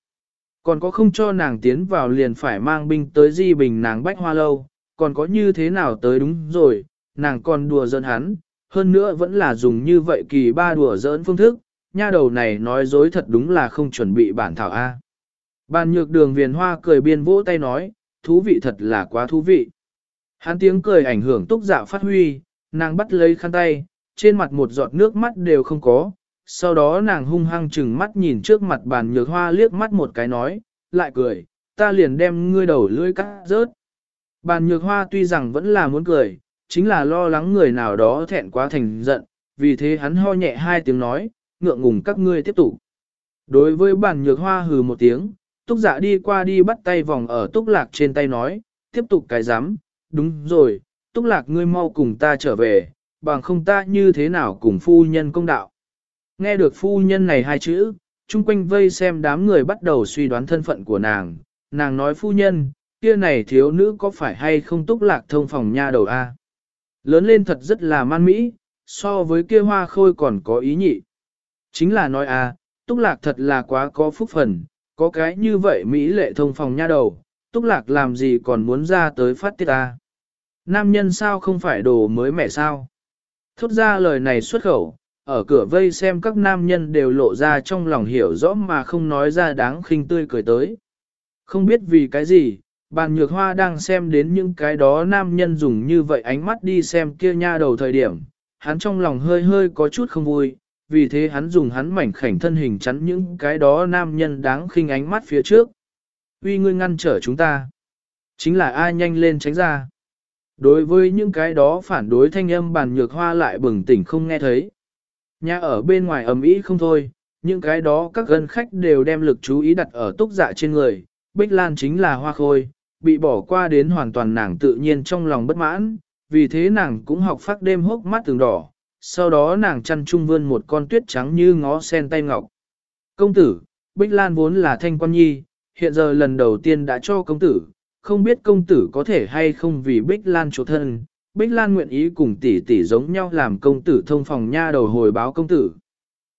Còn có không cho nàng tiến vào liền phải mang binh tới di bình nàng bách hoa lâu, còn có như thế nào tới đúng rồi, nàng còn đùa giỡn hắn, hơn nữa vẫn là dùng như vậy kỳ ba đùa giỡn phương thức, nha đầu này nói dối thật đúng là không chuẩn bị bản thảo A. Bàn nhược đường viền hoa cười biên vỗ tay nói, thú vị thật là quá thú vị. Hắn tiếng cười ảnh hưởng túc dạ phát huy, nàng bắt lấy khăn tay, trên mặt một giọt nước mắt đều không có. Sau đó nàng hung hăng chừng mắt nhìn trước mặt bàn nhược hoa liếc mắt một cái nói, lại cười, ta liền đem ngươi đầu lưỡi cắt rớt. Bàn nhược hoa tuy rằng vẫn là muốn cười, chính là lo lắng người nào đó thẹn quá thành giận, vì thế hắn ho nhẹ hai tiếng nói, ngượng ngùng các ngươi tiếp tục. Đối với bàn nhược hoa hừ một tiếng, túc dạ đi qua đi bắt tay vòng ở túc lạc trên tay nói, tiếp tục cái giám, đúng rồi, túc lạc ngươi mau cùng ta trở về, bằng không ta như thế nào cùng phu nhân công đạo. Nghe được phu nhân này hai chữ, chung quanh vây xem đám người bắt đầu suy đoán thân phận của nàng, nàng nói phu nhân, kia này thiếu nữ có phải hay không túc lạc thông phòng nha đầu a? Lớn lên thật rất là man mỹ, so với kia hoa khôi còn có ý nhị. Chính là nói a, túc lạc thật là quá có phúc phần, có cái như vậy mỹ lệ thông phòng nha đầu, túc lạc làm gì còn muốn ra tới phát tiết ta. Nam nhân sao không phải đồ mới mẻ sao? Thốt ra lời này xuất khẩu, ở cửa vây xem các nam nhân đều lộ ra trong lòng hiểu rõ mà không nói ra đáng khinh tươi cười tới. Không biết vì cái gì, bàn nhược hoa đang xem đến những cái đó nam nhân dùng như vậy ánh mắt đi xem kia nha đầu thời điểm, hắn trong lòng hơi hơi có chút không vui, vì thế hắn dùng hắn mảnh khảnh thân hình chắn những cái đó nam nhân đáng khinh ánh mắt phía trước. Uy ngươi ngăn trở chúng ta. Chính là ai nhanh lên tránh ra. Đối với những cái đó phản đối thanh âm bàn nhược hoa lại bừng tỉnh không nghe thấy. Nhà ở bên ngoài ầm ĩ không thôi, những cái đó các gân khách đều đem lực chú ý đặt ở túc dạ trên người. Bích Lan chính là hoa khôi, bị bỏ qua đến hoàn toàn nàng tự nhiên trong lòng bất mãn, vì thế nàng cũng học phát đêm hốc mắt từng đỏ, sau đó nàng chăn trung vươn một con tuyết trắng như ngó sen tay ngọc. Công tử, Bích Lan vốn là thanh quan nhi, hiện giờ lần đầu tiên đã cho công tử, không biết công tử có thể hay không vì Bích Lan chỗ thân, Bích Lan nguyện ý cùng tỷ tỷ giống nhau làm công tử thông phòng nha đầu hồi báo công tử.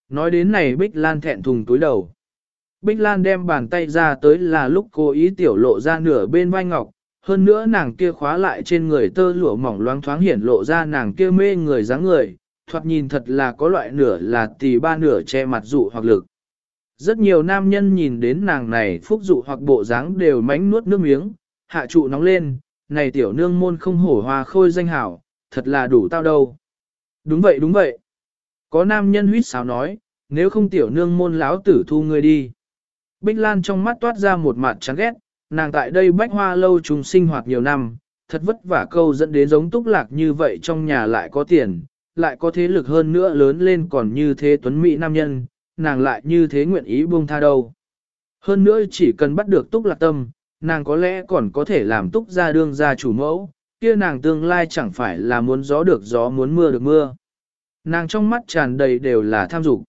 Nói đến này Bích Lan thẹn thùng túi đầu. Bích Lan đem bàn tay ra tới là lúc cô ý tiểu lộ ra nửa bên vai ngọc, hơn nữa nàng kia khóa lại trên người tơ lụa mỏng loáng thoáng hiển lộ ra nàng kia mê người dáng người, thoạt nhìn thật là có loại nửa là tỷ ba nửa che mặt dụ hoặc lực. Rất nhiều nam nhân nhìn đến nàng này phúc dụ hoặc bộ dáng đều mánh nuốt nước miếng, hạ trụ nóng lên, này tiểu nương môn không hổ hoa khôi danh hảo, thật là đủ tao đâu. Đúng vậy đúng vậy. Có nam nhân huýt sáo nói, nếu không tiểu nương môn lão tử thu ngươi đi. Bích Lan trong mắt toát ra một mặt chán ghét, nàng tại đây bách hoa lâu trùng sinh hoạt nhiều năm, thật vất vả câu dẫn đến giống túc lạc như vậy trong nhà lại có tiền, lại có thế lực hơn nữa lớn lên còn như thế tuấn mỹ nam nhân, nàng lại như thế nguyện ý buông tha đâu. Hơn nữa chỉ cần bắt được túc lạc tâm, nàng có lẽ còn có thể làm túc ra đương ra chủ mẫu, kia nàng tương lai chẳng phải là muốn gió được gió muốn mưa được mưa. Nàng trong mắt tràn đầy đều là tham dục.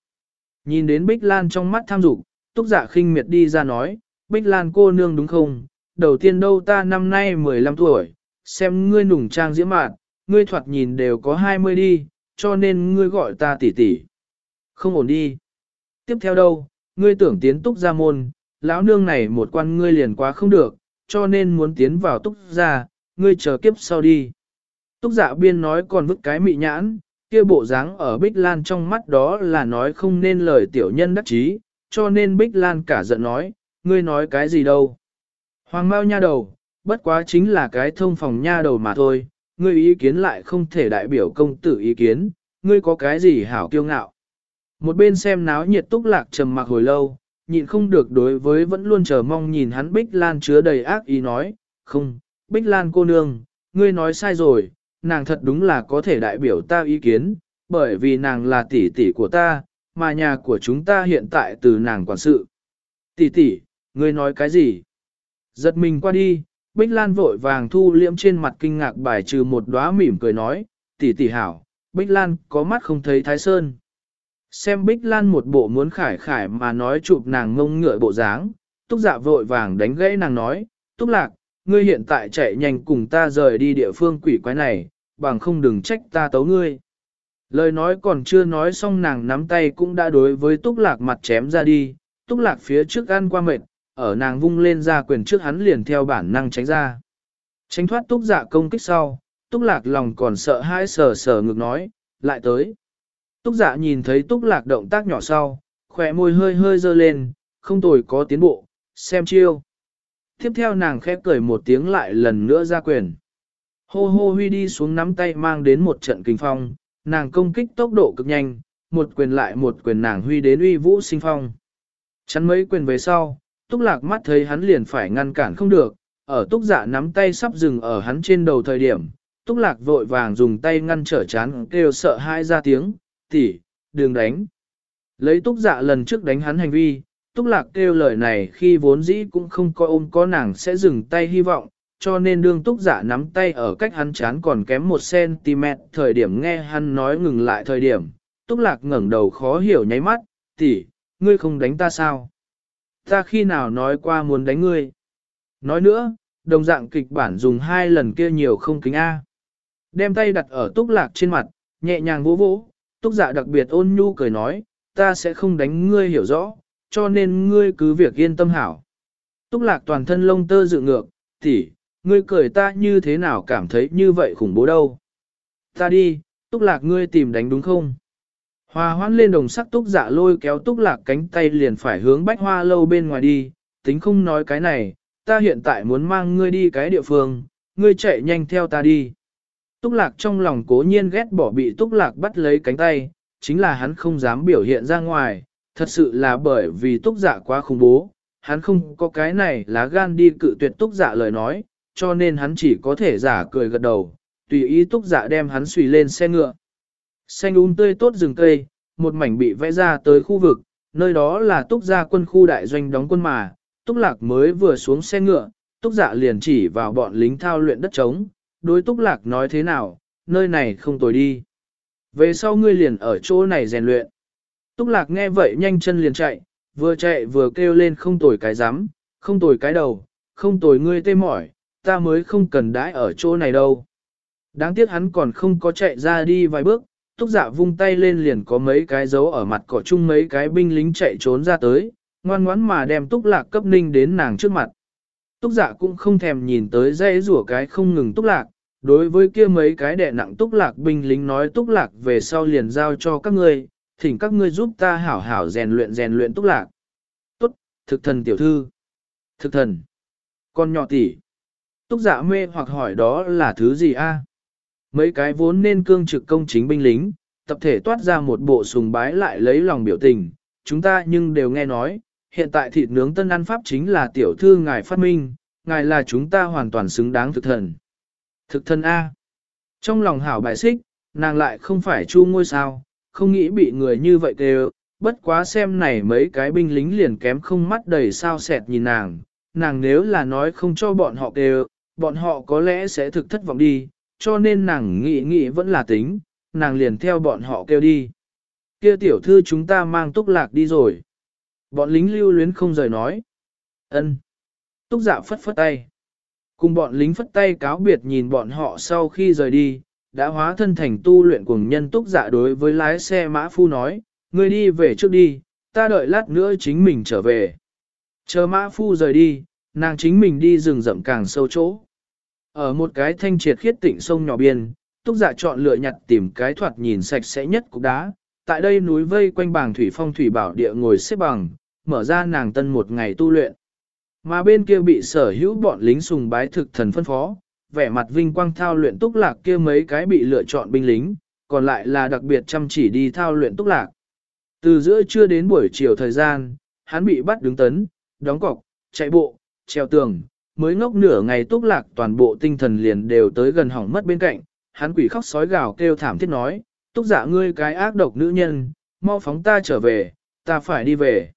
Nhìn đến Bích Lan trong mắt tham dục, túc giả khinh miệt đi ra nói, Bích Lan cô nương đúng không? Đầu tiên đâu ta năm nay 15 tuổi, xem ngươi nùng trang diễm mạn, ngươi thoạt nhìn đều có 20 đi, cho nên ngươi gọi ta tỷ tỷ. Không ổn đi. Tiếp theo đâu, ngươi tưởng tiến túc gia môn, lão nương này một quan ngươi liền quá không được, cho nên muốn tiến vào túc gia, ngươi chờ kiếp sau đi. Túc giả biên nói còn vứt cái mị nhãn, kia bộ dáng ở Bích Lan trong mắt đó là nói không nên lời tiểu nhân đắc chí, cho nên Bích Lan cả giận nói, ngươi nói cái gì đâu. Hoàng Mao nha đầu, bất quá chính là cái thông phòng nha đầu mà thôi, ngươi ý kiến lại không thể đại biểu công tử ý kiến, ngươi có cái gì hảo kiêu ngạo. Một bên xem náo nhiệt túc lạc trầm mặc hồi lâu, nhịn không được đối với vẫn luôn chờ mong nhìn hắn Bích Lan chứa đầy ác ý nói, không, Bích Lan cô nương, ngươi nói sai rồi, nàng thật đúng là có thể đại biểu ta ý kiến, bởi vì nàng là tỷ tỷ của ta, mà nhà của chúng ta hiện tại từ nàng quản sự. tỷ tỷ, ngươi nói cái gì? Giật mình qua đi, Bích Lan vội vàng thu liễm trên mặt kinh ngạc bài trừ một đóa mỉm cười nói, tỷ tỷ hảo, Bích Lan có mắt không thấy Thái Sơn. Xem Bích Lan một bộ muốn khải khải mà nói chụp nàng ngông ngựa bộ dáng, túc dạ vội vàng đánh gãy nàng nói, túc lạc, ngươi hiện tại chạy nhanh cùng ta rời đi địa phương quỷ quái này, bằng không đừng trách ta tấu ngươi. Lời nói còn chưa nói xong nàng nắm tay cũng đã đối với túc lạc mặt chém ra đi, túc lạc phía trước ăn qua mệt, ở nàng vung lên ra quyền trước hắn liền theo bản năng tránh ra. Tránh thoát túc dạ công kích sau, túc lạc lòng còn sợ hãi sờ sờ ngực nói, lại tới. Túc dạ nhìn thấy túc lạc động tác nhỏ sau, khỏe môi hơi hơi dơ lên, không tồi có tiến bộ, xem chiêu. Tiếp theo nàng khép cười một tiếng lại lần nữa ra quyền. Hô hô huy đi xuống nắm tay mang đến một trận kinh phong, nàng công kích tốc độ cực nhanh, một quyền lại một quyền nàng huy đến uy vũ sinh phong. Chắn mấy quyền về sau, túc lạc mắt thấy hắn liền phải ngăn cản không được, ở túc dạ nắm tay sắp dừng ở hắn trên đầu thời điểm, túc lạc vội vàng dùng tay ngăn trở chán kêu sợ hai ra tiếng, tỷ, đừng đánh. Lấy túc dạ lần trước đánh hắn hành vi, túc lạc kêu lời này khi vốn dĩ cũng không coi ôm có nàng sẽ dừng tay hy vọng, cho nên đương túc dạ nắm tay ở cách hắn chán còn kém một cm thời điểm nghe hắn nói ngừng lại thời điểm, túc lạc ngẩng đầu khó hiểu nháy mắt, tỷ, ngươi không đánh ta sao? Ta khi nào nói qua muốn đánh ngươi? Nói nữa, đồng dạng kịch bản dùng hai lần kia nhiều không kính A. Đem tay đặt ở túc lạc trên mặt, nhẹ nhàng vỗ vỗ, túc dạ đặc biệt ôn nhu cười nói, ta sẽ không đánh ngươi hiểu rõ, cho nên ngươi cứ việc yên tâm hảo. Túc lạc toàn thân lông tơ dự ngược, tỷ, ngươi cười ta như thế nào cảm thấy như vậy khủng bố đâu. Ta đi, túc lạc ngươi tìm đánh đúng không? Hòa hoãn lên đồng sắc túc dạ lôi kéo túc lạc cánh tay liền phải hướng bách hoa lâu bên ngoài đi, tính không nói cái này, ta hiện tại muốn mang ngươi đi cái địa phương, ngươi chạy nhanh theo ta đi. Túc lạc trong lòng cố nhiên ghét bỏ bị túc lạc bắt lấy cánh tay, chính là hắn không dám biểu hiện ra ngoài, thật sự là bởi vì túc dạ quá khủng bố, hắn không có cái này lá gan đi cự tuyệt túc dạ lời nói, cho nên hắn chỉ có thể giả cười gật đầu, tùy ý túc dạ đem hắn xùy lên xe ngựa. Xanh un tươi tốt rừng cây, một mảnh bị vẽ ra tới khu vực, nơi đó là túc gia quân khu đại doanh đóng quân mà, túc lạc mới vừa xuống xe ngựa, túc dạ liền chỉ vào bọn lính thao luyện đất trống, đối túc lạc nói thế nào, nơi này không tồi đi. Về sau ngươi liền ở chỗ này rèn luyện. Túc lạc nghe vậy nhanh chân liền chạy, vừa chạy vừa kêu lên không tồi cái rắm không tồi cái đầu, không tồi ngươi tê mỏi, ta mới không cần đãi ở chỗ này đâu. Đáng tiếc hắn còn không có chạy ra đi vài bước, túc giả vung tay lên liền có mấy cái dấu ở mặt cỏ chung mấy cái binh lính chạy trốn ra tới, ngoan ngoãn mà đem túc lạc cấp ninh đến nàng trước mặt. Túc dạ cũng không thèm nhìn tới dây rủa cái không ngừng túc lạc, đối với kia mấy cái đệ nặng túc lạc binh lính nói túc lạc về sau liền giao cho các ngươi, thỉnh các ngươi giúp ta hảo hảo rèn luyện rèn luyện túc lạc. Tốt, thực thần tiểu thư. Thực thần. Con nhỏ tỷ. Túc dạ mê hoặc hỏi đó là thứ gì a? Mấy cái vốn nên cương trực công chính binh lính, tập thể toát ra một bộ sùng bái lại lấy lòng biểu tình, chúng ta nhưng đều nghe nói, hiện tại thịt nướng tân ăn pháp chính là tiểu thư ngài phát minh, ngài là chúng ta hoàn toàn xứng đáng thực thần. Thực thần A. Trong lòng hảo bài xích, nàng lại không phải chu ngôi sao, không nghĩ bị người như vậy kêu, bất quá xem này mấy cái binh lính liền kém không mắt đầy sao sẹt nhìn nàng, nàng nếu là nói không cho bọn họ kêu, bọn họ có lẽ sẽ thực thất vọng đi, cho nên nàng nghĩ nghĩ vẫn là tính, nàng liền theo bọn họ kêu đi. Kia tiểu thư chúng ta mang túc lạc đi rồi. Bọn lính lưu luyến không rời nói. ân. Túc dạ phất phất tay. Cùng bọn lính phất tay cáo biệt nhìn bọn họ sau khi rời đi, đã hóa thân thành tu luyện cùng nhân túc dạ đối với lái xe mã phu nói, ngươi đi về trước đi, ta đợi lát nữa chính mình trở về. Chờ mã phu rời đi, nàng chính mình đi rừng rậm càng sâu chỗ. Ở một cái thanh triệt khiết tịnh sông nhỏ biên, túc dạ chọn lựa nhặt tìm cái thoạt nhìn sạch sẽ nhất cục đá. Tại đây núi vây quanh bảng thủy phong thủy bảo địa ngồi xếp bằng, mở ra nàng tân một ngày tu luyện. Mà bên kia bị sở hữu bọn lính sùng bái thực thần phân phó, vẻ mặt vinh quang thao luyện túc lạc kia mấy cái bị lựa chọn binh lính, còn lại là đặc biệt chăm chỉ đi thao luyện túc lạc. Từ giữa trưa đến buổi chiều thời gian, hắn bị bắt đứng tấn, đóng cọc, chạy bộ, treo tường, mới ngốc nửa ngày túc lạc toàn bộ tinh thần liền đều tới gần hỏng mất bên cạnh, hắn quỷ khóc sói gào kêu thảm thiết nói, túc dạ ngươi cái ác độc nữ nhân, mau phóng ta trở về, ta phải đi về.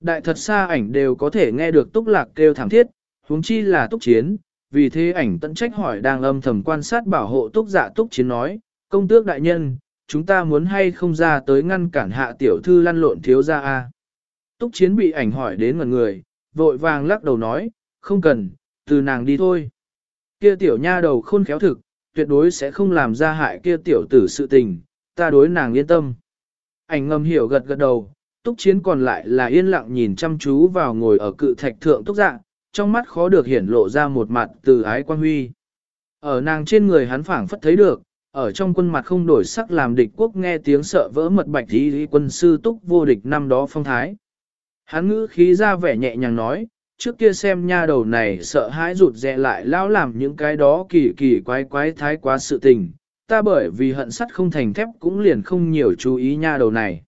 Đại thật xa ảnh đều có thể nghe được túc lạc kêu thảm thiết, huống chi là túc chiến, vì thế ảnh tận trách hỏi đang âm thầm quan sát bảo hộ túc dạ túc chiến nói, công tước đại nhân, chúng ta muốn hay không ra tới ngăn cản hạ tiểu thư lăn lộn thiếu ra a Túc chiến bị ảnh hỏi đến ngần người, vội vàng lắc đầu nói, không cần, từ nàng đi thôi. Kia tiểu nha đầu khôn khéo thực, tuyệt đối sẽ không làm ra hại kia tiểu tử sự tình, ta đối nàng yên tâm. Ảnh ngầm hiểu gật gật đầu, túc chiến còn lại là yên lặng nhìn chăm chú vào ngồi ở cự thạch thượng túc dạ, trong mắt khó được hiển lộ ra một mặt từ ái quan huy. Ở nàng trên người hắn phảng phất thấy được, ở trong quân mặt không đổi sắc làm địch quốc nghe tiếng sợ vỡ mật bạch thí quân sư túc vô địch năm đó phong thái. Hắn ngữ khí ra vẻ nhẹ nhàng nói, trước kia xem nha đầu này sợ hãi rụt rè lại lao làm những cái đó kỳ kỳ quái quái thái quá sự tình, ta bởi vì hận sắt không thành thép cũng liền không nhiều chú ý nha đầu này.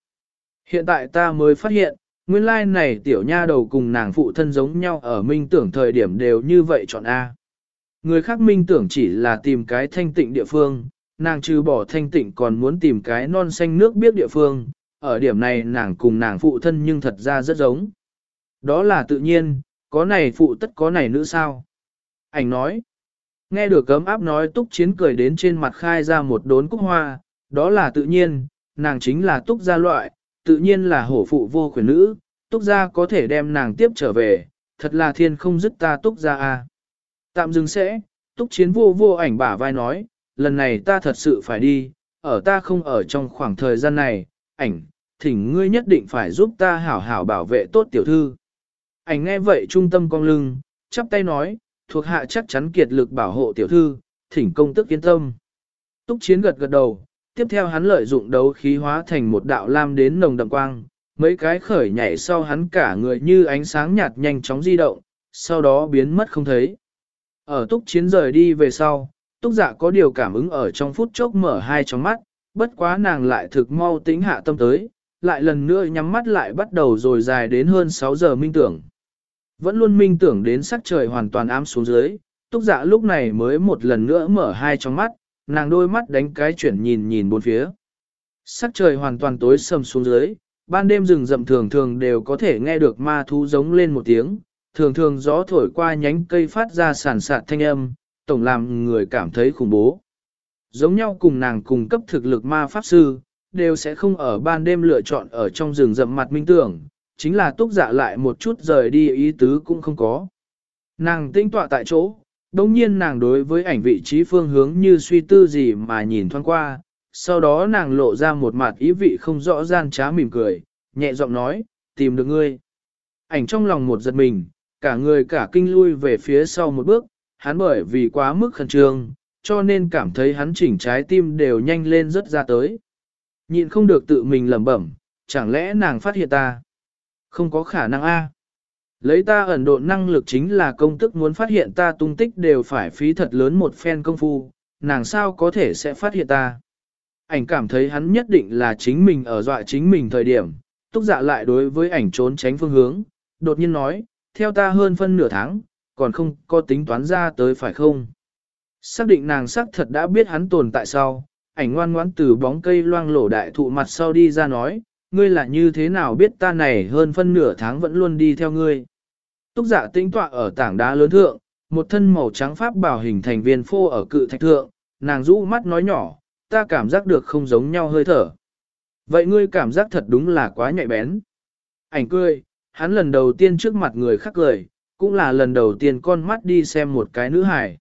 Hiện tại ta mới phát hiện, nguyên lai này tiểu nha đầu cùng nàng phụ thân giống nhau ở minh tưởng thời điểm đều như vậy chọn A. Người khác minh tưởng chỉ là tìm cái thanh tịnh địa phương, nàng trừ bỏ thanh tịnh còn muốn tìm cái non xanh nước biết địa phương, ở điểm này nàng cùng nàng phụ thân nhưng thật ra rất giống. Đó là tự nhiên, có này phụ tất có này nữ sao. Ảnh nói, nghe được cấm áp nói túc chiến cười đến trên mặt khai ra một đốn cúc hoa, đó là tự nhiên, nàng chính là túc gia loại, tự nhiên là hổ phụ vô khuyển nữ, túc gia có thể đem nàng tiếp trở về, thật là thiên không dứt ta túc gia a. Tạm dừng sẽ, túc chiến vô vô ảnh bả vai nói, lần này ta thật sự phải đi, ở ta không ở trong khoảng thời gian này, ảnh, thỉnh ngươi nhất định phải giúp ta hảo hảo bảo vệ tốt tiểu thư. Ảnh nghe vậy trung tâm cong lưng, chắp tay nói, thuộc hạ chắc chắn kiệt lực bảo hộ tiểu thư, thỉnh công tức yên tâm. Túc chiến gật gật đầu, tiếp theo hắn lợi dụng đấu khí hóa thành một đạo lam đến nồng đậm quang, mấy cái khởi nhảy sau hắn cả người như ánh sáng nhạt nhanh chóng di động, sau đó biến mất không thấy. Ở túc chiến rời đi về sau, túc dạ có điều cảm ứng ở trong phút chốc mở hai tròng mắt, bất quá nàng lại thực mau tính hạ tâm tới, lại lần nữa nhắm mắt lại bắt đầu rồi dài đến hơn 6 giờ minh tưởng. Vẫn luôn minh tưởng đến sắc trời hoàn toàn ám xuống dưới, túc dạ lúc này mới một lần nữa mở hai tròng mắt, nàng đôi mắt đánh cái chuyển nhìn nhìn bốn phía. Sắc trời hoàn toàn tối sầm xuống dưới, ban đêm rừng rậm thường thường đều có thể nghe được ma thú giống lên một tiếng, thường thường gió thổi qua nhánh cây phát ra sản sạt thanh âm, tổng làm người cảm thấy khủng bố. Giống nhau cùng nàng cùng cấp thực lực ma pháp sư, đều sẽ không ở ban đêm lựa chọn ở trong rừng rậm mặt minh tưởng, chính là túc dạ lại một chút rời đi ý tứ cũng không có. Nàng tinh tọa tại chỗ, Đông nhiên nàng đối với ảnh vị trí phương hướng như suy tư gì mà nhìn thoáng qua, sau đó nàng lộ ra một mặt ý vị không rõ gian trá mỉm cười, nhẹ giọng nói, tìm được ngươi. Ảnh trong lòng một giật mình, cả người cả kinh lui về phía sau một bước, hắn bởi vì quá mức khẩn trương, cho nên cảm thấy hắn chỉnh trái tim đều nhanh lên rất ra tới. Nhịn không được tự mình lẩm bẩm, chẳng lẽ nàng phát hiện ta? Không có khả năng a. Lấy ta ẩn độn năng lực chính là công tức muốn phát hiện ta tung tích đều phải phí thật lớn một phen công phu, nàng sao có thể sẽ phát hiện ta. Ảnh cảm thấy hắn nhất định là chính mình ở dọa chính mình thời điểm, túc dạ lại đối với ảnh trốn tránh phương hướng, đột nhiên nói, theo ta hơn phân nửa tháng, còn không có tính toán ra tới phải không. Xác định nàng xác thật đã biết hắn tồn tại sau, ảnh ngoan ngoãn từ bóng cây loang lổ đại thụ mặt sau đi ra nói, ngươi là như thế nào biết ta này hơn phân nửa tháng vẫn luôn đi theo ngươi. Túc giả dạ tinh tọa ở tảng đá lớn thượng, một thân màu trắng pháp bảo hình thành viên phô ở cự thạch thượng, nàng rũ mắt nói nhỏ, ta cảm giác được không giống nhau hơi thở. Vậy ngươi cảm giác thật đúng là quá nhạy bén. Ảnh cười, hắn lần đầu tiên trước mặt người khác cười, cũng là lần đầu tiên con mắt đi xem một cái nữ hài.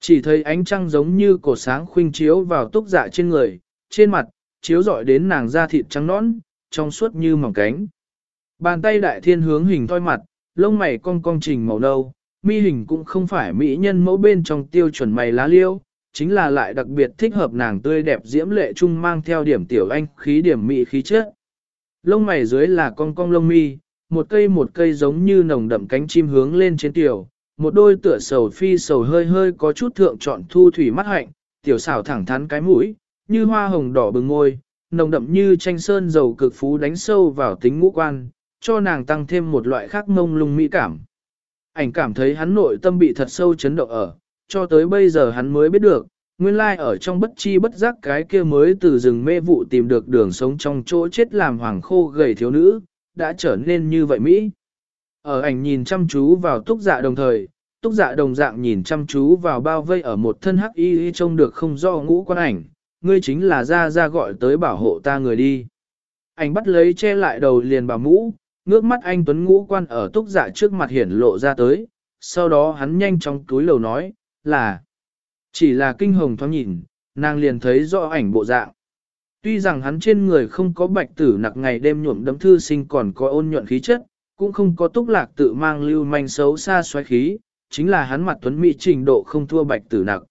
Chỉ thấy ánh trăng giống như cổ sáng khuynh chiếu vào túc dạ trên người, trên mặt, chiếu rọi đến nàng da thịt trắng nõn, trong suốt như mỏng cánh. Bàn tay đại thiên hướng hình thoi mặt, lông mày cong cong trình màu nâu, mi hình cũng không phải mỹ nhân mẫu bên trong tiêu chuẩn mày lá liêu, chính là lại đặc biệt thích hợp nàng tươi đẹp diễm lệ trung mang theo điểm tiểu anh khí điểm mỹ khí chất. Lông mày dưới là cong cong lông mi, một cây một cây giống như nồng đậm cánh chim hướng lên trên tiểu, một đôi tựa sầu phi sầu hơi hơi có chút thượng chọn thu thủy mắt hạnh, tiểu xảo thẳng thắn cái mũi, như hoa hồng đỏ bừng ngôi, nồng đậm như tranh sơn dầu cực phú đánh sâu vào tính ngũ quan, cho nàng tăng thêm một loại khác ngông lung mỹ cảm. Ảnh cảm thấy hắn nội tâm bị thật sâu chấn động ở, cho tới bây giờ hắn mới biết được, nguyên lai ở trong bất chi bất giác cái kia mới từ rừng mê vụ tìm được đường sống trong chỗ chết làm hoàng khô gầy thiếu nữ, đã trở nên như vậy Mỹ. Ở ảnh nhìn chăm chú vào túc dạ đồng thời, túc dạ đồng dạng nhìn chăm chú vào bao vây ở một thân hắc y y trông được không do ngũ quan ảnh, ngươi chính là ra ra gọi tới bảo hộ ta người đi. ảnh bắt lấy che lại đầu liền bảo mũ, ngước mắt anh Tuấn ngũ quan ở túc dạ trước mặt hiển lộ ra tới, sau đó hắn nhanh chóng túi lầu nói, là, chỉ là kinh hồng thoáng nhìn, nàng liền thấy rõ ảnh bộ dạng. Tuy rằng hắn trên người không có bạch tử nặc ngày đêm nhuộm đấm thư sinh còn có ôn nhuận khí chất, cũng không có túc lạc tự mang lưu manh xấu xa xoáy khí, chính là hắn mặt tuấn mỹ trình độ không thua bạch tử nặc.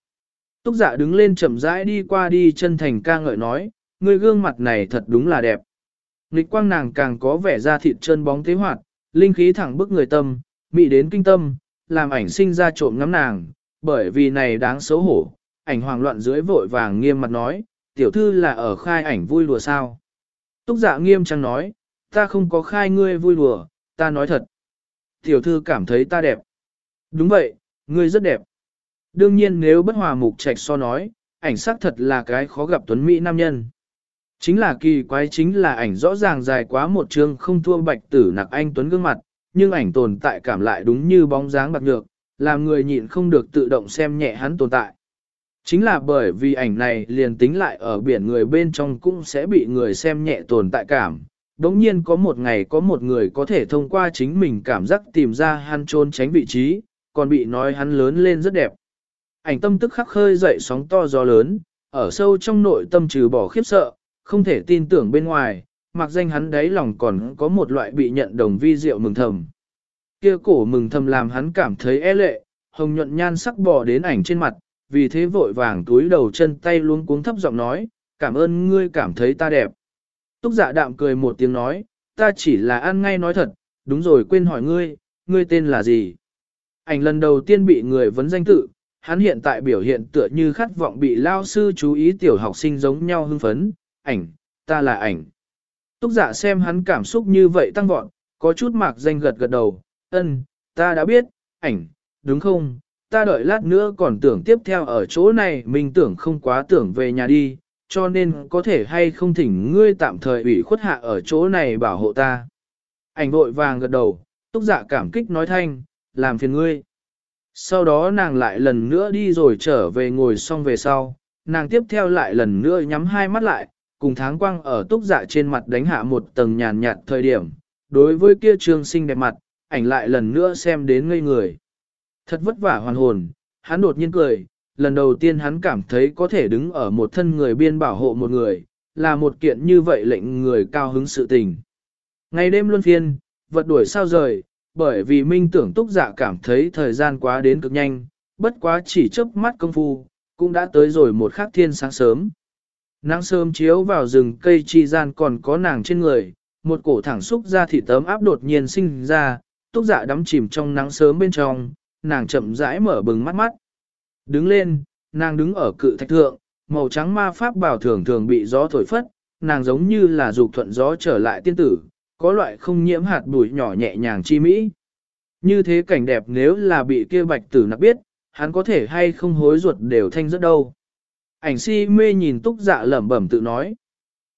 Túc dạ đứng lên chậm rãi đi qua đi chân thành ca ngợi nói, người gương mặt này thật đúng là đẹp. Nghịch quang nàng càng có vẻ da thịt trơn bóng thế hoạt, linh khí thẳng bức người tâm, mị đến kinh tâm, làm ảnh sinh ra trộm ngắm nàng, bởi vì này đáng xấu hổ. Ảnh hoàng loạn dưới vội vàng nghiêm mặt nói, tiểu thư là ở khai ảnh vui đùa sao. Túc dạ nghiêm trang nói, ta không có khai ngươi vui đùa, ta nói thật. Tiểu thư cảm thấy ta đẹp. Đúng vậy, ngươi rất đẹp. Đương nhiên nếu bất hòa mục trạch so nói, ảnh sắc thật là cái khó gặp tuấn Mỹ nam nhân. Chính là kỳ quái chính là ảnh rõ ràng dài quá một chương không thua bạch tử nặc anh tuấn gương mặt, nhưng ảnh tồn tại cảm lại đúng như bóng dáng bạc nhược, làm người nhịn không được tự động xem nhẹ hắn tồn tại. Chính là bởi vì ảnh này liền tính lại ở biển người bên trong cũng sẽ bị người xem nhẹ tồn tại cảm. Đống nhiên có một ngày có một người có thể thông qua chính mình cảm giác tìm ra hắn trôn tránh vị trí, còn bị nói hắn lớn lên rất đẹp. Ảnh tâm tức khắc khơi dậy sóng to gió lớn, ở sâu trong nội tâm trừ bỏ khiếp sợ, không thể tin tưởng bên ngoài, mặc danh hắn đáy lòng còn có một loại bị nhận đồng vi diệu mừng thầm. Kia cổ mừng thầm làm hắn cảm thấy e lệ, hồng nhuận nhan sắc bò đến ảnh trên mặt, vì thế vội vàng túi đầu chân tay luống cuống thấp giọng nói, cảm ơn ngươi cảm thấy ta đẹp. Túc dạ đạm cười một tiếng nói, ta chỉ là ăn ngay nói thật, đúng rồi quên hỏi ngươi, ngươi tên là gì? Ảnh lần đầu tiên bị người vấn danh tự, hắn hiện tại biểu hiện tựa như khát vọng bị lao sư chú ý tiểu học sinh giống nhau hưng phấn, ảnh, ta là ảnh. Túc giả xem hắn cảm xúc như vậy tăng vọt, có chút mạc danh gật gật đầu, ân, ta đã biết, ảnh, đúng không, ta đợi lát nữa còn tưởng tiếp theo ở chỗ này mình tưởng không quá tưởng về nhà đi, cho nên có thể hay không thỉnh ngươi tạm thời ủy khuất hạ ở chỗ này bảo hộ ta. Ảnh vội vàng gật đầu, túc dạ cảm kích nói thanh, làm phiền ngươi. Sau đó nàng lại lần nữa đi rồi trở về ngồi xong về sau, nàng tiếp theo lại lần nữa nhắm hai mắt lại, cùng tháng quang ở túc dạ trên mặt đánh hạ một tầng nhàn nhạt thời điểm, đối với kia trương sinh đẹp mặt, ảnh lại lần nữa xem đến ngây người. Thật vất vả hoàn hồn, hắn đột nhiên cười, lần đầu tiên hắn cảm thấy có thể đứng ở một thân người biên bảo hộ một người, là một kiện như vậy lệnh người cao hứng sự tình. Ngày đêm luân phiên, vật đuổi sao rời, bởi vì minh tưởng túc dạ cảm thấy thời gian quá đến cực nhanh, bất quá chỉ chớp mắt công phu, cũng đã tới rồi một khắc thiên sáng sớm. Nắng sớm chiếu vào rừng cây chi gian còn có nàng trên người, một cổ thẳng xúc ra thì tấm áp đột nhiên sinh ra, túc dạ đắm chìm trong nắng sớm bên trong, nàng chậm rãi mở bừng mắt mắt. Đứng lên, nàng đứng ở cự thạch thượng, màu trắng ma pháp bảo thường thường bị gió thổi phất, nàng giống như là dục thuận gió trở lại tiên tử, có loại không nhiễm hạt bụi nhỏ nhẹ nhàng chi mỹ. Như thế cảnh đẹp nếu là bị kia bạch tử nặc biết, hắn có thể hay không hối ruột đều thanh rất đâu. Ảnh si mê nhìn túc dạ lẩm bẩm tự nói.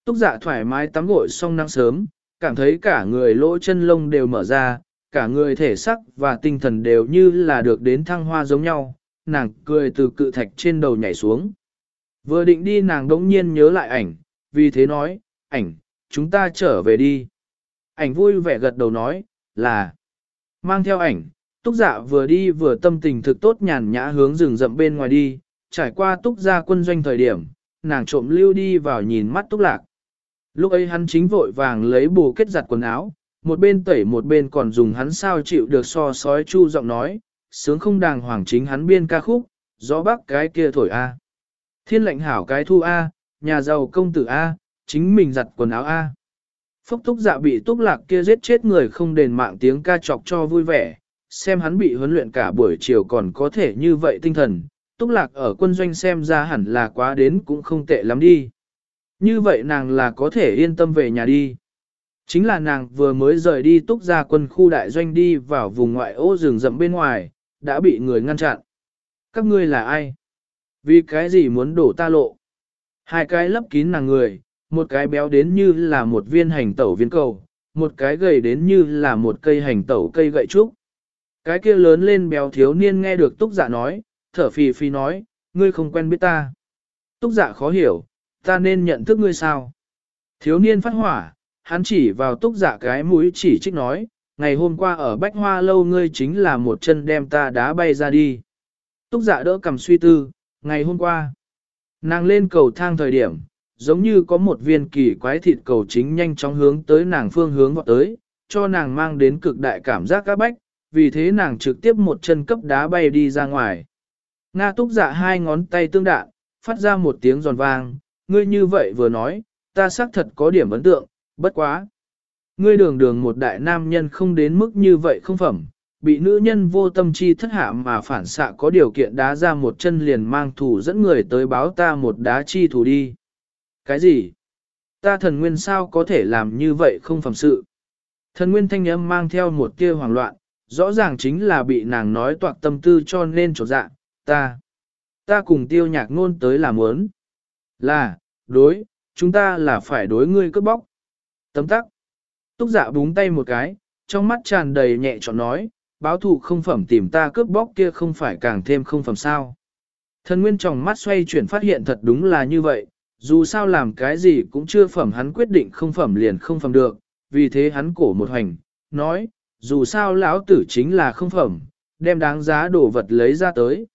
Túc dạ thoải mái tắm gội xong nắng sớm, cảm thấy cả người lỗ chân lông đều mở ra, cả người thể sắc và tinh thần đều như là được đến thăng hoa giống nhau, nàng cười từ cự thạch trên đầu nhảy xuống. Vừa định đi nàng đống nhiên nhớ lại ảnh, vì thế nói, ảnh, chúng ta trở về đi. Ảnh vui vẻ gật đầu nói, là, mang theo ảnh, túc dạ vừa đi vừa tâm tình thực tốt nhàn nhã hướng rừng rậm bên ngoài đi, trải qua túc gia quân doanh thời điểm, nàng trộm lưu đi vào nhìn mắt túc lạc. Lúc ấy hắn chính vội vàng lấy bù kết giặt quần áo, một bên tẩy một bên còn dùng hắn sao chịu được so sói chu giọng nói, sướng không đàng hoàng chính hắn biên ca khúc, gió bắc cái kia thổi A. Thiên lệnh hảo cái thu A, nhà giàu công tử A, chính mình giặt quần áo A. Phốc túc dạ bị túc lạc kia giết chết người không đền mạng tiếng ca chọc cho vui vẻ, xem hắn bị huấn luyện cả buổi chiều còn có thể như vậy tinh thần, túc lạc ở quân doanh xem ra hẳn là quá đến cũng không tệ lắm đi. Như vậy nàng là có thể yên tâm về nhà đi. Chính là nàng vừa mới rời đi túc ra quân khu đại doanh đi vào vùng ngoại ô rừng rậm bên ngoài, đã bị người ngăn chặn. Các ngươi là ai? Vì cái gì muốn đổ ta lộ? Hai cái lấp kín nàng người, một cái béo đến như là một viên hành tẩu viên cầu, một cái gầy đến như là một cây hành tẩu cây gậy trúc. Cái kia lớn lên béo thiếu niên nghe được túc giả nói, thở phì phì nói, ngươi không quen biết ta. Túc dạ khó hiểu, ta nên nhận thức ngươi sao? Thiếu niên phát hỏa, hắn chỉ vào túc dạ cái mũi chỉ trích nói, ngày hôm qua ở Bách Hoa Lâu ngươi chính là một chân đem ta đá bay ra đi. Túc dạ đỡ cầm suy tư, ngày hôm qua, nàng lên cầu thang thời điểm, giống như có một viên kỳ quái thịt cầu chính nhanh chóng hướng tới nàng phương hướng vọt tới, cho nàng mang đến cực đại cảm giác các bách, vì thế nàng trực tiếp một chân cấp đá bay đi ra ngoài. Nga túc dạ hai ngón tay tương đạn, phát ra một tiếng giòn vang, ngươi như vậy vừa nói, ta xác thật có điểm ấn tượng, bất quá. Ngươi đường đường một đại nam nhân không đến mức như vậy không phẩm, bị nữ nhân vô tâm chi thất hạ mà phản xạ có điều kiện đá ra một chân liền mang thủ dẫn người tới báo ta một đá chi thủ đi. Cái gì? Ta thần nguyên sao có thể làm như vậy không phẩm sự? Thần nguyên thanh âm mang theo một tia hoảng loạn, rõ ràng chính là bị nàng nói toạc tâm tư cho nên trột dạng ta. Ta cùng tiêu nhạc ngôn tới làm ớn. Là, đối, chúng ta là phải đối ngươi cướp bóc. Tấm tắc. Túc giả búng tay một cái, trong mắt tràn đầy nhẹ trọn nói, báo thù không phẩm tìm ta cướp bóc kia không phải càng thêm không phẩm sao. Thần nguyên trong mắt xoay chuyển phát hiện thật đúng là như vậy, dù sao làm cái gì cũng chưa phẩm hắn quyết định không phẩm liền không phẩm được, vì thế hắn cổ một hành, nói, dù sao lão tử chính là không phẩm, đem đáng giá đồ vật lấy ra tới.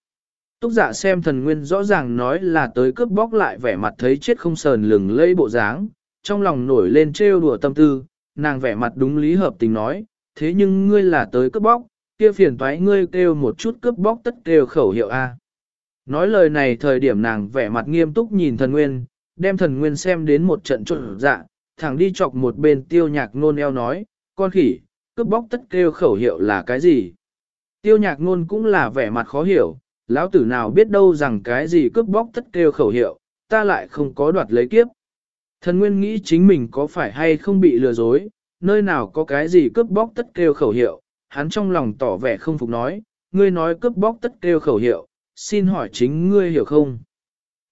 Túc giả dạ xem thần nguyên rõ ràng nói là tới cướp bóc lại vẻ mặt thấy chết không sờn lừng lây bộ dáng, trong lòng nổi lên trêu đùa tâm tư, nàng vẻ mặt đúng lý hợp tình nói, thế nhưng ngươi là tới cướp bóc, kia phiền toái ngươi kêu một chút cướp bóc tất kêu khẩu hiệu A. Nói lời này thời điểm nàng vẻ mặt nghiêm túc nhìn thần nguyên, đem thần nguyên xem đến một trận trộn dạ, thẳng đi chọc một bên tiêu nhạc nôn eo nói, con khỉ, cướp bóc tất kêu khẩu hiệu là cái gì? Tiêu nhạc nôn cũng là vẻ mặt khó hiểu, lão tử nào biết đâu rằng cái gì cướp bóc tất kêu khẩu hiệu, ta lại không có đoạt lấy kiếp. Thần nguyên nghĩ chính mình có phải hay không bị lừa dối, nơi nào có cái gì cướp bóc tất kêu khẩu hiệu, hắn trong lòng tỏ vẻ không phục nói, ngươi nói cướp bóc tất kêu khẩu hiệu, xin hỏi chính ngươi hiểu không?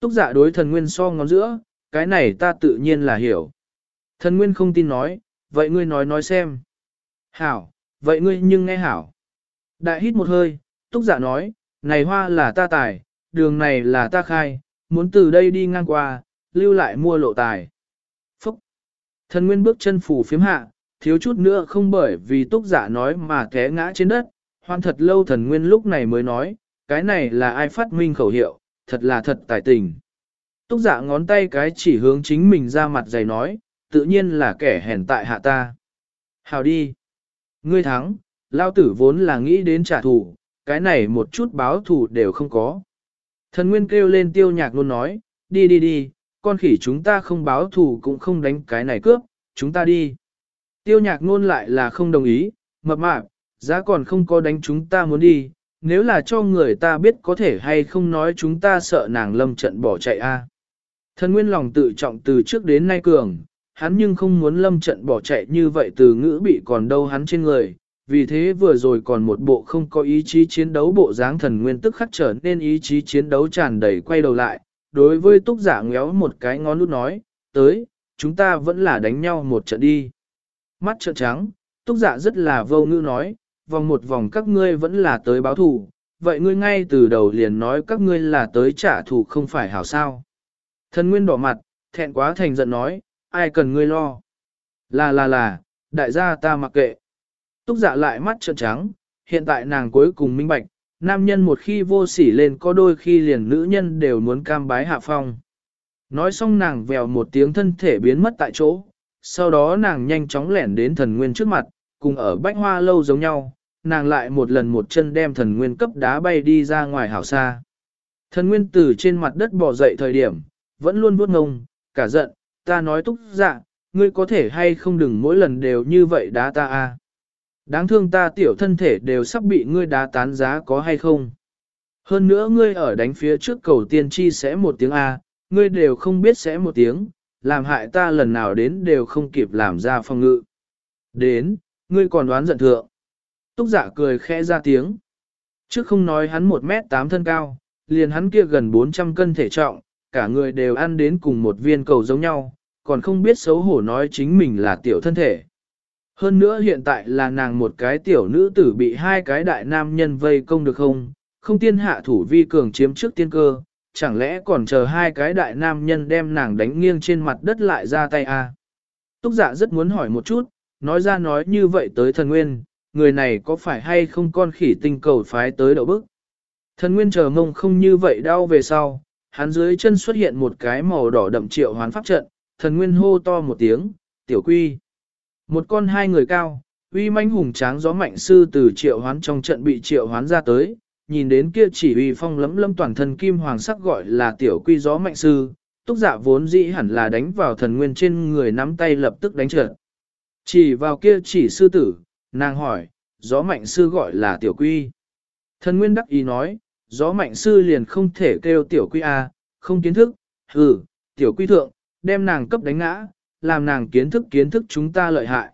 Túc giả đối thần nguyên so ngón giữa, cái này ta tự nhiên là hiểu. Thần nguyên không tin nói, vậy ngươi nói nói xem. Hảo, vậy ngươi nhưng nghe hảo. Đại hít một hơi, túc giả nói, này hoa là ta tài, đường này là ta khai, muốn từ đây đi ngang qua, lưu lại mua lộ tài. Phúc! Thần nguyên bước chân phủ phiếm hạ, thiếu chút nữa không bởi vì túc giả dạ nói mà té ngã trên đất, hoan thật lâu thần nguyên lúc này mới nói, cái này là ai phát minh khẩu hiệu, thật là thật tài tình. Túc giả dạ ngón tay cái chỉ hướng chính mình ra mặt dày nói, tự nhiên là kẻ hèn tại hạ ta. Hào đi! Ngươi thắng, lao tử vốn là nghĩ đến trả thù, cái này một chút báo thù đều không có. Thần Nguyên kêu lên tiêu nhạc luôn nói, đi đi đi, con khỉ chúng ta không báo thù cũng không đánh cái này cướp, chúng ta đi. Tiêu nhạc ngôn lại là không đồng ý, mập mạp, giá còn không có đánh chúng ta muốn đi, nếu là cho người ta biết có thể hay không nói chúng ta sợ nàng lâm trận bỏ chạy a. Thần nguyên lòng tự trọng từ trước đến nay cường, hắn nhưng không muốn lâm trận bỏ chạy như vậy từ ngữ bị còn đâu hắn trên người, vì thế vừa rồi còn một bộ không có ý chí chiến đấu bộ dáng thần nguyên tức khắc trở nên ý chí chiến đấu tràn đầy quay đầu lại, đối với túc giả ngéo một cái ngón lút nói, tới, chúng ta vẫn là đánh nhau một trận đi. Mắt trợn trắng, túc giả rất là vô ngữ nói, vòng một vòng các ngươi vẫn là tới báo thù, vậy ngươi ngay từ đầu liền nói các ngươi là tới trả thù không phải hảo sao. Thần nguyên đỏ mặt, thẹn quá thành giận nói, ai cần ngươi lo. Là là là, đại gia ta mặc kệ. Túc dạ lại mắt trợn trắng, hiện tại nàng cuối cùng minh bạch, nam nhân một khi vô sỉ lên có đôi khi liền nữ nhân đều muốn cam bái hạ phong. Nói xong nàng vèo một tiếng thân thể biến mất tại chỗ, sau đó nàng nhanh chóng lẻn đến thần nguyên trước mặt, cùng ở bách hoa lâu giống nhau, nàng lại một lần một chân đem thần nguyên cấp đá bay đi ra ngoài hảo xa. Thần nguyên từ trên mặt đất bò dậy thời điểm, vẫn luôn vuốt ngông, cả giận, ta nói túc dạ, ngươi có thể hay không đừng mỗi lần đều như vậy đá ta a. Đáng thương ta tiểu thân thể đều sắp bị ngươi đá tán giá có hay không. Hơn nữa ngươi ở đánh phía trước cầu tiên tri sẽ một tiếng A, ngươi đều không biết sẽ một tiếng, làm hại ta lần nào đến đều không kịp làm ra phong ngự. Đến, ngươi còn đoán giận thượng. Túc giả cười khẽ ra tiếng. Trước không nói hắn 1 mét 8 thân cao, liền hắn kia gần 400 cân thể trọng, cả người đều ăn đến cùng một viên cầu giống nhau, còn không biết xấu hổ nói chính mình là tiểu thân thể. Hơn nữa hiện tại là nàng một cái tiểu nữ tử bị hai cái đại nam nhân vây công được không, không tiên hạ thủ vi cường chiếm trước tiên cơ, chẳng lẽ còn chờ hai cái đại nam nhân đem nàng đánh nghiêng trên mặt đất lại ra tay à? Túc dạ rất muốn hỏi một chút, nói ra nói như vậy tới thần nguyên, người này có phải hay không con khỉ tinh cầu phái tới đậu bức? Thần nguyên chờ mông không như vậy đau về sau, hắn dưới chân xuất hiện một cái màu đỏ đậm triệu hoán pháp trận, thần nguyên hô to một tiếng, tiểu quy. Một con hai người cao, uy manh hùng tráng gió mạnh sư từ triệu hoán trong trận bị triệu hoán ra tới, nhìn đến kia chỉ uy phong lấm lâm toàn thân kim hoàng sắc gọi là tiểu quy gió mạnh sư, túc dạ vốn dĩ hẳn là đánh vào thần nguyên trên người nắm tay lập tức đánh trượt. Chỉ vào kia chỉ sư tử, nàng hỏi, gió mạnh sư gọi là tiểu quy. Thần nguyên đắc ý nói, gió mạnh sư liền không thể kêu tiểu quy A, không kiến thức, hừ, tiểu quy thượng, đem nàng cấp đánh ngã, làm nàng kiến thức kiến thức chúng ta lợi hại.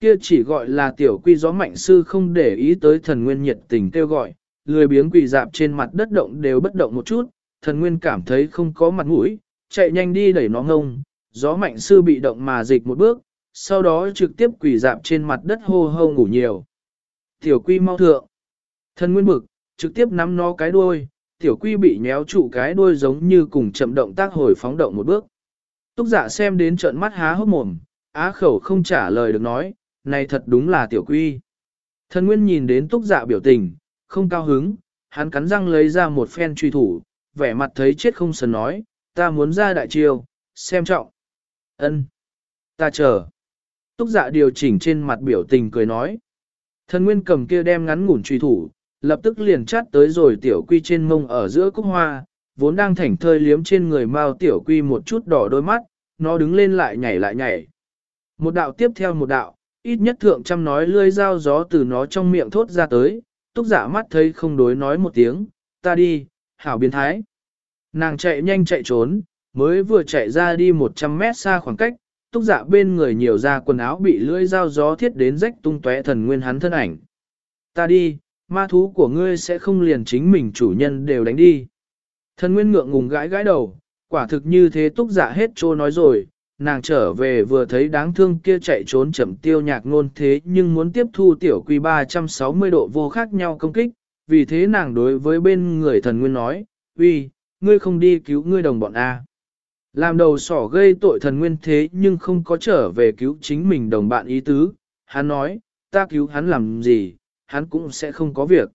Kia chỉ gọi là tiểu quy gió mạnh sư không để ý tới thần nguyên nhiệt tình kêu gọi, lười biếng quỳ dạp trên mặt đất động đều bất động một chút, thần nguyên cảm thấy không có mặt mũi, chạy nhanh đi đẩy nó ngông, gió mạnh sư bị động mà dịch một bước, sau đó trực tiếp quỳ dạp trên mặt đất hô hô ngủ nhiều. Tiểu quy mau thượng, thần nguyên bực, trực tiếp nắm nó cái đuôi, tiểu quy bị nhéo trụ cái đuôi giống như cùng chậm động tác hồi phóng động một bước. Túc giả xem đến trận mắt há hốc mồm, á khẩu không trả lời được nói, này thật đúng là tiểu quy. Thần nguyên nhìn đến túc dạ biểu tình, không cao hứng, hắn cắn răng lấy ra một phen truy thủ, vẻ mặt thấy chết không sần nói, ta muốn ra đại chiêu, xem trọng. ân, Ta chờ. Túc dạ điều chỉnh trên mặt biểu tình cười nói. Thần nguyên cầm kia đem ngắn ngủn truy thủ, lập tức liền chát tới rồi tiểu quy trên mông ở giữa cúc hoa, vốn đang thảnh thơi liếm trên người mao tiểu quy một chút đỏ đôi mắt, nó đứng lên lại nhảy lại nhảy. Một đạo tiếp theo một đạo, ít nhất thượng trăm nói lươi dao gió từ nó trong miệng thốt ra tới, túc giả mắt thấy không đối nói một tiếng, ta đi, hảo biến thái. Nàng chạy nhanh chạy trốn, mới vừa chạy ra đi 100 mét xa khoảng cách, túc dạ bên người nhiều ra quần áo bị lưỡi dao gió thiết đến rách tung tóe thần nguyên hắn thân ảnh. Ta đi, ma thú của ngươi sẽ không liền chính mình chủ nhân đều đánh đi. Thần nguyên ngượng ngùng gãi gãi đầu, quả thực như thế túc dạ hết trô nói rồi, nàng trở về vừa thấy đáng thương kia chạy trốn chậm tiêu nhạc ngôn thế nhưng muốn tiếp thu tiểu quy 360 độ vô khác nhau công kích, vì thế nàng đối với bên người thần nguyên nói, uy, ngươi không đi cứu ngươi đồng bọn A. Làm đầu sỏ gây tội thần nguyên thế nhưng không có trở về cứu chính mình đồng bạn ý tứ, hắn nói, ta cứu hắn làm gì, hắn cũng sẽ không có việc.